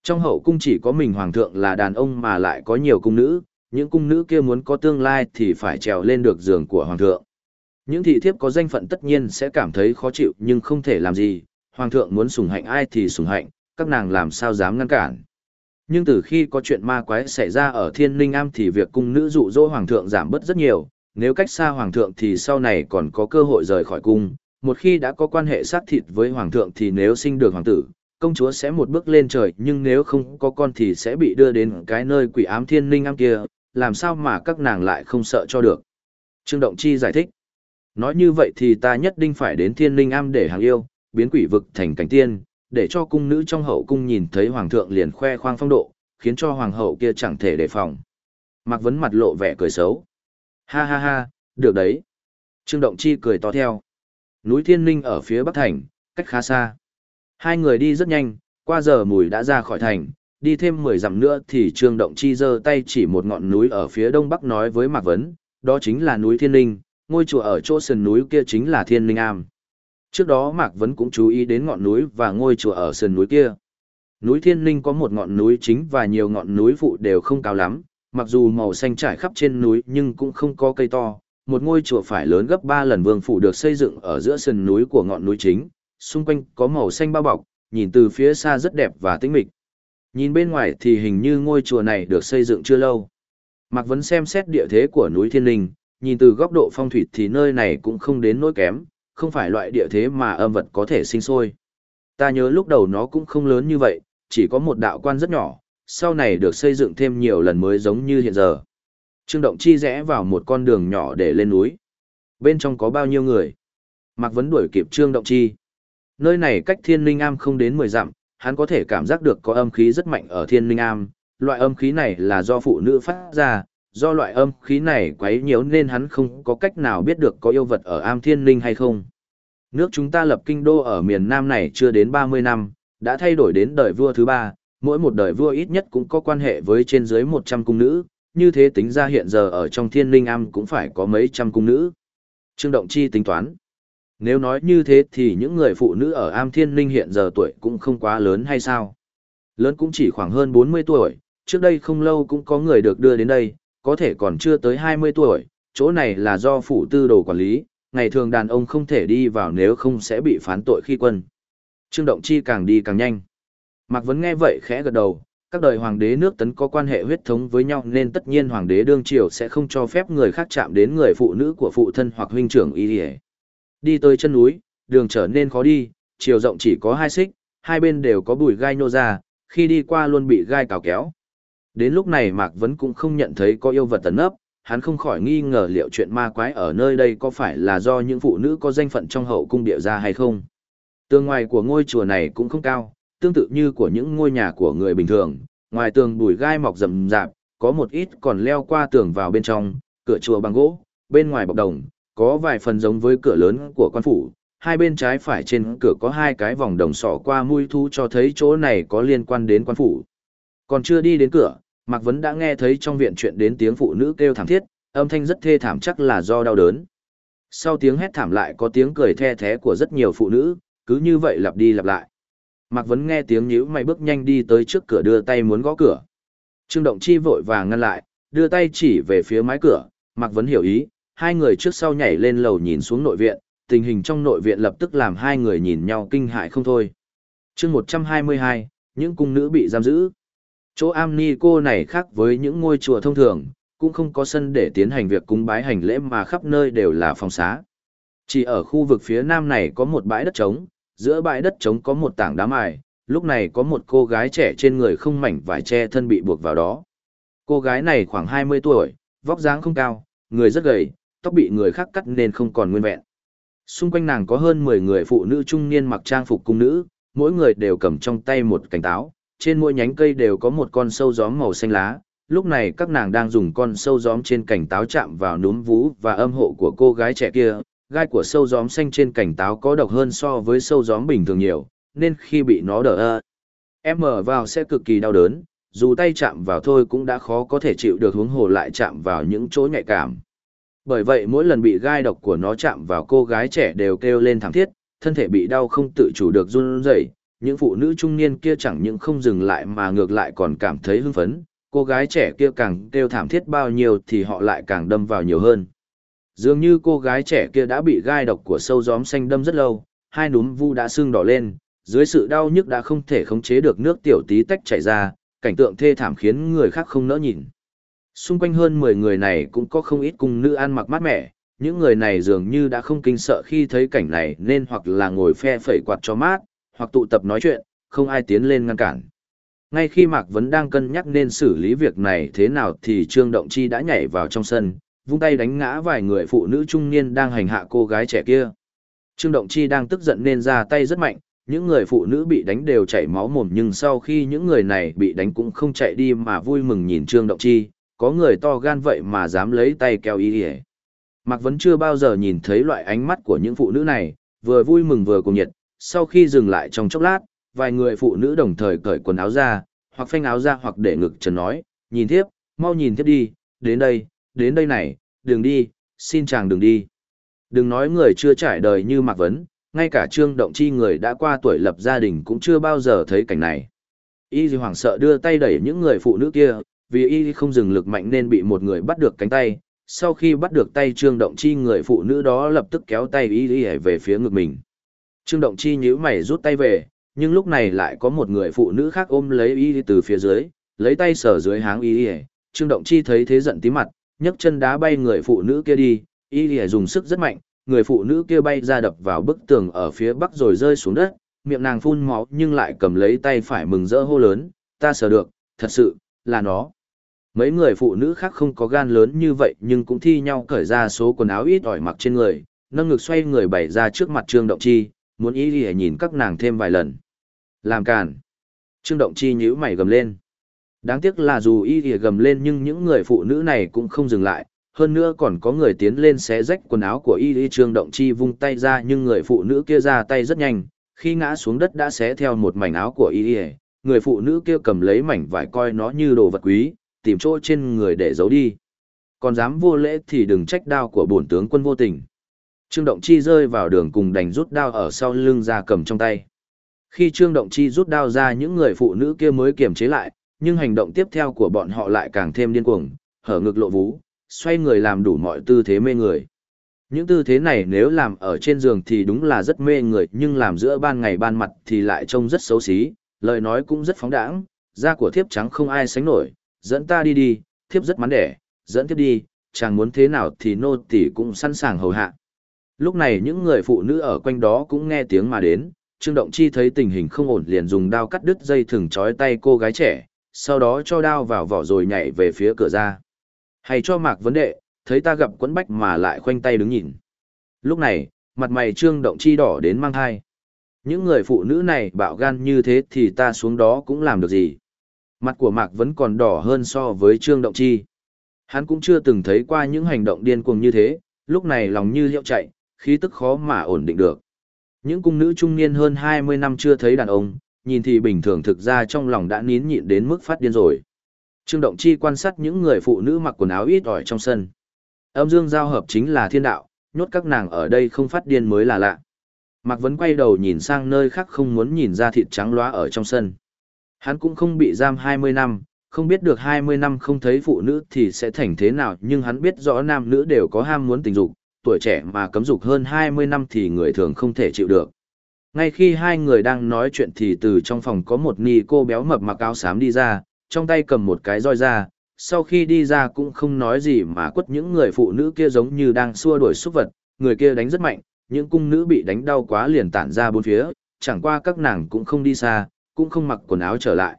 Trong hậu cung chỉ có mình hoàng thượng là đàn ông mà lại có nhiều cung nữ, những cung nữ kia muốn có tương lai thì phải trèo lên được giường của hoàng thượng. Những thị thiếp có danh phận tất nhiên sẽ cảm thấy khó chịu nhưng không thể làm gì, hoàng thượng muốn sủng hạnh ai thì sủng hạnh, các nàng làm sao dám ngăn cản. Nhưng từ khi có chuyện ma quái xảy ra ở Thiên Linh Am thì việc cung nữ dụ dỗ hoàng thượng giảm bớt rất nhiều, nếu cách xa hoàng thượng thì sau này còn có cơ hội rời khỏi cung, một khi đã có quan hệ sát thịt với hoàng thượng thì nếu sinh được hoàng tử, công chúa sẽ một bước lên trời nhưng nếu không có con thì sẽ bị đưa đến cái nơi quỷ ám thiên linh am kia, làm sao mà các nàng lại không sợ cho được. Trương Động Chi giải thích, nói như vậy thì ta nhất định phải đến thiên linh am để hàng yêu, biến quỷ vực thành cảnh tiên, để cho cung nữ trong hậu cung nhìn thấy hoàng thượng liền khoe khoang phong độ, khiến cho hoàng hậu kia chẳng thể đề phòng. Mạc Vấn mặt lộ vẻ cười xấu. Ha ha ha, được đấy. Trương Động Chi cười to theo. Núi Thiên Ninh ở phía bắc thành, cách khá xa. Hai người đi rất nhanh, qua giờ mùi đã ra khỏi thành, đi thêm 10 dặm nữa thì Trương Động Chi giơ tay chỉ một ngọn núi ở phía đông bắc nói với Mạc Vấn, đó chính là núi Thiên Ninh, ngôi chùa ở chỗ sườn núi kia chính là Thiên Linh Am. Trước đó Mạc Vấn cũng chú ý đến ngọn núi và ngôi chùa ở sườn núi kia. Núi Thiên Linh có một ngọn núi chính và nhiều ngọn núi phụ đều không cao lắm, mặc dù màu xanh trải khắp trên núi nhưng cũng không có cây to. Một ngôi chùa phải lớn gấp 3 lần vương phủ được xây dựng ở giữa sườn núi của ngọn núi chính, xung quanh có màu xanh bao bọc, nhìn từ phía xa rất đẹp và tĩnh mịch. Nhìn bên ngoài thì hình như ngôi chùa này được xây dựng chưa lâu. Mạc Vấn xem xét địa thế của núi Thiên Linh, nhìn từ góc độ phong thủy thì nơi này cũng không đến nỗi kém, không phải loại địa thế mà âm vật có thể sinh sôi. Ta nhớ lúc đầu nó cũng không lớn như vậy, chỉ có một đạo quan rất nhỏ, sau này được xây dựng thêm nhiều lần mới giống như hiện giờ. Trương Động Chi rẽ vào một con đường nhỏ để lên núi. Bên trong có bao nhiêu người? Mạc Vấn đuổi kịp Trương Động Chi. Nơi này cách Thiên Linh Am không đến 10 dặm, hắn có thể cảm giác được có âm khí rất mạnh ở Thiên Linh Am. Loại âm khí này là do phụ nữ phát ra, do loại âm khí này quấy nhiễu nên hắn không có cách nào biết được có yêu vật ở Am Thiên Linh hay không. Nước chúng ta lập kinh đô ở miền Nam này chưa đến 30 năm, đã thay đổi đến đời vua thứ ba, mỗi một đời vua ít nhất cũng có quan hệ với trên dưới 100 cung nữ, như thế tính ra hiện giờ ở trong thiên linh am cũng phải có mấy trăm cung nữ. Trương Động Chi tính toán. Nếu nói như thế thì những người phụ nữ ở am thiên linh hiện giờ tuổi cũng không quá lớn hay sao? Lớn cũng chỉ khoảng hơn 40 tuổi, trước đây không lâu cũng có người được đưa đến đây, có thể còn chưa tới 20 tuổi, chỗ này là do phủ tư đồ quản lý, ngày thường đàn ông không thể đi vào nếu không sẽ bị phán tội khi quân. Trương Động Chi càng đi càng nhanh. Mạc Vấn nghe vậy khẽ gật đầu, các đời hoàng đế nước tấn có quan hệ huyết thống với nhau nên tất nhiên hoàng đế đương triều sẽ không cho phép người khác chạm đến người phụ nữ của phụ thân hoặc huynh trưởng y hề. Đi tới chân núi, đường trở nên khó đi, chiều rộng chỉ có hai xích, hai bên đều có bụi gai nô ra, khi đi qua luôn bị gai cào kéo. Đến lúc này Mạc Vấn cũng không nhận thấy có yêu vật tấn ấp, hắn không khỏi nghi ngờ liệu chuyện ma quái ở nơi đây có phải là do những phụ nữ có danh phận trong hậu cung địa ra hay không. Tường ngoài của ngôi chùa này cũng không cao, tương tự như của những ngôi nhà của người bình thường, ngoài tường bùi gai mọc rậm rạp, có một ít còn leo qua tường vào bên trong, cửa chùa bằng gỗ, bên ngoài bọc đồng, có vài phần giống với cửa lớn của quan phủ, hai bên trái phải trên cửa có hai cái vòng đồng sọ qua mũi thu cho thấy chỗ này có liên quan đến quan phủ. Còn chưa đi đến cửa, Mạc Vấn đã nghe thấy trong viện chuyện đến tiếng phụ nữ kêu thảm thiết, âm thanh rất thê thảm chắc là do đau đớn. Sau tiếng hét thảm lại có tiếng cười the thé của rất nhiều phụ nữ, cứ như vậy lặp đi lặp lại. Mạc Vấn nghe tiếng nhíu mày bước nhanh đi tới trước cửa đưa tay muốn gõ cửa. Trương Động Chi vội vàng ngăn lại, đưa tay chỉ về phía mái cửa, Mạc Vấn hiểu ý, hai người trước sau nhảy lên lầu nhìn xuống nội viện, tình hình trong nội viện lập tức làm hai người nhìn nhau kinh hại không thôi. chương 122, những cung nữ bị giam giữ. Chỗ am ni cô này khác với những ngôi chùa thông thường, cũng không có sân để tiến hành việc cúng bái hành lễ mà khắp nơi đều là phòng xá. Chỉ ở khu vực phía nam này có một bãi đất trống, giữa bãi đất trống có một tảng đá mài, lúc này có một cô gái trẻ trên người không mảnh vải che thân bị buộc vào đó. Cô gái này khoảng 20 tuổi, vóc dáng không cao, người rất gầy, tóc bị người khác cắt nên không còn nguyên vẹn. Xung quanh nàng có hơn 10 người phụ nữ trung niên mặc trang phục cung nữ, mỗi người đều cầm trong tay một cành táo, trên mỗi nhánh cây đều có một con sâu gióm màu xanh lá. Lúc này các nàng đang dùng con sâu gióm trên cành táo chạm vào núm vú và âm hộ của cô gái trẻ kia, gai của sâu gióm xanh trên cành táo có độc hơn so với sâu gióm bình thường nhiều, nên khi bị nó đỡ ơ, em mở vào sẽ cực kỳ đau đớn, dù tay chạm vào thôi cũng đã khó có thể chịu được huống hồ lại chạm vào những chỗ nhạy cảm. Bởi vậy mỗi lần bị gai độc của nó chạm vào cô gái trẻ đều kêu lên thảm thiết, thân thể bị đau không tự chủ được run rẩy. Những phụ nữ trung niên kia chẳng những không dừng lại mà ngược lại còn cảm thấy hưng phấn, cô gái trẻ kia càng kêu thảm thiết bao nhiêu thì họ lại càng đâm vào nhiều hơn. Dường như cô gái trẻ kia đã bị gai độc của sâu gióm xanh đâm rất lâu, hai núm vu đã sưng đỏ lên, dưới sự đau nhức đã không thể khống chế được nước tiểu tí tách chảy ra, cảnh tượng thê thảm khiến người khác không nỡ nhìn. Xung quanh hơn 10 người này cũng có không ít cung nữ ăn mặc mát mẻ, những người này dường như đã không kinh sợ khi thấy cảnh này nên hoặc là ngồi phe phẩy quạt cho mát, hoặc tụ tập nói chuyện, không ai tiến lên ngăn cản. Ngay khi Mạc Vấn đang cân nhắc nên xử lý việc này thế nào thì Trương Động Chi đã nhảy vào trong sân, vung tay đánh ngã vài người phụ nữ trung niên đang hành hạ cô gái trẻ kia. Trương Động Chi đang tức giận nên ra tay rất mạnh, những người phụ nữ bị đánh đều chảy máu mồm nhưng sau khi những người này bị đánh cũng không chạy đi mà vui mừng nhìn Trương Động Chi, có người to gan vậy mà dám lấy tay kéo ý ỉa. Mạc Vấn chưa bao giờ nhìn thấy loại ánh mắt của những phụ nữ này, vừa vui mừng vừa cùng nhiệt, sau khi dừng lại trong chốc lát, vài người phụ nữ đồng thời cởi quần áo ra, hoặc phanh áo ra hoặc để ngực trần nói, nhìn thiếp, mau nhìn thiếp đi, đến đây, đến đây này, đừng đi, xin chàng đừng đi. Đừng nói người chưa trải đời như Mạc Vấn, ngay cả Trương Động Chi người đã qua tuổi lập gia đình cũng chưa bao giờ thấy cảnh này. Y Di hoảng sợ đưa tay đẩy những người phụ nữ kia, vì y không dừng lực mạnh nên bị một người bắt được cánh tay. Sau khi bắt được tay Trương Động Chi người phụ nữ đó lập tức kéo tay y y về phía ngực mình. Trương Động Chi nhíu mày rút tay về, nhưng lúc này lại có một người phụ nữ khác ôm lấy y từ phía dưới, lấy tay sờ dưới háng y y. Trương Động Chi thấy thế giận tí mặt, nhấc chân đá bay người phụ nữ kia đi, y y dùng sức rất mạnh, người phụ nữ kia bay ra đập vào bức tường ở phía bắc rồi rơi xuống đất, miệng nàng phun máu nhưng lại cầm lấy tay phải mừng rỡ hô lớn, ta sờ được, thật sự, là nó. Mấy người phụ nữ khác không có gan lớn như vậy nhưng cũng thi nhau cởi ra số quần áo ít ỏi mặc trên người, nâng ngực xoay người bày ra trước mặt Trương Động Chi, muốn ý đi nhìn các nàng thêm vài lần. Làm càn. Trương Động Chi nhíu mày gầm lên. Đáng tiếc là dù y ỉa gầm lên nhưng những người phụ nữ này cũng không dừng lại, hơn nữa còn có người tiến lên xé rách quần áo của y y trương động chi vung tay ra nhưng người phụ nữ kia ra tay rất nhanh, khi ngã xuống đất đã xé theo một mảnh áo của y y, người phụ nữ kia cầm lấy mảnh vải coi nó như đồ vật quý, tìm chỗ trên người để giấu đi. Còn dám vô lễ thì đừng trách đao của bổn tướng quân vô tình. Trương Động Chi rơi vào đường cùng đành rút đao ở sau lưng ra cầm trong tay. Khi Trương Động Chi rút đao ra những người phụ nữ kia mới kiềm chế lại, nhưng hành động tiếp theo của bọn họ lại càng thêm điên cuồng, hở ngực lộ vú, xoay người làm đủ mọi tư thế mê người. Những tư thế này nếu làm ở trên giường thì đúng là rất mê người nhưng làm giữa ban ngày ban mặt thì lại trông rất xấu xí, lời nói cũng rất phóng đãng, da của thiếp trắng không ai sánh nổi, dẫn ta đi đi, thiếp rất mắn đẻ, dẫn thiếp đi, chàng muốn thế nào thì nô tỳ cũng sẵn sàng hầu hạ. Lúc này những người phụ nữ ở quanh đó cũng nghe tiếng mà đến, Trương Động Chi thấy tình hình không ổn liền dùng đao cắt đứt dây thừng trói tay cô gái trẻ, sau đó cho đao vào vỏ rồi nhảy về phía cửa ra. Hay cho mạc vấn đề, thấy ta gặp quấn bách mà lại khoanh tay đứng nhìn. Lúc này, mặt mày trương động chi đỏ đến mang thai. Những người phụ nữ này bạo gan như thế thì ta xuống đó cũng làm được gì. Mặt của mạc vẫn còn đỏ hơn so với trương động chi. Hắn cũng chưa từng thấy qua những hành động điên cuồng như thế, lúc này lòng như liễu chạy, khí tức khó mà ổn định được. Những cung nữ trung niên hơn 20 năm chưa thấy đàn ông, nhìn thì bình thường thực ra trong lòng đã nín nhịn đến mức phát điên rồi. Trương Động Chi quan sát những người phụ nữ mặc quần áo ít ỏi trong sân. Âm dương giao hợp chính là thiên đạo, nhốt các nàng ở đây không phát điên mới là lạ. Mạc Vấn quay đầu nhìn sang nơi khác không muốn nhìn ra thịt trắng loá ở trong sân. Hắn cũng không bị giam 20 năm, không biết được 20 năm không thấy phụ nữ thì sẽ thành thế nào nhưng hắn biết rõ nam nữ đều có ham muốn tình dục, tuổi trẻ mà cấm dục hơn 20 năm thì người thường không thể chịu được. Ngay khi hai người đang nói chuyện thì từ trong phòng có một ni cô béo mập mặc áo xám đi ra, trong tay cầm một cái roi ra, sau khi đi ra cũng không nói gì mà quất những người phụ nữ kia giống như đang xua đuổi súc vật, người kia đánh rất mạnh, những cung nữ bị đánh đau quá liền tản ra bốn phía, chẳng qua các nàng cũng không đi xa, cũng không mặc quần áo trở lại.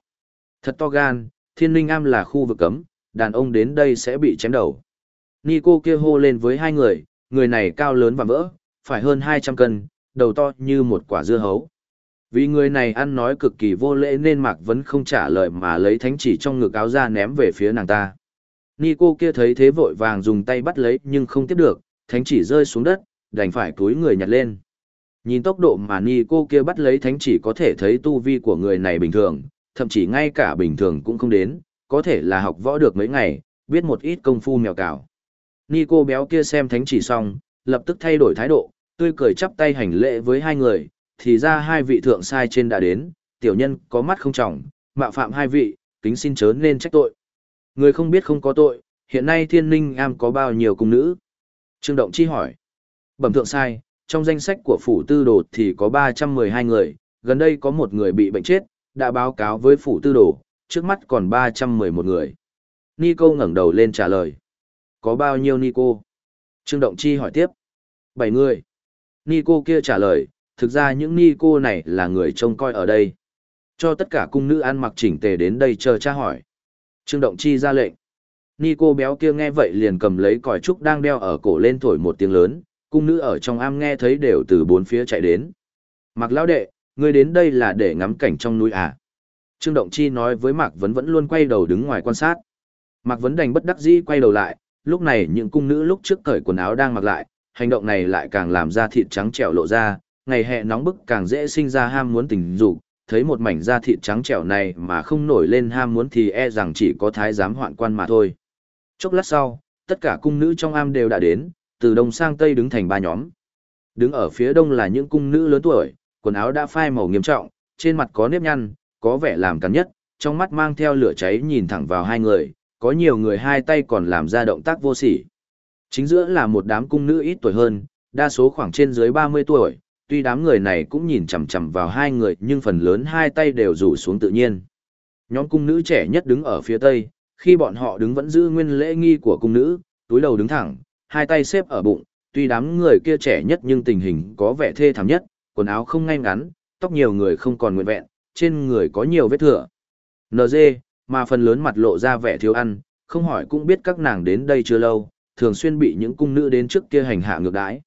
Thật to gan, thiên linh am là khu vực cấm, đàn ông đến đây sẽ bị chém đầu. Ni cô kia hô lên với hai người, người này cao lớn và vỡ, phải hơn 200 cân, đầu to như một quả dưa hấu. Vì người này ăn nói cực kỳ vô lễ nên Mạc Vấn không trả lời mà lấy thánh chỉ trong ngực áo ra ném về phía nàng ta. Nico kia thấy thế vội vàng dùng tay bắt lấy nhưng không tiếp được, thánh chỉ rơi xuống đất, đành phải túi người nhặt lên. Nhìn tốc độ mà Nico kia bắt lấy thánh chỉ có thể thấy tu vi của người này bình thường, thậm chí ngay cả bình thường cũng không đến, có thể là học võ được mấy ngày, biết một ít công phu mèo cào. Ni cô béo kia xem thánh chỉ xong, lập tức thay đổi thái độ, tươi cười chắp tay hành lễ với hai người, thì ra hai vị thượng sai trên đã đến, tiểu nhân có mắt không trọng, mạo phạm hai vị, kính xin chớ nên trách tội. Người không biết không có tội, hiện nay thiên ninh am có bao nhiêu cung nữ? Trương Động Chi hỏi. Bẩm thượng sai, trong danh sách của phủ tư đồ thì có 312 người, gần đây có một người bị bệnh chết, đã báo cáo với phủ tư đồ, trước mắt còn 311 người. Ni cô ngẩng đầu lên trả lời. Có bao nhiêu Nico? Trương Động Chi hỏi tiếp. Bảy người. Nico kia trả lời, thực ra những Nico này là người trông coi ở đây. Cho tất cả cung nữ ăn mặc chỉnh tề đến đây chờ tra hỏi. Trương Động Chi ra lệnh. Nico béo kia nghe vậy liền cầm lấy còi trúc đang đeo ở cổ lên thổi một tiếng lớn, cung nữ ở trong am nghe thấy đều từ bốn phía chạy đến. Mạc Lão Đệ, ngươi đến đây là để ngắm cảnh trong núi à? Trương Động Chi nói với Mạc Vấn vẫn luôn quay đầu đứng ngoài quan sát. Mạc Vấn đành bất đắc dĩ quay đầu lại, lúc này những cung nữ lúc trước cởi quần áo đang mặc lại, hành động này lại càng làm da thịt trắng trẻo lộ ra, ngày hè nóng bức càng dễ sinh ra ham muốn tình dục, thấy một mảnh da thịt trắng trẻo này mà không nổi lên ham muốn thì e rằng chỉ có thái giám hoạn quan mà thôi. Chốc lát sau, tất cả cung nữ trong am đều đã đến, từ đông sang tây đứng thành ba nhóm. Đứng ở phía đông là những cung nữ lớn tuổi, quần áo đã phai màu nghiêm trọng, trên mặt có nếp nhăn, có vẻ làm cắn nhất, trong mắt mang theo lửa cháy nhìn thẳng vào hai người, có nhiều người hai tay còn làm ra động tác vô sỉ. Chính giữa là một đám cung nữ ít tuổi hơn, đa số khoảng trên dưới 30 tuổi, tuy đám người này cũng nhìn chằm chằm vào hai người nhưng phần lớn hai tay đều rủ xuống tự nhiên. Nhóm cung nữ trẻ nhất đứng ở phía tây, khi bọn họ đứng vẫn giữ nguyên lễ nghi của cung nữ, túi đầu đứng thẳng, hai tay xếp ở bụng, tuy đám người kia trẻ nhất nhưng tình hình có vẻ thê thảm nhất, quần áo không ngay ngắn, tóc nhiều người không còn nguyên vẹn, trên người có nhiều vết thừa. NG, mà phần lớn mặt lộ ra vẻ thiếu ăn, không hỏi cũng biết các nàng đến đây chưa lâu, thường xuyên bị những cung nữ đến trước kia hành hạ ngược đãi.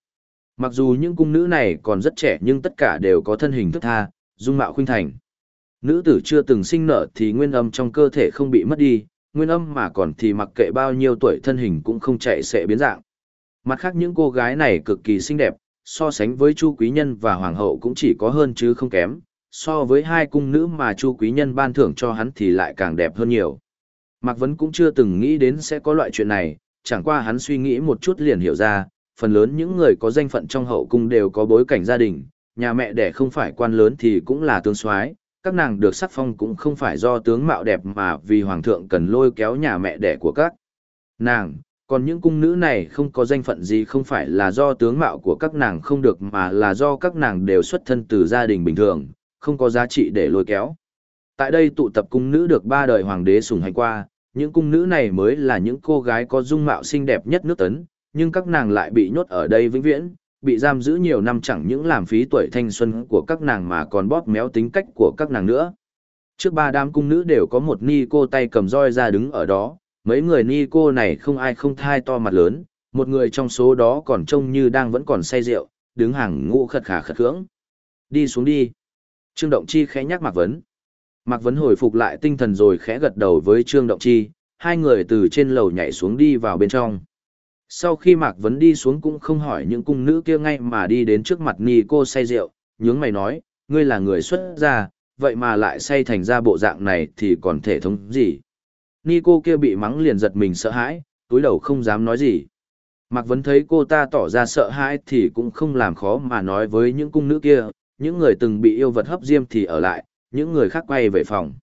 Mặc dù những cung nữ này còn rất trẻ nhưng tất cả đều có thân hình thức tha, dung mạo khuynh thành. Nữ tử chưa từng sinh nở thì nguyên âm trong cơ thể không bị mất đi, nguyên âm mà còn thì mặc kệ bao nhiêu tuổi thân hình cũng không chạy sẽ biến dạng. Mặt khác những cô gái này cực kỳ xinh đẹp, so sánh với Chu Quý Nhân và Hoàng hậu cũng chỉ có hơn chứ không kém, so với hai cung nữ mà Chu Quý Nhân ban thưởng cho hắn thì lại càng đẹp hơn nhiều. Mạc Vấn cũng chưa từng nghĩ đến sẽ có loại chuyện này, chẳng qua hắn suy nghĩ một chút liền hiểu ra, phần lớn những người có danh phận trong hậu cung đều có bối cảnh gia đình, nhà mẹ đẻ không phải quan lớn thì cũng là tướng soái, các nàng được sắc phong cũng không phải do tướng mạo đẹp mà vì hoàng thượng cần lôi kéo nhà mẹ đẻ của các nàng, còn những cung nữ này không có danh phận gì không phải là do tướng mạo của các nàng không được mà là do các nàng đều xuất thân từ gia đình bình thường, không có giá trị để lôi kéo. Tại đây tụ tập cung nữ được ba đời hoàng đế sủng hành qua, những cung nữ này mới là những cô gái có dung mạo xinh đẹp nhất nước tấn, nhưng các nàng lại bị nhốt ở đây vĩnh viễn, bị giam giữ nhiều năm chẳng những làm phí tuổi thanh xuân của các nàng mà còn bóp méo tính cách của các nàng nữa. Trước ba đám cung nữ đều có một ni cô tay cầm roi ra đứng ở đó, mấy người ni cô này không ai không thai to mặt lớn, một người trong số đó còn trông như đang vẫn còn say rượu, đứng hàng ngũ khật khả khật khưỡng. Đi xuống đi. Trương Động Chi khẽ nhắc Mạc Vấn. Mạc Vấn hồi phục lại tinh thần rồi khẽ gật đầu với Trương Động Chi, hai người từ trên lầu nhảy xuống đi vào bên trong. Sau khi Mạc Vấn đi xuống cũng không hỏi những cung nữ kia ngay mà đi đến trước mặt Nhi cô say rượu, nhướng mày nói, ngươi là người xuất gia, vậy mà lại say thành ra bộ dạng này thì còn thể thống gì. Ni cô kia bị mắng liền giật mình sợ hãi, túi đầu không dám nói gì. Mạc Vấn thấy cô ta tỏ ra sợ hãi thì cũng không làm khó mà nói với những cung nữ kia, những người từng bị yêu vật hấp diêm thì ở lại, những người khác quay về phòng.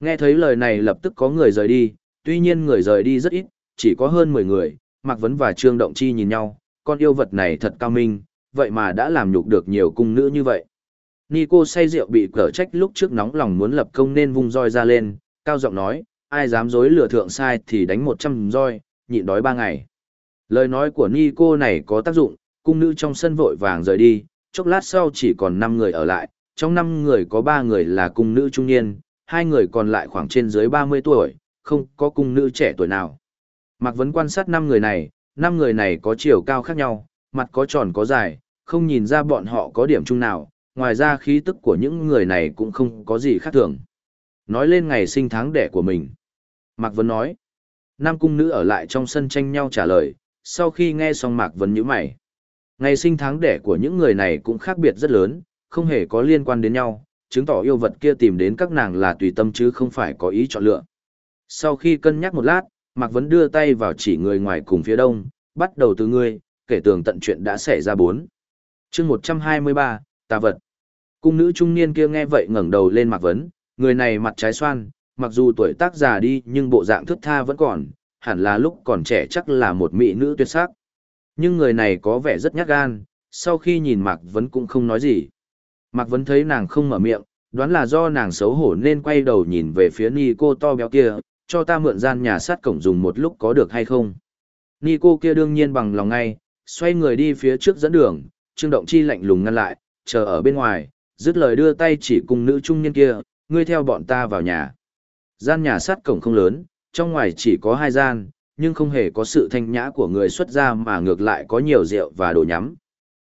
Nghe thấy lời này lập tức có người rời đi, tuy nhiên người rời đi rất ít, chỉ có hơn 10 người, Mạc Vấn và Trương Động Chi nhìn nhau, con yêu vật này thật cao minh, vậy mà đã làm nhục được nhiều cung nữ như vậy. Nico say rượu bị cở trách lúc trước nóng lòng muốn lập công nên vung roi ra lên, cao giọng nói, ai dám dối lừa thượng sai thì đánh 100 roi, nhịn đói 3 ngày. Lời nói của Nico này có tác dụng, cung nữ trong sân vội vàng rời đi, chốc lát sau chỉ còn 5 người ở lại, trong 5 người có 3 người là cung nữ trung niên, hai người còn lại khoảng trên dưới 30 tuổi, không có cung nữ trẻ tuổi nào. Mạc Vấn quan sát 5 người này, 5 người này có chiều cao khác nhau, mặt có tròn có dài, không nhìn ra bọn họ có điểm chung nào, ngoài ra khí tức của những người này cũng không có gì khác thường. Nói lên ngày sinh tháng đẻ của mình. Mạc Vấn nói, năm cung nữ ở lại trong sân tranh nhau trả lời, sau khi nghe xong Mạc Vấn nhíu mày. Ngày sinh tháng đẻ của những người này cũng khác biệt rất lớn, không hề có liên quan đến nhau, chứng tỏ yêu vật kia tìm đến các nàng là tùy tâm chứ không phải có ý chọn lựa. Sau khi cân nhắc một lát, Mạc Vấn đưa tay vào chỉ người ngoài cùng phía đông, bắt đầu từ ngươi, kể tường tận chuyện đã xảy ra bốn. chương 123, tà vật. Cung nữ trung niên kia nghe vậy ngẩng đầu lên Mạc Vấn, người này mặt trái xoan, mặc dù tuổi tác già đi nhưng bộ dạng thức tha vẫn còn, hẳn là lúc còn trẻ chắc là một mỹ nữ tuyệt sắc. Nhưng người này có vẻ rất nhát gan, sau khi nhìn Mạc Vấn cũng không nói gì. Mạc Vấn thấy nàng không mở miệng, đoán là do nàng xấu hổ nên quay đầu nhìn về phía ni cô to béo kia, cho ta mượn gian nhà sát cổng dùng một lúc có được hay không. Ni cô kia đương nhiên bằng lòng ngay, xoay người đi phía trước dẫn đường, Trương Động Chi lạnh lùng ngăn lại, chờ ở bên ngoài, dứt lời đưa tay chỉ cùng nữ trung niên kia, ngươi theo bọn ta vào nhà. Gian nhà sát cổng không lớn, trong ngoài chỉ có hai gian, nhưng không hề có sự thanh nhã của người xuất gia mà ngược lại có nhiều rượu và đồ nhắm.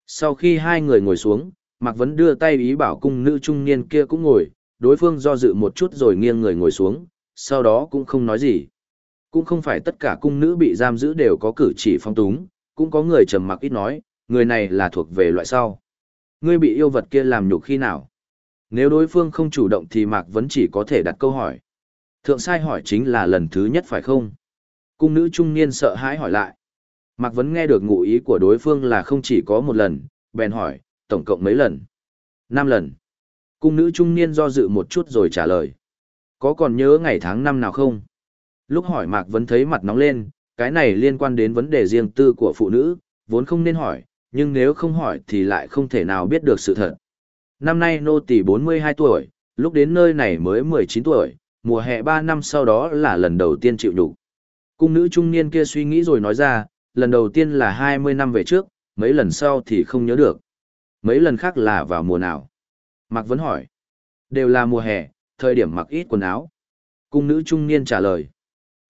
Sau khi hai người ngồi xuống, Mạc Vấn đưa tay ý bảo cung nữ trung niên kia cũng ngồi, đối phương do dự một chút rồi nghiêng người ngồi xuống, sau đó cũng không nói gì. Cũng không phải tất cả cung nữ bị giam giữ đều có cử chỉ phong túng, cũng có người trầm mặc ít nói, người này là thuộc về loại sau. Ngươi bị yêu vật kia làm nhục khi nào? Nếu đối phương không chủ động thì Mạc Vấn chỉ có thể đặt câu hỏi. Thượng sai hỏi chính là lần thứ nhất phải không? Cung nữ trung niên sợ hãi hỏi lại. Mạc Vấn nghe được ngụ ý của đối phương là không chỉ có một lần, bèn hỏi, tổng cộng mấy lần? Năm lần. Cung nữ trung niên do dự một chút rồi trả lời. Có còn nhớ ngày tháng năm nào không? Lúc hỏi Mạc Vấn thấy mặt nóng lên, cái này liên quan đến vấn đề riêng tư của phụ nữ, vốn không nên hỏi, nhưng nếu không hỏi thì lại không thể nào biết được sự thật. Năm nay nô tỳ 42 tuổi, lúc đến nơi này mới 19 tuổi, mùa hè 3 năm sau đó là lần đầu tiên chịu nhục. Cung nữ trung niên kia suy nghĩ rồi nói ra, lần đầu tiên là 20 năm về trước, mấy lần sau thì không nhớ được. Mấy lần khác là vào mùa nào? Mạc Vấn hỏi. Đều là mùa hè, thời điểm mặc ít quần áo. Cung nữ trung niên trả lời.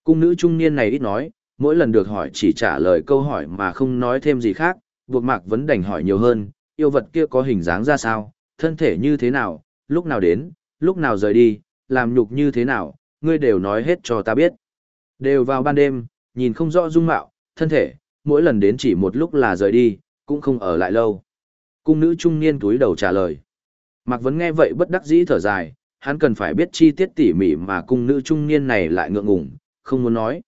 Cung nữ trung niên này ít nói, mỗi lần được hỏi chỉ trả lời câu hỏi mà không nói thêm gì khác, buộc Mạc Vấn đành hỏi nhiều hơn, yêu vật kia có hình dáng ra sao, thân thể như thế nào, lúc nào đến, lúc nào rời đi, làm nhục như thế nào, ngươi đều nói hết cho ta biết. Đều vào ban đêm, nhìn không rõ dung mạo, thân thể, mỗi lần đến chỉ một lúc là rời đi, cũng không ở lại lâu. Cung nữ trung niên túi đầu trả lời. Mạc Vấn nghe vậy bất đắc dĩ thở dài, hắn cần phải biết chi tiết tỉ mỉ mà cung nữ trung niên này lại ngượng ngùng, không muốn nói.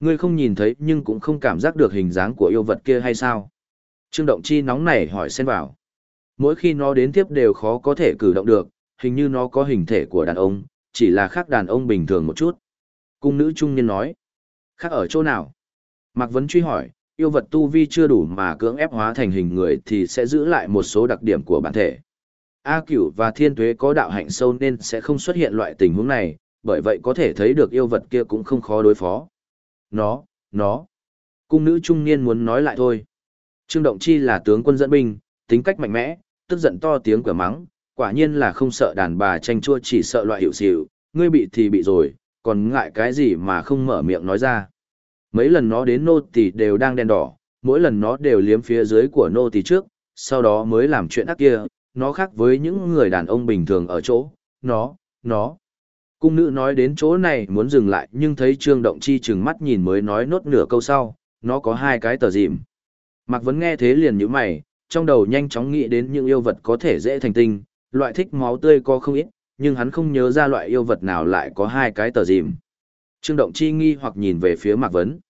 Ngươi không nhìn thấy nhưng cũng không cảm giác được hình dáng của yêu vật kia hay sao? Trương Động Chi nóng nảy hỏi xen vào. Mỗi khi nó đến tiếp đều khó có thể cử động được, hình như nó có hình thể của đàn ông, chỉ là khác đàn ông bình thường một chút. Cung nữ trung niên nói. Khác ở chỗ nào? Mạc Vấn truy hỏi, yêu vật tu vi chưa đủ mà cưỡng ép hóa thành hình người thì sẽ giữ lại một số đặc điểm của bản thể. A cửu và thiên tuế có đạo hạnh sâu nên sẽ không xuất hiện loại tình huống này, bởi vậy có thể thấy được yêu vật kia cũng không khó đối phó. Nó, nó. Cung nữ trung niên muốn nói lại thôi. Trương Động Chi là tướng quân dẫn binh, tính cách mạnh mẽ, tức giận to tiếng cửa mắng, quả nhiên là không sợ đàn bà tranh chua chỉ sợ loại hiệu xỉu, ngươi bị thì bị rồi, còn ngại cái gì mà không mở miệng nói ra. Mấy lần nó đến nô tỳ đều đang đen đỏ, mỗi lần nó đều liếm phía dưới của nô tỳ trước, sau đó mới làm chuyện ác kia, nó khác với những người đàn ông bình thường ở chỗ, nó, nó. Cung nữ nói đến chỗ này muốn dừng lại nhưng thấy Trương Động Chi chừng mắt nhìn mới nói nốt nửa câu sau, nó có hai cái tờ dìm. Mạc Vấn nghe thế liền như mày, trong đầu nhanh chóng nghĩ đến những yêu vật có thể dễ thành tinh, loại thích máu tươi có không ít, nhưng hắn không nhớ ra loại yêu vật nào lại có hai cái tờ dìm. Trương Động Chi nghi hoặc nhìn về phía Mạc Vấn.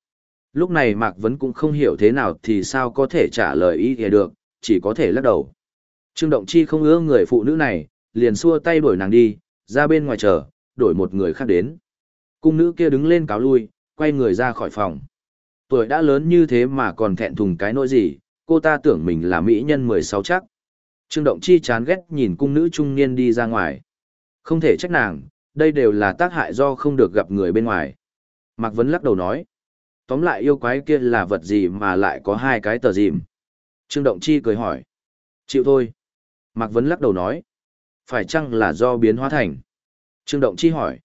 Lúc này Mạc Vấn cũng không hiểu thế nào thì sao có thể trả lời ý nghĩa được, chỉ có thể lắc đầu. Trương Động Chi không ưa người phụ nữ này, liền xua tay đuổi nàng đi, ra bên ngoài chờ, đổi một người khác đến. Cung nữ kia đứng lên cáo lui, quay người ra khỏi phòng. Tuổi đã lớn như thế mà còn thẹn thùng cái nỗi gì, cô ta tưởng mình là mỹ nhân 16 chắc. Trương Động Chi chán ghét nhìn cung nữ trung niên đi ra ngoài. Không thể trách nàng, đây đều là tác hại do không được gặp người bên ngoài. Mạc Vấn lắc đầu nói. Tóm lại yêu quái kia là vật gì mà lại có hai cái tờ dìm. Trương Động Chi cười hỏi. Chịu thôi. Mạc Vấn lắc đầu nói. Phải chăng là do biến hóa thành? Trương Động Chi hỏi.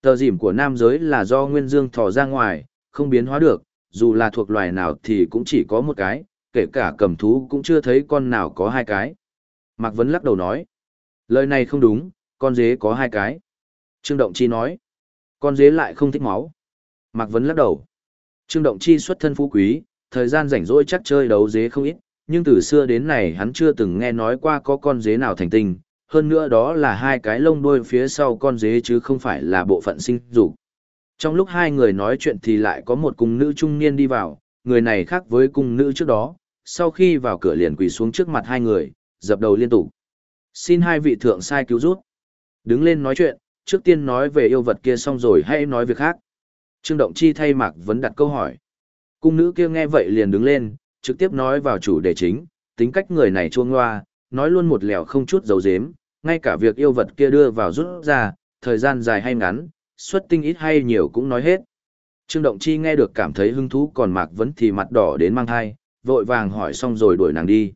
Tờ dìm của nam giới là do nguyên dương thò ra ngoài, không biến hóa được, dù là thuộc loài nào thì cũng chỉ có một cái, kể cả cầm thú cũng chưa thấy con nào có hai cái. Mạc Vấn lắc đầu nói. Lời này không đúng, con dế có hai cái. Trương Động Chi nói. Con dế lại không thích máu. Mạc Vấn lắc đầu. Trương Động Chi xuất thân phú quý, thời gian rảnh rỗi chắc chơi đấu dế không ít, nhưng từ xưa đến nay hắn chưa từng nghe nói qua có con dế nào thành tinh, hơn nữa đó là hai cái lông đuôi phía sau con dế chứ không phải là bộ phận sinh dục. Trong lúc hai người nói chuyện thì lại có một cung nữ trung niên đi vào, người này khác với cung nữ trước đó, sau khi vào cửa liền quỳ xuống trước mặt hai người, dập đầu liên tục. Xin hai vị thượng sai cứu rút. Đứng lên nói chuyện, trước tiên nói về yêu vật kia xong rồi hãy nói việc khác. Trương Động Chi thay Mạc Vấn đặt câu hỏi. Cung nữ kia nghe vậy liền đứng lên, trực tiếp nói vào chủ đề chính, tính cách người này chuông loa, nói luôn một lèo không chút dấu dếm, ngay cả việc yêu vật kia đưa vào rút ra, thời gian dài hay ngắn, xuất tinh ít hay nhiều cũng nói hết. Trương Động Chi nghe được cảm thấy hứng thú còn Mạc Vấn thì mặt đỏ đến mang thai, vội vàng hỏi xong rồi đuổi nàng đi.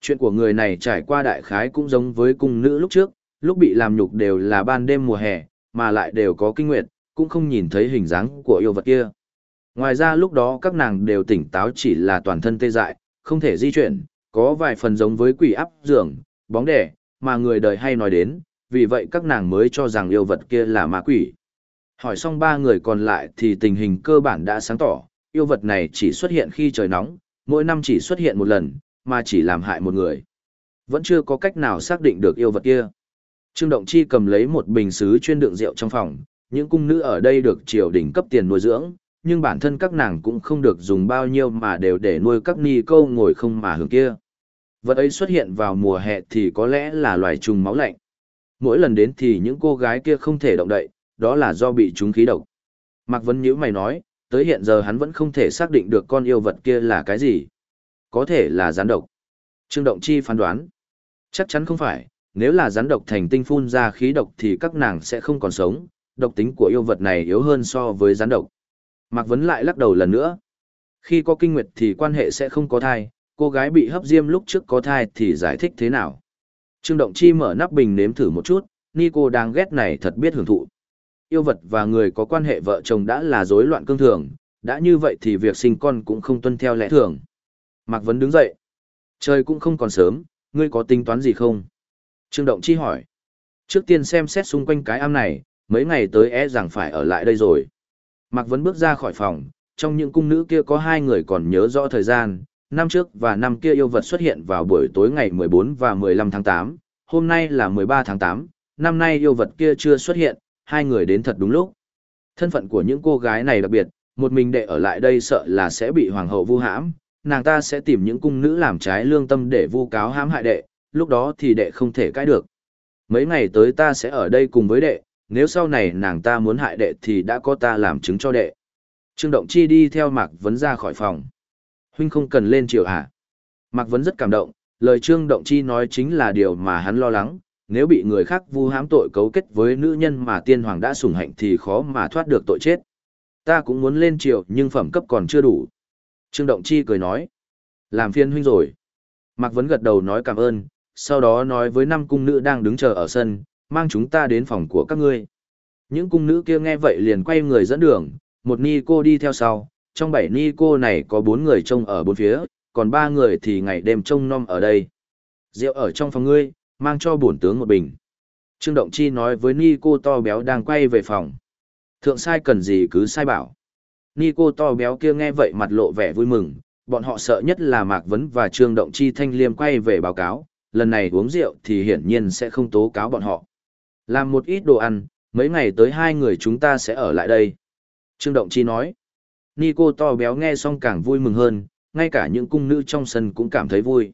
Chuyện của người này trải qua đại khái cũng giống với cung nữ lúc trước, lúc bị làm nhục đều là ban đêm mùa hè, mà lại đều có kinh nguyệt, cũng không nhìn thấy hình dáng của yêu vật kia. Ngoài ra lúc đó các nàng đều tỉnh táo chỉ là toàn thân tê dại, không thể di chuyển, có vài phần giống với quỷ áp giường, bóng đẻ, mà người đời hay nói đến, vì vậy các nàng mới cho rằng yêu vật kia là ma quỷ. Hỏi xong ba người còn lại thì tình hình cơ bản đã sáng tỏ, yêu vật này chỉ xuất hiện khi trời nóng, mỗi năm chỉ xuất hiện một lần, mà chỉ làm hại một người. Vẫn chưa có cách nào xác định được yêu vật kia. Trương Động Chi cầm lấy một bình sứ chuyên đựng rượu trong phòng, những cung nữ ở đây được triều đình cấp tiền nuôi dưỡng, nhưng bản thân các nàng cũng không được dùng bao nhiêu mà đều để nuôi các ni câu ngồi không mà hưởng kia. Vật ấy xuất hiện vào mùa hè thì có lẽ là loài trùng máu lạnh. Mỗi lần đến thì những cô gái kia không thể động đậy, đó là do bị chúng khí độc. Mạc Vấn Nhữ mày nói, tới hiện giờ hắn vẫn không thể xác định được con yêu vật kia là cái gì. Có thể là gián độc. Trương Động Chi phán đoán. Chắc chắn không phải, nếu là rắn độc thành tinh phun ra khí độc thì các nàng sẽ không còn sống, độc tính của yêu vật này yếu hơn so với rắn độc. Mạc Vấn lại lắc đầu lần nữa. Khi có kinh nguyệt thì quan hệ sẽ không có thai, cô gái bị hấp diêm lúc trước có thai thì giải thích thế nào. Trương Động Chi mở nắp bình nếm thử một chút, Nico đang ghét này thật biết hưởng thụ. Yêu vật và người có quan hệ vợ chồng đã là rối loạn cương thường, đã như vậy thì việc sinh con cũng không tuân theo lẽ thường. Mạc Vấn đứng dậy. Trời cũng không còn sớm, ngươi có tính toán gì không? Trương Động Chi hỏi. Trước tiên xem xét xung quanh cái am này, mấy ngày tới e rằng phải ở lại đây rồi. Mạc Vấn bước ra khỏi phòng, trong những cung nữ kia có hai người còn nhớ rõ thời gian, năm trước và năm kia yêu vật xuất hiện vào buổi tối ngày 14 và 15 tháng 8, hôm nay là 13 tháng 8, năm nay yêu vật kia chưa xuất hiện, hai người đến thật đúng lúc. Thân phận của những cô gái này đặc biệt, một mình đệ ở lại đây sợ là sẽ bị hoàng hậu vu hãm, nàng ta sẽ tìm những cung nữ làm trái lương tâm để vu cáo hãm hại đệ, lúc đó thì đệ không thể cãi được. Mấy ngày tới ta sẽ ở đây cùng với đệ, nếu sau này nàng ta muốn hại đệ thì đã có ta làm chứng cho đệ. Trương Động Chi đi theo Mạc Vấn ra khỏi phòng. Huynh không cần lên chiều hả? À? Mạc Vấn rất cảm động, lời Trương Động Chi nói chính là điều mà hắn lo lắng, nếu bị người khác vu hãm tội cấu kết với nữ nhân mà tiên hoàng đã sủng hạnh thì khó mà thoát được tội chết. Ta cũng muốn lên triều nhưng phẩm cấp còn chưa đủ. Trương Động Chi cười nói. Làm phiên huynh rồi. Mạc Vấn gật đầu nói cảm ơn, sau đó nói với năm cung nữ đang đứng chờ ở sân, mang chúng ta đến phòng của các ngươi. Những cung nữ kia nghe vậy liền quay người dẫn đường, một ni cô đi theo sau, trong bảy ni cô này có bốn người trông ở bốn phía, còn ba người thì ngày đêm trông nom ở đây. Rượu ở trong phòng ngươi, mang cho bổn tướng một bình. Trương Động Chi nói với ni cô to béo đang quay về phòng. Thượng sai cần gì cứ sai bảo. Ni cô to béo kia nghe vậy mặt lộ vẻ vui mừng, bọn họ sợ nhất là Mạc Vấn và Trương Động Chi thanh liêm quay về báo cáo, lần này uống rượu thì hiển nhiên sẽ không tố cáo bọn họ. Làm một ít đồ ăn, mấy ngày tới hai người chúng ta sẽ ở lại đây. Trương Động Chi nói. Nico to béo nghe xong càng vui mừng hơn, ngay cả những cung nữ trong sân cũng cảm thấy vui.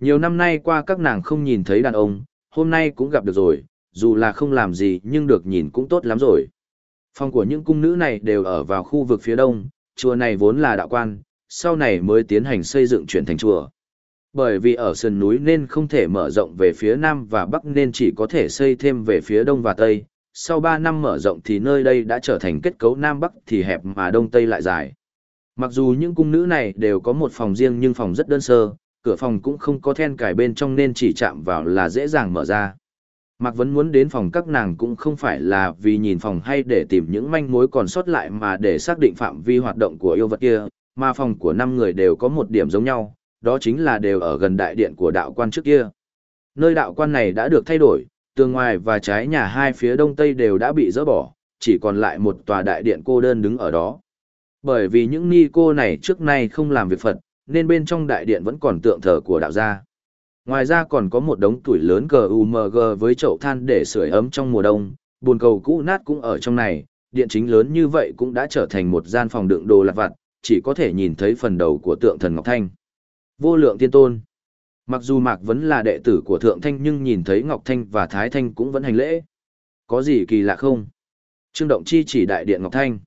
Nhiều năm nay qua các nàng không nhìn thấy đàn ông, hôm nay cũng gặp được rồi, dù là không làm gì nhưng được nhìn cũng tốt lắm rồi. Phòng của những cung nữ này đều ở vào khu vực phía đông, chùa này vốn là đạo quan, sau này mới tiến hành xây dựng chuyển thành chùa. Bởi vì ở sườn núi nên không thể mở rộng về phía nam và bắc nên chỉ có thể xây thêm về phía đông và tây. Sau 3 năm mở rộng thì nơi đây đã trở thành kết cấu nam bắc thì hẹp mà đông tây lại dài. Mặc dù những cung nữ này đều có một phòng riêng nhưng phòng rất đơn sơ, cửa phòng cũng không có then cài bên trong nên chỉ chạm vào là dễ dàng mở ra. Mạc Vấn muốn đến phòng các nàng cũng không phải là vì nhìn phòng hay để tìm những manh mối còn sót lại mà để xác định phạm vi hoạt động của yêu vật kia, mà phòng của năm người đều có một điểm giống nhau, đó chính là đều ở gần đại điện của đạo quan trước kia. Nơi đạo quan này đã được thay đổi, tường ngoài và trái nhà hai phía đông tây đều đã bị dỡ bỏ, chỉ còn lại một tòa đại điện cô đơn đứng ở đó. Bởi vì những ni cô này trước nay không làm việc Phật, nên bên trong đại điện vẫn còn tượng thờ của đạo gia. Ngoài ra còn có một đống tuổi lớn cờ UMG với chậu than để sưởi ấm trong mùa đông, buồn cầu cũ nát cũng ở trong này, điện chính lớn như vậy cũng đã trở thành một gian phòng đựng đồ lặt vặt, chỉ có thể nhìn thấy phần đầu của tượng thần Ngọc Thanh. Vô lượng tiên tôn. Mặc dù Mạc Vấn là đệ tử của Thượng Thanh nhưng nhìn thấy Ngọc Thanh và Thái Thanh cũng vẫn hành lễ. Có gì kỳ lạ không? Trương Động Chi chỉ đại điện Ngọc Thanh.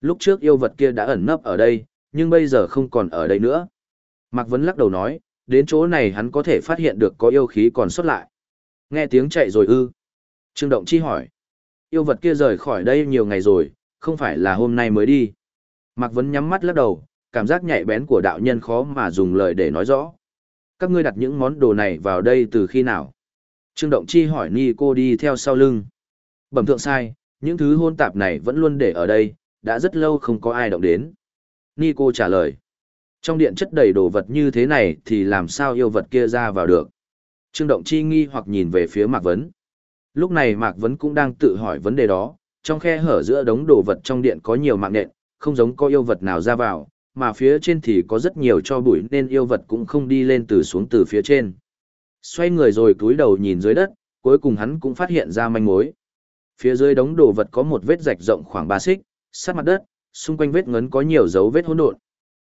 Lúc trước yêu vật kia đã ẩn nấp ở đây, nhưng bây giờ không còn ở đây nữa. Mạc Vấn lắc đầu nói, đến chỗ này hắn có thể phát hiện được có yêu khí còn xuất lại. Nghe tiếng chạy rồi ư. Trương Động Chi hỏi. Yêu vật kia rời khỏi đây nhiều ngày rồi, không phải là hôm nay mới đi. Mạc Vấn nhắm mắt lắc đầu, cảm giác nhạy bén của đạo nhân khó mà dùng lời để nói rõ. Các ngươi đặt những món đồ này vào đây từ khi nào? Trương Động Chi hỏi Ni cô đi theo sau lưng. Bẩm thượng sai, những thứ hôn tạp này vẫn luôn để ở đây, đã rất lâu không có ai động đến. Ni cô trả lời. Trong điện chất đầy đồ vật như thế này thì làm sao yêu vật kia ra vào được? Trương Động Chi nghi hoặc nhìn về phía Mạc Vấn. Lúc này Mạc Vấn cũng đang tự hỏi vấn đề đó, trong khe hở giữa đống đồ vật trong điện có nhiều mạng nện, không giống có yêu vật nào ra vào, mà phía trên thì có rất nhiều cho bụi nên yêu vật cũng không đi lên từ xuống từ phía trên. Xoay người rồi cúi đầu nhìn dưới đất, cuối cùng hắn cũng phát hiện ra manh mối. Phía dưới đống đồ vật có một vết rạch rộng khoảng 3 xích, sát mặt đất, xung quanh vết ngấn có nhiều dấu vết hỗn độn.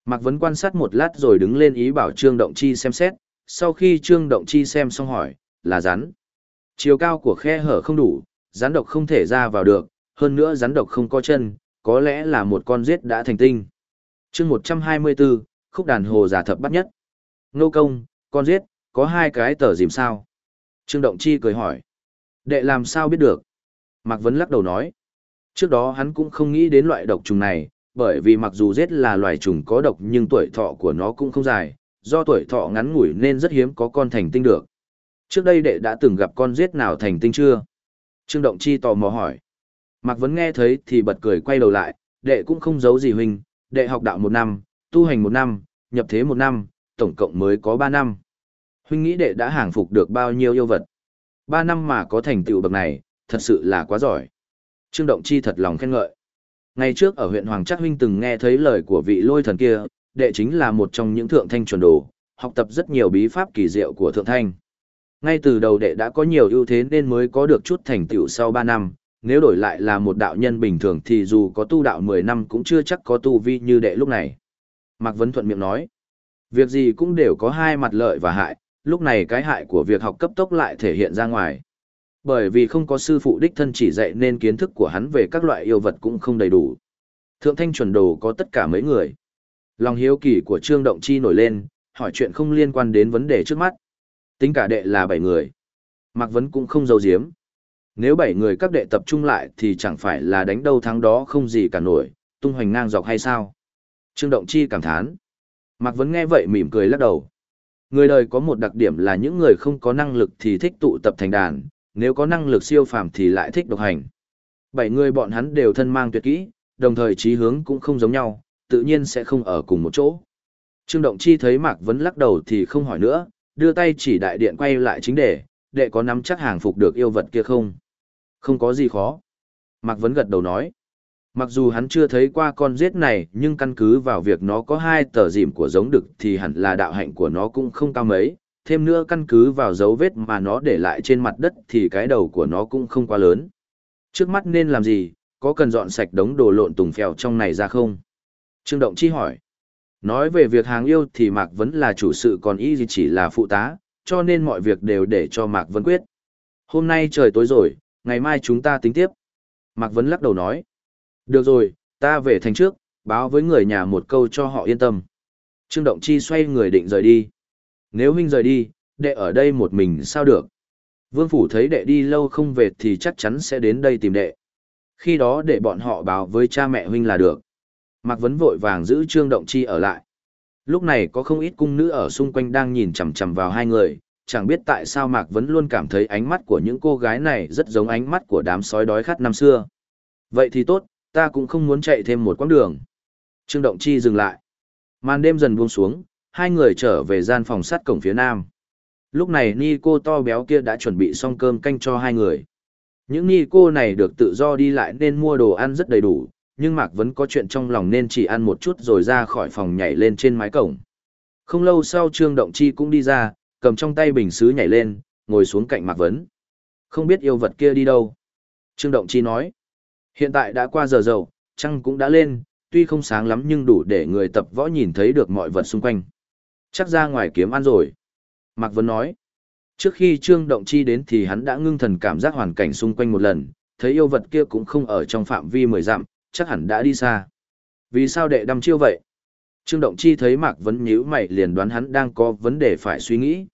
Mạc Vấn quan sát một lát rồi đứng lên ý bảo Trương Động Chi xem xét, sau khi Trương Động Chi xem xong hỏi, là rắn. Chiều cao của khe hở không đủ, rắn độc không thể ra vào được, hơn nữa rắn độc không có chân, có lẽ là một con giết đã thành tinh chương 124, khúc đàn hồ giả thập bắt nhất. Nô công, con giết, có hai cái tờ dìm sao? Trương Động Chi cười hỏi. Đệ làm sao biết được? Mạc Vấn lắc đầu nói. Trước đó hắn cũng không nghĩ đến loại độc trùng này, bởi vì mặc dù giết là loài trùng có độc nhưng tuổi thọ của nó cũng không dài, do tuổi thọ ngắn ngủi nên rất hiếm có con thành tinh được. Trước đây đệ đã từng gặp con giết nào thành tinh chưa? Trương Động Chi tò mò hỏi. Mạc Vấn nghe thấy thì bật cười quay đầu lại, đệ cũng không giấu gì huynh, đệ học đạo một năm, tu hành một năm, nhập thế một năm, tổng cộng mới có ba năm. Huynh nghĩ đệ đã hàng phục được bao nhiêu yêu vật? Ba năm mà có thành tựu bậc này, thật sự là quá giỏi. Trương Động Chi thật lòng khen ngợi. Ngày trước ở huyện Hoàng Trác huynh từng nghe thấy lời của vị lôi thần kia, đệ chính là một trong những thượng thanh chuẩn đồ, học tập rất nhiều bí pháp kỳ diệu của thượng thanh. Ngay từ đầu đệ đã có nhiều ưu thế nên mới có được chút thành tựu sau 3 năm, nếu đổi lại là một đạo nhân bình thường thì dù có tu đạo 10 năm cũng chưa chắc có tu vi như đệ lúc này. Mạc Vấn Thuận miệng nói, việc gì cũng đều có hai mặt lợi và hại, lúc này cái hại của việc học cấp tốc lại thể hiện ra ngoài. Bởi vì không có sư phụ đích thân chỉ dạy nên kiến thức của hắn về các loại yêu vật cũng không đầy đủ. Thượng thanh chuẩn đồ có tất cả mấy người. Lòng hiếu kỳ của Trương Động Chi nổi lên, hỏi chuyện không liên quan đến vấn đề trước mắt. Tính cả đệ là 7 người. Mạc Vấn cũng không giấu giếm. Nếu bảy người các đệ tập trung lại thì chẳng phải là đánh đâu thắng đó không gì cả nổi, tung hoành ngang dọc hay sao? Trương Động Chi cảm thán. Mạc Vấn nghe vậy mỉm cười lắc đầu. Người đời có một đặc điểm là những người không có năng lực thì thích tụ tập thành đàn, nếu có năng lực siêu phàm thì lại thích độc hành. Bảy người bọn hắn đều thân mang tuyệt kỹ, đồng thời trí hướng cũng không giống nhau, tự nhiên sẽ không ở cùng một chỗ. Trương Động Chi thấy Mạc Vấn lắc đầu thì không hỏi nữa, đưa tay chỉ đại điện quay lại chính đề, đệ có nắm chắc hàng phục được yêu vật kia không? Không có gì khó. Mạc Vấn gật đầu nói. Mặc dù hắn chưa thấy qua con giết này nhưng căn cứ vào việc nó có hai tờ dìm của giống đực thì hẳn là đạo hạnh của nó cũng không cao mấy. Thêm nữa căn cứ vào dấu vết mà nó để lại trên mặt đất thì cái đầu của nó cũng không quá lớn. Trước mắt nên làm gì, có cần dọn sạch đống đồ lộn tùng phèo trong này ra không? Trương Động Chi hỏi. Nói về việc hàng yêu thì Mạc Vấn là chủ sự còn y chỉ là phụ tá, cho nên mọi việc đều để cho Mạc Vấn quyết. Hôm nay trời tối rồi, ngày mai chúng ta tính tiếp. Mạc Vấn lắc đầu nói. Được rồi, ta về thành trước, báo với người nhà một câu cho họ yên tâm. Trương Động Chi xoay người định rời đi. Nếu huynh rời đi, đệ ở đây một mình sao được? Vương Phủ thấy đệ đi lâu không về thì chắc chắn sẽ đến đây tìm đệ. Khi đó để bọn họ báo với cha mẹ huynh là được. Mạc Vấn vội vàng giữ Trương Động Chi ở lại. Lúc này có không ít cung nữ ở xung quanh đang nhìn chằm chằm vào hai người, chẳng biết tại sao Mạc Vấn luôn cảm thấy ánh mắt của những cô gái này rất giống ánh mắt của đám sói đói khát năm xưa. Vậy thì tốt, ta cũng không muốn chạy thêm một quãng đường. Trương Động Chi dừng lại. Màn đêm dần buông xuống, hai người trở về gian phòng sắt cổng phía nam. Lúc này ni cô to béo kia đã chuẩn bị xong cơm canh cho hai người. Những ni cô này được tự do đi lại nên mua đồ ăn rất đầy đủ, nhưng Mạc vẫn có chuyện trong lòng nên chỉ ăn một chút rồi ra khỏi phòng nhảy lên trên mái cổng. Không lâu sau Trương Động Chi cũng đi ra, cầm trong tay bình xứ nhảy lên, ngồi xuống cạnh Mạc Vấn. Không biết yêu vật kia đi đâu. Trương Động Chi nói. Hiện tại đã qua giờ dầu, trăng cũng đã lên, tuy không sáng lắm nhưng đủ để người tập võ nhìn thấy được mọi vật xung quanh. Chắc ra ngoài kiếm ăn rồi. Mạc Vấn nói. Trước khi Trương Động Chi đến thì hắn đã ngưng thần cảm giác hoàn cảnh xung quanh một lần, thấy yêu vật kia cũng không ở trong phạm vi mười dặm, chắc hẳn đã đi xa. Vì sao đệ đâm chiêu vậy? Trương Động Chi thấy Mạc Vấn nhíu mày liền đoán hắn đang có vấn đề phải suy nghĩ.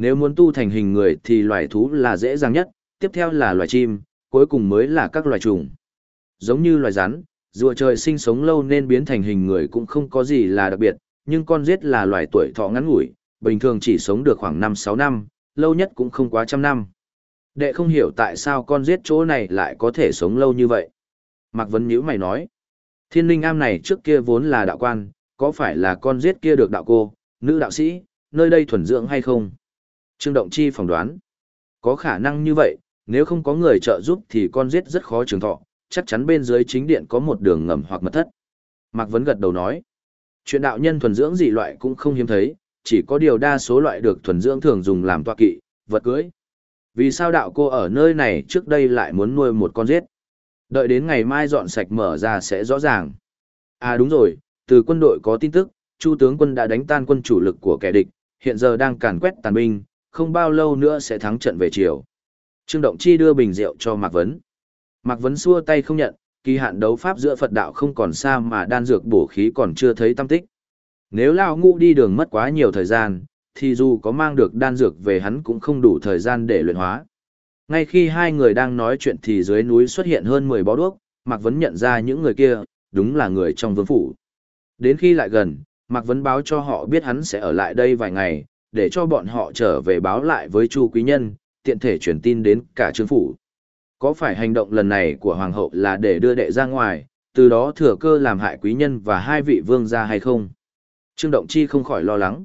Nếu muốn tu thành hình người thì loài thú là dễ dàng nhất, tiếp theo là loài chim, cuối cùng mới là các loài trùng. Giống như loài rắn, rùa trời sinh sống lâu nên biến thành hình người cũng không có gì là đặc biệt, nhưng con giết là loài tuổi thọ ngắn ngủi, bình thường chỉ sống được khoảng 5-6 năm, lâu nhất cũng không quá trăm năm. Đệ không hiểu tại sao con giết chỗ này lại có thể sống lâu như vậy. Mạc Vấn nhữ mày nói, thiên linh am này trước kia vốn là đạo quan, có phải là con giết kia được đạo cô, nữ đạo sĩ, nơi đây thuần dưỡng hay không? Trương Động Chi phỏng đoán, có khả năng như vậy, nếu không có người trợ giúp thì con giết rất khó trường thọ, chắc chắn bên dưới chính điện có một đường ngầm hoặc mật thất. Mạc Vấn gật đầu nói, chuyện đạo nhân thuần dưỡng dị loại cũng không hiếm thấy, chỉ có điều đa số loại được thuần dưỡng thường dùng làm tọa kỵ, vật cưới. Vì sao đạo cô ở nơi này trước đây lại muốn nuôi một con giết? Đợi đến ngày mai dọn sạch mở ra sẽ rõ ràng. À đúng rồi, từ quân đội có tin tức, Chu tướng quân đã đánh tan quân chủ lực của kẻ địch, hiện giờ đang càn quét tàn binh, không bao lâu nữa sẽ thắng trận về chiều. Trương Động Chi đưa bình rượu cho Mạc Vấn. Mạc Vấn xua tay không nhận, kỳ hạn đấu pháp giữa Phật đạo không còn xa mà đan dược bổ khí còn chưa thấy tâm tích. Nếu Lao Ngũ đi đường mất quá nhiều thời gian, thì dù có mang được đan dược về hắn cũng không đủ thời gian để luyện hóa. Ngay khi hai người đang nói chuyện thì dưới núi xuất hiện hơn 10 bó đuốc, Mạc Vấn nhận ra những người kia, đúng là người trong vương phủ. Đến khi lại gần, Mạc Vấn báo cho họ biết hắn sẽ ở lại đây vài ngày, để cho bọn họ trở về báo lại với Chu Quý Nhân, tiện thể truyền tin đến cả trương phủ. Có phải hành động lần này của Hoàng hậu là để đưa đệ ra ngoài, từ đó thừa cơ làm hại quý nhân và hai vị vương gia hay không? Trương Động Chi không khỏi lo lắng.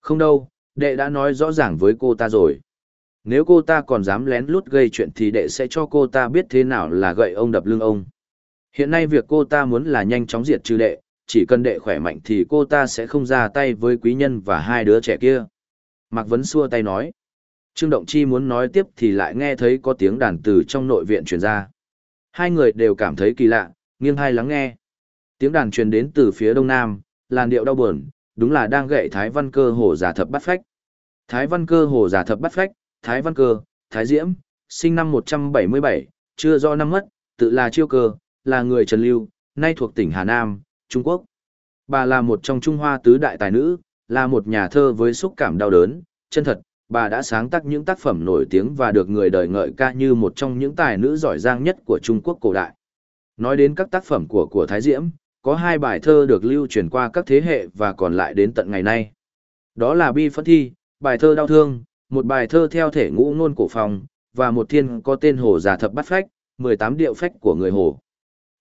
Không đâu, đệ đã nói rõ ràng với cô ta rồi. Nếu cô ta còn dám lén lút gây chuyện thì đệ sẽ cho cô ta biết thế nào là gậy ông đập lưng ông. Hiện nay việc cô ta muốn là nhanh chóng diệt trừ đệ, chỉ cần đệ khỏe mạnh thì cô ta sẽ không ra tay với quý nhân và hai đứa trẻ kia. Mạc Vấn xua tay nói. Trương Động Chi muốn nói tiếp thì lại nghe thấy có tiếng đàn từ trong nội viện truyền ra. Hai người đều cảm thấy kỳ lạ, nghiêng hai lắng nghe. Tiếng đàn truyền đến từ phía đông nam, làn điệu đau buồn, đúng là đang gậy Thái Văn Cơ hồ giả thập bắt phách. Thái Văn Cơ hồ giả thập bắt phách, Thái Văn Cơ, Thái Diễm, sinh năm 177, chưa do năm mất, tự là chiêu cơ, là người Trần Lưu, nay thuộc tỉnh Hà Nam, Trung Quốc. Bà là một trong Trung Hoa tứ đại tài nữ, là một nhà thơ với xúc cảm đau đớn, chân thật, bà đã sáng tác những tác phẩm nổi tiếng và được người đời ngợi ca như một trong những tài nữ giỏi giang nhất của Trung Quốc cổ đại. Nói đến các tác phẩm của của Thái Diễm, có hai bài thơ được lưu truyền qua các thế hệ và còn lại đến tận ngày nay. Đó là Bi Phất Thi, bài thơ đau thương, một bài thơ theo thể ngũ ngôn cổ phòng, và một thiên có tên Hồ Già Thập Bắt Phách, 18 điệu phách của người Hồ.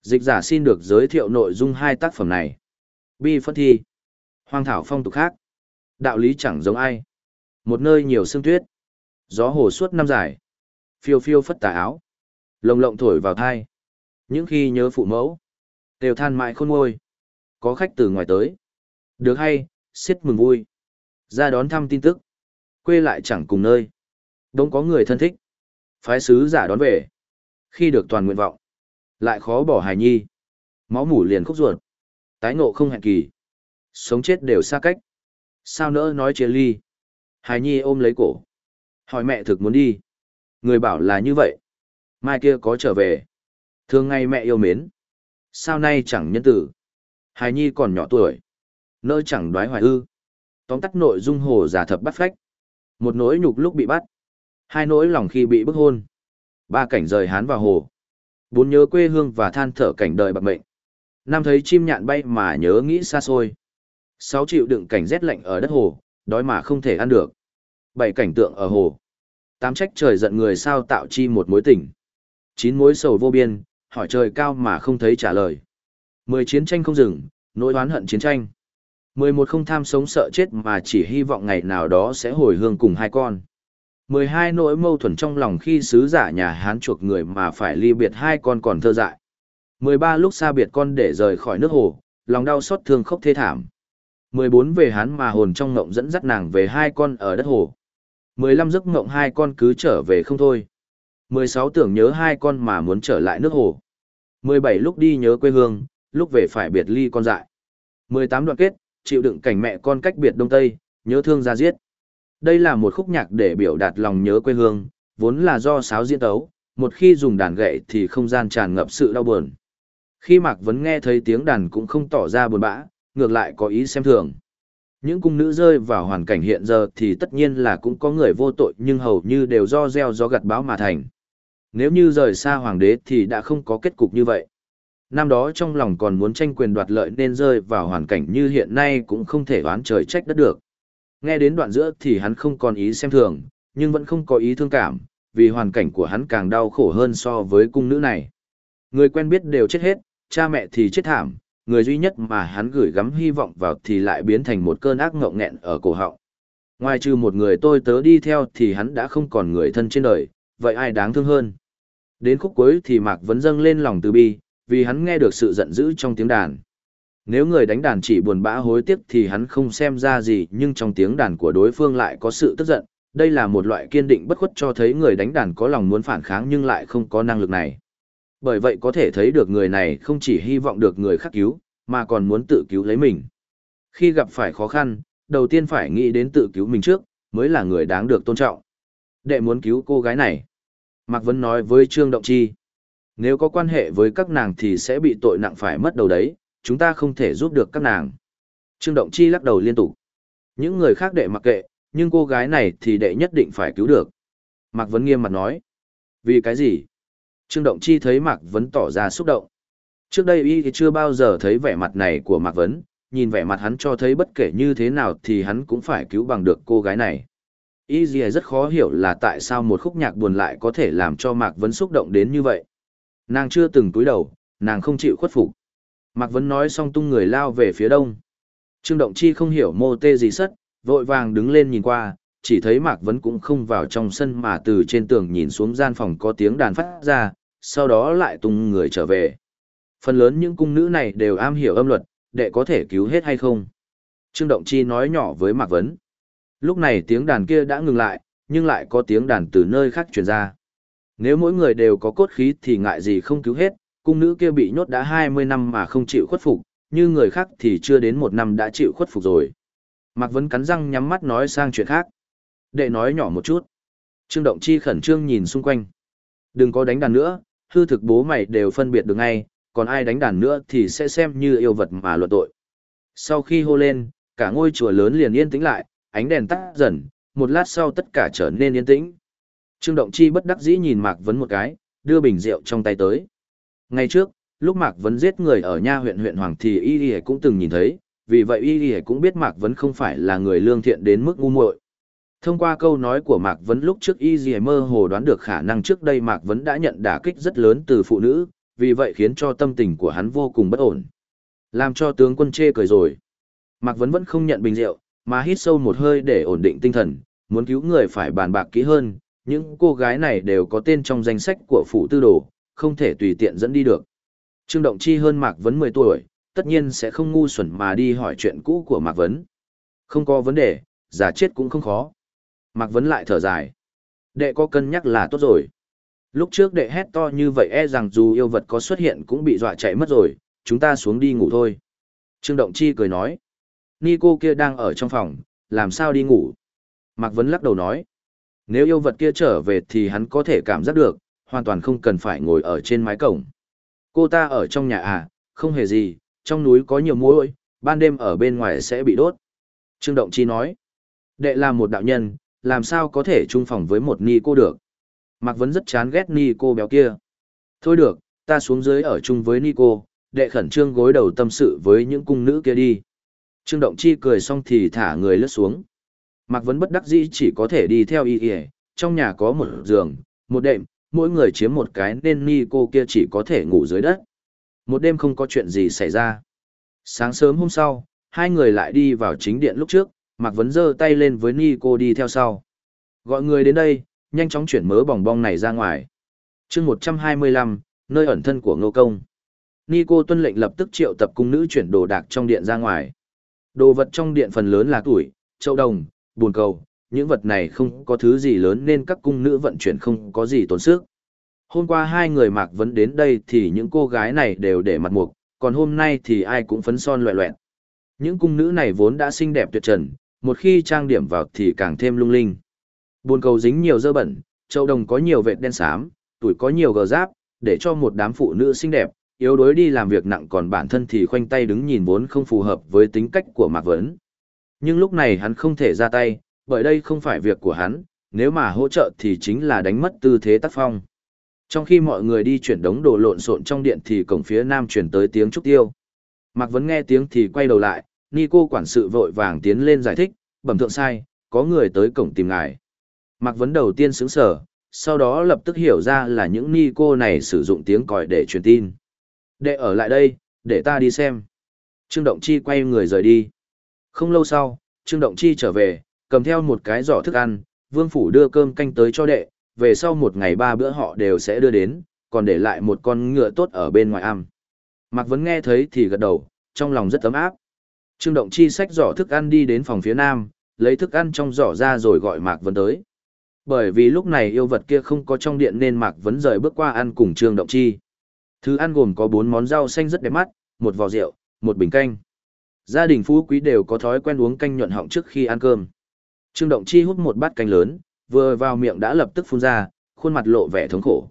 Dịch giả xin được giới thiệu nội dung hai tác phẩm này. Bi Phất Thi, Hoang Thảo phong tục khác. Đạo lý chẳng giống ai. Một nơi nhiều sương tuyết. Gió hồ suốt năm dài. Phiêu phiêu phất tà áo. Lồng lộng thổi vào thai. Những khi nhớ phụ mẫu. Đều than mãi khôn ngôi. Có khách từ ngoài tới. Được hay, xiết mừng vui. Ra đón thăm tin tức. Quê lại chẳng cùng nơi. Đông có người thân thích. Phái sứ giả đón về. Khi được toàn nguyện vọng. Lại khó bỏ hài nhi. Máu mủ liền khúc ruột. Tái ngộ không hẹn kỳ. Sống chết đều xa cách. Sao nỡ nói chia ly. Hài Nhi ôm lấy cổ. Hỏi mẹ thực muốn đi. Người bảo là như vậy. Mai kia có trở về. Thường ngày mẹ yêu mến. Sao nay chẳng nhân tử. Hài Nhi còn nhỏ tuổi. Nỡ chẳng đoái hoài ư. Tóm tắt nội dung hồ giả thập bắt phách. Một nỗi nhục lúc bị bắt. Hai nỗi lòng khi bị bức hôn. Ba cảnh rời hán vào hồ. Bốn nhớ quê hương và than thở cảnh đời bạc mệnh. Năm thấy chim nhạn bay mà nhớ nghĩ xa xôi. Sáu chịu đựng cảnh rét lạnh ở đất hồ, đói mà không thể ăn được. Bảy cảnh tượng ở hồ. Tám trách trời giận người sao tạo chi một mối tình. Chín mối sầu vô biên, hỏi trời cao mà không thấy trả lời. Mười chiến tranh không dừng, nỗi oán hận chiến tranh. Mười một không tham sống sợ chết mà chỉ hy vọng ngày nào đó sẽ hồi hương cùng hai con. Mười hai nỗi mâu thuẫn trong lòng khi sứ giả nhà Hán chuộc người mà phải ly biệt hai con còn thơ dại. Mười ba lúc xa biệt con để rời khỏi nước hồ, lòng đau xót thương khóc thê thảm. 14 về hắn mà hồn trong ngộng dẫn dắt nàng về hai con ở đất hồ. 15 giấc ngộng hai con cứ trở về không thôi. 16 tưởng nhớ hai con mà muốn trở lại nước hồ. 17 lúc đi nhớ quê hương, lúc về phải biệt ly con dại. 18 đoạn kết, chịu đựng cảnh mẹ con cách biệt đông tây, nhớ thương ra giết. Đây là một khúc nhạc để biểu đạt lòng nhớ quê hương, vốn là do sáo diễn tấu, một khi dùng đàn gậy thì không gian tràn ngập sự đau buồn. Khi Mạc Vấn nghe thấy tiếng đàn cũng không tỏ ra buồn bã, ngược lại có ý xem thường. Những cung nữ rơi vào hoàn cảnh hiện giờ thì tất nhiên là cũng có người vô tội nhưng hầu như đều do gieo gió gặt báo mà thành. Nếu như rời xa hoàng đế thì đã không có kết cục như vậy. Năm đó trong lòng còn muốn tranh quyền đoạt lợi nên rơi vào hoàn cảnh như hiện nay cũng không thể oán trời trách đất được. Nghe đến đoạn giữa thì hắn không còn ý xem thường, nhưng vẫn không có ý thương cảm, vì hoàn cảnh của hắn càng đau khổ hơn so với cung nữ này. Người quen biết đều chết hết, cha mẹ thì chết thảm, người duy nhất mà hắn gửi gắm hy vọng vào thì lại biến thành một cơn ác ngộng nghẹn ở cổ họng. Ngoài trừ một người tôi tớ đi theo thì hắn đã không còn người thân trên đời, vậy ai đáng thương hơn? Đến khúc cuối thì Mạc Vấn dâng lên lòng từ bi, vì hắn nghe được sự giận dữ trong tiếng đàn. Nếu người đánh đàn chỉ buồn bã hối tiếc thì hắn không xem ra gì nhưng trong tiếng đàn của đối phương lại có sự tức giận. Đây là một loại kiên định bất khuất cho thấy người đánh đàn có lòng muốn phản kháng nhưng lại không có năng lực này. Bởi vậy có thể thấy được người này không chỉ hy vọng được người khác cứu, mà còn muốn tự cứu lấy mình. Khi gặp phải khó khăn, đầu tiên phải nghĩ đến tự cứu mình trước, mới là người đáng được tôn trọng. Đệ muốn cứu cô gái này. Mạc Vấn nói với Trương Động Chi. Nếu có quan hệ với các nàng thì sẽ bị tội nặng phải mất đầu đấy, chúng ta không thể giúp được các nàng. Trương Động Chi lắc đầu liên tục. Những người khác đệ mặc kệ, nhưng cô gái này thì đệ nhất định phải cứu được. Mạc Vấn nghiêm mặt nói. Vì cái gì? Trương Động Chi thấy Mạc Vấn tỏ ra xúc động. Trước đây y chưa bao giờ thấy vẻ mặt này của Mạc Vấn, nhìn vẻ mặt hắn cho thấy bất kể như thế nào thì hắn cũng phải cứu bằng được cô gái này. Y gì rất khó hiểu là tại sao một khúc nhạc buồn lại có thể làm cho Mạc Vấn xúc động đến như vậy. Nàng chưa từng túi đầu, nàng không chịu khuất phục. Mạc Vấn nói xong tung người lao về phía đông. Trương Động Chi không hiểu mô tê gì sất, vội vàng đứng lên nhìn qua, chỉ thấy Mạc Vấn cũng không vào trong sân mà từ trên tường nhìn xuống gian phòng có tiếng đàn phát ra, sau đó lại tung người trở về. Phần lớn những cung nữ này đều am hiểu âm luật, đệ có thể cứu hết hay không? Trương Động Chi nói nhỏ với Mạc Vấn. Lúc này tiếng đàn kia đã ngừng lại, nhưng lại có tiếng đàn từ nơi khác truyền ra. Nếu mỗi người đều có cốt khí thì ngại gì không cứu hết, cung nữ kia bị nhốt đã 20 năm mà không chịu khuất phục, như người khác thì chưa đến một năm đã chịu khuất phục rồi. Mạc Vấn cắn răng nhắm mắt nói sang chuyện khác. Đệ nói nhỏ một chút. Trương Động Chi khẩn trương nhìn xung quanh. Đừng có đánh đàn nữa, hư thực bố mày đều phân biệt được ngay, còn ai đánh đàn nữa thì sẽ xem như yêu vật mà luận tội. Sau khi hô lên, cả ngôi chùa lớn liền yên tĩnh lại, ánh đèn tắt dần, một lát sau tất cả trở nên yên tĩnh. Trương Động Chi bất đắc dĩ nhìn Mạc Vấn một cái, đưa bình rượu trong tay tới. Ngày trước, lúc Mạc Vấn giết người ở nha huyện huyện Hoàng thì Y Y cũng từng nhìn thấy, vì vậy Y Y cũng biết Mạc Vấn không phải là người lương thiện đến mức ngu muội. Thông qua câu nói của Mạc Vấn lúc trước Y dì mơ hồ đoán được khả năng trước đây Mạc Vấn đã nhận đả kích rất lớn từ phụ nữ, vì vậy khiến cho tâm tình của hắn vô cùng bất ổn. Làm cho tướng quân chê cười rồi. Mạc Vấn vẫn không nhận bình rượu, mà hít sâu một hơi để ổn định tinh thần, muốn cứu người phải bàn bạc kỹ hơn, những cô gái này đều có tên trong danh sách của phụ tư đồ, không thể tùy tiện dẫn đi được. Trương Động Chi hơn Mạc Vấn 10 tuổi, tất nhiên sẽ không ngu xuẩn mà đi hỏi chuyện cũ của Mạc Vấn. Không có vấn đề, giả chết cũng không khó. Mạc Vấn lại thở dài. Đệ có cân nhắc là tốt rồi. Lúc trước đệ hét to như vậy e rằng dù yêu vật có xuất hiện cũng bị dọa chạy mất rồi, chúng ta xuống đi ngủ thôi. Trương Động Chi cười nói. Nico kia đang ở trong phòng, làm sao đi ngủ? Mạc Vấn lắc đầu nói. Nếu yêu vật kia trở về thì hắn có thể cảm giác được, hoàn toàn không cần phải ngồi ở trên mái cổng. Cô ta ở trong nhà à, không hề gì, trong núi có nhiều muỗi, ban đêm ở bên ngoài sẽ bị đốt. Trương Động Chi nói. Đệ là một đạo nhân, làm sao có thể chung phòng với một ni cô được. Mạc Vấn rất chán ghét ni cô béo kia. Thôi được, ta xuống dưới ở chung với ni cô, đệ khẩn trương gối đầu tâm sự với những cung nữ kia đi. Trương Động Chi cười xong thì thả người lướt xuống. Mạc Vấn bất đắc dĩ chỉ có thể đi theo y y, trong nhà có một giường, một đệm, mỗi người chiếm một cái nên ni cô kia chỉ có thể ngủ dưới đất. Một đêm không có chuyện gì xảy ra. Sáng sớm hôm sau, hai người lại đi vào chính điện lúc trước, Mạc Vấn giơ tay lên với ni cô đi theo sau. Gọi người đến đây, nhanh chóng chuyển mớ bòng bong này ra ngoài. chương 125, nơi ẩn thân của ngô công. Ni cô tuân lệnh lập tức triệu tập cung nữ chuyển đồ đạc trong điện ra ngoài. Đồ vật trong điện phần lớn là tuổi, châu đồng, buồn cầu, những vật này không có thứ gì lớn nên các cung nữ vận chuyển không có gì tốn sức. Hôm qua hai người mạc vấn đến đây thì những cô gái này đều để mặt mục, còn hôm nay thì ai cũng phấn son loẹ loẹt. Những cung nữ này vốn đã xinh đẹp tuyệt trần, một khi trang điểm vào thì càng thêm lung linh. Buồn cầu dính nhiều dơ bẩn, châu đồng có nhiều vệt đen xám, tuổi có nhiều gờ giáp, để cho một đám phụ nữ xinh đẹp, yếu đuối đi làm việc nặng còn bản thân thì khoanh tay đứng nhìn vốn không phù hợp với tính cách của Mạc Vấn. Nhưng lúc này hắn không thể ra tay, bởi đây không phải việc của hắn, nếu mà hỗ trợ thì chính là đánh mất tư thế tác phong. Trong khi mọi người đi chuyển đống đồ lộn xộn trong điện thì cổng phía nam chuyển tới tiếng trúc tiêu. Mạc Vấn nghe tiếng thì quay đầu lại, ni cô quản sự vội vàng tiến lên giải thích, bẩm thượng sai, có người tới cổng tìm ngài. Mạc Vấn đầu tiên sững sở, sau đó lập tức hiểu ra là những ni cô này sử dụng tiếng còi để truyền tin. Đệ ở lại đây, để ta đi xem. Trương Động Chi quay người rời đi. Không lâu sau, Trương Động Chi trở về, cầm theo một cái giỏ thức ăn, Vương Phủ đưa cơm canh tới cho đệ, về sau một ngày ba bữa họ đều sẽ đưa đến, còn để lại một con ngựa tốt ở bên ngoài am. Mạc Vấn nghe thấy thì gật đầu, trong lòng rất ấm áp. Trương Động Chi xách giỏ thức ăn đi đến phòng phía nam, lấy thức ăn trong giỏ ra rồi gọi Mạc Vấn tới. Bởi vì lúc này yêu vật kia không có trong điện nên Mạc Vấn rời bước qua ăn cùng Trương Động Chi. Thứ ăn gồm có bốn món rau xanh rất đẹp mắt, một vò rượu, một bình canh. Gia đình phú quý đều có thói quen uống canh nhuận họng trước khi ăn cơm. Trương Động Chi hút một bát canh lớn, vừa vào miệng đã lập tức phun ra, khuôn mặt lộ vẻ thống khổ.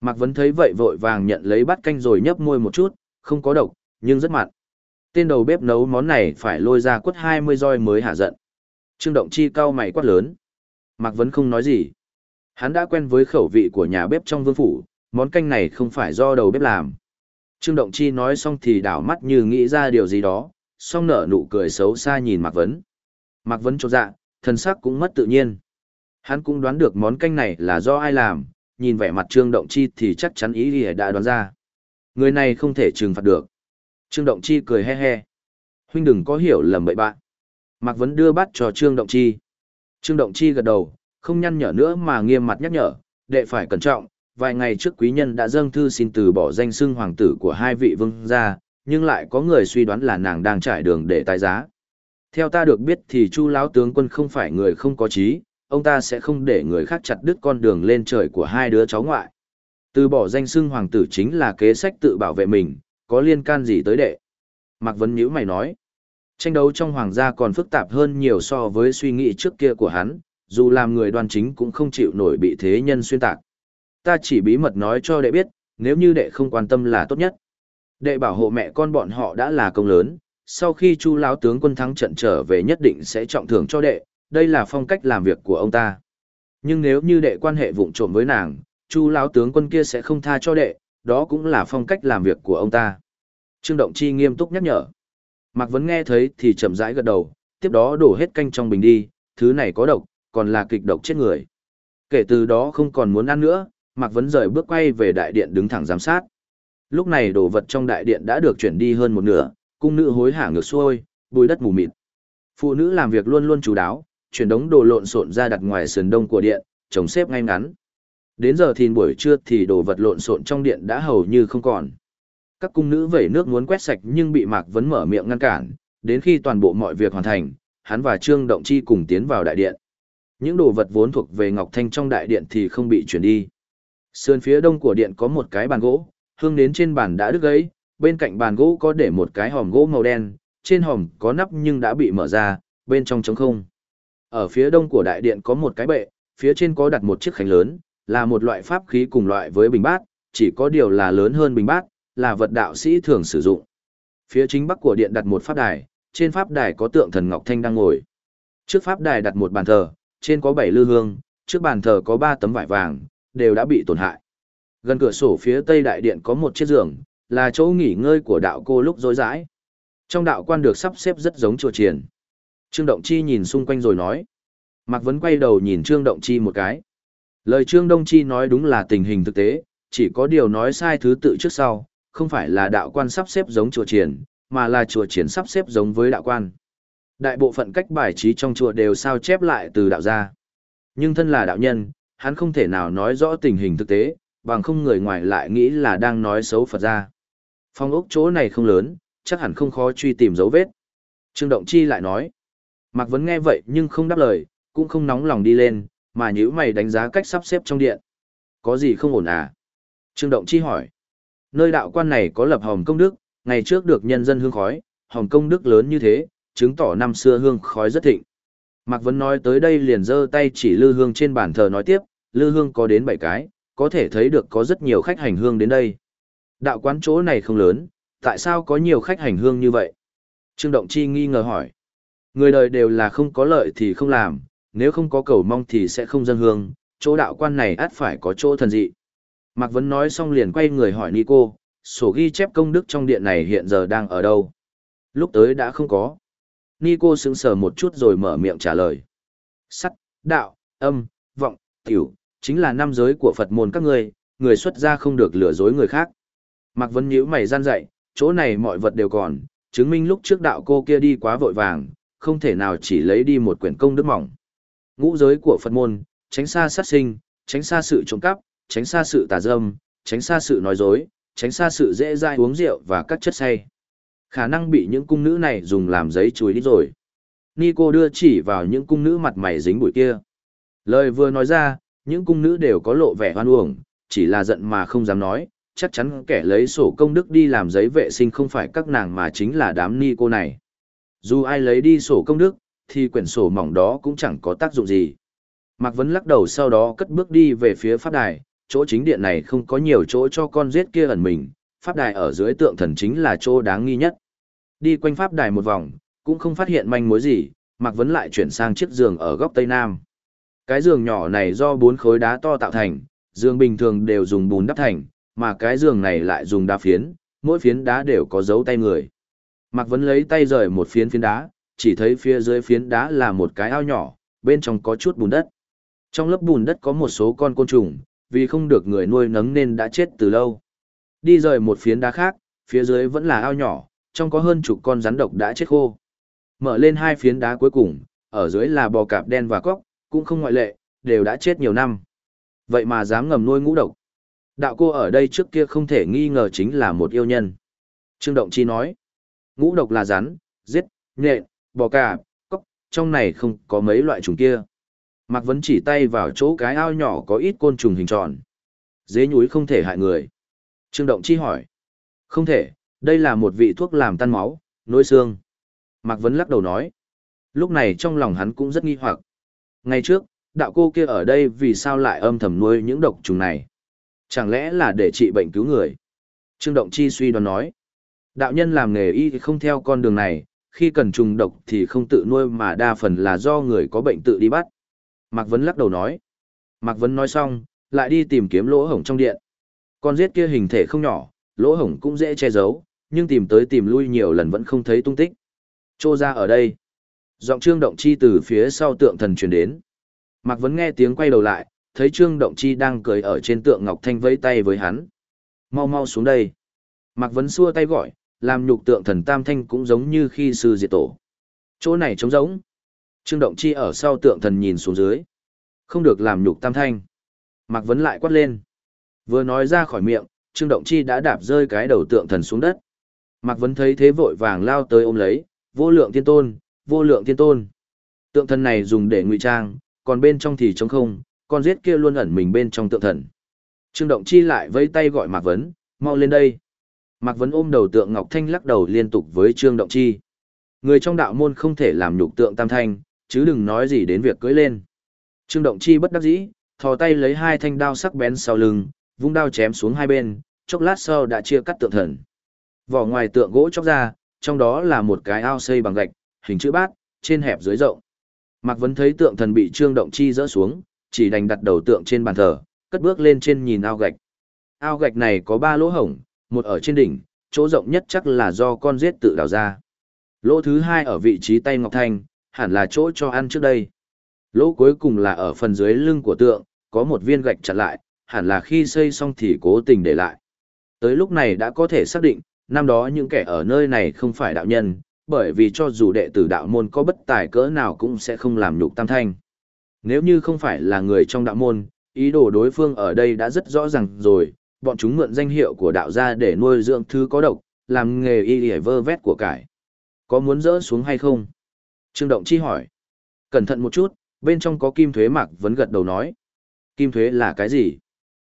Mạc Vấn thấy vậy vội vàng nhận lấy bát canh rồi nhấp môi một chút, không có độc, nhưng rất mặn. Tên đầu bếp nấu món này phải lôi ra quất 20 roi mới hạ giận. Trương Động Chi cau mày quát lớn. Mạc Vấn không nói gì. Hắn đã quen với khẩu vị của nhà bếp trong vương phủ, món canh này không phải do đầu bếp làm. Trương Động Chi nói xong thì đảo mắt như nghĩ ra điều gì đó, xong nở nụ cười xấu xa nhìn Mạc Vấn. Mạc Vấn cho dạ, thân sắc cũng mất tự nhiên. Hắn cũng đoán được món canh này là do ai làm, nhìn vẻ mặt Trương Động Chi thì chắc chắn ý gì đã đoán ra. Người này không thể trừng phạt được. Trương Động Chi cười he he. Huynh đừng có hiểu lầm bậy bạn. Mạc Vấn đưa bát cho Trương Động Chi. Trương Động Chi gật đầu, không nhăn nhở nữa mà nghiêm mặt nhắc nhở, đệ phải cẩn trọng. Vài ngày trước quý nhân đã dâng thư xin từ bỏ danh xưng hoàng tử của hai vị vương gia, nhưng lại có người suy đoán là nàng đang trải đường để tái giá. Theo ta được biết thì Chu lão tướng quân không phải người không có trí, ông ta sẽ không để người khác chặt đứt con đường lên trời của hai đứa cháu ngoại. Từ bỏ danh xưng hoàng tử chính là kế sách tự bảo vệ mình, có liên can gì tới đệ? Mạc Vấn Nhữ mày nói. Tranh đấu trong hoàng gia còn phức tạp hơn nhiều so với suy nghĩ trước kia của hắn, dù làm người đoan chính cũng không chịu nổi bị thế nhân xuyên tạc. Ta chỉ bí mật nói cho đệ biết, nếu như đệ không quan tâm là tốt nhất. Đệ bảo hộ mẹ con bọn họ đã là công lớn, sau khi Chu lão tướng quân thắng trận trở về nhất định sẽ trọng thưởng cho đệ, đây là phong cách làm việc của ông ta. Nhưng nếu như đệ quan hệ vụng trộm với nàng, Chu lão tướng quân kia sẽ không tha cho đệ, đó cũng là phong cách làm việc của ông ta. Trương Động Chi nghiêm túc nhắc nhở. Mạc Vấn nghe thấy thì chậm rãi gật đầu, tiếp đó đổ hết canh trong bình đi, thứ này có độc, còn là kịch độc chết người. Kể từ đó không còn muốn ăn nữa, Mạc Vấn rời bước quay về đại điện đứng thẳng giám sát. Lúc này đồ vật trong đại điện đã được chuyển đi hơn một nửa, cung nữ hối hả ngược xuôi, bùi đất mù mịt. Phụ nữ làm việc luôn luôn chú đáo, chuyển đống đồ lộn xộn ra đặt ngoài sườn đông của điện, chồng xếp ngay ngắn. Đến giờ thìn buổi trưa thì đồ vật lộn xộn trong điện đã hầu như không còn. Các cung nữ vẩy nước muốn quét sạch nhưng bị Mạc Vấn mở miệng ngăn cản, đến khi toàn bộ mọi việc hoàn thành, hắn và Trương Động Chi cùng tiến vào đại điện. Những đồ vật vốn thuộc về Ngọc Thanh trong đại điện thì không bị chuyển đi. Sườn phía đông của điện có một cái bàn gỗ, hương đến trên bàn đã đứt gãy, bên cạnh bàn gỗ có để một cái hòm gỗ màu đen, trên hòm có nắp nhưng đã bị mở ra, bên trong trống không. Ở phía đông của đại điện có một cái bệ, phía trên có đặt một chiếc khánh lớn, là một loại pháp khí cùng loại với bình bát, chỉ có điều là lớn hơn bình bát, là vật đạo sĩ thường sử dụng. Phía chính bắc của điện đặt một pháp đài, trên pháp đài có tượng thần Ngọc Thanh đang ngồi. Trước pháp đài đặt một bàn thờ, trên có bảy lư hương, trước bàn thờ có ba tấm vải vàng, đều đã bị tổn hại. Gần cửa sổ phía tây đại điện có một chiếc giường, là chỗ nghỉ ngơi của đạo cô lúc rối rãi. Trong đạo quan được sắp xếp rất giống chùa triền. Trương Động Chi nhìn xung quanh rồi nói. Mạc Vấn quay đầu nhìn Trương Động Chi một cái. Lời Trương Đông Chi nói đúng là tình hình thực tế, chỉ có điều nói sai thứ tự trước sau, không phải là đạo quan sắp xếp giống chùa triển, mà là chùa triển sắp xếp giống với đạo quan. Đại bộ phận cách bài trí trong chùa đều sao chép lại từ đạo gia. Nhưng thân là đạo nhân, hắn không thể nào nói rõ tình hình thực tế, bằng không người ngoài lại nghĩ là đang nói xấu Phật gia. Phong ốc chỗ này không lớn, chắc hẳn không khó truy tìm dấu vết. Trương Động Chi lại nói. Mạc Vấn nghe vậy nhưng không đáp lời, cũng không nóng lòng đi lên, mà nhữ mày đánh giá cách sắp xếp trong điện. Có gì không ổn à? Trương Động Chi hỏi. Nơi đạo quan này có lập hồng công đức, ngày trước được nhân dân hương khói, hồng công đức lớn như thế, chứng tỏ năm xưa hương khói rất thịnh. Mạc Vấn nói tới đây liền giơ tay chỉ lư hương trên bàn thờ nói tiếp, lư hương có đến 7 cái, có thể thấy được có rất nhiều khách hành hương đến đây. Đạo quán chỗ này không lớn, tại sao có nhiều khách hành hương như vậy? Trương Động Chi nghi ngờ hỏi. Người đời đều là không có lợi thì không làm, nếu không có cầu mong thì sẽ không dân hương, chỗ đạo quan này ắt phải có chỗ thần dị. Mạc Vấn nói xong liền quay người hỏi Nico, sổ ghi chép công đức trong điện này hiện giờ đang ở đâu? Lúc tới đã không có. Nico sững sờ một chút rồi mở miệng trả lời. Sắt, đạo, âm, vọng, tiểu, chính là năm giới của Phật môn các ngươi, người xuất gia không được lừa dối người khác. Mạc Vấn nhíu mày gian dạy, chỗ này mọi vật đều còn, chứng minh lúc trước đạo cô kia đi quá vội vàng, không thể nào chỉ lấy đi một quyển công đức mỏng. Ngũ giới của Phật môn, tránh xa sát sinh, tránh xa sự trộm cắp, tránh xa sự tà dâm, tránh xa sự nói dối, tránh xa sự dễ dai uống rượu và các chất say. Khả năng bị những cung nữ này dùng làm giấy chuối đi rồi. Nico đưa chỉ vào những cung nữ mặt mày dính bụi kia. Lời vừa nói ra, những cung nữ đều có lộ vẻ hoan uổng, chỉ là giận mà không dám nói, chắc chắn kẻ lấy sổ công đức đi làm giấy vệ sinh không phải các nàng mà chính là đám ni cô này. Dù ai lấy đi sổ công đức, thì quyển sổ mỏng đó cũng chẳng có tác dụng gì. Mạc Vấn lắc đầu sau đó cất bước đi về phía pháp đài, chỗ chính điện này không có nhiều chỗ cho con giết kia ẩn mình, pháp đài ở dưới tượng thần chính là chỗ đáng nghi nhất. Đi quanh pháp đài một vòng, cũng không phát hiện manh mối gì, Mạc Vấn lại chuyển sang chiếc giường ở góc tây nam. Cái giường nhỏ này do bốn khối đá to tạo thành, giường bình thường đều dùng bùn đắp thành, mà cái giường này lại dùng đá phiến, mỗi phiến đá đều có dấu tay người. Mạc Vấn lấy tay rời một phiến phiến đá, chỉ thấy phía dưới phiến đá là một cái ao nhỏ, bên trong có chút bùn đất. Trong lớp bùn đất có một số con côn trùng, vì không được người nuôi nấng nên đã chết từ lâu. Đi rời một phiến đá khác, phía dưới vẫn là ao nhỏ, trong có hơn chục con rắn độc đã chết khô. Mở lên hai phiến đá cuối cùng, ở dưới là bò cạp đen và cóc, cũng không ngoại lệ, đều đã chết nhiều năm. Vậy mà dám ngầm nuôi ngũ độc. Đạo cô ở đây trước kia không thể nghi ngờ chính là một yêu nhân. Trương Động Chi nói, ngũ độc là rắn, giết, nhện, bò cả, cóc, trong này không có mấy loại trùng kia. Mạc Vấn chỉ tay vào chỗ cái ao nhỏ có ít côn trùng hình tròn. Dế nhúi không thể hại người. Trương Động Chi hỏi. Không thể, đây là một vị thuốc làm tan máu, nối xương. Mạc Vấn lắc đầu nói. Lúc này trong lòng hắn cũng rất nghi hoặc. Ngày trước, đạo cô kia ở đây vì sao lại âm thầm nuôi những độc trùng này? Chẳng lẽ là để trị bệnh cứu người? Trương Động Chi suy đoán nói. Đạo nhân làm nghề y không theo con đường này, khi cần trùng độc thì không tự nuôi mà đa phần là do người có bệnh tự đi bắt. Mạc Vấn lắc đầu nói. Mạc Vấn nói xong, lại đi tìm kiếm lỗ hổng trong điện. Con giết kia hình thể không nhỏ, lỗ hổng cũng dễ che giấu, nhưng tìm tới tìm lui nhiều lần vẫn không thấy tung tích. Chô ra ở đây. Giọng trương động chi từ phía sau tượng thần truyền đến. Mạc Vấn nghe tiếng quay đầu lại, thấy trương động chi đang cười ở trên tượng ngọc thanh vẫy tay với hắn. Mau mau xuống đây. Mạc Vấn xua tay gọi, làm nhục tượng thần tam thanh cũng giống như khi sư diệt tổ. Chỗ này trống giống. Trương Động Chi ở sau tượng thần nhìn xuống dưới. Không được làm nhục tam thanh. Mạc Vấn lại quát lên. Vừa nói ra khỏi miệng, Trương Động Chi đã đạp rơi cái đầu tượng thần xuống đất. Mạc Vấn thấy thế vội vàng lao tới ôm lấy, vô lượng thiên tôn, vô lượng thiên tôn. Tượng thần này dùng để ngụy trang, còn bên trong thì trống không, con giết kia luôn ẩn mình bên trong tượng thần. Trương Động Chi lại vẫy tay gọi Mạc Vấn, mau lên đây. Mạc Vấn ôm đầu tượng Ngọc Thanh lắc đầu liên tục với Trương Động Chi. Người trong đạo môn không thể làm nhục tượng tam thanh, chứ đừng nói gì đến việc cưỡi lên. Trương Động Chi bất đắc dĩ, thò tay lấy hai thanh đao sắc bén sau lưng, vung đao chém xuống hai bên, chốc lát sau đã chia cắt tượng thần. Vỏ ngoài tượng gỗ chóc ra, trong đó là một cái ao xây bằng gạch, hình chữ bát, trên hẹp dưới rộng. Mạc Vấn thấy tượng thần bị Trương Động Chi dỡ xuống, chỉ đành đặt đầu tượng trên bàn thờ, cất bước lên trên nhìn ao gạch. Ao gạch này có ba lỗ hổng, một ở trên đỉnh, chỗ rộng nhất chắc là do con giết tự đào ra. Lỗ thứ hai ở vị trí tay Ngọc Thanh, hẳn là chỗ cho ăn trước đây. Lỗ cuối cùng là ở phần dưới lưng của tượng, có một viên gạch chặn lại, hẳn là khi xây xong thì cố tình để lại. Tới lúc này đã có thể xác định, năm đó những kẻ ở nơi này không phải đạo nhân, bởi vì cho dù đệ tử đạo môn có bất tài cỡ nào cũng sẽ không làm nhục tam thanh. Nếu như không phải là người trong đạo môn, ý đồ đối phương ở đây đã rất rõ ràng rồi, bọn chúng mượn danh hiệu của đạo gia để nuôi dưỡng thứ có độc, làm nghề y hề vơ vét của cải. Có muốn dỡ xuống hay không? Trương Động Chi hỏi. Cẩn thận một chút, bên trong có kim thuế mạc vẫn gật đầu nói. Kim thuế là cái gì?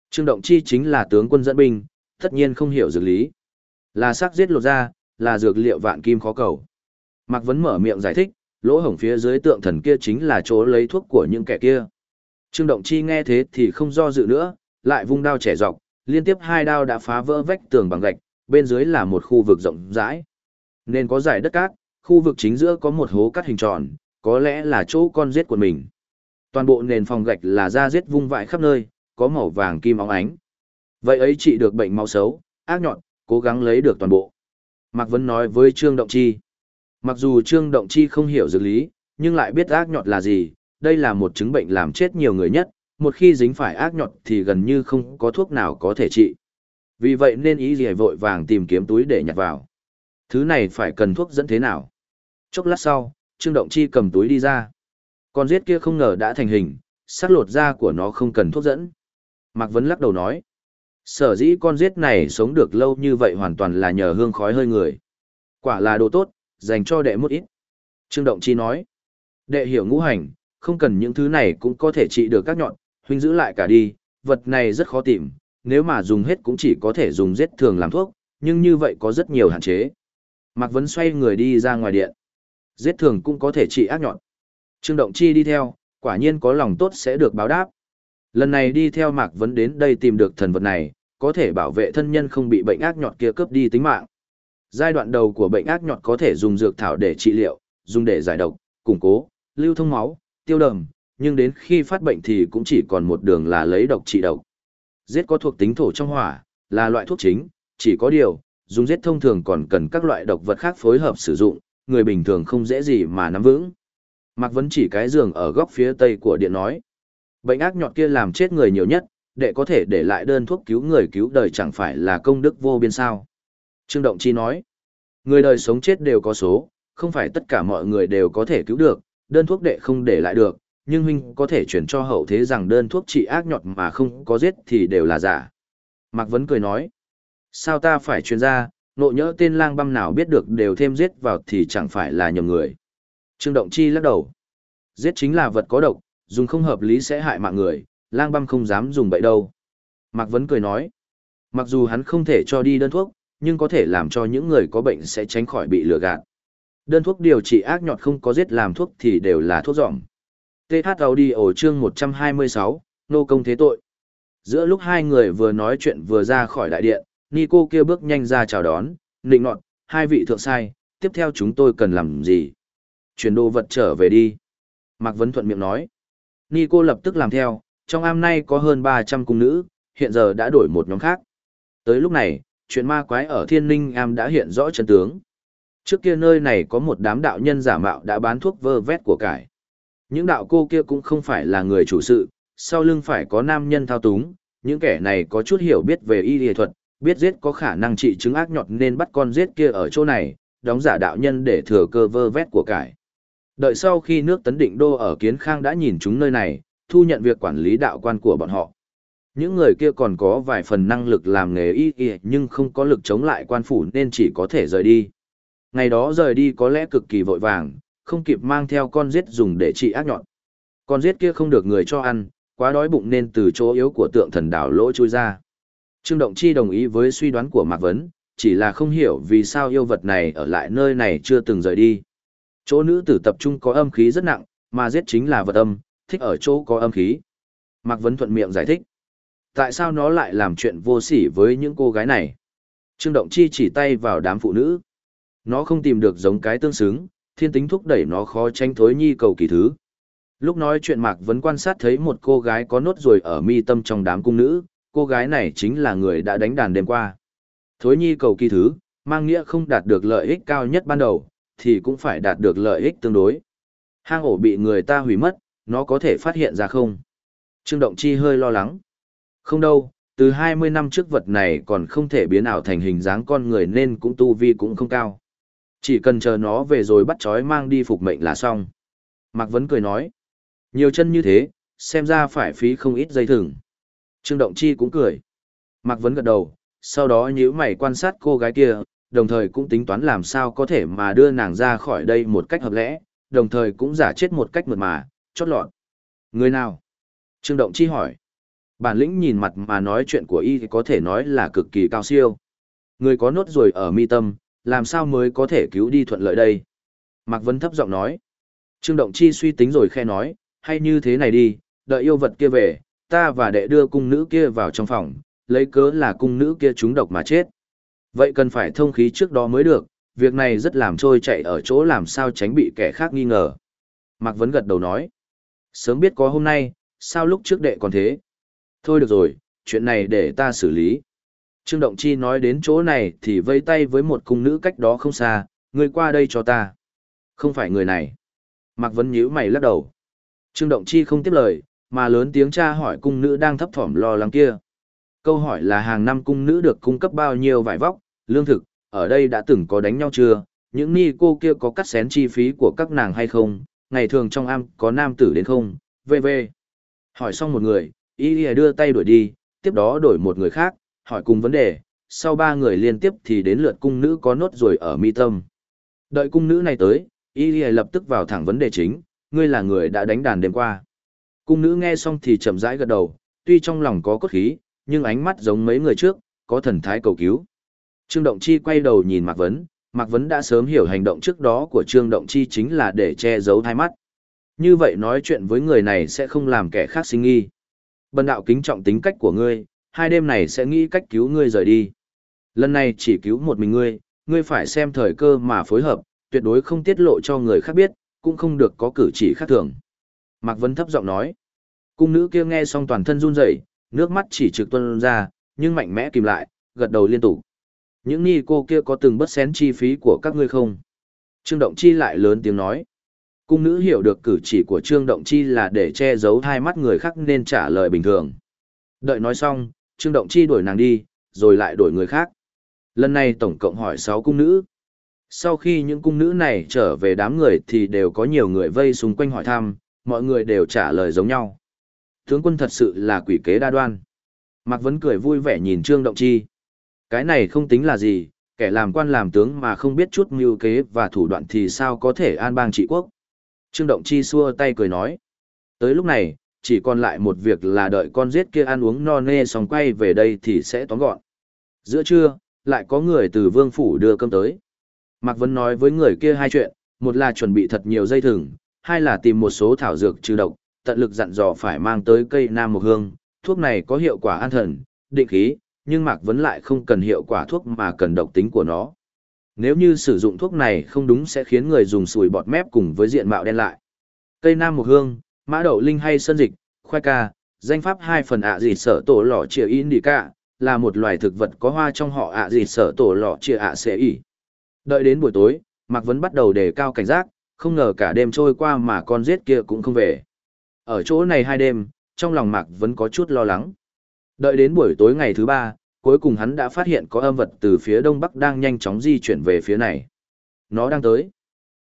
Trương Động Chi chính là tướng quân dẫn binh, tất nhiên không hiểu dược lý. Là sắc giết lột ra, là dược liệu vạn kim khó cầu. Mạc Vấn mở miệng giải thích, lỗ hổng phía dưới tượng thần kia chính là chỗ lấy thuốc của những kẻ kia. Trương Động Chi nghe thế thì không do dự nữa, lại vung đao trẻ dọc, liên tiếp hai đao đã phá vỡ vách tường bằng gạch, bên dưới là một khu vực rộng rãi. Nên có giải đất cát, khu vực chính giữa có một hố cắt hình tròn, có lẽ là chỗ con giết của mình. Toàn bộ nền phòng gạch là da giết vung vãi khắp nơi, có màu vàng kim óng ánh. Vậy ấy trị được bệnh mau xấu, ác nhọn, cố gắng lấy được toàn bộ. Mạc Vân nói với Trương Động Chi. Mặc dù Trương Động Chi không hiểu dược lý, nhưng lại biết ác nhọn là gì, đây là một chứng bệnh làm chết nhiều người nhất, một khi dính phải ác nhọt thì gần như không có thuốc nào có thể trị. Vì vậy nên ý gì vội vàng tìm kiếm túi để nhặt vào. Thứ này phải cần thuốc dẫn thế nào? Chốc lát sau, Trương Động Chi cầm túi đi ra. Con giết kia không ngờ đã thành hình, sắc lột da của nó không cần thuốc dẫn. Mạc Vấn lắc đầu nói. Sở dĩ con giết này sống được lâu như vậy hoàn toàn là nhờ hương khói hơi người. Quả là đồ tốt, dành cho đệ một ít. Trương Động Chi nói. Đệ hiểu ngũ hành, không cần những thứ này cũng có thể trị được các nhọn, huynh giữ lại cả đi, vật này rất khó tìm, nếu mà dùng hết cũng chỉ có thể dùng giết thường làm thuốc, nhưng như vậy có rất nhiều hạn chế. Mạc Vấn xoay người đi ra ngoài điện. Giết thường cũng có thể trị ác nhọn. Trương Động Chi đi theo, quả nhiên có lòng tốt sẽ được báo đáp. Lần này đi theo Mạc Vấn đến đây tìm được thần vật này, có thể bảo vệ thân nhân không bị bệnh ác nhọn kia cướp đi tính mạng. Giai đoạn đầu của bệnh ác nhọn có thể dùng dược thảo để trị liệu, dùng để giải độc, củng cố, lưu thông máu, tiêu đờm, nhưng đến khi phát bệnh thì cũng chỉ còn một đường là lấy độc trị độc. Giết có thuộc tính thổ trong hỏa, là loại thuốc chính, chỉ có điều, dùng giết thông thường còn cần các loại độc vật khác phối hợp sử dụng, người bình thường không dễ gì mà nắm vững. Mạc Vấn chỉ cái giường ở góc phía tây của điện nói. Bệnh ác nhọt kia làm chết người nhiều nhất, để có thể để lại đơn thuốc cứu người cứu đời chẳng phải là công đức vô biên sao. Trương Động Chi nói, người đời sống chết đều có số, không phải tất cả mọi người đều có thể cứu được, đơn thuốc đệ không để lại được, nhưng huynh có thể chuyển cho hậu thế rằng đơn thuốc trị ác nhọt mà không có giết thì đều là giả. Mạc Vấn cười nói, sao ta phải truyền ra, nộ nhỡ tên lang băm nào biết được đều thêm giết vào thì chẳng phải là nhầm người. Trương Động Chi lắc đầu, giết chính là vật có độc, dùng không hợp lý sẽ hại mạng người, lang băm không dám dùng bậy đâu. Mạc Vấn cười nói, mặc dù hắn không thể cho đi đơn thuốc, nhưng có thể làm cho những người có bệnh sẽ tránh khỏi bị lừa gạt. Đơn thuốc điều trị ác nhọt không có giết làm thuốc thì đều là thuốc dỏng. TH Audio chương 126, nô công thế tội. Giữa lúc hai người vừa nói chuyện vừa ra khỏi đại điện, Nico kia bước nhanh ra chào đón, nịnh nọt, hai vị thượng sai, tiếp theo chúng tôi cần làm gì? Chuyển đồ vật trở về đi. Mạc Vấn thuận miệng nói. Nico lập tức làm theo, trong am nay có hơn 300 cung nữ, hiện giờ đã đổi một nhóm khác. Tới lúc này, chuyện ma quái ở thiên ninh am đã hiện rõ chân tướng. Trước kia nơi này có một đám đạo nhân giả mạo đã bán thuốc vơ vét của cải. Những đạo cô kia cũng không phải là người chủ sự, sau lưng phải có nam nhân thao túng, những kẻ này có chút hiểu biết về y y thuật, biết giết có khả năng trị chứng ác nhọt nên bắt con giết kia ở chỗ này, đóng giả đạo nhân để thừa cơ vơ vét của cải. Đợi sau khi nước tấn định đô ở Kiến Khang đã nhìn chúng nơi này, thu nhận việc quản lý đạo quan của bọn họ. Những người kia còn có vài phần năng lực làm nghề y y nhưng không có lực chống lại quan phủ nên chỉ có thể rời đi. Ngày đó rời đi có lẽ cực kỳ vội vàng, không kịp mang theo con giết dùng để trị ác nhọn. Con giết kia không được người cho ăn, quá đói bụng nên từ chỗ yếu của tượng thần đảo lỗ chui ra. Trương Động Chi đồng ý với suy đoán của Mạc Vấn, chỉ là không hiểu vì sao yêu vật này ở lại nơi này chưa từng rời đi. Chỗ nữ tử tập trung có âm khí rất nặng, mà giết chính là vật âm, thích ở chỗ có âm khí. Mạc Vấn thuận miệng giải thích. Tại sao nó lại làm chuyện vô sỉ với những cô gái này? Trương Động Chi chỉ tay vào đám phụ nữ. Nó không tìm được giống cái tương xứng, thiên tính thúc đẩy nó khó tranh thối nhi cầu kỳ thứ. Lúc nói chuyện Mạc Vấn quan sát thấy một cô gái có nốt ruồi ở mi tâm trong đám cung nữ, cô gái này chính là người đã đánh đàn đêm qua. Thối nhi cầu kỳ thứ, mang nghĩa không đạt được lợi ích cao nhất ban đầu, thì cũng phải đạt được lợi ích tương đối. Hang ổ bị người ta hủy mất, nó có thể phát hiện ra không? Trương Động Chi hơi lo lắng. Không đâu, từ 20 năm trước vật này còn không thể biến ảo thành hình dáng con người nên cũng tu vi cũng không cao. Chỉ cần chờ nó về rồi bắt chói mang đi phục mệnh là xong. Mạc Vấn cười nói. Nhiều chân như thế, xem ra phải phí không ít dây thừng. Trương Động Chi cũng cười. Mạc Vấn gật đầu, sau đó nhíu mày quan sát cô gái kia, đồng thời cũng tính toán làm sao có thể mà đưa nàng ra khỏi đây một cách hợp lẽ, đồng thời cũng giả chết một cách mượt mà, chót lọt. Người nào? Trương Động Chi hỏi. Bản lĩnh nhìn mặt mà nói chuyện của y thì có thể nói là cực kỳ cao siêu. Người có nốt ruồi ở mi tâm, làm sao mới có thể cứu đi thuận lợi đây? Mạc Vân thấp giọng nói. Trương Động Chi suy tính rồi khe nói, hay như thế này đi, đợi yêu vật kia về, ta và đệ đưa cung nữ kia vào trong phòng, lấy cớ là cung nữ kia trúng độc mà chết. Vậy cần phải thông khí trước đó mới được, việc này rất làm trôi chạy ở chỗ làm sao tránh bị kẻ khác nghi ngờ. Mạc Vấn gật đầu nói. Sớm biết có hôm nay, sao lúc trước đệ còn thế? Thôi được rồi, chuyện này để ta xử lý. Trương Động Chi nói đến chỗ này thì vây tay với một cung nữ cách đó không xa, người qua đây cho ta. Không phải người này. Mạc Vấn nhíu mày lắc đầu. Trương Động Chi không tiếp lời, mà lớn tiếng tra hỏi cung nữ đang thấp thỏm lo lắng kia. Câu hỏi là hàng năm cung nữ được cung cấp bao nhiêu vải vóc, lương thực, ở đây đã từng có đánh nhau chưa, những ni cô kia có cắt xén chi phí của các nàng hay không, ngày thường trong am có nam tử đến không, v.v. Hỏi xong một người, y đưa tay đuổi đi, tiếp đó đổi một người khác, hỏi cùng vấn đề, sau ba người liên tiếp thì đến lượt cung nữ có nốt rồi ở mi tâm. Đợi cung nữ này tới, y lập tức vào thẳng vấn đề chính, ngươi là người đã đánh đàn đêm qua. Cung nữ nghe xong thì chậm rãi gật đầu, tuy trong lòng có cốt khí, nhưng ánh mắt giống mấy người trước, có thần thái cầu cứu. Trương Động Chi quay đầu nhìn Mạc Vấn, Mạc Vấn đã sớm hiểu hành động trước đó của Trương Động Chi chính là để che giấu hai mắt. Như vậy nói chuyện với người này sẽ không làm kẻ khác sinh nghi. Bần đạo kính trọng tính cách của ngươi, hai đêm này sẽ nghĩ cách cứu ngươi rời đi. Lần này chỉ cứu một mình ngươi, ngươi phải xem thời cơ mà phối hợp, tuyệt đối không tiết lộ cho người khác biết, cũng không được có cử chỉ khác thường. Mạc Vân thấp giọng nói. Cung nữ kia nghe xong toàn thân run rẩy, nước mắt chỉ trực tuôn ra, nhưng mạnh mẽ kìm lại, gật đầu liên tục. Những ni cô kia có từng bất xén chi phí của các ngươi không? Trương Động Chi lại lớn tiếng nói. Cung nữ hiểu được cử chỉ của Trương Động Chi là để che giấu hai mắt người khác nên trả lời bình thường. Đợi nói xong, Trương Động Chi đuổi nàng đi, rồi lại đổi người khác. Lần này tổng cộng hỏi 6 cung nữ. Sau khi những cung nữ này trở về đám người thì đều có nhiều người vây xung quanh hỏi thăm, mọi người đều trả lời giống nhau. Tướng quân thật sự là quỷ kế đa đoan. Mạc Vấn cười vui vẻ nhìn Trương Động Chi. Cái này không tính là gì, kẻ làm quan làm tướng mà không biết chút mưu kế và thủ đoạn thì sao có thể an bang trị quốc. Trương Động Chi xua tay cười nói. Tới lúc này, chỉ còn lại một việc là đợi con giết kia ăn uống no nê xong quay về đây thì sẽ tóm gọn. Giữa trưa, lại có người từ vương phủ đưa cơm tới. Mạc Vân nói với người kia hai chuyện, một là chuẩn bị thật nhiều dây thừng, hai là tìm một số thảo dược trừ độc, tận lực dặn dò phải mang tới cây nam mộc hương, thuốc này có hiệu quả an thần, định khí, nhưng Mạc Vấn lại không cần hiệu quả thuốc mà cần độc tính của nó. Nếu như sử dụng thuốc này không đúng sẽ khiến người dùng sùi bọt mép cùng với diện mạo đen lại. Cây nam mộc hương, mã đậu linh hay sơn dịch, khoai ca, danh pháp hai phần ạ dịt sở tổ lọ chìa indica, là một loài thực vật có hoa trong họ ạ dịt sở tổ lọ chìa ạ sẽ ỉ. Đợi đến buổi tối, Mạc Vấn bắt đầu đề cao cảnh giác, không ngờ cả đêm trôi qua mà con giết kia cũng không về. Ở chỗ này hai đêm, trong lòng Mạc Vấn có chút lo lắng. Đợi đến buổi tối ngày thứ ba, cuối cùng hắn đã phát hiện có âm vật từ phía đông bắc đang nhanh chóng di chuyển về phía này. Nó đang tới.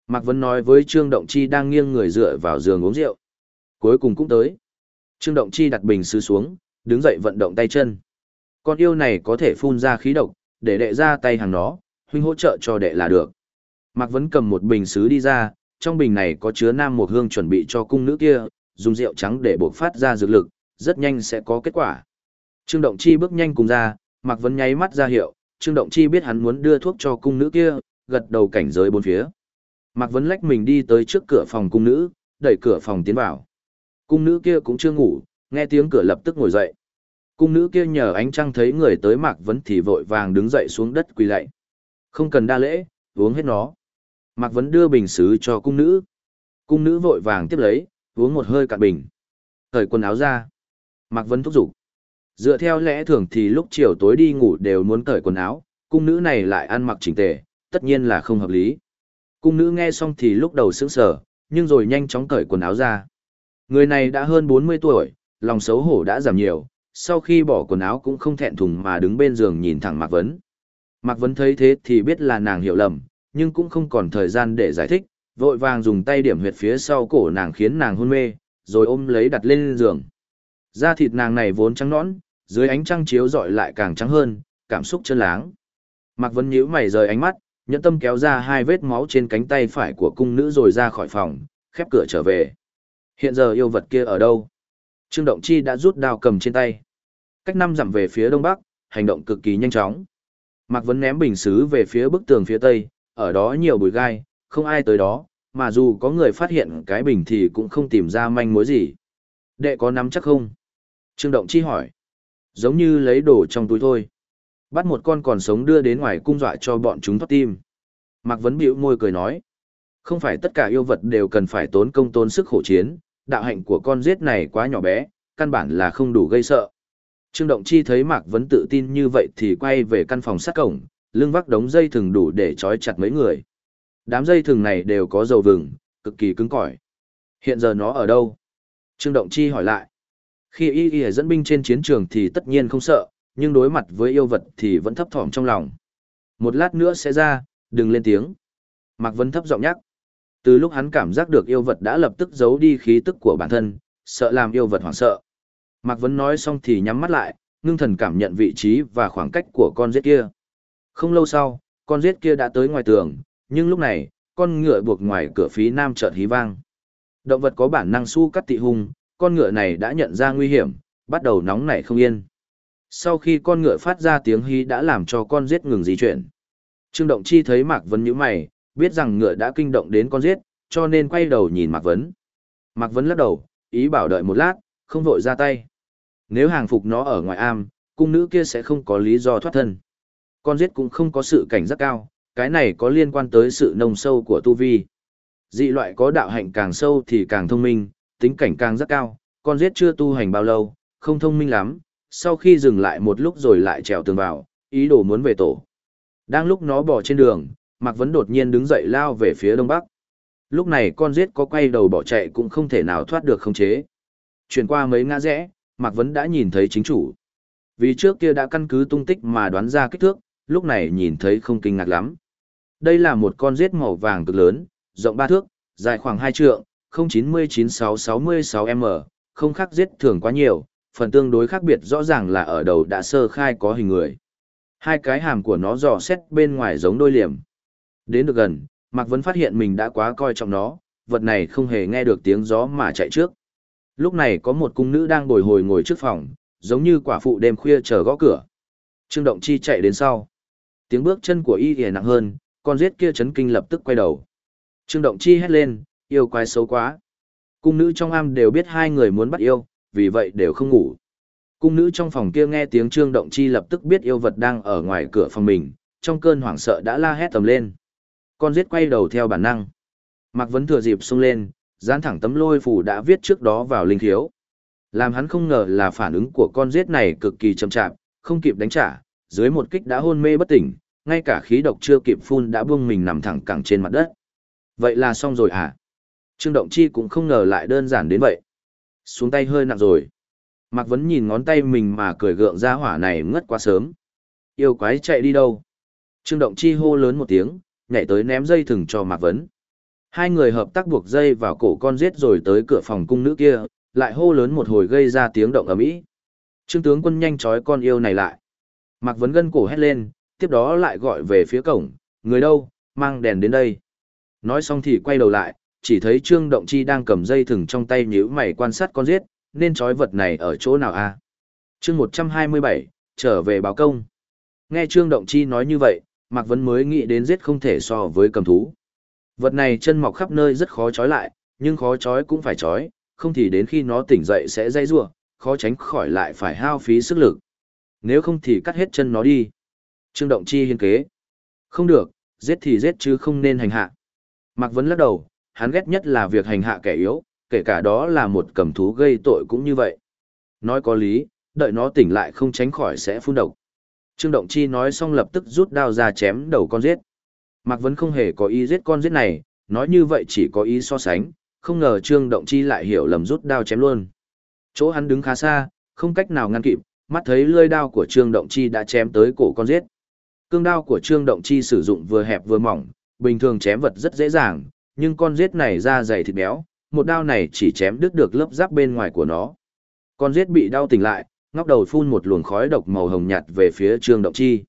Mạc Vấn nói với Trương Động Chi đang nghiêng người dựa vào giường uống rượu. Cuối cùng cũng tới. Trương Động Chi đặt bình sứ xuống, đứng dậy vận động tay chân. Con yêu này có thể phun ra khí độc, để đệ ra tay hàng nó, huynh hỗ trợ cho đệ là được. Mạc Vấn cầm một bình sứ đi ra, trong bình này có chứa nam một hương chuẩn bị cho cung nữ kia, dùng rượu trắng để bộc phát ra dược lực, rất nhanh sẽ có kết quả. Trương Động Chi bước nhanh cùng ra, Mạc Vấn nháy mắt ra hiệu, Trương Động Chi biết hắn muốn đưa thuốc cho cung nữ kia, gật đầu cảnh giới bốn phía. Mạc Vấn lách mình đi tới trước cửa phòng cung nữ, đẩy cửa phòng tiến vào. Cung nữ kia cũng chưa ngủ, nghe tiếng cửa lập tức ngồi dậy. Cung nữ kia nhờ ánh trăng thấy người tới Mạc Vấn thì vội vàng đứng dậy xuống đất quỳ lạy. Không cần đa lễ, uống hết nó. Mạc Vấn đưa bình xứ cho cung nữ. Cung nữ vội vàng tiếp lấy, uống một hơi cạn bình. Thời quần áo ra. Mạc Vấn thúc giục. Dựa theo lẽ thường thì lúc chiều tối đi ngủ đều muốn cởi quần áo, cung nữ này lại ăn mặc chỉnh tề, tất nhiên là không hợp lý. Cung nữ nghe xong thì lúc đầu sững sờ, nhưng rồi nhanh chóng cởi quần áo ra. Người này đã hơn 40 tuổi, lòng xấu hổ đã giảm nhiều, sau khi bỏ quần áo cũng không thẹn thùng mà đứng bên giường nhìn thẳng Mạc Vấn. Mạc Vấn thấy thế thì biết là nàng hiểu lầm, nhưng cũng không còn thời gian để giải thích, vội vàng dùng tay điểm huyệt phía sau cổ nàng khiến nàng hôn mê, rồi ôm lấy đặt lên giường. Da thịt nàng này vốn trắng nõn, dưới ánh trăng chiếu rọi lại càng trắng hơn, cảm xúc chân láng. Mạc Vấn nhíu mày rời ánh mắt, nhẫn tâm kéo ra hai vết máu trên cánh tay phải của cung nữ rồi ra khỏi phòng, khép cửa trở về. Hiện giờ yêu vật kia ở đâu? Trương Động Chi đã rút đao cầm trên tay. Cách năm dặm về phía đông bắc, hành động cực kỳ nhanh chóng. Mạc Vấn ném bình xứ về phía bức tường phía tây, ở đó nhiều bụi gai, không ai tới đó, mà dù có người phát hiện cái bình thì cũng không tìm ra manh mối gì. Đệ có nắm chắc không? Trương Động Chi hỏi. Giống như lấy đồ trong túi thôi. Bắt một con còn sống đưa đến ngoài cung dọa cho bọn chúng thoát tim. Mạc Vấn bĩu môi cười nói. Không phải tất cả yêu vật đều cần phải tốn công tốn sức khổ chiến, đạo hạnh của con giết này quá nhỏ bé, căn bản là không đủ gây sợ. Trương Động Chi thấy Mạc Vấn tự tin như vậy thì quay về căn phòng sát cổng, lưng vác đống dây thừng đủ để trói chặt mấy người. Đám dây thừng này đều có dầu vừng, cực kỳ cứng cỏi. Hiện giờ nó ở đâu? Trương Động Chi hỏi lại. Khi y y dẫn binh trên chiến trường thì tất nhiên không sợ, nhưng đối mặt với yêu vật thì vẫn thấp thỏm trong lòng. Một lát nữa sẽ ra, đừng lên tiếng. Mạc Vấn thấp giọng nhắc. Từ lúc hắn cảm giác được yêu vật đã lập tức giấu đi khí tức của bản thân, sợ làm yêu vật hoảng sợ. Mạc Vân nói xong thì nhắm mắt lại, ngưng thần cảm nhận vị trí và khoảng cách của con giết kia. Không lâu sau, con giết kia đã tới ngoài tường, nhưng lúc này, con ngựa buộc ngoài cửa phí nam chợt hí vang. Động vật có bản năng su cắt tị hung, con ngựa này đã nhận ra nguy hiểm, bắt đầu nóng nảy không yên. Sau khi con ngựa phát ra tiếng hí đã làm cho con giết ngừng di chuyển. Trương Động Chi thấy Mạc Vấn nhíu mày, biết rằng ngựa đã kinh động đến con giết, cho nên quay đầu nhìn Mạc Vấn. Mạc Vấn lắc đầu, ý bảo đợi một lát, không vội ra tay. Nếu hàng phục nó ở ngoài am, cung nữ kia sẽ không có lý do thoát thân. Con giết cũng không có sự cảnh giác cao, cái này có liên quan tới sự nông sâu của tu vi. Dị loại có đạo hạnh càng sâu thì càng thông minh, tính cảnh càng rất cao, con giết chưa tu hành bao lâu, không thông minh lắm, sau khi dừng lại một lúc rồi lại trèo tường vào, ý đồ muốn về tổ. Đang lúc nó bỏ trên đường, Mạc Vấn đột nhiên đứng dậy lao về phía đông bắc. Lúc này con giết có quay đầu bỏ chạy cũng không thể nào thoát được không chế. Chuyển qua mấy ngã rẽ, Mạc Vấn đã nhìn thấy chính chủ. Vì trước kia đã căn cứ tung tích mà đoán ra kích thước, lúc này nhìn thấy không kinh ngạc lắm. Đây là một con giết màu vàng cực lớn, rộng 3 thước, dài khoảng 2 trượng, 0996666m, không khác giết thường quá nhiều, phần tương đối khác biệt rõ ràng là ở đầu đã sơ khai có hình người. Hai cái hàm của nó dò xét bên ngoài giống đôi liềm. Đến được gần, Mạc Vấn phát hiện mình đã quá coi trọng nó, vật này không hề nghe được tiếng gió mà chạy trước. Lúc này có một cung nữ đang bồi hồi ngồi trước phòng, giống như quả phụ đêm khuya chờ gõ cửa. Trương Động Chi chạy đến sau. Tiếng bước chân của y thì nặng hơn, con giết kia chấn kinh lập tức quay đầu. Trương Động Chi hét lên, yêu quái xấu quá. Cung nữ trong am đều biết hai người muốn bắt yêu, vì vậy đều không ngủ. Cung nữ trong phòng kia nghe tiếng Trương Động Chi lập tức biết yêu vật đang ở ngoài cửa phòng mình, trong cơn hoảng sợ đã la hét tầm lên. Con giết quay đầu theo bản năng. Mạc Vấn thừa dịp xông lên, dán thẳng tấm lôi phủ đã viết trước đó vào linh thiếu. Làm hắn không ngờ là phản ứng của con giết này cực kỳ chậm chạp, không kịp đánh trả, dưới một kích đã hôn mê bất tỉnh, ngay cả khí độc chưa kịp phun đã buông mình nằm thẳng cẳng trên mặt đất. Vậy là xong rồi hả? Trương Động Chi cũng không ngờ lại đơn giản đến vậy. Xuống tay hơi nặng rồi. Mạc Vấn nhìn ngón tay mình mà cười gượng ra hỏa này ngất quá sớm. Yêu quái chạy đi đâu? Trương Động Chi hô lớn một tiếng, nhảy tới ném dây thừng cho Mạc Vấn. Hai người hợp tác buộc dây vào cổ con giết rồi tới cửa phòng cung nữ kia, lại hô lớn một hồi gây ra tiếng động ầm ĩ. Trương tướng quân nhanh trói con yêu này lại. Mạc Vấn gân cổ hét lên, tiếp đó lại gọi về phía cổng, người đâu, mang đèn đến đây. Nói xong thì quay đầu lại, chỉ thấy Trương Động Chi đang cầm dây thừng trong tay nhíu mày quan sát con giết, nên trói vật này ở chỗ nào a? À? Chương 127, trở về báo công. Nghe Trương Động Chi nói như vậy, Mạc Vấn mới nghĩ đến giết không thể so với cầm thú. Vật này chân mọc khắp nơi rất khó trói lại, nhưng khó trói cũng phải trói, không thì đến khi nó tỉnh dậy sẽ dây rua, khó tránh khỏi lại phải hao phí sức lực. Nếu không thì cắt hết chân nó đi. Trương Động Chi hiên kế. Không được, giết thì giết chứ không nên hành hạ. Mạc Vấn lắc đầu, hắn ghét nhất là việc hành hạ kẻ yếu, kể cả đó là một cầm thú gây tội cũng như vậy. Nói có lý, đợi nó tỉnh lại không tránh khỏi sẽ phun độc. Trương Động Chi nói xong lập tức rút đao ra chém đầu con giết. Mạc Vấn không hề có ý giết con giết này, nói như vậy chỉ có ý so sánh, không ngờ Trương Động Chi lại hiểu lầm rút đao chém luôn. Chỗ hắn đứng khá xa, không cách nào ngăn kịp, mắt thấy lưỡi đao của Trương Động Chi đã chém tới cổ con giết. Cương đao của Trương Động Chi sử dụng vừa hẹp vừa mỏng, bình thường chém vật rất dễ dàng, nhưng con giết này da dày thịt béo, một đao này chỉ chém đứt được lớp giáp bên ngoài của nó. Con giết bị đau tỉnh lại, ngóc đầu phun một luồng khói độc màu hồng nhạt về phía Trương Động Chi.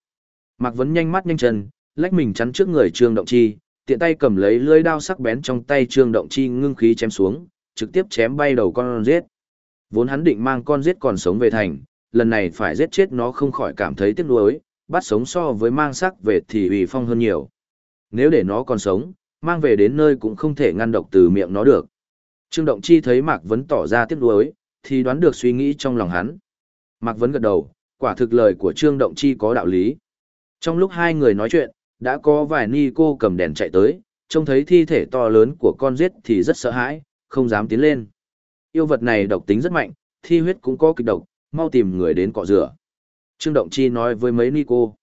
Mạc Vấn nhanh mắt nhanh chân, lách mình chắn trước người Trương Động Chi, tiện tay cầm lấy lưỡi đao sắc bén trong tay Trương Động Chi ngưng khí chém xuống, trực tiếp chém bay đầu con giết. Vốn hắn định mang con giết còn sống về thành, lần này phải giết chết nó không khỏi cảm thấy tiếc nuối, bắt sống so với mang sắc về thì uy phong hơn nhiều. Nếu để nó còn sống, mang về đến nơi cũng không thể ngăn độc từ miệng nó được. Trương Động Chi thấy Mạc Vấn tỏ ra tiếc nuối, thì đoán được suy nghĩ trong lòng hắn. Mạc Vấn gật đầu, quả thực lời của Trương Động Chi có đạo lý. Trong lúc hai người nói chuyện, đã có vài ni cô cầm đèn chạy tới, trông thấy thi thể to lớn của con giết thì rất sợ hãi, không dám tiến lên. Yêu vật này độc tính rất mạnh, thi huyết cũng có kịch độc, mau tìm người đến cọ rửa. Trương Động Chi nói với mấy ni cô.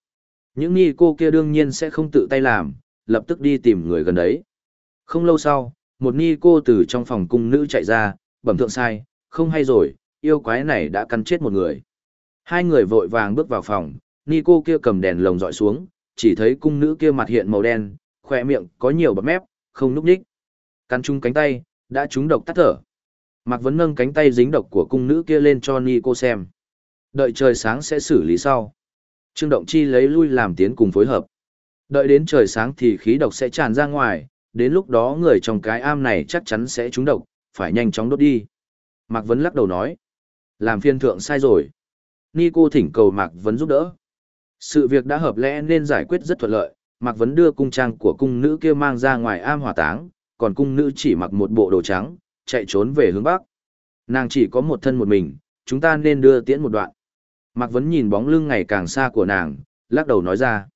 Những ni cô kia đương nhiên sẽ không tự tay làm, lập tức đi tìm người gần đấy. Không lâu sau, một ni cô từ trong phòng cung nữ chạy ra, bẩm thượng sai, không hay rồi, yêu quái này đã cắn chết một người. Hai người vội vàng bước vào phòng, ni cô kia cầm đèn lồng dọi xuống, chỉ thấy cung nữ kia mặt hiện màu đen, khỏe miệng có nhiều bắp mép, không núp đích. Cắn trúng cánh tay, đã trúng độc tắt thở. Mạc Vấn nâng cánh tay dính độc của cung nữ kia lên cho ni cô xem. Đợi trời sáng sẽ xử lý sau. Trương Động Chi lấy lui làm tiến cùng phối hợp. Đợi đến trời sáng thì khí độc sẽ tràn ra ngoài, đến lúc đó người trong cái am này chắc chắn sẽ trúng độc, phải nhanh chóng đốt đi. Mạc Vấn lắc đầu nói. Làm phiên thượng sai rồi. Ni cô thỉnh cầu Mạc Vấn giúp đỡ. Sự việc đã hợp lẽ nên giải quyết rất thuận lợi, Mạc Vấn đưa cung trang của cung nữ kia mang ra ngoài am hỏa táng, còn cung nữ chỉ mặc một bộ đồ trắng, chạy trốn về hướng bắc. Nàng chỉ có một thân một mình, chúng ta nên đưa tiễn một đoạn. Mạc Vấn nhìn bóng lưng ngày càng xa của nàng, lắc đầu nói ra.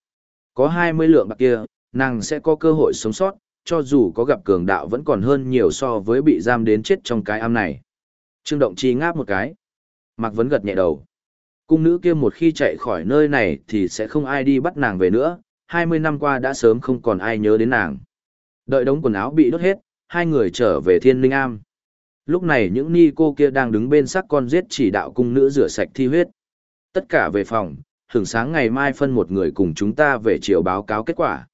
Có 20 lượng bạc kia, nàng sẽ có cơ hội sống sót, cho dù có gặp cường đạo vẫn còn hơn nhiều so với bị giam đến chết trong cái am này. Trương Động Chi ngáp một cái. Mạc Vấn gật nhẹ đầu. Cung nữ kia một khi chạy khỏi nơi này thì sẽ không ai đi bắt nàng về nữa, 20 năm qua đã sớm không còn ai nhớ đến nàng. Đợi đống quần áo bị đốt hết, hai người trở về Thiên Linh Am. Lúc này những ni cô kia đang đứng bên xác con giết chỉ đạo cung nữ rửa sạch thi huyết. Tất cả về phòng, hưởng sáng ngày mai phân một người cùng chúng ta về chiều báo cáo kết quả.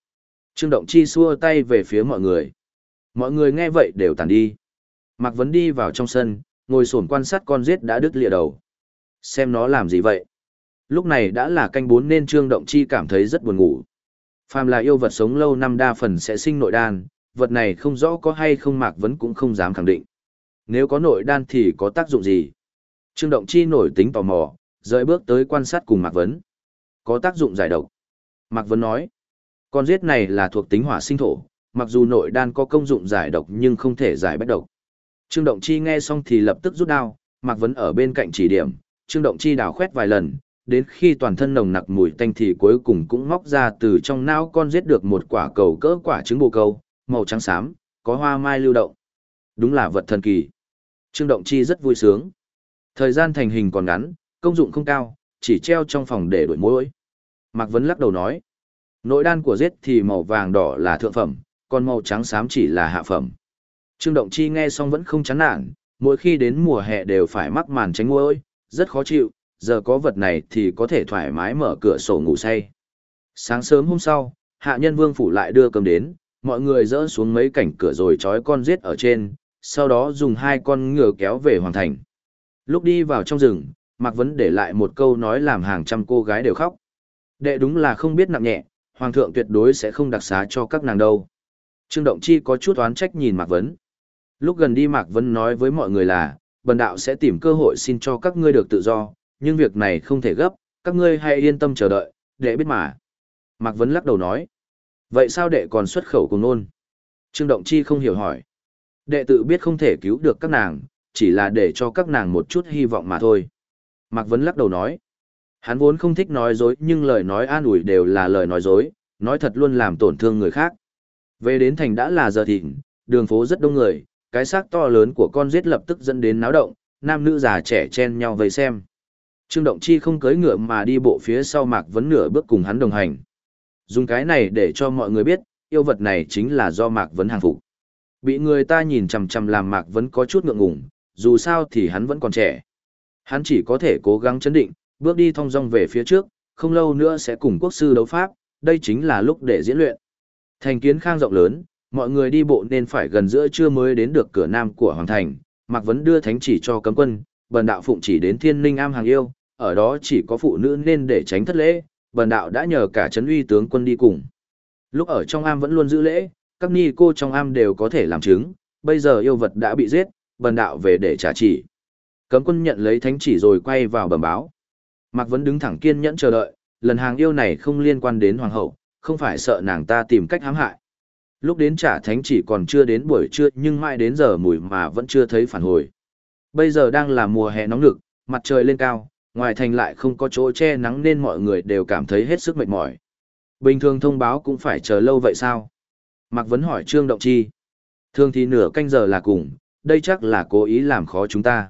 Trương Động Chi xua tay về phía mọi người. Mọi người nghe vậy đều tàn đi. Mạc Vấn đi vào trong sân, ngồi sổn quan sát con giết đã đứt lìa đầu. Xem nó làm gì vậy? Lúc này đã là canh bốn nên Trương Động Chi cảm thấy rất buồn ngủ. Phàm là yêu vật sống lâu năm đa phần sẽ sinh nội đan, vật này không rõ có hay không Mạc Vấn cũng không dám khẳng định. Nếu có nội đan thì có tác dụng gì? Trương Động Chi nổi tính tò mò, rời bước tới quan sát cùng Mạc Vấn. Có tác dụng giải độc. Mạc Vấn nói, con giết này là thuộc tính hỏa sinh thổ, mặc dù nội đan có công dụng giải độc nhưng không thể giải bách độc. Trương Động Chi nghe xong thì lập tức rút đao, Mạc Vấn ở bên cạnh chỉ điểm, Trương Động Chi đào khoét vài lần, đến khi toàn thân nồng nặc mùi tanh thì cuối cùng cũng móc ra từ trong não con giết được một quả cầu cỡ quả trứng bồ câu, màu trắng xám, có hoa mai lưu động. Đúng là vật thần kỳ. Trương Động Chi rất vui sướng. Thời gian thành hình còn ngắn, công dụng không cao, chỉ treo trong phòng để đổi mối. Mạc Vấn lắc đầu nói, nội đan của giết thì màu vàng đỏ là thượng phẩm, còn màu trắng xám chỉ là hạ phẩm. Trương Động Chi nghe xong vẫn không chán nản, mỗi khi đến mùa hè đều phải mắc màn tránh môi, rất khó chịu, giờ có vật này thì có thể thoải mái mở cửa sổ ngủ say. Sáng sớm hôm sau, hạ nhân vương phủ lại đưa cơm đến, mọi người dỡ xuống mấy cảnh cửa rồi trói con giết ở trên, sau đó dùng hai con ngựa kéo về hoàng thành. Lúc đi vào trong rừng, Mạc Vấn để lại một câu nói làm hàng trăm cô gái đều khóc. Đệ đúng là không biết nặng nhẹ, hoàng thượng tuyệt đối sẽ không đặc xá cho các nàng đâu. Trương Động Chi có chút oán trách nhìn Mạc Vấn. Lúc gần đi Mạc Vấn nói với mọi người là, bần đạo sẽ tìm cơ hội xin cho các ngươi được tự do, nhưng việc này không thể gấp, các ngươi hãy yên tâm chờ đợi, đệ biết mà. Mạc Vấn lắc đầu nói. Vậy sao đệ còn xuất khẩu cùng nôn? Trương Động Chi không hiểu hỏi. Đệ tự biết không thể cứu được các nàng, chỉ là để cho các nàng một chút hy vọng mà thôi. Mạc Vấn lắc đầu nói. Hắn vốn không thích nói dối nhưng lời nói an ủi đều là lời nói dối, nói thật luôn làm tổn thương người khác. Về đến thành đã là giờ thịnh, đường phố rất đông người, cái xác to lớn của con giết lập tức dẫn đến náo động, nam nữ già trẻ chen nhau vây xem. Trương Động Chi không cưỡi ngựa mà đi bộ phía sau Mạc Vấn nửa bước cùng hắn đồng hành. Dùng cái này để cho mọi người biết, yêu vật này chính là do Mạc Vấn hàng phục. Bị người ta nhìn chằm chằm làm Mạc Vấn có chút ngượng ngùng, dù sao thì hắn vẫn còn trẻ. Hắn chỉ có thể cố gắng chấn định, bước đi thong dong về phía trước, không lâu nữa sẽ cùng quốc sư đấu pháp, đây chính là lúc để diễn luyện. Thành kiến khang rộng lớn, mọi người đi bộ nên phải gần giữa trưa mới đến được cửa nam của hoàng thành. Mạc Vấn đưa thánh chỉ cho cấm quân, bần đạo phụng chỉ đến thiên ninh am hàng yêu, ở đó chỉ có phụ nữ nên để tránh thất lễ, bần đạo đã nhờ cả chấn uy tướng quân đi cùng. Lúc ở trong am vẫn luôn giữ lễ, các ni cô trong am đều có thể làm chứng, bây giờ yêu vật đã bị giết, bần đạo về để trả chỉ. Cấm quân nhận lấy thánh chỉ rồi quay vào bẩm báo. Mạc Vấn đứng thẳng kiên nhẫn chờ đợi, lần hàng yêu này không liên quan đến hoàng hậu, không phải sợ nàng ta tìm cách hãm hại. Lúc đến trả thánh chỉ còn chưa đến buổi trưa nhưng mãi đến giờ mùi mà vẫn chưa thấy phản hồi. Bây giờ đang là mùa hè nóng nực, mặt trời lên cao, ngoài thành lại không có chỗ che nắng nên mọi người đều cảm thấy hết sức mệt mỏi. Bình thường thông báo cũng phải chờ lâu vậy sao? Mạc Vấn hỏi Trương Động Chi. Thường thì nửa canh giờ là cùng, đây chắc là cố ý làm khó chúng ta.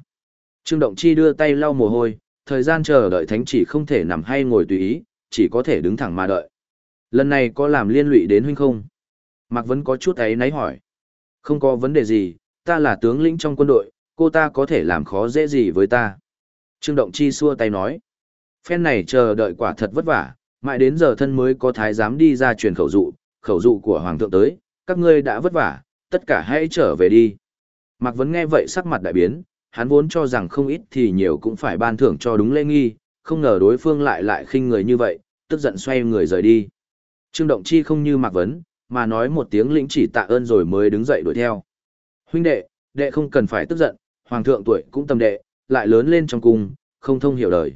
Trương Động Chi đưa tay lau mồ hôi, thời gian chờ đợi thánh chỉ không thể nằm hay ngồi tùy ý, chỉ có thể đứng thẳng mà đợi. Lần này có làm liên lụy đến huynh không? Mạc Vấn có chút ấy náy hỏi. Không có vấn đề gì, ta là tướng lĩnh trong quân đội, cô ta có thể làm khó dễ gì với ta. Trương Động Chi xua tay nói. Phen này chờ đợi quả thật vất vả, mãi đến giờ thân mới có thái giám đi ra truyền khẩu dụ, khẩu dụ của Hoàng thượng tới, các ngươi đã vất vả, tất cả hãy trở về đi. Mạc Vấn nghe vậy sắc mặt đại biến, hắn vốn cho rằng không ít thì nhiều cũng phải ban thưởng cho đúng lễ nghi, không ngờ đối phương lại lại khinh người như vậy, tức giận xoay người rời đi. Trương Động Chi không như Mạc Vấn, mà nói một tiếng lĩnh chỉ tạ ơn rồi mới đứng dậy đuổi theo. Huynh đệ, đệ không cần phải tức giận, hoàng thượng tuổi cũng tâm đệ, lại lớn lên trong cung, không thông hiểu đời.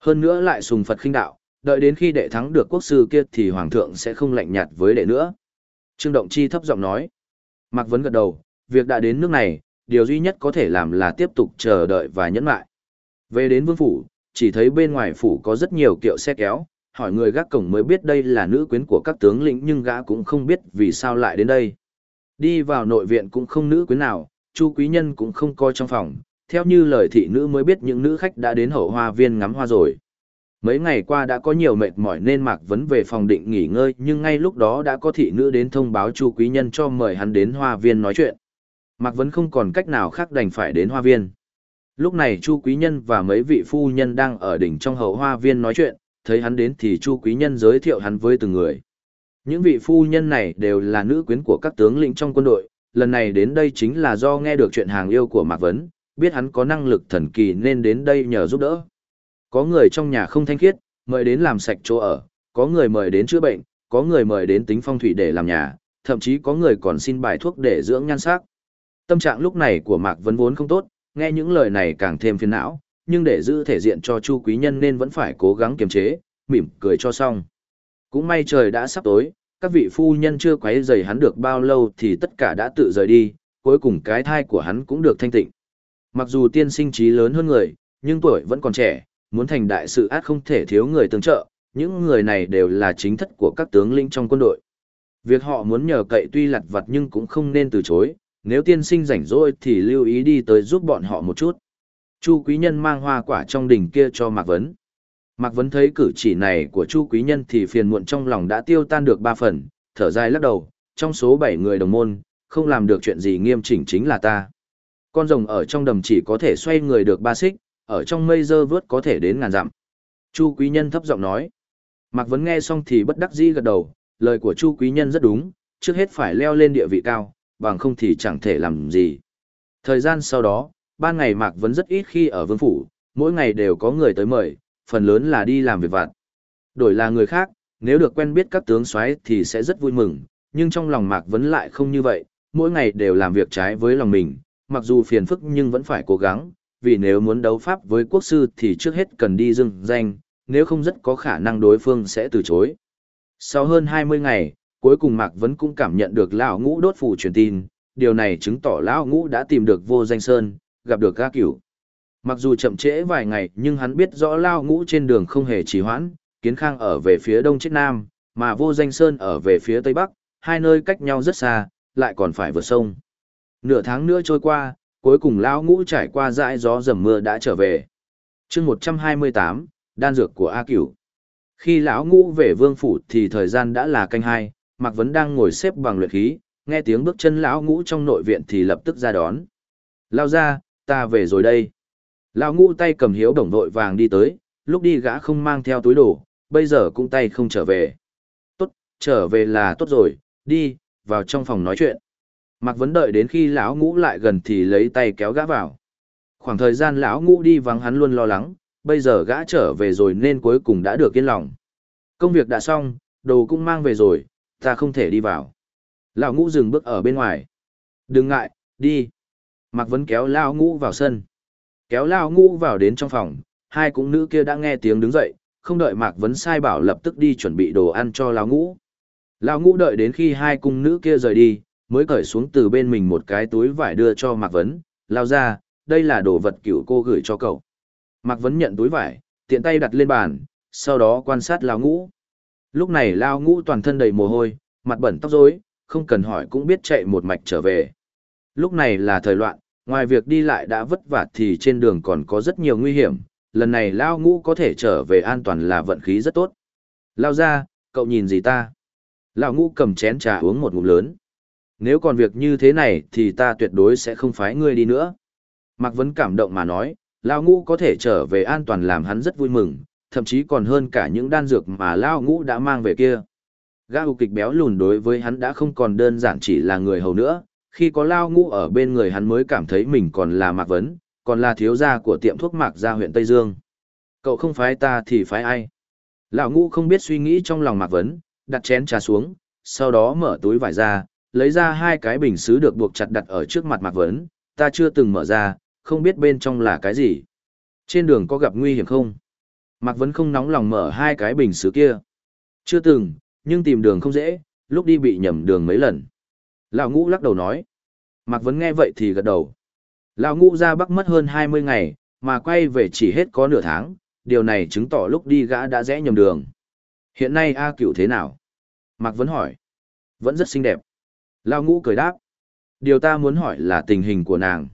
Hơn nữa lại sùng Phật khinh đạo, đợi đến khi đệ thắng được quốc sư kia thì hoàng thượng sẽ không lạnh nhạt với đệ nữa. Trương Động Chi thấp giọng nói. Mạc Vấn gật đầu, việc đã đến nước này, điều duy nhất có thể làm là tiếp tục chờ đợi và nhẫn lại. Về đến vương phủ, chỉ thấy bên ngoài phủ có rất nhiều kiệu xe kéo, hỏi người gác cổng mới biết đây là nữ quyến của các tướng lĩnh nhưng gã cũng không biết vì sao lại đến đây. Đi vào nội viện cũng không nữ quyến nào, Chu quý nhân cũng không coi trong phòng, theo như lời thị nữ mới biết những nữ khách đã đến hậu hoa viên ngắm hoa rồi. Mấy ngày qua đã có nhiều mệt mỏi nên Mạc Vấn về phòng định nghỉ ngơi nhưng ngay lúc đó đã có thị nữ đến thông báo Chu quý nhân cho mời hắn đến hoa viên nói chuyện. Mạc Vấn không còn cách nào khác đành phải đến hoa viên. Lúc này Chu quý nhân và mấy vị phu nhân đang ở đỉnh trong hậu hoa viên nói chuyện, thấy hắn đến thì Chu quý nhân giới thiệu hắn với từng người. Những vị phu nhân này đều là nữ quyến của các tướng lĩnh trong quân đội, lần này đến đây chính là do nghe được chuyện hàng yêu của Mạc Vấn, biết hắn có năng lực thần kỳ nên đến đây nhờ giúp đỡ. Có người trong nhà không thanh khiết, mời đến làm sạch chỗ ở, có người mời đến chữa bệnh, có người mời đến tính phong thủy để làm nhà, thậm chí có người còn xin bài thuốc để dưỡng nhan sắc. Tâm trạng lúc này của Mạc Vấn vốn không tốt, nghe những lời này càng thêm phiền não, nhưng để giữ thể diện cho Chu Quý Nhân nên vẫn phải cố gắng kiềm chế, mỉm cười cho xong. Cũng may trời đã sắp tối, các vị phu nhân chưa quấy rầy hắn được bao lâu thì tất cả đã tự rời đi, cuối cùng cái thai của hắn cũng được thanh tịnh. Mặc dù tiên sinh trí lớn hơn người, nhưng tuổi vẫn còn trẻ, muốn thành đại sự át không thể thiếu người tương trợ, những người này đều là chính thất của các tướng lĩnh trong quân đội. Việc họ muốn nhờ cậy tuy lặt vặt nhưng cũng không nên từ chối, nếu tiên sinh rảnh rỗi thì lưu ý đi tới giúp bọn họ một chút. Chu quý nhân mang hoa quả trong đỉnh kia cho Mạc Vấn. Mạc Vấn thấy cử chỉ này của Chu quý nhân thì phiền muộn trong lòng đã tiêu tan được ba phần, thở dài lắc đầu, trong số bảy người đồng môn, không làm được chuyện gì nghiêm chỉnh chính là ta. Con rồng ở trong đầm chỉ có thể xoay người được ba xích, ở trong mây dơ vớt có thể đến ngàn dặm. Chu quý nhân thấp giọng nói. Mạc Vấn nghe xong thì bất đắc dĩ gật đầu, lời của Chu quý nhân rất đúng, trước hết phải leo lên địa vị cao, bằng không thì chẳng thể làm gì. Thời gian sau đó, ban ngày Mạc Vấn rất ít khi ở vương phủ, mỗi ngày đều có người tới mời, phần lớn là đi làm việc vặt. Đổi là người khác, nếu được quen biết các tướng soái thì sẽ rất vui mừng, nhưng trong lòng Mạc Vấn lại không như vậy, mỗi ngày đều làm việc trái với lòng mình, mặc dù phiền phức nhưng vẫn phải cố gắng, vì nếu muốn đấu pháp với quốc sư thì trước hết cần đi dưng danh, nếu không rất có khả năng đối phương sẽ từ chối. Sau hơn 20 ngày, cuối cùng Mạc Vấn cũng cảm nhận được Lão Ngũ đốt phù truyền tin, điều này chứng tỏ Lão Ngũ đã tìm được vô danh sơn, gặp được ca cửu. Mặc dù chậm trễ vài ngày nhưng hắn biết rõ Lão Ngũ trên đường không hề trì hoãn, Kiến Khang ở về phía đông chết nam, mà vô danh sơn ở về phía tây bắc, hai nơi cách nhau rất xa, lại còn phải vượt sông. Nửa tháng nữa trôi qua, cuối cùng lão ngũ trải qua dãi gió dầm mưa đã trở về. chương 128, đan dược của A Cửu. Khi lão ngũ về vương phủ thì thời gian đã là canh hai, Mạc Vấn đang ngồi xếp bằng luyện khí, nghe tiếng bước chân lão ngũ trong nội viện thì lập tức ra đón. Lao ra, ta về rồi đây. Lão ngũ tay cầm hiếu đồng vội vàng đi tới, lúc đi gã không mang theo túi đồ, bây giờ cũng tay không trở về. Tốt, trở về là tốt rồi, đi, vào trong phòng nói chuyện. Mạc Vấn đợi đến khi lão ngũ lại gần thì lấy tay kéo gã vào. Khoảng thời gian lão ngũ đi vắng hắn luôn lo lắng, bây giờ gã trở về rồi nên cuối cùng đã được yên lòng. Công việc đã xong, đồ cũng mang về rồi, ta không thể đi vào. Lão ngũ dừng bước ở bên ngoài. Đừng ngại, đi. Mạc Vấn kéo lão ngũ vào sân. Kéo lão ngũ vào đến trong phòng, hai cung nữ kia đã nghe tiếng đứng dậy, không đợi Mạc Vấn sai bảo lập tức đi chuẩn bị đồ ăn cho lão ngũ. Lão ngũ đợi đến khi hai cung nữ kia rời đi, mới cởi xuống từ bên mình một cái túi vải đưa cho Mạc Vấn, lao ra, đây là đồ vật cửu cô gửi cho cậu. Mạc Vấn nhận túi vải, tiện tay đặt lên bàn, sau đó quan sát lao ngũ. Lúc này lao ngũ toàn thân đầy mồ hôi, mặt bẩn tóc rối, không cần hỏi cũng biết chạy một mạch trở về. Lúc này là thời loạn, ngoài việc đi lại đã vất vả thì trên đường còn có rất nhiều nguy hiểm, lần này lao ngũ có thể trở về an toàn là vận khí rất tốt. Lao ra, cậu nhìn gì ta? Lao ngũ cầm chén trà uống một ngụm lớn. Nếu còn việc như thế này thì ta tuyệt đối sẽ không phái ngươi đi nữa. Mạc Vấn cảm động mà nói, Lao Ngũ có thể trở về an toàn làm hắn rất vui mừng, thậm chí còn hơn cả những đan dược mà Lao Ngũ đã mang về kia. Gã hù kịch béo lùn đối với hắn đã không còn đơn giản chỉ là người hầu nữa, khi có Lao Ngũ ở bên người hắn mới cảm thấy mình còn là Mạc Vấn, còn là thiếu gia của tiệm thuốc Mạc gia huyện Tây Dương. Cậu không phái ta thì phái ai? Lão Ngũ không biết suy nghĩ trong lòng Mạc Vấn, đặt chén trà xuống, sau đó mở túi vải ra, lấy ra hai cái bình xứ được buộc chặt đặt ở trước mặt Mạc Vấn, ta chưa từng mở ra, không biết bên trong là cái gì. Trên đường có gặp nguy hiểm không? Mạc Vấn không nóng lòng mở hai cái bình sứ kia. Chưa từng, nhưng tìm đường không dễ, lúc đi bị nhầm đường mấy lần. Lão ngũ lắc đầu nói. Mạc Vấn nghe vậy thì gật đầu. Lão ngũ ra bắc mất hơn 20 ngày, mà quay về chỉ hết có nửa tháng, điều này chứng tỏ lúc đi gã đã rẽ nhầm đường. Hiện nay A cửu thế nào? Mạc Vấn hỏi. Vẫn rất xinh đẹp. Lão ngũ cười đáp. Điều ta muốn hỏi là tình hình của nàng.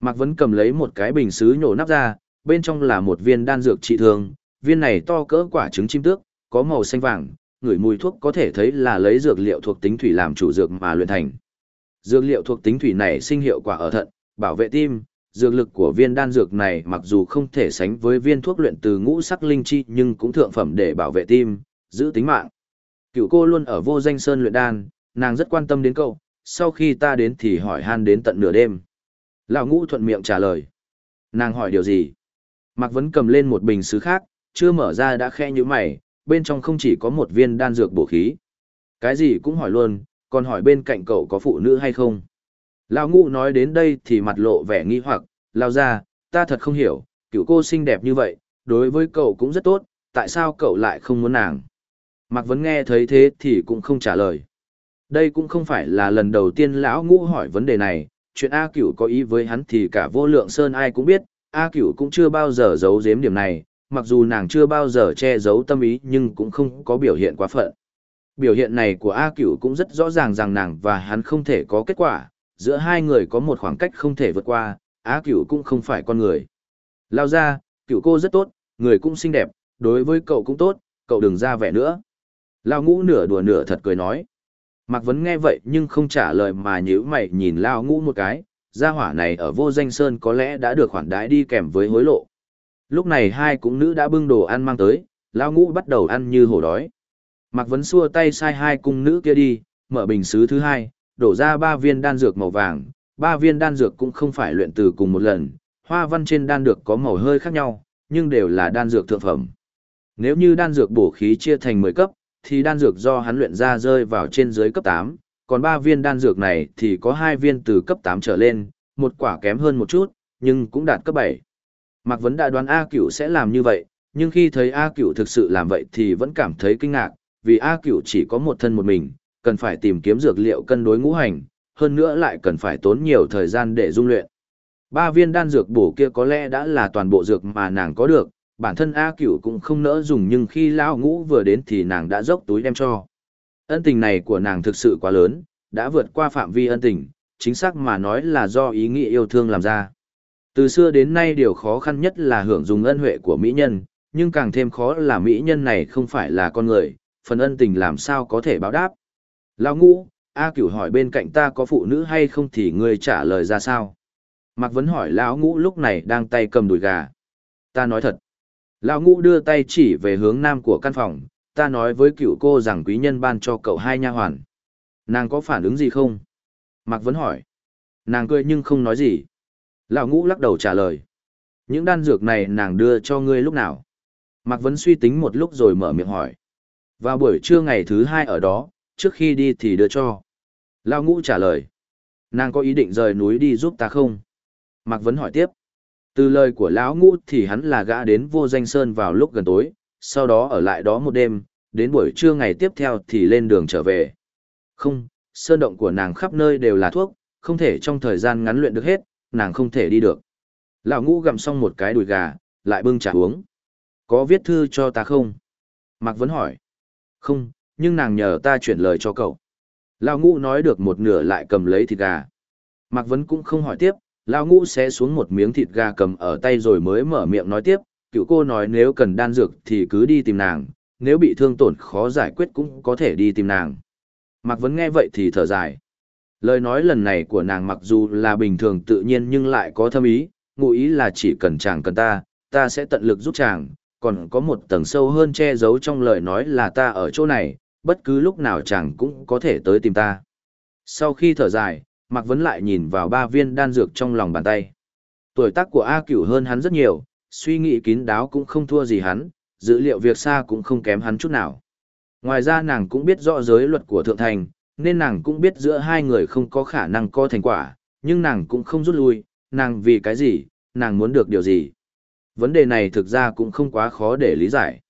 Mạc Vấn cầm lấy một cái bình sứ nhổ nắp ra, bên trong là một viên đan dược trị thương, viên này to cỡ quả trứng chim tước, có màu xanh vàng, ngửi mùi thuốc có thể thấy là lấy dược liệu thuộc tính thủy làm chủ dược mà luyện thành. Dược liệu thuộc tính thủy này sinh hiệu quả ở thận, bảo vệ tim, dược lực của viên đan dược này mặc dù không thể sánh với viên thuốc luyện từ ngũ sắc linh chi nhưng cũng thượng phẩm để bảo vệ tim, giữ tính mạng. Cựu cô luôn ở vô danh sơn luyện đan, nàng rất quan tâm đến cậu, sau khi ta đến thì hỏi han đến tận nửa đêm. Lão ngũ thuận miệng trả lời. Nàng hỏi điều gì? Mạc Vấn cầm lên một bình sứ khác, chưa mở ra đã khe như mày, bên trong không chỉ có một viên đan dược bổ khí. Cái gì cũng hỏi luôn, còn hỏi bên cạnh cậu có phụ nữ hay không. Lão ngũ nói đến đây thì mặt lộ vẻ nghi hoặc, lao ra, ta thật không hiểu, cựu cô xinh đẹp như vậy, đối với cậu cũng rất tốt, tại sao cậu lại không muốn nàng? Mạc Vấn nghe thấy thế thì cũng không trả lời. Đây cũng không phải là lần đầu tiên lão ngũ hỏi vấn đề này, chuyện A Cửu có ý với hắn thì cả vô lượng sơn ai cũng biết, A Cửu cũng chưa bao giờ giấu giếm điểm này, mặc dù nàng chưa bao giờ che giấu tâm ý nhưng cũng không có biểu hiện quá phận. Biểu hiện này của A Cửu cũng rất rõ ràng rằng nàng và hắn không thể có kết quả, giữa hai người có một khoảng cách không thể vượt qua, A Cửu cũng không phải con người. Lao ra, Cửu cô rất tốt, người cũng xinh đẹp, đối với cậu cũng tốt, cậu đừng ra vẻ nữa. Lao ngũ nửa đùa nửa thật cười nói. Mạc Vấn nghe vậy nhưng không trả lời mà nhữ mày nhìn Lao ngũ một cái, gia hỏa này ở vô danh sơn có lẽ đã được khoản đãi đi kèm với hối lộ. Lúc này hai cung nữ đã bưng đồ ăn mang tới, lão ngũ bắt đầu ăn như hổ đói. Mạc Vấn xua tay sai hai cung nữ kia đi, mở bình xứ thứ hai, đổ ra ba viên đan dược màu vàng, ba viên đan dược cũng không phải luyện từ cùng một lần, hoa văn trên đan dược có màu hơi khác nhau, nhưng đều là đan dược thượng phẩm. Nếu như đan dược bổ khí chia thành 10 cấp, thì đan dược do hắn luyện ra rơi vào trên dưới cấp 8, còn ba viên đan dược này thì có hai viên từ cấp 8 trở lên, một quả kém hơn một chút, nhưng cũng đạt cấp 7. Mạc Vấn đã đoán A Cửu sẽ làm như vậy, nhưng khi thấy A Cửu thực sự làm vậy thì vẫn cảm thấy kinh ngạc, vì A Cửu chỉ có một thân một mình, cần phải tìm kiếm dược liệu cân đối ngũ hành, hơn nữa lại cần phải tốn nhiều thời gian để dung luyện. Ba viên đan dược bổ kia có lẽ đã là toàn bộ dược mà nàng có được, bản thân A Cửu cũng không nỡ dùng nhưng khi Lão Ngũ vừa đến thì nàng đã dốc túi đem cho. Ân tình này của nàng thực sự quá lớn, đã vượt qua phạm vi ân tình, chính xác mà nói là do ý nghĩa yêu thương làm ra. Từ xưa đến nay điều khó khăn nhất là hưởng dùng ân huệ của mỹ nhân, nhưng càng thêm khó là mỹ nhân này không phải là con người, phần ân tình làm sao có thể báo đáp. Lão ngũ, A cửu hỏi bên cạnh ta có phụ nữ hay không thì ngươi trả lời ra sao? Mạc Vấn hỏi lão ngũ lúc này đang tay cầm đùi gà. Ta nói thật. Lão ngũ đưa tay chỉ về hướng nam của căn phòng, ta nói với cựu cô rằng quý nhân ban cho cậu hai nha hoàn. Nàng có phản ứng gì không? Mạc Vấn hỏi. Nàng cười nhưng không nói gì. Lão ngũ lắc đầu trả lời. Những đan dược này nàng đưa cho ngươi lúc nào? Mạc Vấn suy tính một lúc rồi mở miệng hỏi. Vào buổi trưa ngày thứ hai ở đó, trước khi đi thì đưa cho. Lão ngũ trả lời. Nàng có ý định rời núi đi giúp ta không? Mạc Vấn hỏi tiếp. Từ lời của lão ngũ thì hắn là gã đến vô danh sơn vào lúc gần tối, sau đó ở lại đó một đêm, đến buổi trưa ngày tiếp theo thì lên đường trở về. Không, sơn động của nàng khắp nơi đều là thuốc, không thể trong thời gian ngắn luyện được hết, nàng không thể đi được. Lão ngũ gặm xong một cái đùi gà, lại bưng trà uống. Có viết thư cho ta không? Mạc Vấn hỏi. Không, nhưng nàng nhờ ta chuyển lời cho cậu. Lão ngũ nói được một nửa lại cầm lấy thịt gà. Mạc Vấn cũng không hỏi tiếp, Lão ngũ sẽ xuống một miếng thịt gà cầm ở tay rồi mới mở miệng nói tiếp, cựu cô nói nếu cần đan dược thì cứ đi tìm nàng, nếu bị thương tổn khó giải quyết cũng có thể đi tìm nàng. Mạc Vấn nghe vậy thì thở dài. Lời nói lần này của nàng mặc dù là bình thường tự nhiên nhưng lại có thâm ý, ngụ ý là chỉ cần chàng cần ta, ta sẽ tận lực giúp chàng, còn có một tầng sâu hơn che giấu trong lời nói là ta ở chỗ này, bất cứ lúc nào chàng cũng có thể tới tìm ta. Sau khi thở dài, Mạc Vấn lại nhìn vào ba viên đan dược trong lòng bàn tay. Tuổi tác của A Cửu hơn hắn rất nhiều, suy nghĩ kín đáo cũng không thua gì hắn, dữ liệu việc xa cũng không kém hắn chút nào. Ngoài ra nàng cũng biết rõ giới luật của Thượng Thành, nên nàng cũng biết giữa hai người không có khả năng có thành quả, nhưng nàng cũng không rút lui, nàng vì cái gì, nàng muốn được điều gì. Vấn đề này thực ra cũng không quá khó để lý giải.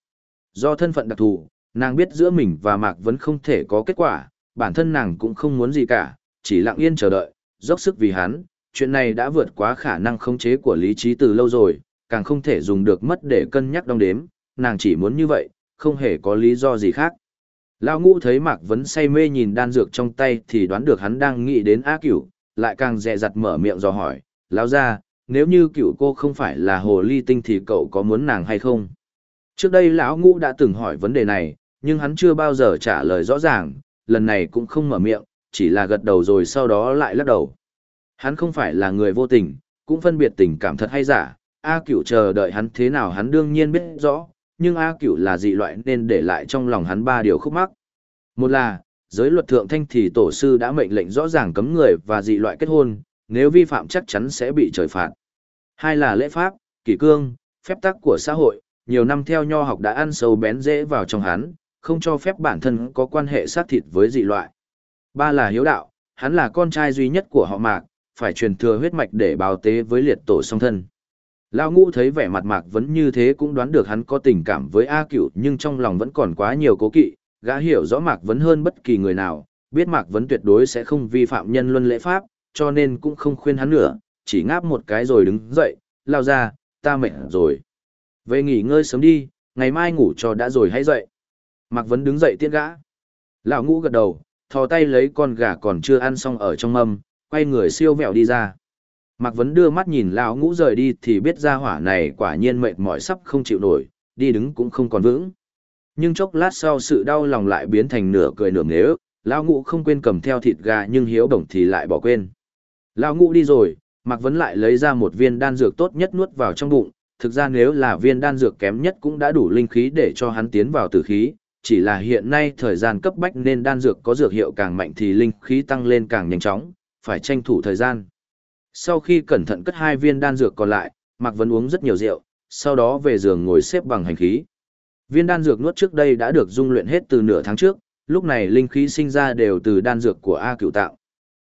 Do thân phận đặc thù, nàng biết giữa mình và Mạc Vấn không thể có kết quả, bản thân nàng cũng không muốn gì cả, chỉ lặng yên chờ đợi, dốc sức vì hắn. Chuyện này đã vượt quá khả năng khống chế của lý trí từ lâu rồi, càng không thể dùng được mất để cân nhắc đong đếm, nàng chỉ muốn như vậy, không hề có lý do gì khác. Lão ngũ thấy Mạc Vấn say mê nhìn đan dược trong tay thì đoán được hắn đang nghĩ đến A Cửu, lại càng dè dặt mở miệng dò hỏi, lão ra, nếu như Cửu cô không phải là hồ ly tinh thì cậu có muốn nàng hay không? Trước đây lão ngũ đã từng hỏi vấn đề này, nhưng hắn chưa bao giờ trả lời rõ ràng, lần này cũng không mở miệng, chỉ là gật đầu rồi sau đó lại lắc đầu. Hắn không phải là người vô tình, cũng phân biệt tình cảm thật hay giả, A cửu chờ đợi hắn thế nào hắn đương nhiên biết rõ, nhưng A cửu là dị loại nên để lại trong lòng hắn ba điều khúc mắc. Một là, giới luật thượng thanh thì tổ sư đã mệnh lệnh rõ ràng cấm người và dị loại kết hôn, nếu vi phạm chắc chắn sẽ bị trời phạt. Hai là lễ pháp, kỷ cương, phép tắc của xã hội, nhiều năm theo nho học đã ăn sâu bén dễ vào trong hắn, không cho phép bản thân có quan hệ sát thịt với dị loại. Ba là hiếu đạo, hắn là con trai duy nhất của họ Mạc, phải truyền thừa huyết mạch để báo tế với liệt tổ song thân. Lão ngũ thấy vẻ mặt Mạc vẫn như thế cũng đoán được hắn có tình cảm với A Cửu nhưng trong lòng vẫn còn quá nhiều cố kỵ, gã hiểu rõ Mạc Vấn hơn bất kỳ người nào, biết Mạc Vấn tuyệt đối sẽ không vi phạm nhân luân lễ pháp, cho nên cũng không khuyên hắn nữa, chỉ ngáp một cái rồi đứng dậy, lao ra, ta mệt rồi. Về nghỉ ngơi sớm đi, ngày mai ngủ cho đã rồi hãy dậy. Mạc Vấn đứng dậy tiễn gã. Lão ngũ gật đầu, thò tay lấy con gà còn chưa ăn xong ở trong mâm, quay người siêu vẹo đi ra. Mạc Vấn đưa mắt nhìn lão ngũ rời đi thì biết ra hỏa này quả nhiên mệt mỏi sắp không chịu nổi, đi đứng cũng không còn vững. Nhưng chốc lát sau sự đau lòng lại biến thành nửa cười nửa nghếu, lão ngũ không quên cầm theo thịt gà nhưng hiếu đồng thì lại bỏ quên. Lão ngũ đi rồi, Mạc Vấn lại lấy ra một viên đan dược tốt nhất nuốt vào trong bụng, thực ra nếu là viên đan dược kém nhất cũng đã đủ linh khí để cho hắn tiến vào tử khí, chỉ là hiện nay thời gian cấp bách nên đan dược có dược hiệu càng mạnh thì linh khí tăng lên càng nhanh chóng, phải tranh thủ thời gian. Sau khi cẩn thận cất hai viên đan dược còn lại, Mạc Vân uống rất nhiều rượu, sau đó về giường ngồi xếp bằng hành khí. Viên đan dược nuốt trước đây đã được dung luyện hết từ nửa tháng trước, lúc này linh khí sinh ra đều từ đan dược của A Cửu tạo.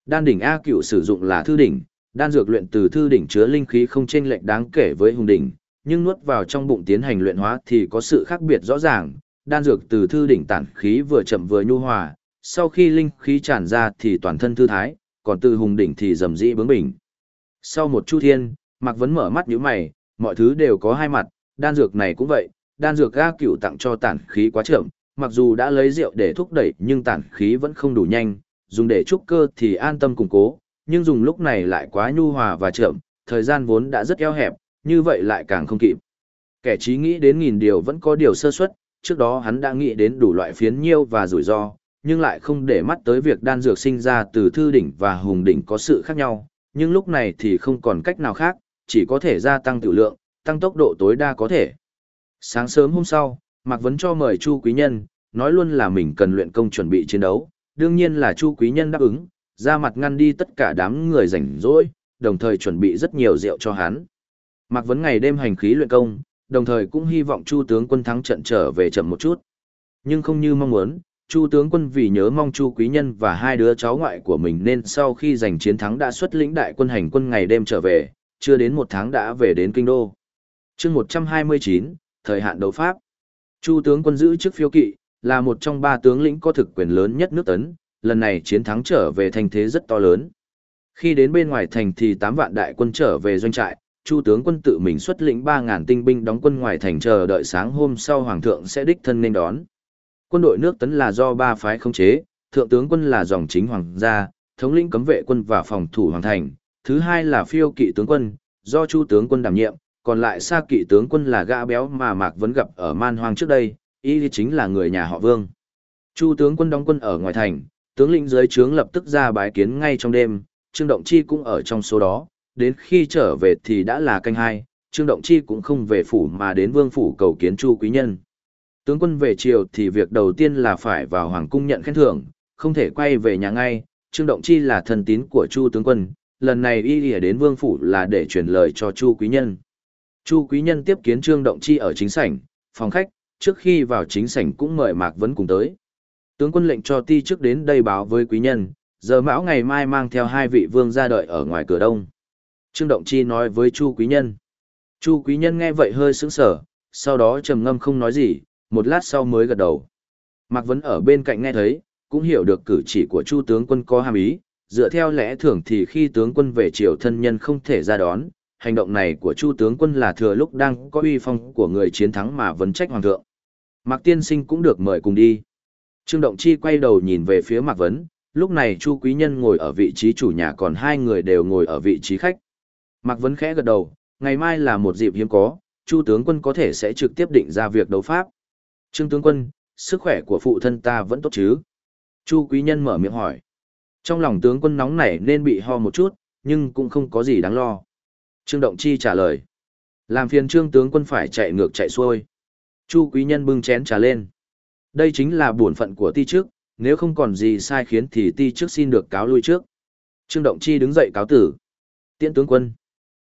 Đan đỉnh A Cửu sử dụng là thư đỉnh, đan dược luyện từ thư đỉnh chứa linh khí không chênh lệch đáng kể với hùng đỉnh, nhưng nuốt vào trong bụng tiến hành luyện hóa thì có sự khác biệt rõ ràng, đan dược từ thư đỉnh tản khí vừa chậm vừa nhu hòa, sau khi linh khí tràn ra thì toàn thân thư thái, còn từ hùng đỉnh thì rầm rĩ bướng bỉnh. Sau một chu thiên, Mạc Vấn mở mắt nhíu mày, mọi thứ đều có hai mặt, đan dược này cũng vậy, đan dược ga cửu tặng cho tản khí quá chậm, mặc dù đã lấy rượu để thúc đẩy nhưng tản khí vẫn không đủ nhanh, dùng để trúc cơ thì an tâm củng cố, nhưng dùng lúc này lại quá nhu hòa và chậm, thời gian vốn đã rất eo hẹp, như vậy lại càng không kịp. Kẻ trí nghĩ đến nghìn điều vẫn có điều sơ suất, trước đó hắn đã nghĩ đến đủ loại phiến nhiêu và rủi ro, nhưng lại không để mắt tới việc đan dược sinh ra từ thư đỉnh và hùng đỉnh có sự khác nhau, nhưng lúc này thì không còn cách nào khác, chỉ có thể gia tăng tiểu lượng, tăng tốc độ tối đa có thể. Sáng sớm hôm sau, Mạc Vấn cho mời Chu Quý Nhân, nói luôn là mình cần luyện công chuẩn bị chiến đấu, đương nhiên là Chu Quý Nhân đáp ứng, ra mặt ngăn đi tất cả đám người rảnh rỗi, đồng thời chuẩn bị rất nhiều rượu cho hắn. Mạc Vấn ngày đêm hành khí luyện công, đồng thời cũng hy vọng Chu tướng quân thắng trận trở về chậm một chút. Nhưng không như mong muốn, Chu tướng quân vì nhớ mong Chu quý nhân và hai đứa cháu ngoại của mình nên sau khi giành chiến thắng đã xuất lĩnh đại quân hành quân ngày đêm trở về, chưa đến một tháng đã về đến kinh đô. chương 129, thời hạn đấu pháp. Chu tướng quân giữ chức phiêu kỵ, là một trong ba tướng lĩnh có thực quyền lớn nhất nước tấn, lần này chiến thắng trở về thành thế rất to lớn. Khi đến bên ngoài thành thì 8 vạn đại quân trở về doanh trại, Chu tướng quân tự mình xuất lĩnh 3000 tinh binh đóng quân ngoài thành chờ đợi sáng hôm sau hoàng thượng sẽ đích thân nên đón. Quân đội nước tấn là do ba phái khống chế, thượng tướng quân là dòng chính hoàng gia, thống lĩnh cấm vệ quân và phòng thủ hoàng thành, thứ hai là phiêu kỵ tướng quân, do Chu tướng quân đảm nhiệm, còn lại xa kỵ tướng quân là gã béo mà Mạc vẫn gặp ở Man Hoang trước đây, y chính là người nhà họ Vương. Chu tướng quân đóng quân ở ngoài thành, tướng lĩnh dưới trướng lập tức ra bái kiến ngay trong đêm, Trương Động Chi cũng ở trong số đó, đến khi trở về thì đã là canh hai, Trương Động Chi cũng không về phủ mà đến vương phủ cầu kiến Chu Quý Nhân. Tướng quân về triều thì việc đầu tiên là phải vào hoàng cung nhận khen thưởng, không thể quay về nhà ngay, Trương Động Chi là thần tín của Chu tướng quân, lần này y lìa đến vương phủ là để truyền lời cho Chu Quý Nhân. Chu Quý Nhân tiếp kiến Trương Động Chi ở chính sảnh, phòng khách, trước khi vào chính sảnh cũng mời Mạc Vấn cùng tới. Tướng quân lệnh cho ti trước đến đây báo với Quý Nhân, giờ mão ngày mai mang theo hai vị vương ra đợi ở ngoài cửa đông. Trương Động Chi nói với Chu Quý Nhân. Chu quý nhân nghe vậy hơi sững sờ, sau đó trầm ngâm không nói gì, một lát sau mới gật đầu. Mạc Vấn ở bên cạnh nghe thấy, cũng hiểu được cử chỉ của Chu tướng quân có hàm ý, dựa theo lẽ thường thì khi tướng quân về triều thân nhân không thể ra đón, hành động này của Chu tướng quân là thừa lúc đang có uy phong của người chiến thắng mà vấn trách hoàng thượng. Mạc Tiên Sinh cũng được mời cùng đi. Trương Động Chi quay đầu nhìn về phía Mạc Vấn, lúc này Chu Quý Nhân ngồi ở vị trí chủ nhà còn hai người đều ngồi ở vị trí khách. Mạc Vấn khẽ gật đầu, ngày mai là một dịp hiếm có, Chu tướng quân có thể sẽ trực tiếp định ra việc đấu pháp. Trương tướng quân, sức khỏe của phụ thân ta vẫn tốt chứ? Chu Quý Nhân mở miệng hỏi. Trong lòng tướng quân nóng nảy nên bị ho một chút, nhưng cũng không có gì đáng lo. Trương Động Chi trả lời. Làm phiền trương tướng quân phải chạy ngược chạy xuôi. Chu quý nhân bưng chén trà lên. Đây chính là bổn phận của ti trước, nếu không còn gì sai khiến thì ti trước xin được cáo lui trước. Trương Động Chi đứng dậy cáo tử. Tiễn tướng quân.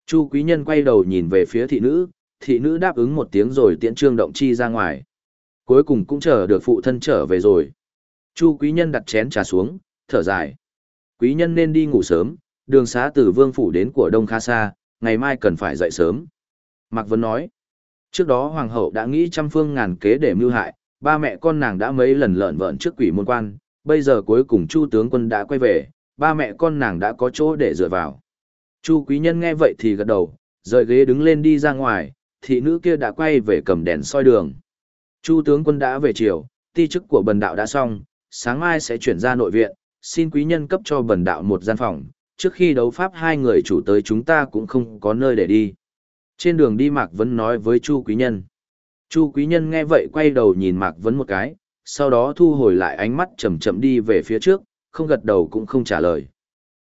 Chu quý nhân quay đầu nhìn về phía thị nữ, thị nữ đáp ứng một tiếng rồi tiễn Trương Động Chi ra ngoài. Cuối cùng cũng chờ được phụ thân trở về rồi. Chu quý nhân đặt chén trà xuống, thở dài. Quý nhân nên đi ngủ sớm, đường xá từ vương phủ đến của đông Kha xa, ngày mai cần phải dậy sớm. Mạc Vân nói, trước đó hoàng hậu đã nghĩ trăm phương ngàn kế để mưu hại, ba mẹ con nàng đã mấy lần lợn vợn trước quỷ môn quan, bây giờ cuối cùng Chu tướng quân đã quay về, ba mẹ con nàng đã có chỗ để dựa vào. Chu quý nhân nghe vậy thì gật đầu, rời ghế đứng lên đi ra ngoài, thị nữ kia đã quay về cầm đèn soi đường. Chu tướng quân đã về chiều, ti chức của bần đạo đã xong, sáng mai sẽ chuyển ra nội viện, xin quý nhân cấp cho bần đạo một gian phòng, trước khi đấu pháp hai người chủ tới chúng ta cũng không có nơi để đi. Trên đường đi Mạc Vấn nói với Chu Quý Nhân. Chu Quý Nhân nghe vậy quay đầu nhìn Mạc Vấn một cái, sau đó thu hồi lại ánh mắt chậm chậm đi về phía trước, không gật đầu cũng không trả lời.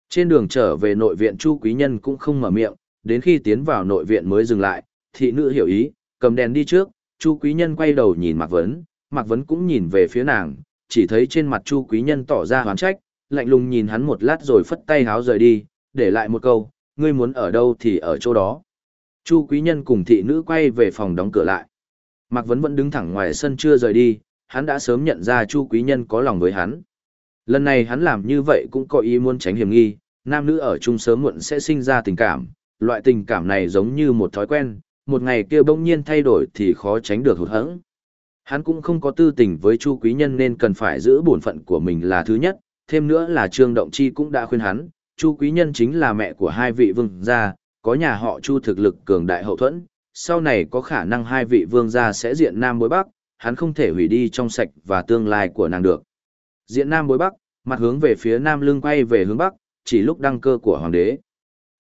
Trên đường trở về nội viện Chu Quý Nhân cũng không mở miệng, đến khi tiến vào nội viện mới dừng lại, thị nữ hiểu ý, cầm đèn đi trước, Chu Quý Nhân quay đầu nhìn Mạc Vấn, Mạc Vấn cũng nhìn về phía nàng, chỉ thấy trên mặt Chu Quý Nhân tỏ ra hoán trách, lạnh lùng nhìn hắn một lát rồi phất tay háo rời đi, để lại một câu, ngươi muốn ở đâu thì ở chỗ đó. Chu quý nhân cùng thị nữ quay về phòng đóng cửa lại. Mạc Vấn vẫn đứng thẳng ngoài sân chưa rời đi, hắn đã sớm nhận ra Chu quý nhân có lòng với hắn. Lần này hắn làm như vậy cũng có ý muốn tránh hiểm nghi, nam nữ ở chung sớm muộn sẽ sinh ra tình cảm, loại tình cảm này giống như một thói quen, một ngày kia bỗng nhiên thay đổi thì khó tránh được hụt hẫng. Hắn cũng không có tư tình với Chu quý nhân nên cần phải giữ bổn phận của mình là thứ nhất, thêm nữa là Trương Động Chi cũng đã khuyên hắn, Chu Quý Nhân chính là mẹ của hai vị vương gia, có nhà họ Chu thực lực cường đại hậu thuẫn, sau này có khả năng hai vị vương gia sẽ diện Nam bối Bắc, hắn không thể hủy đi trong sạch và tương lai của nàng được. Diện Nam bối Bắc, mặt hướng về phía Nam lưng quay về hướng Bắc, chỉ lúc đăng cơ của Hoàng đế.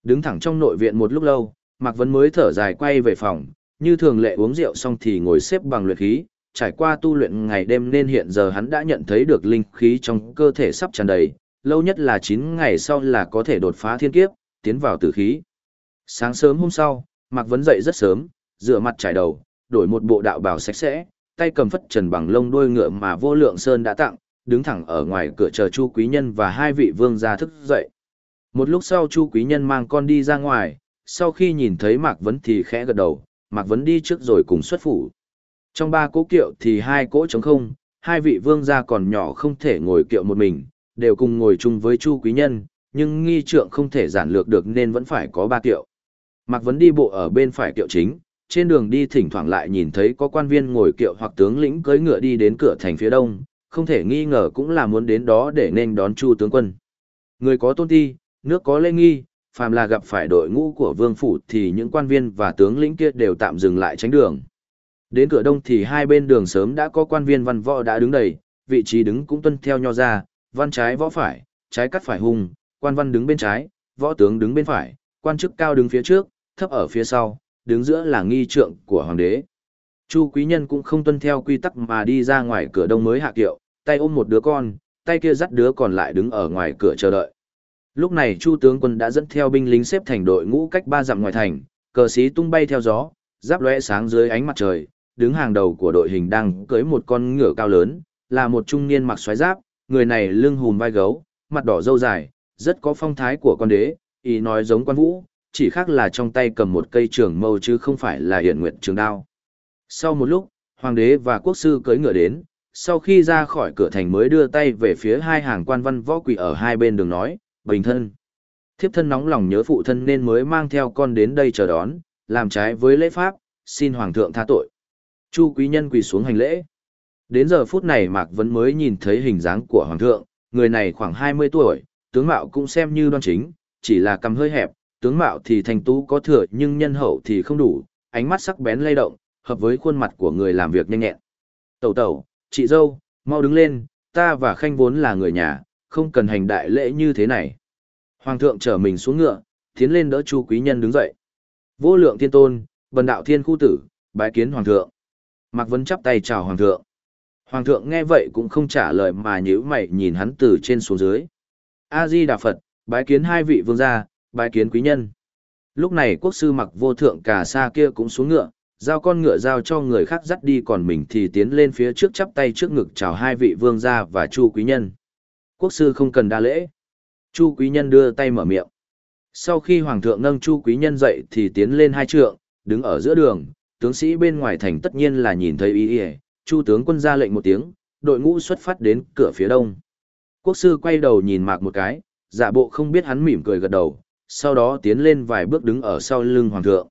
Đứng thẳng trong nội viện một lúc lâu, Mạc Vấn mới thở dài quay về phòng, như thường lệ uống rượu xong thì ngồi xếp bằng luyện khí, trải qua tu luyện ngày đêm nên hiện giờ hắn đã nhận thấy được linh khí trong cơ thể sắp tràn đầy, lâu nhất là 9 ngày sau là có thể đột phá thiên kiếp, tiến vào tử khí. Sáng sớm hôm sau, Mạc Vấn dậy rất sớm, rửa mặt trải đầu, đổi một bộ đạo bào sạch sẽ, tay cầm phất trần bằng lông đuôi ngựa mà vô lượng sơn đã tặng, đứng thẳng ở ngoài cửa chờ Chu Quý Nhân và hai vị vương gia thức dậy. Một lúc sau Chu Quý Nhân mang con đi ra ngoài, sau khi nhìn thấy Mạc Vấn thì khẽ gật đầu, Mạc Vấn đi trước rồi cùng xuất phủ. Trong ba cỗ kiệu thì hai cỗ trống không, hai vị vương gia còn nhỏ không thể ngồi kiệu một mình, đều cùng ngồi chung với Chu Quý Nhân, nhưng nghi trượng không thể giản lược được nên vẫn phải có ba kiệu. Mạc Vấn đi bộ ở bên phải kiệu chính, trên đường đi thỉnh thoảng lại nhìn thấy có quan viên ngồi kiệu hoặc tướng lĩnh cưỡi ngựa đi đến cửa thành phía đông, không thể nghi ngờ cũng là muốn đến đó để nên đón Chu tướng quân. Người có tôn ti, nước có lê nghi, phàm là gặp phải đội ngũ của vương phủ thì những quan viên và tướng lĩnh kia đều tạm dừng lại tránh đường. Đến cửa đông thì hai bên đường sớm đã có quan viên văn võ đã đứng đầy, vị trí đứng cũng tuân theo nho ra, văn trái võ phải, trái cắt phải hung, quan văn đứng bên trái, võ tướng đứng bên phải, quan chức cao đứng phía trước, thấp ở phía sau, đứng giữa là nghi trượng của hoàng đế. Chu quý nhân cũng không tuân theo quy tắc mà đi ra ngoài cửa đông mới hạ kiệu, tay ôm một đứa con, tay kia dắt đứa còn lại đứng ở ngoài cửa chờ đợi. Lúc này Chu tướng quân đã dẫn theo binh lính xếp thành đội ngũ cách ba dặm ngoài thành, cờ xí tung bay theo gió, giáp lóe sáng dưới ánh mặt trời, đứng hàng đầu của đội hình đang cưỡi một con ngựa cao lớn, là một trung niên mặc xoáy giáp, người này lưng hùm vai gấu, mặt đỏ râu dài, rất có phong thái của con đế, ý nói giống quan vũ, chỉ khác là trong tay cầm một cây trường mâu chứ không phải là hiển nguyện trường đao. Sau một lúc, hoàng đế và quốc sư cưỡi ngựa đến, sau khi ra khỏi cửa thành mới đưa tay về phía hai hàng quan văn võ quỷ ở hai bên đường nói, bình thân. Thiếp thân nóng lòng nhớ phụ thân nên mới mang theo con đến đây chờ đón, làm trái với lễ pháp, xin hoàng thượng tha tội. Chu quý nhân quỳ xuống hành lễ. Đến giờ phút này Mạc Vấn mới nhìn thấy hình dáng của hoàng thượng, người này khoảng 20 tuổi, tướng mạo cũng xem như đoan chính, chỉ là cầm hơi hẹp, tướng mạo thì thành tú có thừa nhưng nhân hậu thì không đủ, ánh mắt sắc bén lay động, hợp với khuôn mặt của người làm việc nhanh nhẹn. Tẩu tẩu, chị dâu, mau đứng lên, ta và Khanh vốn là người nhà, không cần hành đại lễ như thế này. Hoàng thượng trở mình xuống ngựa, tiến lên đỡ Chu Quý Nhân đứng dậy. Vô lượng thiên tôn, bần đạo thiên khu tử, bái kiến Hoàng thượng. Mạc Vân chắp tay chào Hoàng thượng. Hoàng thượng nghe vậy cũng không trả lời mà nhíu mày nhìn hắn từ trên xuống dưới. A-di Đà Phật, bái kiến hai vị vương gia, bái kiến quý nhân. Lúc này quốc sư mặc vô thượng cả xa kia cũng xuống ngựa, giao con ngựa giao cho người khác dắt đi còn mình thì tiến lên phía trước chắp tay trước ngực chào hai vị vương gia và chu quý nhân. Quốc sư không cần đa lễ. Chu quý nhân đưa tay mở miệng. Sau khi hoàng thượng nâng chu quý nhân dậy thì tiến lên hai trượng, đứng ở giữa đường, tướng sĩ bên ngoài thành tất nhiên là nhìn thấy ý ý, chu tướng quân ra lệnh một tiếng, đội ngũ xuất phát đến cửa phía đông. Quốc sư quay đầu nhìn mạc một cái, giả bộ không biết hắn mỉm cười gật đầu, sau đó tiến lên vài bước đứng ở sau lưng hoàng thượng.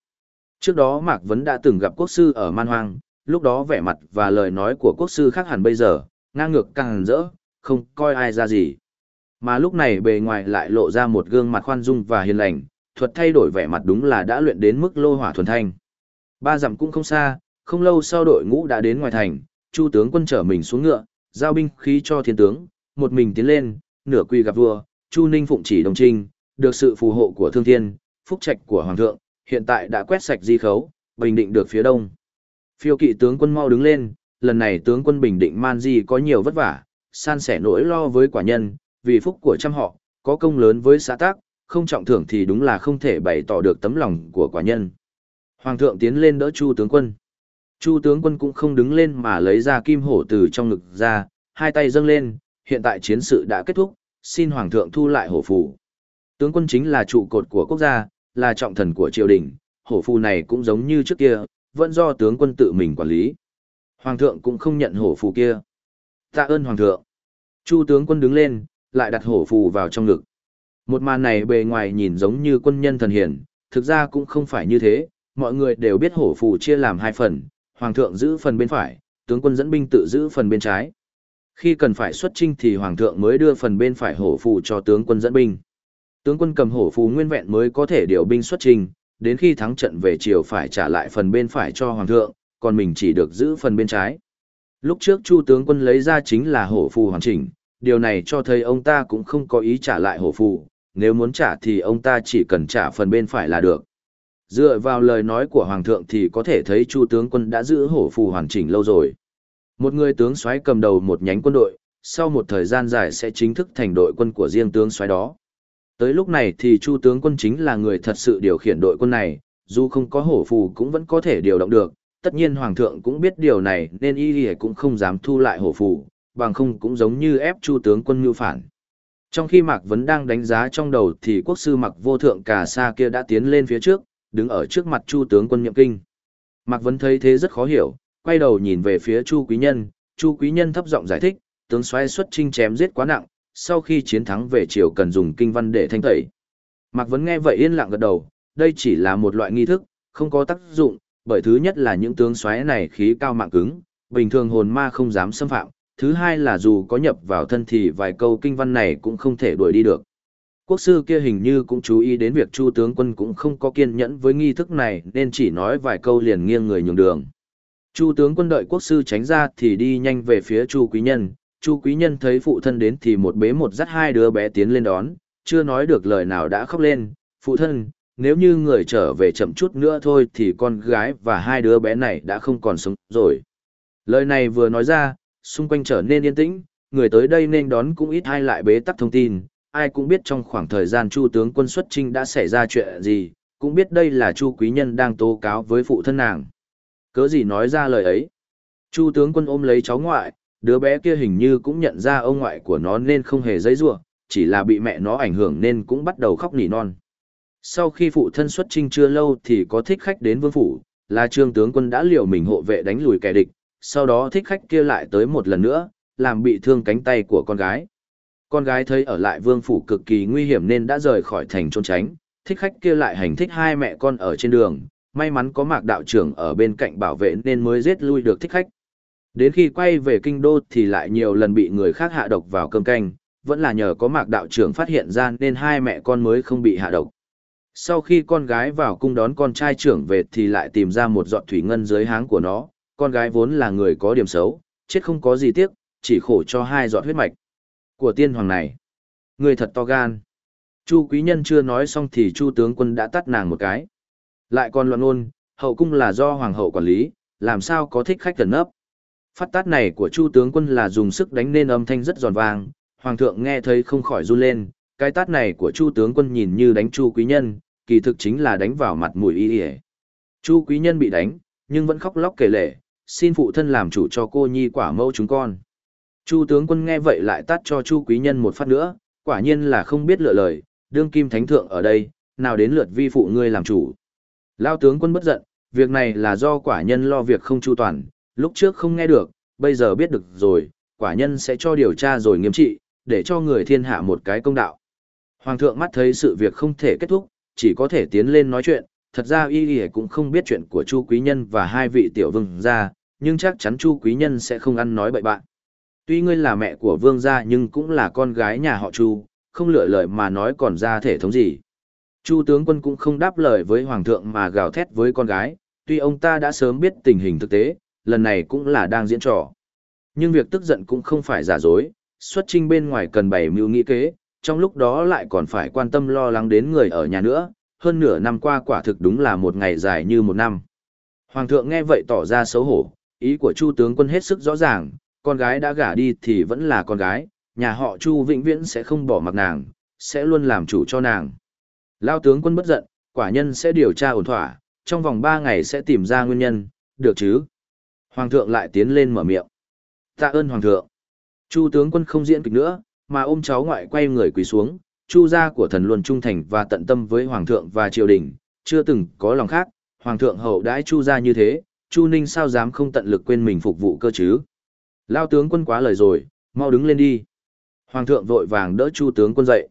Trước đó Mạc Vấn đã từng gặp quốc sư ở Man Hoang, lúc đó vẻ mặt và lời nói của quốc sư khác hẳn bây giờ, ngang ngược càng rỡ, không coi ai ra gì. Mà lúc này bề ngoài lại lộ ra một gương mặt khoan dung và hiền lành, thuật thay đổi vẻ mặt đúng là đã luyện đến mức lô hỏa thuần thanh. Ba dặm cũng không xa, không lâu sau đội ngũ đã đến ngoài thành, Chu tướng quân trở mình xuống ngựa, giao binh khí cho thiên tướng, một mình tiến lên, nửa quỳ gặp vua, Chu Ninh phụng chỉ đồng trinh, được sự phù hộ của thương thiên, phúc trạch của hoàng thượng, hiện tại đã quét sạch di khấu, bình định được phía đông. Phiêu kỵ tướng quân mau đứng lên, lần này tướng quân bình định man di có nhiều vất vả, san sẻ nỗi lo với quả nhân, vì phúc của trăm họ, có công lớn với xã tác, không trọng thưởng thì đúng là không thể bày tỏ được tấm lòng của quả nhân. Hoàng thượng tiến lên đỡ Chu tướng quân. Chu tướng quân cũng không đứng lên mà lấy ra kim hổ từ trong ngực ra, hai tay dâng lên, hiện tại chiến sự đã kết thúc, xin hoàng thượng thu lại hổ phù. Tướng quân chính là trụ cột của quốc gia, là trọng thần của triều đình, hổ phù này cũng giống như trước kia, vẫn do tướng quân tự mình quản lý. Hoàng thượng cũng không nhận hổ phù kia. Tạ ơn hoàng thượng. Chu tướng quân đứng lên, lại đặt hổ phù vào trong ngực. Một màn này bề ngoài nhìn giống như quân nhân thần hiền, thực ra cũng không phải như thế, mọi người đều biết hổ phù chia làm hai phần, hoàng thượng giữ phần bên phải, tướng quân dẫn binh tự giữ phần bên trái. Khi cần phải xuất chinh thì hoàng thượng mới đưa phần bên phải hổ phù cho tướng quân dẫn binh. Tướng quân cầm hổ phù nguyên vẹn mới có thể điều binh xuất trình, đến khi thắng trận về chiều phải trả lại phần bên phải cho hoàng thượng, còn mình chỉ được giữ phần bên trái. Lúc trước Chu tướng quân lấy ra chính là hổ phù hoàn chỉnh, điều này cho thấy ông ta cũng không có ý trả lại hổ phù, nếu muốn trả thì ông ta chỉ cần trả phần bên phải là được. Dựa vào lời nói của hoàng thượng thì có thể thấy Chu tướng quân đã giữ hổ phù hoàn chỉnh lâu rồi. Một người tướng soái cầm đầu một nhánh quân đội, sau một thời gian dài sẽ chính thức thành đội quân của riêng tướng soái đó. Tới lúc này thì Chu tướng quân chính là người thật sự điều khiển đội quân này, dù không có hổ phù cũng vẫn có thể điều động được, tất nhiên Hoàng thượng cũng biết điều này nên y cũng không dám thu lại hổ phù, bằng không cũng giống như ép Chu tướng quân mưu phản. Trong khi Mạc Vấn đang đánh giá trong đầu thì quốc sư Mạc Vô Thượng Cà Sa kia đã tiến lên phía trước, đứng ở trước mặt Chu tướng quân nhậm kinh. Mạc Vấn thấy thế rất khó hiểu, quay đầu nhìn về phía Chu Quý Nhân, Chu Quý Nhân thấp giọng giải thích, tướng xoay xuất chinh chém giết quá nặng, sau khi chiến thắng về triều cần dùng kinh văn để thanh tẩy. Mạc Vấn nghe vậy yên lặng gật đầu, đây chỉ là một loại nghi thức, không có tác dụng, bởi thứ nhất là những tướng xoáy này khí cao mạng cứng, bình thường hồn ma không dám xâm phạm, thứ hai là dù có nhập vào thân thì vài câu kinh văn này cũng không thể đuổi đi được. Quốc sư kia hình như cũng chú ý đến việc Chu tướng quân cũng không có kiên nhẫn với nghi thức này nên chỉ nói vài câu liền nghiêng người nhường đường. Chu tướng quân đợi quốc sư tránh ra thì đi nhanh về phía Chu quý nhân, Chu quý nhân thấy phụ thân đến thì một bế một dắt hai đứa bé tiến lên đón, chưa nói được lời nào đã khóc lên, phụ thân, nếu như người trở về chậm chút nữa thôi thì con gái và hai đứa bé này đã không còn sống rồi. Lời này vừa nói ra, xung quanh trở nên yên tĩnh, người tới đây nên đón cũng ít ai lại bế tắc thông tin, ai cũng biết trong khoảng thời gian Chu tướng quân xuất trinh đã xảy ra chuyện gì, cũng biết đây là Chu quý nhân đang tố cáo với phụ thân nàng. Cớ gì nói ra lời ấy? Chu tướng quân ôm lấy cháu ngoại, đứa bé kia hình như cũng nhận ra ông ngoại của nó nên không hề dây rủa chỉ là bị mẹ nó ảnh hưởng nên cũng bắt đầu khóc nỉ non. Sau khi phụ thân xuất trinh chưa lâu thì có thích khách đến vương phủ, là trương tướng quân đã liều mình hộ vệ đánh lùi kẻ địch, sau đó thích khách kia lại tới một lần nữa, làm bị thương cánh tay của con gái. Con gái thấy ở lại vương phủ cực kỳ nguy hiểm nên đã rời khỏi thành trốn tránh, thích khách kia lại hành thích hai mẹ con ở trên đường, may mắn có mạc đạo trưởng ở bên cạnh bảo vệ nên mới giết lui được thích khách. Đến khi quay về kinh đô thì lại nhiều lần bị người khác hạ độc vào cơm canh, vẫn là nhờ có mạc đạo trưởng phát hiện ra nên hai mẹ con mới không bị hạ độc. Sau khi con gái vào cung đón con trai trưởng về thì lại tìm ra một giọt thủy ngân dưới háng của nó, con gái vốn là người có điểm xấu, chết không có gì tiếc, chỉ khổ cho hai giọt huyết mạch. Của tiên hoàng này, người thật to gan. Chu quý nhân chưa nói xong thì chu tướng quân đã tắt nàng một cái. Lại còn loạn ôn, hậu cung là do hoàng hậu quản lý, làm sao có thích khách gần nấp. Phát tát này của chu tướng quân là dùng sức đánh nên âm thanh rất giòn vàng. hoàng thượng nghe thấy không khỏi run lên, cái tát này của chu tướng quân nhìn như đánh chu quý nhân, kỳ thực chính là đánh vào mặt mũi y ỉa. Chu quý nhân bị đánh, nhưng vẫn khóc lóc kể lể, xin phụ thân làm chủ cho cô nhi quả mẫu chúng con. Chu tướng quân nghe vậy lại tát cho chu quý nhân một phát nữa, quả nhiên là không biết lựa lời, đương kim thánh thượng ở đây, nào đến lượt vi phụ ngươi làm chủ. Lao tướng quân bất giận, việc này là do quả nhân lo việc không chu toàn, lúc trước không nghe được, bây giờ biết được rồi, quả nhân sẽ cho điều tra rồi nghiêm trị, để cho người thiên hạ một cái công đạo. Hoàng thượng mắt thấy sự việc không thể kết thúc, chỉ có thể tiến lên nói chuyện, thật ra y y cũng không biết chuyện của Chu Quý Nhân và hai vị tiểu vương gia, nhưng chắc chắn Chu Quý Nhân sẽ không ăn nói bậy bạn. Tuy ngươi là mẹ của vương gia nhưng cũng là con gái nhà họ Chu, không lựa lời mà nói còn ra thể thống gì. Chu tướng quân cũng không đáp lời với hoàng thượng mà gào thét với con gái, tuy ông ta đã sớm biết tình hình thực tế, lần này cũng là đang diễn trò. Nhưng việc tức giận cũng không phải giả dối, xuất trinh bên ngoài cần bày mưu nghĩ kế, trong lúc đó lại còn phải quan tâm lo lắng đến người ở nhà nữa, hơn nửa năm qua quả thực đúng là một ngày dài như một năm. Hoàng thượng nghe vậy tỏ ra xấu hổ, ý của Chu tướng quân hết sức rõ ràng, con gái đã gả đi thì vẫn là con gái, nhà họ Chu vĩnh viễn sẽ không bỏ mặc nàng, sẽ luôn làm chủ cho nàng. Lao tướng quân bất giận, quả nhân sẽ điều tra ổn thỏa, trong vòng 3 ngày sẽ tìm ra nguyên nhân, được chứ? Hoàng thượng lại tiến lên mở miệng. Tạ ơn Hoàng thượng. Chu tướng quân không diễn kịch nữa, mà ôm cháu ngoại quay người quỳ xuống, chu gia của thần luôn trung thành và tận tâm với Hoàng thượng và triều đình, chưa từng có lòng khác, Hoàng thượng hậu đãi chu gia như thế, chu ninh sao dám không tận lực quên mình phục vụ cơ chứ? Lao tướng quân quá lời rồi, mau đứng lên đi. Hoàng thượng vội vàng đỡ chu tướng quân dậy.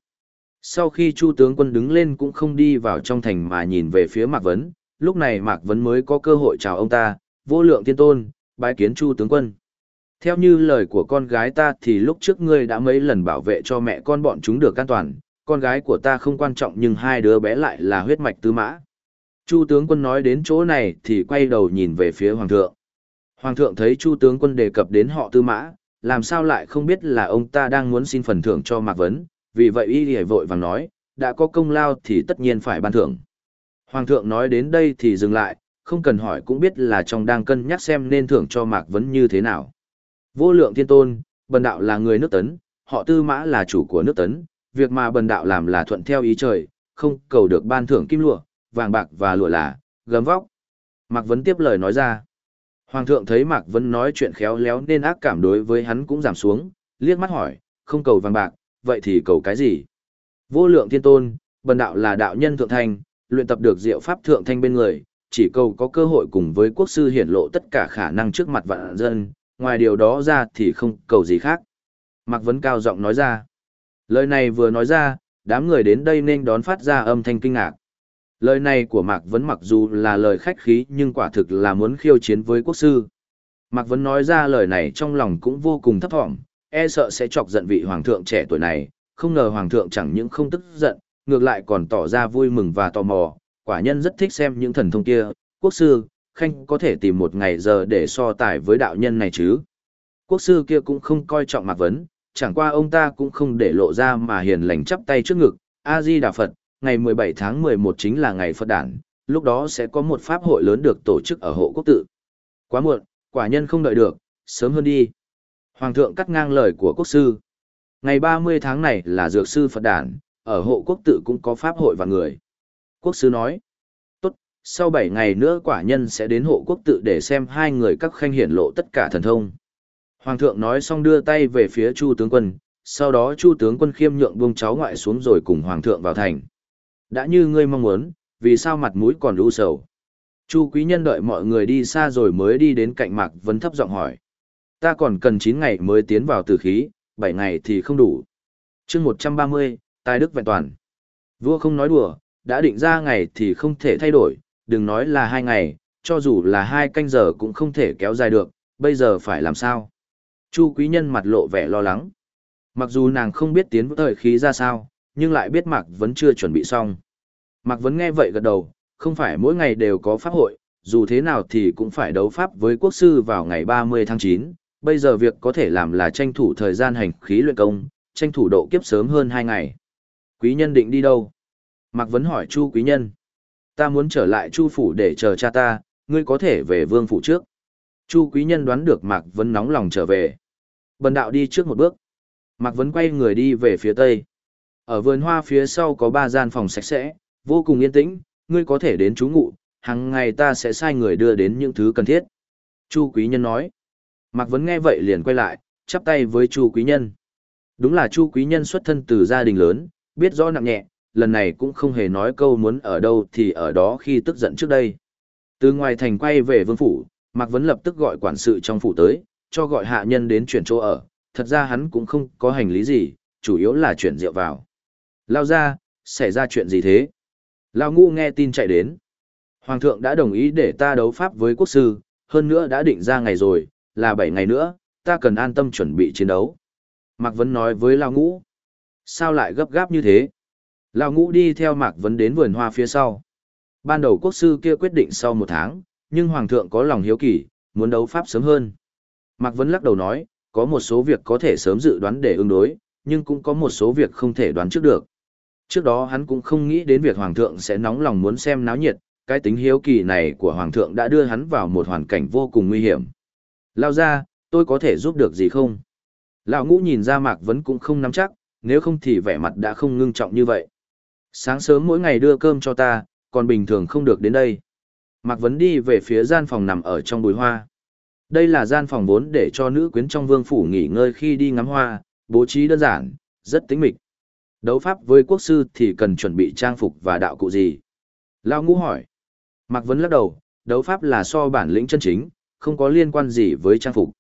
Sau khi Chu tướng quân đứng lên cũng không đi vào trong thành mà nhìn về phía Mạc Vấn, lúc này Mạc Vấn mới có cơ hội chào ông ta, vô lượng tiên tôn, bái kiến Chu tướng quân. Theo như lời của con gái ta thì lúc trước ngươi đã mấy lần bảo vệ cho mẹ con bọn chúng được an toàn, con gái của ta không quan trọng nhưng hai đứa bé lại là huyết mạch tứ mã. Chu tướng quân nói đến chỗ này thì quay đầu nhìn về phía Hoàng thượng. Hoàng thượng thấy Chu tướng quân đề cập đến họ tư mã, làm sao lại không biết là ông ta đang muốn xin phần thưởng cho Mạc Vấn, vì vậy y hề vội vàng nói, đã có công lao thì tất nhiên phải ban thưởng. Hoàng thượng nói đến đây thì dừng lại, không cần hỏi cũng biết là trong đang cân nhắc xem nên thưởng cho Mạc Vấn như thế nào. Vô lượng thiên tôn, bần đạo là người nước tấn, họ tư mã là chủ của nước tấn, việc mà bần đạo làm là thuận theo ý trời, không cầu được ban thưởng kim lụa, vàng bạc và lụa là, gấm vóc. Mạc Vấn tiếp lời nói ra. Hoàng thượng thấy Mạc Vấn nói chuyện khéo léo nên ác cảm đối với hắn cũng giảm xuống, liếc mắt hỏi, không cầu vàng bạc, vậy thì cầu cái gì? Vô lượng thiên tôn, bần đạo là đạo nhân thượng thanh, luyện tập được diệu pháp thượng thanh bên người, chỉ cầu có cơ hội cùng với quốc sư hiển lộ tất cả khả năng trước mặt vạn dân, ngoài điều đó ra thì không cầu gì khác. Mạc Vấn cao giọng nói ra. Lời này vừa nói ra, đám người đến đây nên đón phát ra âm thanh kinh ngạc. Lời này của Mạc Vấn mặc dù là lời khách khí nhưng quả thực là muốn khiêu chiến với quốc sư. Mạc Vấn nói ra lời này trong lòng cũng vô cùng thấp thỏm, e sợ sẽ chọc giận vị hoàng thượng trẻ tuổi này, không ngờ hoàng thượng chẳng những không tức giận, ngược lại còn tỏ ra vui mừng và tò mò, quả nhân rất thích xem những thần thông kia, quốc sư, khanh có thể tìm một ngày giờ để so tài với đạo nhân này chứ. Quốc sư kia cũng không coi trọng Mạc Vấn, chẳng qua ông ta cũng không để lộ ra mà hiền lành chắp tay trước ngực, A-di-đà Phật, ngày 17 tháng 11 chính là ngày Phật đản, lúc đó sẽ có một pháp hội lớn được tổ chức ở hộ quốc tự. Quá muộn, quả nhân không đợi được, sớm hơn đi. Hoàng thượng cắt ngang lời của quốc sư. Ngày 30 tháng này là dược sư Phật đản, ở hộ quốc tự cũng có pháp hội và người. Quốc sư nói, sau 7 ngày nữa quả nhân sẽ đến hộ quốc tự để xem hai người các khanh hiển lộ tất cả thần thông. Hoàng thượng nói xong đưa tay về phía Chu tướng quân, sau đó Chu tướng quân khiêm nhượng buông cháu ngoại xuống rồi cùng Hoàng thượng vào thành. Đã như ngươi mong muốn, vì sao mặt mũi còn u sầu? Chu quý nhân đợi mọi người đi xa rồi mới đi đến cạnh Mạc Vân thấp giọng hỏi. Ta còn cần 9 ngày mới tiến vào tử khí, 7 ngày thì không đủ. chương 130, tài đức vẹn toàn. Vua không nói đùa, đã định ra ngày thì không thể thay đổi, đừng nói là hai ngày, cho dù là hai canh giờ cũng không thể kéo dài được, bây giờ phải làm sao? Chu quý nhân mặt lộ vẻ lo lắng. Mặc dù nàng không biết tiến thời khí ra sao, nhưng lại biết Mạc vẫn chưa chuẩn bị xong. Mạc Vấn nghe vậy gật đầu, không phải mỗi ngày đều có pháp hội, dù thế nào thì cũng phải đấu pháp với quốc sư vào ngày 30 tháng 9, bây giờ việc có thể làm là tranh thủ thời gian hành khí luyện công, tranh thủ độ kiếp sớm hơn 2 ngày. Quý nhân định đi đâu? Mạc Vấn hỏi Chu quý nhân. Ta muốn trở lại Chu phủ để chờ cha ta, ngươi có thể về vương phủ trước. Chu quý nhân đoán được Mạc Vấn nóng lòng trở về. Bần đạo đi trước một bước. Mạc Vấn quay người đi về phía tây. Ở vườn hoa phía sau có ba gian phòng sạch sẽ, vô cùng yên tĩnh, ngươi có thể đến trú ngụ, hàng ngày ta sẽ sai người đưa đến những thứ cần thiết. Chu quý nhân nói. Mạc Vấn nghe vậy liền quay lại, chắp tay với Chu quý nhân. Đúng là Chu quý nhân xuất thân từ gia đình lớn, biết rõ nặng nhẹ, lần này cũng không hề nói câu muốn ở đâu thì ở đó khi tức giận trước đây. Từ ngoài thành quay về vương phủ, Mạc Vấn lập tức gọi quản sự trong phủ tới, cho gọi hạ nhân đến chuyển chỗ ở, thật ra hắn cũng không có hành lý gì, chủ yếu là chuyển rượu vào. Lao ra, xảy ra chuyện gì thế? Lao ngu nghe tin chạy đến. Hoàng thượng đã đồng ý để ta đấu pháp với quốc sư, hơn nữa đã định ra ngày rồi, là 7 ngày nữa, ta cần an tâm chuẩn bị chiến đấu. Mạc Vấn nói với Lao ngũ. Sao lại gấp gáp như thế? Lão ngũ đi theo Mạc Vấn đến vườn hoa phía sau. Ban đầu quốc sư kia quyết định sau một tháng, nhưng Hoàng thượng có lòng hiếu kỳ, muốn đấu pháp sớm hơn. Mạc Vấn lắc đầu nói, có một số việc có thể sớm dự đoán để ứng đối, nhưng cũng có một số việc không thể đoán trước được. Trước đó hắn cũng không nghĩ đến việc Hoàng thượng sẽ nóng lòng muốn xem náo nhiệt, cái tính hiếu kỳ này của Hoàng thượng đã đưa hắn vào một hoàn cảnh vô cùng nguy hiểm. Lao ra, tôi có thể giúp được gì không? Lão ngũ nhìn ra Mạc Vấn cũng không nắm chắc, nếu không thì vẻ mặt đã không ngưng trọng như vậy. Sáng sớm mỗi ngày đưa cơm cho ta, còn bình thường không được đến đây. Mạc Vấn đi về phía gian phòng nằm ở trong bùi hoa. Đây là gian phòng vốn để cho nữ quyến trong vương phủ nghỉ ngơi khi đi ngắm hoa, bố trí đơn giản, rất tính mịch. Đấu pháp với quốc sư thì cần chuẩn bị trang phục và đạo cụ gì? Lao ngũ hỏi. Mạc Vấn lắc đầu, đấu pháp là so bản lĩnh chân chính, không có liên quan gì với trang phục.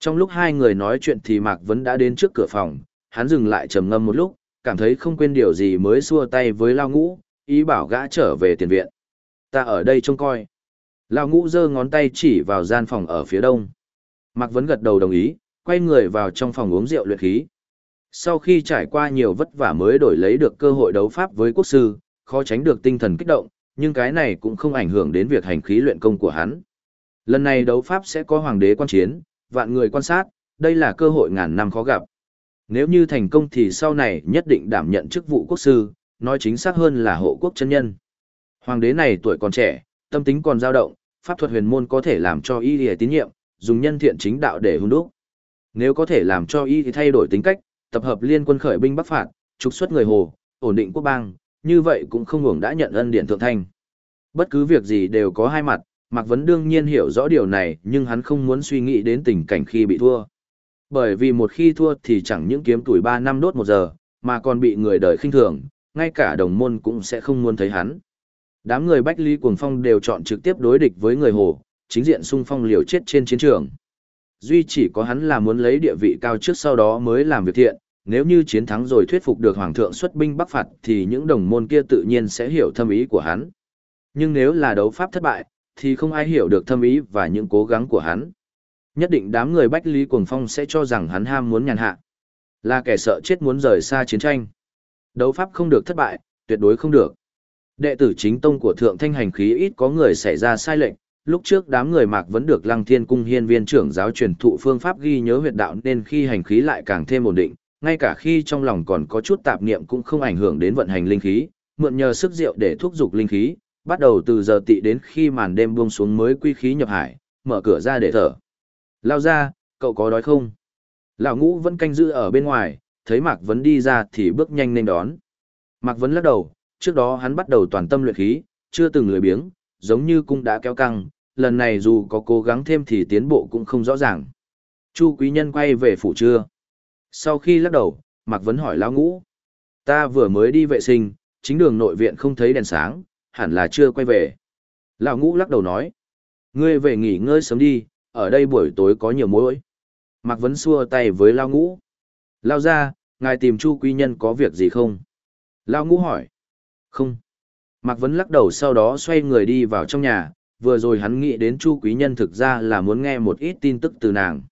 Trong lúc hai người nói chuyện thì Mạc Vấn đã đến trước cửa phòng, hắn dừng lại trầm ngâm một lúc, cảm thấy không quên điều gì mới xua tay với Lao ngũ, ý bảo gã trở về tiền viện. Ta ở đây trông coi. Lao ngũ giơ ngón tay chỉ vào gian phòng ở phía đông. Mạc Vấn gật đầu đồng ý, quay người vào trong phòng uống rượu luyện khí. Sau khi trải qua nhiều vất vả mới đổi lấy được cơ hội đấu pháp với quốc sư, khó tránh được tinh thần kích động, nhưng cái này cũng không ảnh hưởng đến việc hành khí luyện công của hắn. Lần này đấu pháp sẽ có hoàng đế quan chiến, vạn người quan sát, đây là cơ hội ngàn năm khó gặp. Nếu như thành công thì sau này nhất định đảm nhận chức vụ quốc sư, nói chính xác hơn là hộ quốc chân nhân. Hoàng đế này tuổi còn trẻ, tâm tính còn dao động, pháp thuật huyền môn có thể làm cho y tín nhiệm, dùng nhân thiện chính đạo để hung đúc. Nếu có thể làm cho y thay đổi tính cách, tập hợp liên quân khởi binh bắc phạt, trục xuất người hồ, ổn định quốc bang, như vậy cũng không ngủng đã nhận ân điện thượng thanh. Bất cứ việc gì đều có hai mặt, Mạc Vấn đương nhiên hiểu rõ điều này nhưng hắn không muốn suy nghĩ đến tình cảnh khi bị thua. Bởi vì một khi thua thì chẳng những kiếm tuổi 3 năm đốt một giờ, mà còn bị người đời khinh thường, ngay cả đồng môn cũng sẽ không muốn thấy hắn. Đám người Bách Ly Cuồng Phong đều chọn trực tiếp đối địch với người Hồ, chính diện xung phong liều chết trên chiến trường. Duy chỉ có hắn là muốn lấy địa vị cao trước sau đó mới làm việc thiện, nếu như chiến thắng rồi thuyết phục được Hoàng thượng xuất binh bắc phạt thì những đồng môn kia tự nhiên sẽ hiểu thâm ý của hắn. Nhưng nếu là đấu pháp thất bại, thì không ai hiểu được thâm ý và những cố gắng của hắn. Nhất định đám người Bách Lý Cuồng Phong sẽ cho rằng hắn ham muốn nhàn hạ. Là kẻ sợ chết muốn rời xa chiến tranh. Đấu pháp không được thất bại, tuyệt đối không được. Đệ tử chính tông của Thượng Thanh Hành Khí ít có người xảy ra sai lệnh, lúc trước đám người mạc vẫn được Lăng Thiên Cung hiên viên trưởng giáo truyền thụ phương pháp ghi nhớ huyệt đạo nên khi hành khí lại càng thêm ổn định, ngay cả khi trong lòng còn có chút tạp niệm cũng không ảnh hưởng đến vận hành linh khí, mượn nhờ sức rượu để thúc giục linh khí, bắt đầu từ giờ tị đến khi màn đêm buông xuống mới quy khí nhập hải, mở cửa ra để thở. Lao ra, cậu có đói không? Lão ngũ vẫn canh giữ ở bên ngoài, thấy Mạc Vấn đi ra thì bước nhanh nên đón. Mạc Vấn lắc đầu, trước đó hắn bắt đầu toàn tâm luyện khí, chưa từng lười biếng, giống như cũng đã kéo căng, lần này dù có cố gắng thêm thì tiến bộ cũng không rõ ràng. Chu quý nhân quay về phủ trưa. Sau khi lắc đầu, Mạc Vấn hỏi Lão Ngũ. Ta vừa mới đi vệ sinh, chính đường nội viện không thấy đèn sáng, hẳn là chưa quay về. Lão Ngũ lắc đầu nói. Ngươi về nghỉ ngơi sớm đi, ở đây buổi tối có nhiều mối. Mạc Vấn xua tay với Lão Ngũ. Lao ra, ngài tìm Chu quý nhân có việc gì không? Lão Ngũ hỏi. Không. Mạc Vấn lắc đầu sau đó xoay người đi vào trong nhà, vừa rồi hắn nghĩ đến Chu Quý Nhân thực ra là muốn nghe một ít tin tức từ nàng.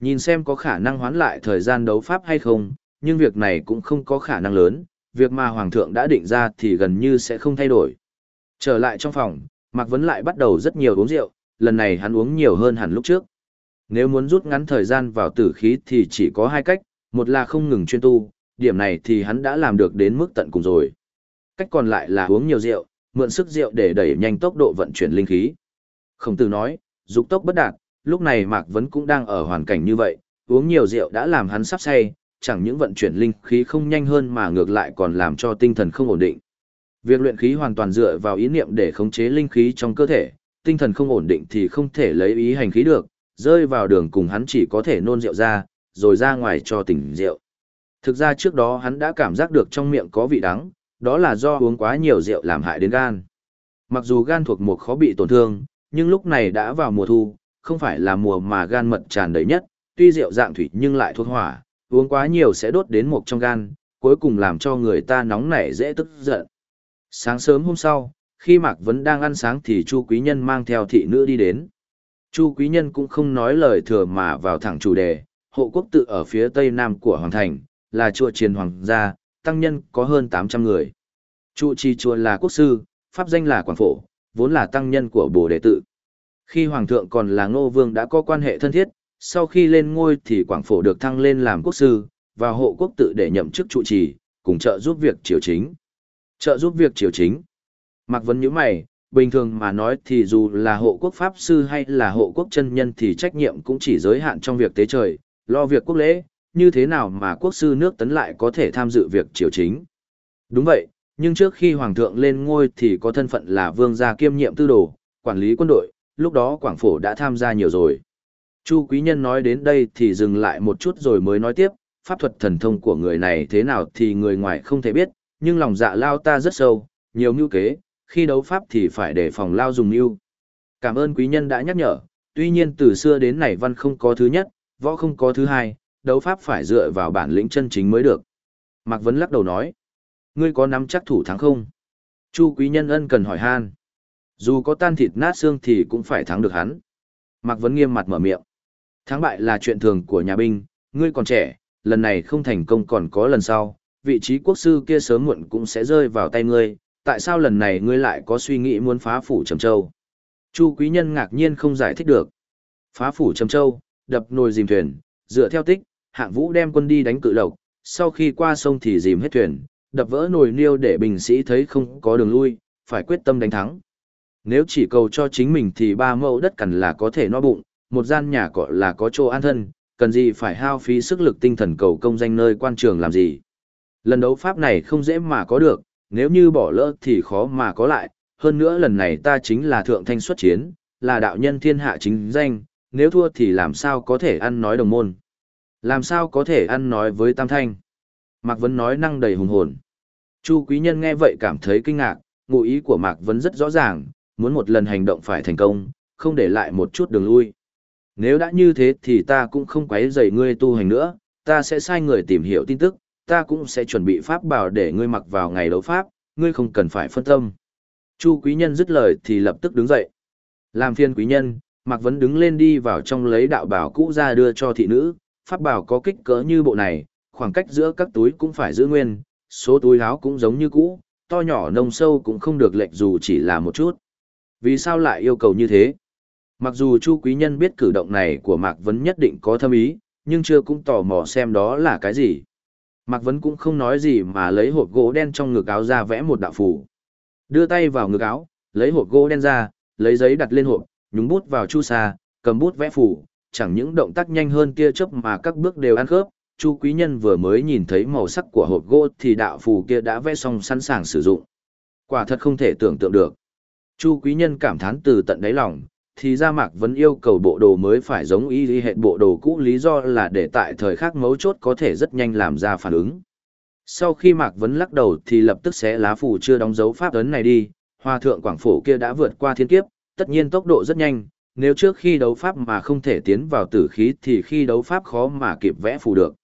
Nhìn xem có khả năng hoán lại thời gian đấu pháp hay không, nhưng việc này cũng không có khả năng lớn, việc mà Hoàng thượng đã định ra thì gần như sẽ không thay đổi. Trở lại trong phòng, Mạc Vấn lại bắt đầu rất nhiều uống rượu, lần này hắn uống nhiều hơn hẳn lúc trước. Nếu muốn rút ngắn thời gian vào tử khí thì chỉ có hai cách, một là không ngừng chuyên tu, điểm này thì hắn đã làm được đến mức tận cùng rồi. Cách còn lại là uống nhiều rượu, mượn sức rượu để đẩy nhanh tốc độ vận chuyển linh khí. Khổng tử nói, dục tốc bất đạt, lúc này Mạc Vấn cũng đang ở hoàn cảnh như vậy, uống nhiều rượu đã làm hắn sắp say, chẳng những vận chuyển linh khí không nhanh hơn mà ngược lại còn làm cho tinh thần không ổn định. Việc luyện khí hoàn toàn dựa vào ý niệm để khống chế linh khí trong cơ thể, tinh thần không ổn định thì không thể lấy ý hành khí được, rơi vào đường cùng hắn chỉ có thể nôn rượu ra, rồi ra ngoài cho tỉnh rượu. Thực ra trước đó hắn đã cảm giác được trong miệng có vị đắng, đó là do uống quá nhiều rượu làm hại đến gan. Mặc dù gan thuộc một khó bị tổn thương, nhưng lúc này đã vào mùa thu, không phải là mùa mà gan mật tràn đầy nhất, tuy rượu dạng thủy nhưng lại thuộc hỏa, uống quá nhiều sẽ đốt đến một trong gan, cuối cùng làm cho người ta nóng nảy dễ tức giận. Sáng sớm hôm sau, khi Mạc Vấn đang ăn sáng thì Chu Quý Nhân mang theo thị nữ đi đến. Chu Quý Nhân cũng không nói lời thừa mà vào thẳng chủ đề, hộ quốc tự ở phía tây nam của Hoàng Thành, là chùa triền Hoàng gia, tăng nhân có hơn 800 người. Trụ trì chùa là quốc sư, pháp danh là Quảng Phổ, vốn là tăng nhân của Bồ Đề Tự. Khi Hoàng thượng còn là Ngô Vương đã có quan hệ thân thiết, sau khi lên ngôi thì Quảng Phổ được thăng lên làm quốc sư, và hộ quốc tự để nhậm chức trụ trì, cùng trợ giúp việc triều chính. Trợ giúp việc triều chính. Mạc Vấn như mày, bình thường mà nói thì dù là hộ quốc pháp sư hay là hộ quốc chân nhân thì trách nhiệm cũng chỉ giới hạn trong việc tế trời, lo việc quốc lễ, như thế nào mà quốc sư nước tấn lại có thể tham dự việc triều chính. Đúng vậy, nhưng trước khi hoàng thượng lên ngôi thì có thân phận là vương gia kiêm nhiệm tư đồ, quản lý quân đội, lúc đó Quảng Phổ đã tham gia nhiều rồi. Chu Quý Nhân nói đến đây thì dừng lại một chút rồi mới nói tiếp, pháp thuật thần thông của người này thế nào thì người ngoài không thể biết, nhưng lòng dạ lao ta rất sâu, nhiều mưu kế, khi đấu pháp thì phải đề phòng lao dùng mưu. Cảm ơn quý nhân đã nhắc nhở, tuy nhiên từ xưa đến nay văn không có thứ nhất, võ không có thứ hai, đấu pháp phải dựa vào bản lĩnh chân chính mới được. Mạc Vấn lắc đầu nói, ngươi có nắm chắc thủ thắng không? Chu quý nhân ân cần hỏi han. Dù có tan thịt nát xương thì cũng phải thắng được hắn. Mạc Vấn nghiêm mặt mở miệng. Thắng bại là chuyện thường của nhà binh, ngươi còn trẻ, lần này không thành công còn có lần sau, vị trí quốc sư kia sớm muộn cũng sẽ rơi vào tay ngươi, tại sao lần này ngươi lại có suy nghĩ muốn phá phủ Trầm Châu? Chu Quý Nhân ngạc nhiên không giải thích được. Phá phủ Trầm Châu, đập nồi dìm thuyền, dựa theo tích, hạng vũ đem quân đi đánh cự lộc, sau khi qua sông thì dìm hết thuyền, đập vỡ nồi niêu để bình sĩ thấy không có đường lui, phải quyết tâm đánh thắng. Nếu chỉ cầu cho chính mình thì ba mẫu đất cằn là có thể no bụng, một gian nhà cọ là có chỗ an thân, cần gì phải hao phí sức lực tinh thần cầu công danh nơi quan trường làm gì. Lần đấu pháp này không dễ mà có được, nếu như bỏ lỡ thì khó mà có lại, hơn nữa lần này ta chính là thượng thanh xuất chiến, là đạo nhân thiên hạ chính danh, nếu thua thì làm sao có thể ăn nói đồng môn. Làm sao có thể ăn nói với tam thanh. Mạc Vấn nói năng đầy hùng hồn. Chu quý nhân nghe vậy cảm thấy kinh ngạc, ngụ ý của Mạc Vấn rất rõ ràng, muốn một lần hành động phải thành công, không để lại một chút đường lui. Nếu đã như thế thì ta cũng không quấy rầy ngươi tu hành nữa, ta sẽ sai người tìm hiểu tin tức, ta cũng sẽ chuẩn bị pháp bảo để ngươi mặc vào ngày đấu pháp, ngươi không cần phải phân tâm. Chu quý nhân dứt lời thì lập tức đứng dậy. Làm phiên quý nhân, Mạc Vấn đứng lên đi vào trong lấy đạo bảo cũ ra đưa cho thị nữ, pháp bảo có kích cỡ như bộ này, khoảng cách giữa các túi cũng phải giữ nguyên, số túi áo cũng giống như cũ, to nhỏ nông sâu cũng không được lệch dù chỉ là một chút. Vì sao lại yêu cầu như thế? Mặc dù Chu Quý Nhân biết cử động này của Mạc Vấn nhất định có thâm ý, nhưng chưa cũng tò mò xem đó là cái gì. Mạc Vấn cũng không nói gì mà lấy hộp gỗ đen trong ngực áo ra vẽ một đạo phù. Đưa tay vào ngực áo, lấy hộp gỗ đen ra, lấy giấy đặt lên hộp, nhúng bút vào chu sa, cầm bút vẽ phù, chẳng những động tác nhanh hơn kia chớp mà các bước đều ăn khớp. Chu quý nhân vừa mới nhìn thấy màu sắc của hộp gỗ thì đạo phù kia đã vẽ xong sẵn sàng sử dụng. Quả thật không thể tưởng tượng được. Chu quý nhân cảm thán từ tận đáy lòng, thì ra Mạc Vấn yêu cầu bộ đồ mới phải giống y hệ bộ đồ cũ lý do là để tại thời khắc mấu chốt có thể rất nhanh làm ra phản ứng. Sau khi Mạc Vấn lắc đầu thì lập tức sẽ lá phù chưa đóng dấu pháp ấn này đi, hòa thượng quảng phổ kia đã vượt qua thiên kiếp, tất nhiên tốc độ rất nhanh, nếu trước khi đấu pháp mà không thể tiến vào tử khí thì khi đấu pháp khó mà kịp vẽ phù được.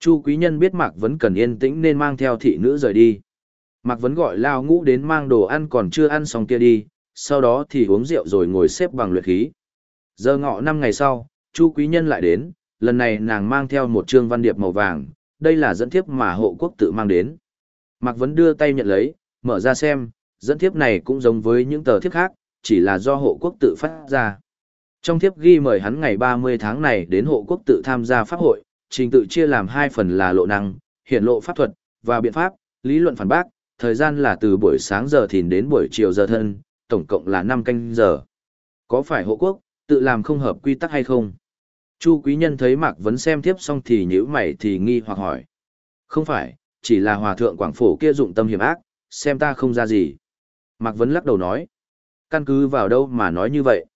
Chu quý nhân biết Mạc Vấn cần yên tĩnh nên mang theo thị nữ rời đi. Mạc Vấn gọi Lao Ngũ đến mang đồ ăn còn chưa ăn xong kia đi, sau đó thì uống rượu rồi ngồi xếp bằng luyện khí. Giờ ngọ năm ngày sau, Chu Quý Nhân lại đến, lần này nàng mang theo một trương văn điệp màu vàng, đây là dẫn thiếp mà hộ quốc tự mang đến. Mạc Vấn đưa tay nhận lấy, mở ra xem, dẫn thiếp này cũng giống với những tờ thiếp khác, chỉ là do hộ quốc tự phát ra. Trong thiếp ghi mời hắn ngày 30 tháng này đến hộ quốc tự tham gia pháp hội, trình tự chia làm hai phần là lộ năng, hiển lộ pháp thuật, và biện pháp, lý luận phản bác, thời gian là từ buổi sáng giờ thìn đến buổi chiều giờ thân, tổng cộng là 5 canh giờ. Có phải hộ quốc, tự làm không hợp quy tắc hay không? Chu quý nhân thấy Mạc Vấn xem tiếp xong thì nhíu mày thì nghi hoặc hỏi. Không phải, chỉ là hòa thượng quảng phổ kia dụng tâm hiểm ác, xem ta không ra gì. Mạc Vấn lắc đầu nói. Căn cứ vào đâu mà nói như vậy?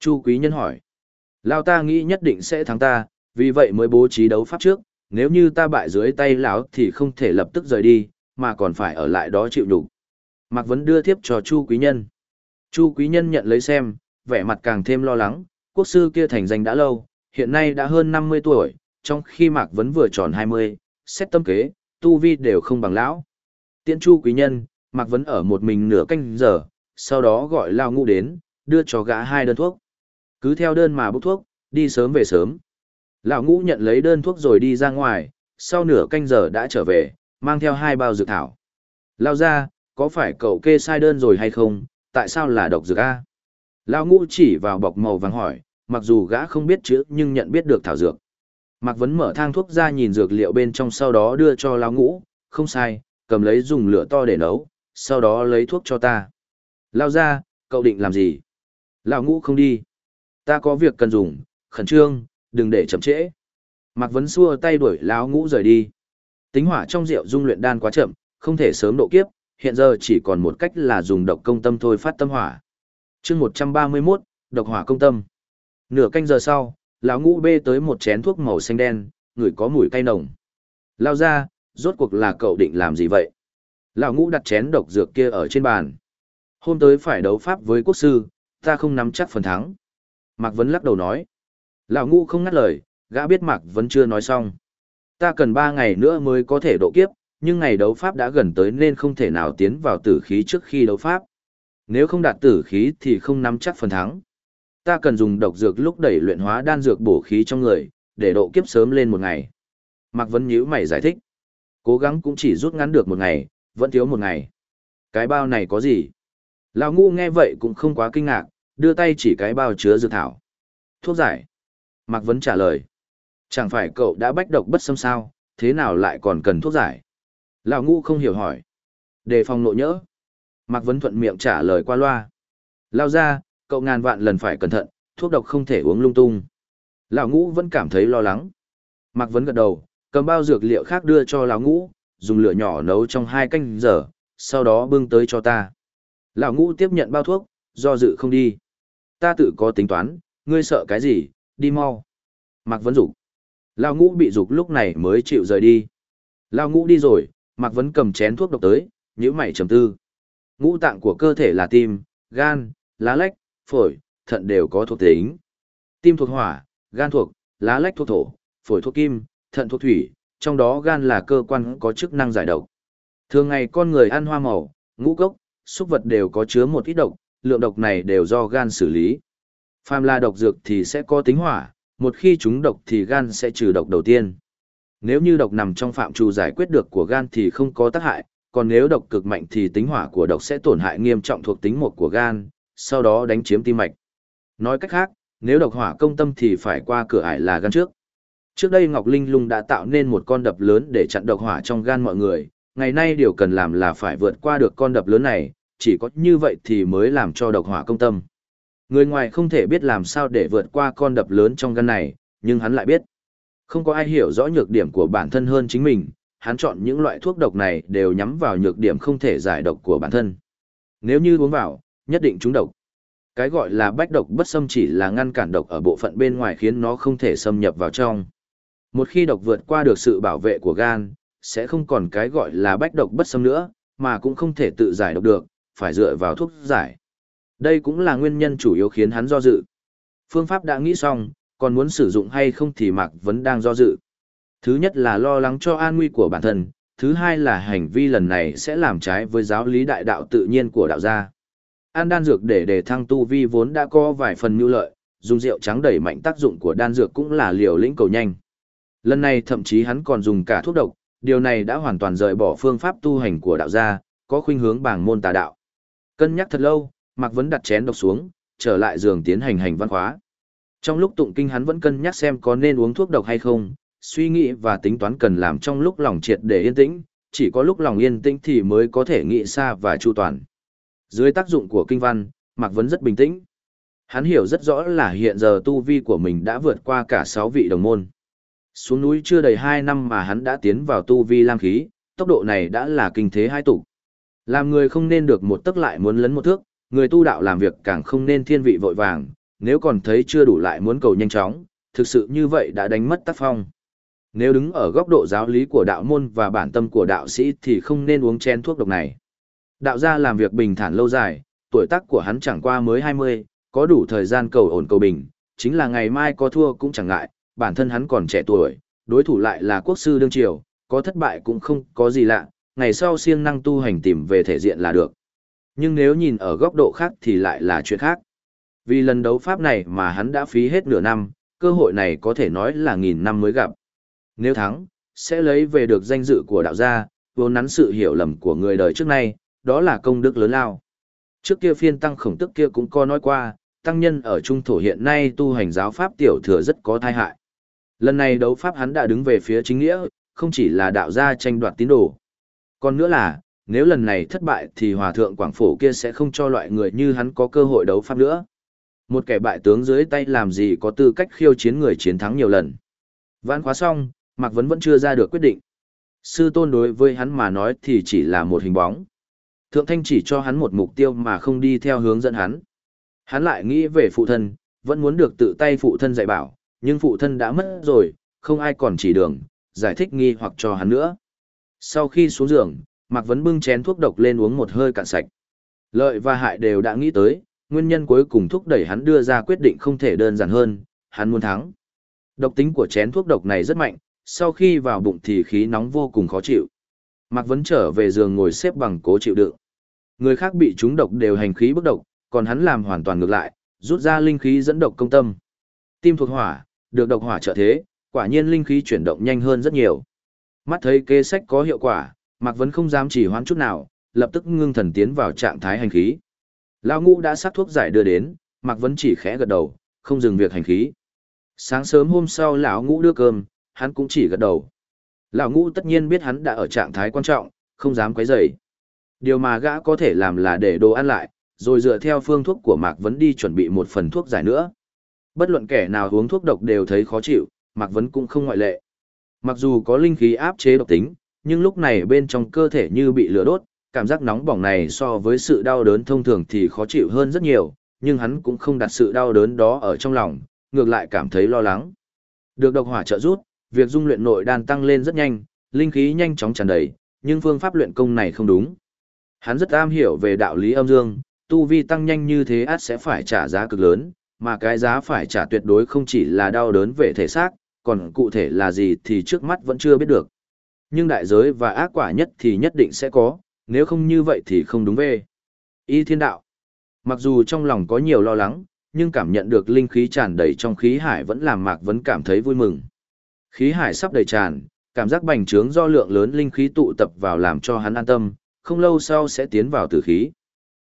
Chu quý nhân hỏi. Lao ta nghĩ nhất định sẽ thắng ta, vì vậy mới bố trí đấu pháp trước, nếu như ta bại dưới tay lão thì không thể lập tức rời đi, mà còn phải ở lại đó chịu đủ. Mạc Vấn đưa tiếp cho Chu quý nhân. Chu quý nhân nhận lấy xem, vẻ mặt càng thêm lo lắng, quốc sư kia thành danh đã lâu, hiện nay đã hơn 50 tuổi, trong khi Mạc Vấn vừa tròn 20, xét tâm kế, tu vi đều không bằng lão. Tiễn Chu quý nhân, Mạc Vấn ở một mình nửa canh giờ, sau đó gọi Lao Ngũ đến, đưa cho gã hai đơn thuốc. Cứ theo đơn mà bốc thuốc, đi sớm về sớm. Lão Ngũ nhận lấy đơn thuốc rồi đi ra ngoài, sau nửa canh giờ đã trở về, mang theo hai bao dược thảo. Lao ra, có phải cậu kê sai đơn rồi hay không, tại sao là độc dược A? Lao Ngũ chỉ vào bọc màu vàng hỏi, mặc dù gã không biết chữ nhưng nhận biết được thảo dược. Mạc Vấn mở thang thuốc ra nhìn dược liệu bên trong sau đó đưa cho Lao Ngũ, không sai, cầm lấy dùng lửa to để nấu, sau đó lấy thuốc cho ta. Lao ra, cậu định làm gì? Lão Ngũ không đi. Ta có việc cần dùng, khẩn trương, đừng để chậm trễ. Mạc Vấn xua tay đuổi Lão Ngũ rời đi. Tính hỏa trong rượu dung luyện đan quá chậm, không thể sớm độ kiếp, hiện giờ chỉ còn một cách là dùng độc công tâm thôi phát tâm hỏa. chương 131, độc hỏa công tâm. Nửa canh giờ sau, lão ngũ bê tới một chén thuốc màu xanh đen, người có mùi cay nồng. Lao ra, rốt cuộc là cậu định làm gì vậy? Lão ngũ đặt chén độc dược kia ở trên bàn. Hôm tới phải đấu pháp với quốc sư, ta không nắm chắc phần thắng. Mạc Vấn lắc đầu nói. Lão ngũ không ngắt lời, gã biết Mạc Vấn chưa nói xong. Ta cần ba ngày nữa mới có thể độ kiếp, nhưng ngày đấu pháp đã gần tới nên không thể nào tiến vào tử khí trước khi đấu pháp. Nếu không đạt tử khí thì không nắm chắc phần thắng. Ta cần dùng độc dược lúc đẩy luyện hóa đan dược bổ khí trong người, để độ kiếp sớm lên một ngày. Mạc Vấn nhíu mày giải thích. Cố gắng cũng chỉ rút ngắn được một ngày, vẫn thiếu một ngày. Cái bao này có gì? Lão ngu nghe vậy cũng không quá kinh ngạc, đưa tay chỉ cái bao chứa dược thảo. Thuốc giải. Mạc Vấn trả lời. Chẳng phải cậu đã bách độc bất xâm sao, thế nào lại còn cần thuốc giải? Lão Ngũ không hiểu hỏi. Đề phòng nội nhỡ. Mạc Vấn thuận miệng trả lời qua loa. Lao ra, cậu ngàn vạn lần phải cẩn thận, thuốc độc không thể uống lung tung. Lão ngũ vẫn cảm thấy lo lắng. Mạc Vấn gật đầu, cầm bao dược liệu khác đưa cho lão ngũ, dùng lửa nhỏ nấu trong hai canh giờ, sau đó bưng tới cho ta. Lão ngũ tiếp nhận bao thuốc, do dự không đi. Ta tự có tính toán, ngươi sợ cái gì, đi mau. Mạc Vấn rủ. Lão ngũ bị rục lúc này mới chịu rời đi. Lão ngũ đi rồi, Mạc Vấn cầm chén thuốc độc tới, nhíu mày trầm tư. Ngũ tạng của cơ thể là tim, gan, lá lách, phổi, thận đều có thuộc tính. Tim thuộc hỏa, gan thuộc, lá lách thuộc thổ, phổi thuộc kim, thận thuộc thủy, trong đó gan là cơ quan có chức năng giải độc. Thường ngày con người ăn hoa màu, ngũ cốc, súc vật đều có chứa một ít độc, lượng độc này đều do gan xử lý. Phàm là độc dược thì sẽ có tính hỏa, một khi chúng độc thì gan sẽ trừ độc đầu tiên. Nếu như độc nằm trong phạm trù giải quyết được của gan thì không có tác hại, còn nếu độc cực mạnh thì tính hỏa của độc sẽ tổn hại nghiêm trọng thuộc tính một của gan, sau đó đánh chiếm tim mạch. Nói cách khác, nếu độc hỏa công tâm thì phải qua cửa ải là gan trước. Trước đây Ngọc Linh Lung đã tạo nên một con đập lớn để chặn độc hỏa trong gan mọi người, ngày nay điều cần làm là phải vượt qua được con đập lớn này, chỉ có như vậy thì mới làm cho độc hỏa công tâm. Người ngoài không thể biết làm sao để vượt qua con đập lớn trong gan này, nhưng hắn lại biết. Không có ai hiểu rõ nhược điểm của bản thân hơn chính mình, hắn chọn những loại thuốc độc này đều nhắm vào nhược điểm không thể giải độc của bản thân. Nếu như uống vào, nhất định trúng độc. Cái gọi là bách độc bất xâm chỉ là ngăn cản độc ở bộ phận bên ngoài khiến nó không thể xâm nhập vào trong. Một khi độc vượt qua được sự bảo vệ của gan, sẽ không còn cái gọi là bách độc bất xâm nữa, mà cũng không thể tự giải độc được, phải dựa vào thuốc giải. Đây cũng là nguyên nhân chủ yếu khiến hắn do dự. Phương pháp đã nghĩ xong, còn muốn sử dụng hay không thì Mạc Vấn đang do dự. Thứ nhất là lo lắng cho an nguy của bản thân, thứ hai là hành vi lần này sẽ làm trái với giáo lý đại đạo tự nhiên của đạo gia. An đan dược để đề thăng tu vi vốn đã có vài phần mưu lợi, dùng rượu trắng đẩy mạnh tác dụng của đan dược cũng là liều lĩnh cầu nhanh. Lần này thậm chí hắn còn dùng cả thuốc độc, điều này đã hoàn toàn rời bỏ phương pháp tu hành của đạo gia, có khuynh hướng bảng môn tà đạo. Cân nhắc thật lâu, Mạc Vấn đặt chén độc xuống, trở lại giường tiến hành hành văn khóa. Trong lúc tụng kinh hắn vẫn cân nhắc xem có nên uống thuốc độc hay không, suy nghĩ và tính toán cần làm trong lúc lòng triệt để yên tĩnh, chỉ có lúc lòng yên tĩnh thì mới có thể nghĩ xa và chu toàn. Dưới tác dụng của kinh văn, Mạc Vấn rất bình tĩnh. Hắn hiểu rất rõ là hiện giờ tu vi của mình đã vượt qua cả 6 vị đồng môn. Xuống núi chưa đầy 2 năm mà hắn đã tiến vào tu vi lam khí, tốc độ này đã là kinh thế hai tụ. Làm người không nên được một tức lại muốn lấn một thước, người tu đạo làm việc càng không nên thiên vị vội vàng, nếu còn thấy chưa đủ lại muốn cầu nhanh chóng, thực sự như vậy đã đánh mất tác phong. Nếu đứng ở góc độ giáo lý của đạo môn và bản tâm của đạo sĩ thì không nên uống chén thuốc độc này. Đạo gia làm việc bình thản lâu dài, tuổi tác của hắn chẳng qua mới 20, có đủ thời gian cầu ổn cầu bình, chính là ngày mai có thua cũng chẳng ngại, bản thân hắn còn trẻ tuổi, đối thủ lại là quốc sư đương triều, có thất bại cũng không có gì lạ, ngày sau siêng năng tu hành tìm về thể diện là được. Nhưng nếu nhìn ở góc độ khác thì lại là chuyện khác. Vì lần đấu pháp này mà hắn đã phí hết nửa năm, cơ hội này có thể nói là nghìn năm mới gặp. Nếu thắng, sẽ lấy về được danh dự của đạo gia, vốn nắn sự hiểu lầm của người đời trước nay, đó là công đức lớn lao. Trước kia phiên tăng khổng tức kia cũng có nói qua, tăng nhân ở trung thổ hiện nay tu hành giáo pháp tiểu thừa rất có thai hại. Lần này đấu pháp hắn đã đứng về phía chính nghĩa, không chỉ là đạo gia tranh đoạt tín đồ. Còn nữa là, nếu lần này thất bại thì hòa thượng Quảng Phổ kia sẽ không cho loại người như hắn có cơ hội đấu pháp nữa. Một kẻ bại tướng dưới tay làm gì có tư cách khiêu chiến người chiến thắng nhiều lần. Vãn khóa xong, Mạc Vấn vẫn chưa ra được quyết định. Sư tôn đối với hắn mà nói thì chỉ là một hình bóng. Thượng Thanh chỉ cho hắn một mục tiêu mà không đi theo hướng dẫn hắn. Hắn lại nghĩ về phụ thân, vẫn muốn được tự tay phụ thân dạy bảo, nhưng phụ thân đã mất rồi, không ai còn chỉ đường, giải thích nghi hoặc cho hắn nữa. Sau khi xuống giường, Mạc Vấn bưng chén thuốc độc lên uống một hơi cạn sạch. Lợi và hại đều đã nghĩ tới, nguyên nhân cuối cùng thúc đẩy hắn đưa ra quyết định không thể đơn giản hơn, hắn muốn thắng. Độc tính của chén thuốc độc này rất mạnh, sau khi vào bụng thì khí nóng vô cùng khó chịu. Mạc Vấn trở về giường ngồi xếp bằng cố chịu đựng. Người khác bị trúng độc đều hành khí bức độc, còn hắn làm hoàn toàn ngược lại, rút ra linh khí dẫn độc công tâm. Tim thuộc hỏa, được độc hỏa trợ thế, quả nhiên linh khí chuyển động nhanh hơn rất nhiều. Mắt thấy kế sách có hiệu quả, Mạc Vấn không dám chỉ hoãn chút nào, lập tức ngưng thần tiến vào trạng thái hành khí. Lão ngũ đã sát thuốc giải đưa đến, Mạc Vấn chỉ khẽ gật đầu, không dừng việc hành khí. Sáng sớm hôm sau lão ngũ đưa cơm, hắn cũng chỉ gật đầu. Lão ngũ tất nhiên biết hắn đã ở trạng thái quan trọng, không dám quấy rầy. Điều mà gã có thể làm là để đồ ăn lại, rồi dựa theo phương thuốc của Mạc Vấn đi chuẩn bị một phần thuốc giải nữa. Bất luận kẻ nào uống thuốc độc đều thấy khó chịu, Mạc Vấn cũng không ngoại lệ. Mặc dù có linh khí áp chế độc tính, nhưng lúc này bên trong cơ thể như bị lửa đốt, cảm giác nóng bỏng này so với sự đau đớn thông thường thì khó chịu hơn rất nhiều, nhưng hắn cũng không đặt sự đau đớn đó ở trong lòng, ngược lại cảm thấy lo lắng. Được độc hỏa trợ rút, việc dung luyện nội đan tăng lên rất nhanh, linh khí nhanh chóng tràn đầy, nhưng phương pháp luyện công này không đúng. Hắn rất am hiểu về đạo lý âm dương, tu vi tăng nhanh như thế át sẽ phải trả giá cực lớn, mà cái giá phải trả tuyệt đối không chỉ là đau đớn về thể xác, còn cụ thể là gì thì trước mắt vẫn chưa biết được. Nhưng đại giới và ác quả nhất thì nhất định sẽ có, nếu không như vậy thì không đúng về. Y thiên đạo. Mặc dù trong lòng có nhiều lo lắng, nhưng cảm nhận được linh khí tràn đầy trong khí hải vẫn làm Mạc Vấn cảm thấy vui mừng. Khí hải sắp đầy tràn, cảm giác bành trướng do lượng lớn linh khí tụ tập vào làm cho hắn an tâm, không lâu sau sẽ tiến vào tử khí.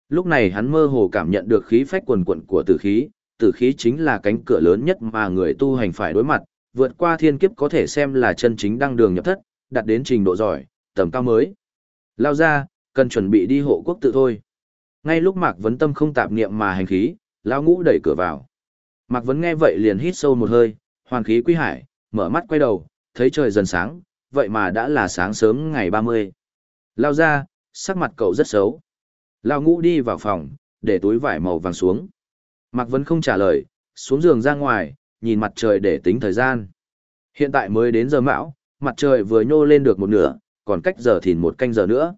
Lúc này hắn mơ hồ cảm nhận được khí phách quần quận của tử khí, tử khí chính là cánh cửa lớn nhất mà người tu hành phải đối mặt, vượt qua thiên kiếp có thể xem là chân chính đăng đường nhập thất, đạt đến trình độ giỏi, tầm cao mới. Lao ra, cần chuẩn bị đi hộ quốc tự thôi. Ngay lúc Mạc Vấn Tâm không tạp niệm mà hành khí, Lão Ngũ đẩy cửa vào. Mạc Vấn nghe vậy liền hít sâu một hơi, hoàn khí quy hải, mở mắt quay đầu, thấy trời dần sáng, vậy mà đã là sáng sớm ngày 30. Lao ra, sắc mặt cậu rất xấu. Lao Ngũ đi vào phòng, để túi vải màu vàng xuống. Mạc Vấn không trả lời, xuống giường ra ngoài, nhìn mặt trời để tính thời gian. Hiện tại mới đến giờ mão, mặt trời vừa nhô lên được một nửa, còn cách giờ thìn một canh giờ nữa.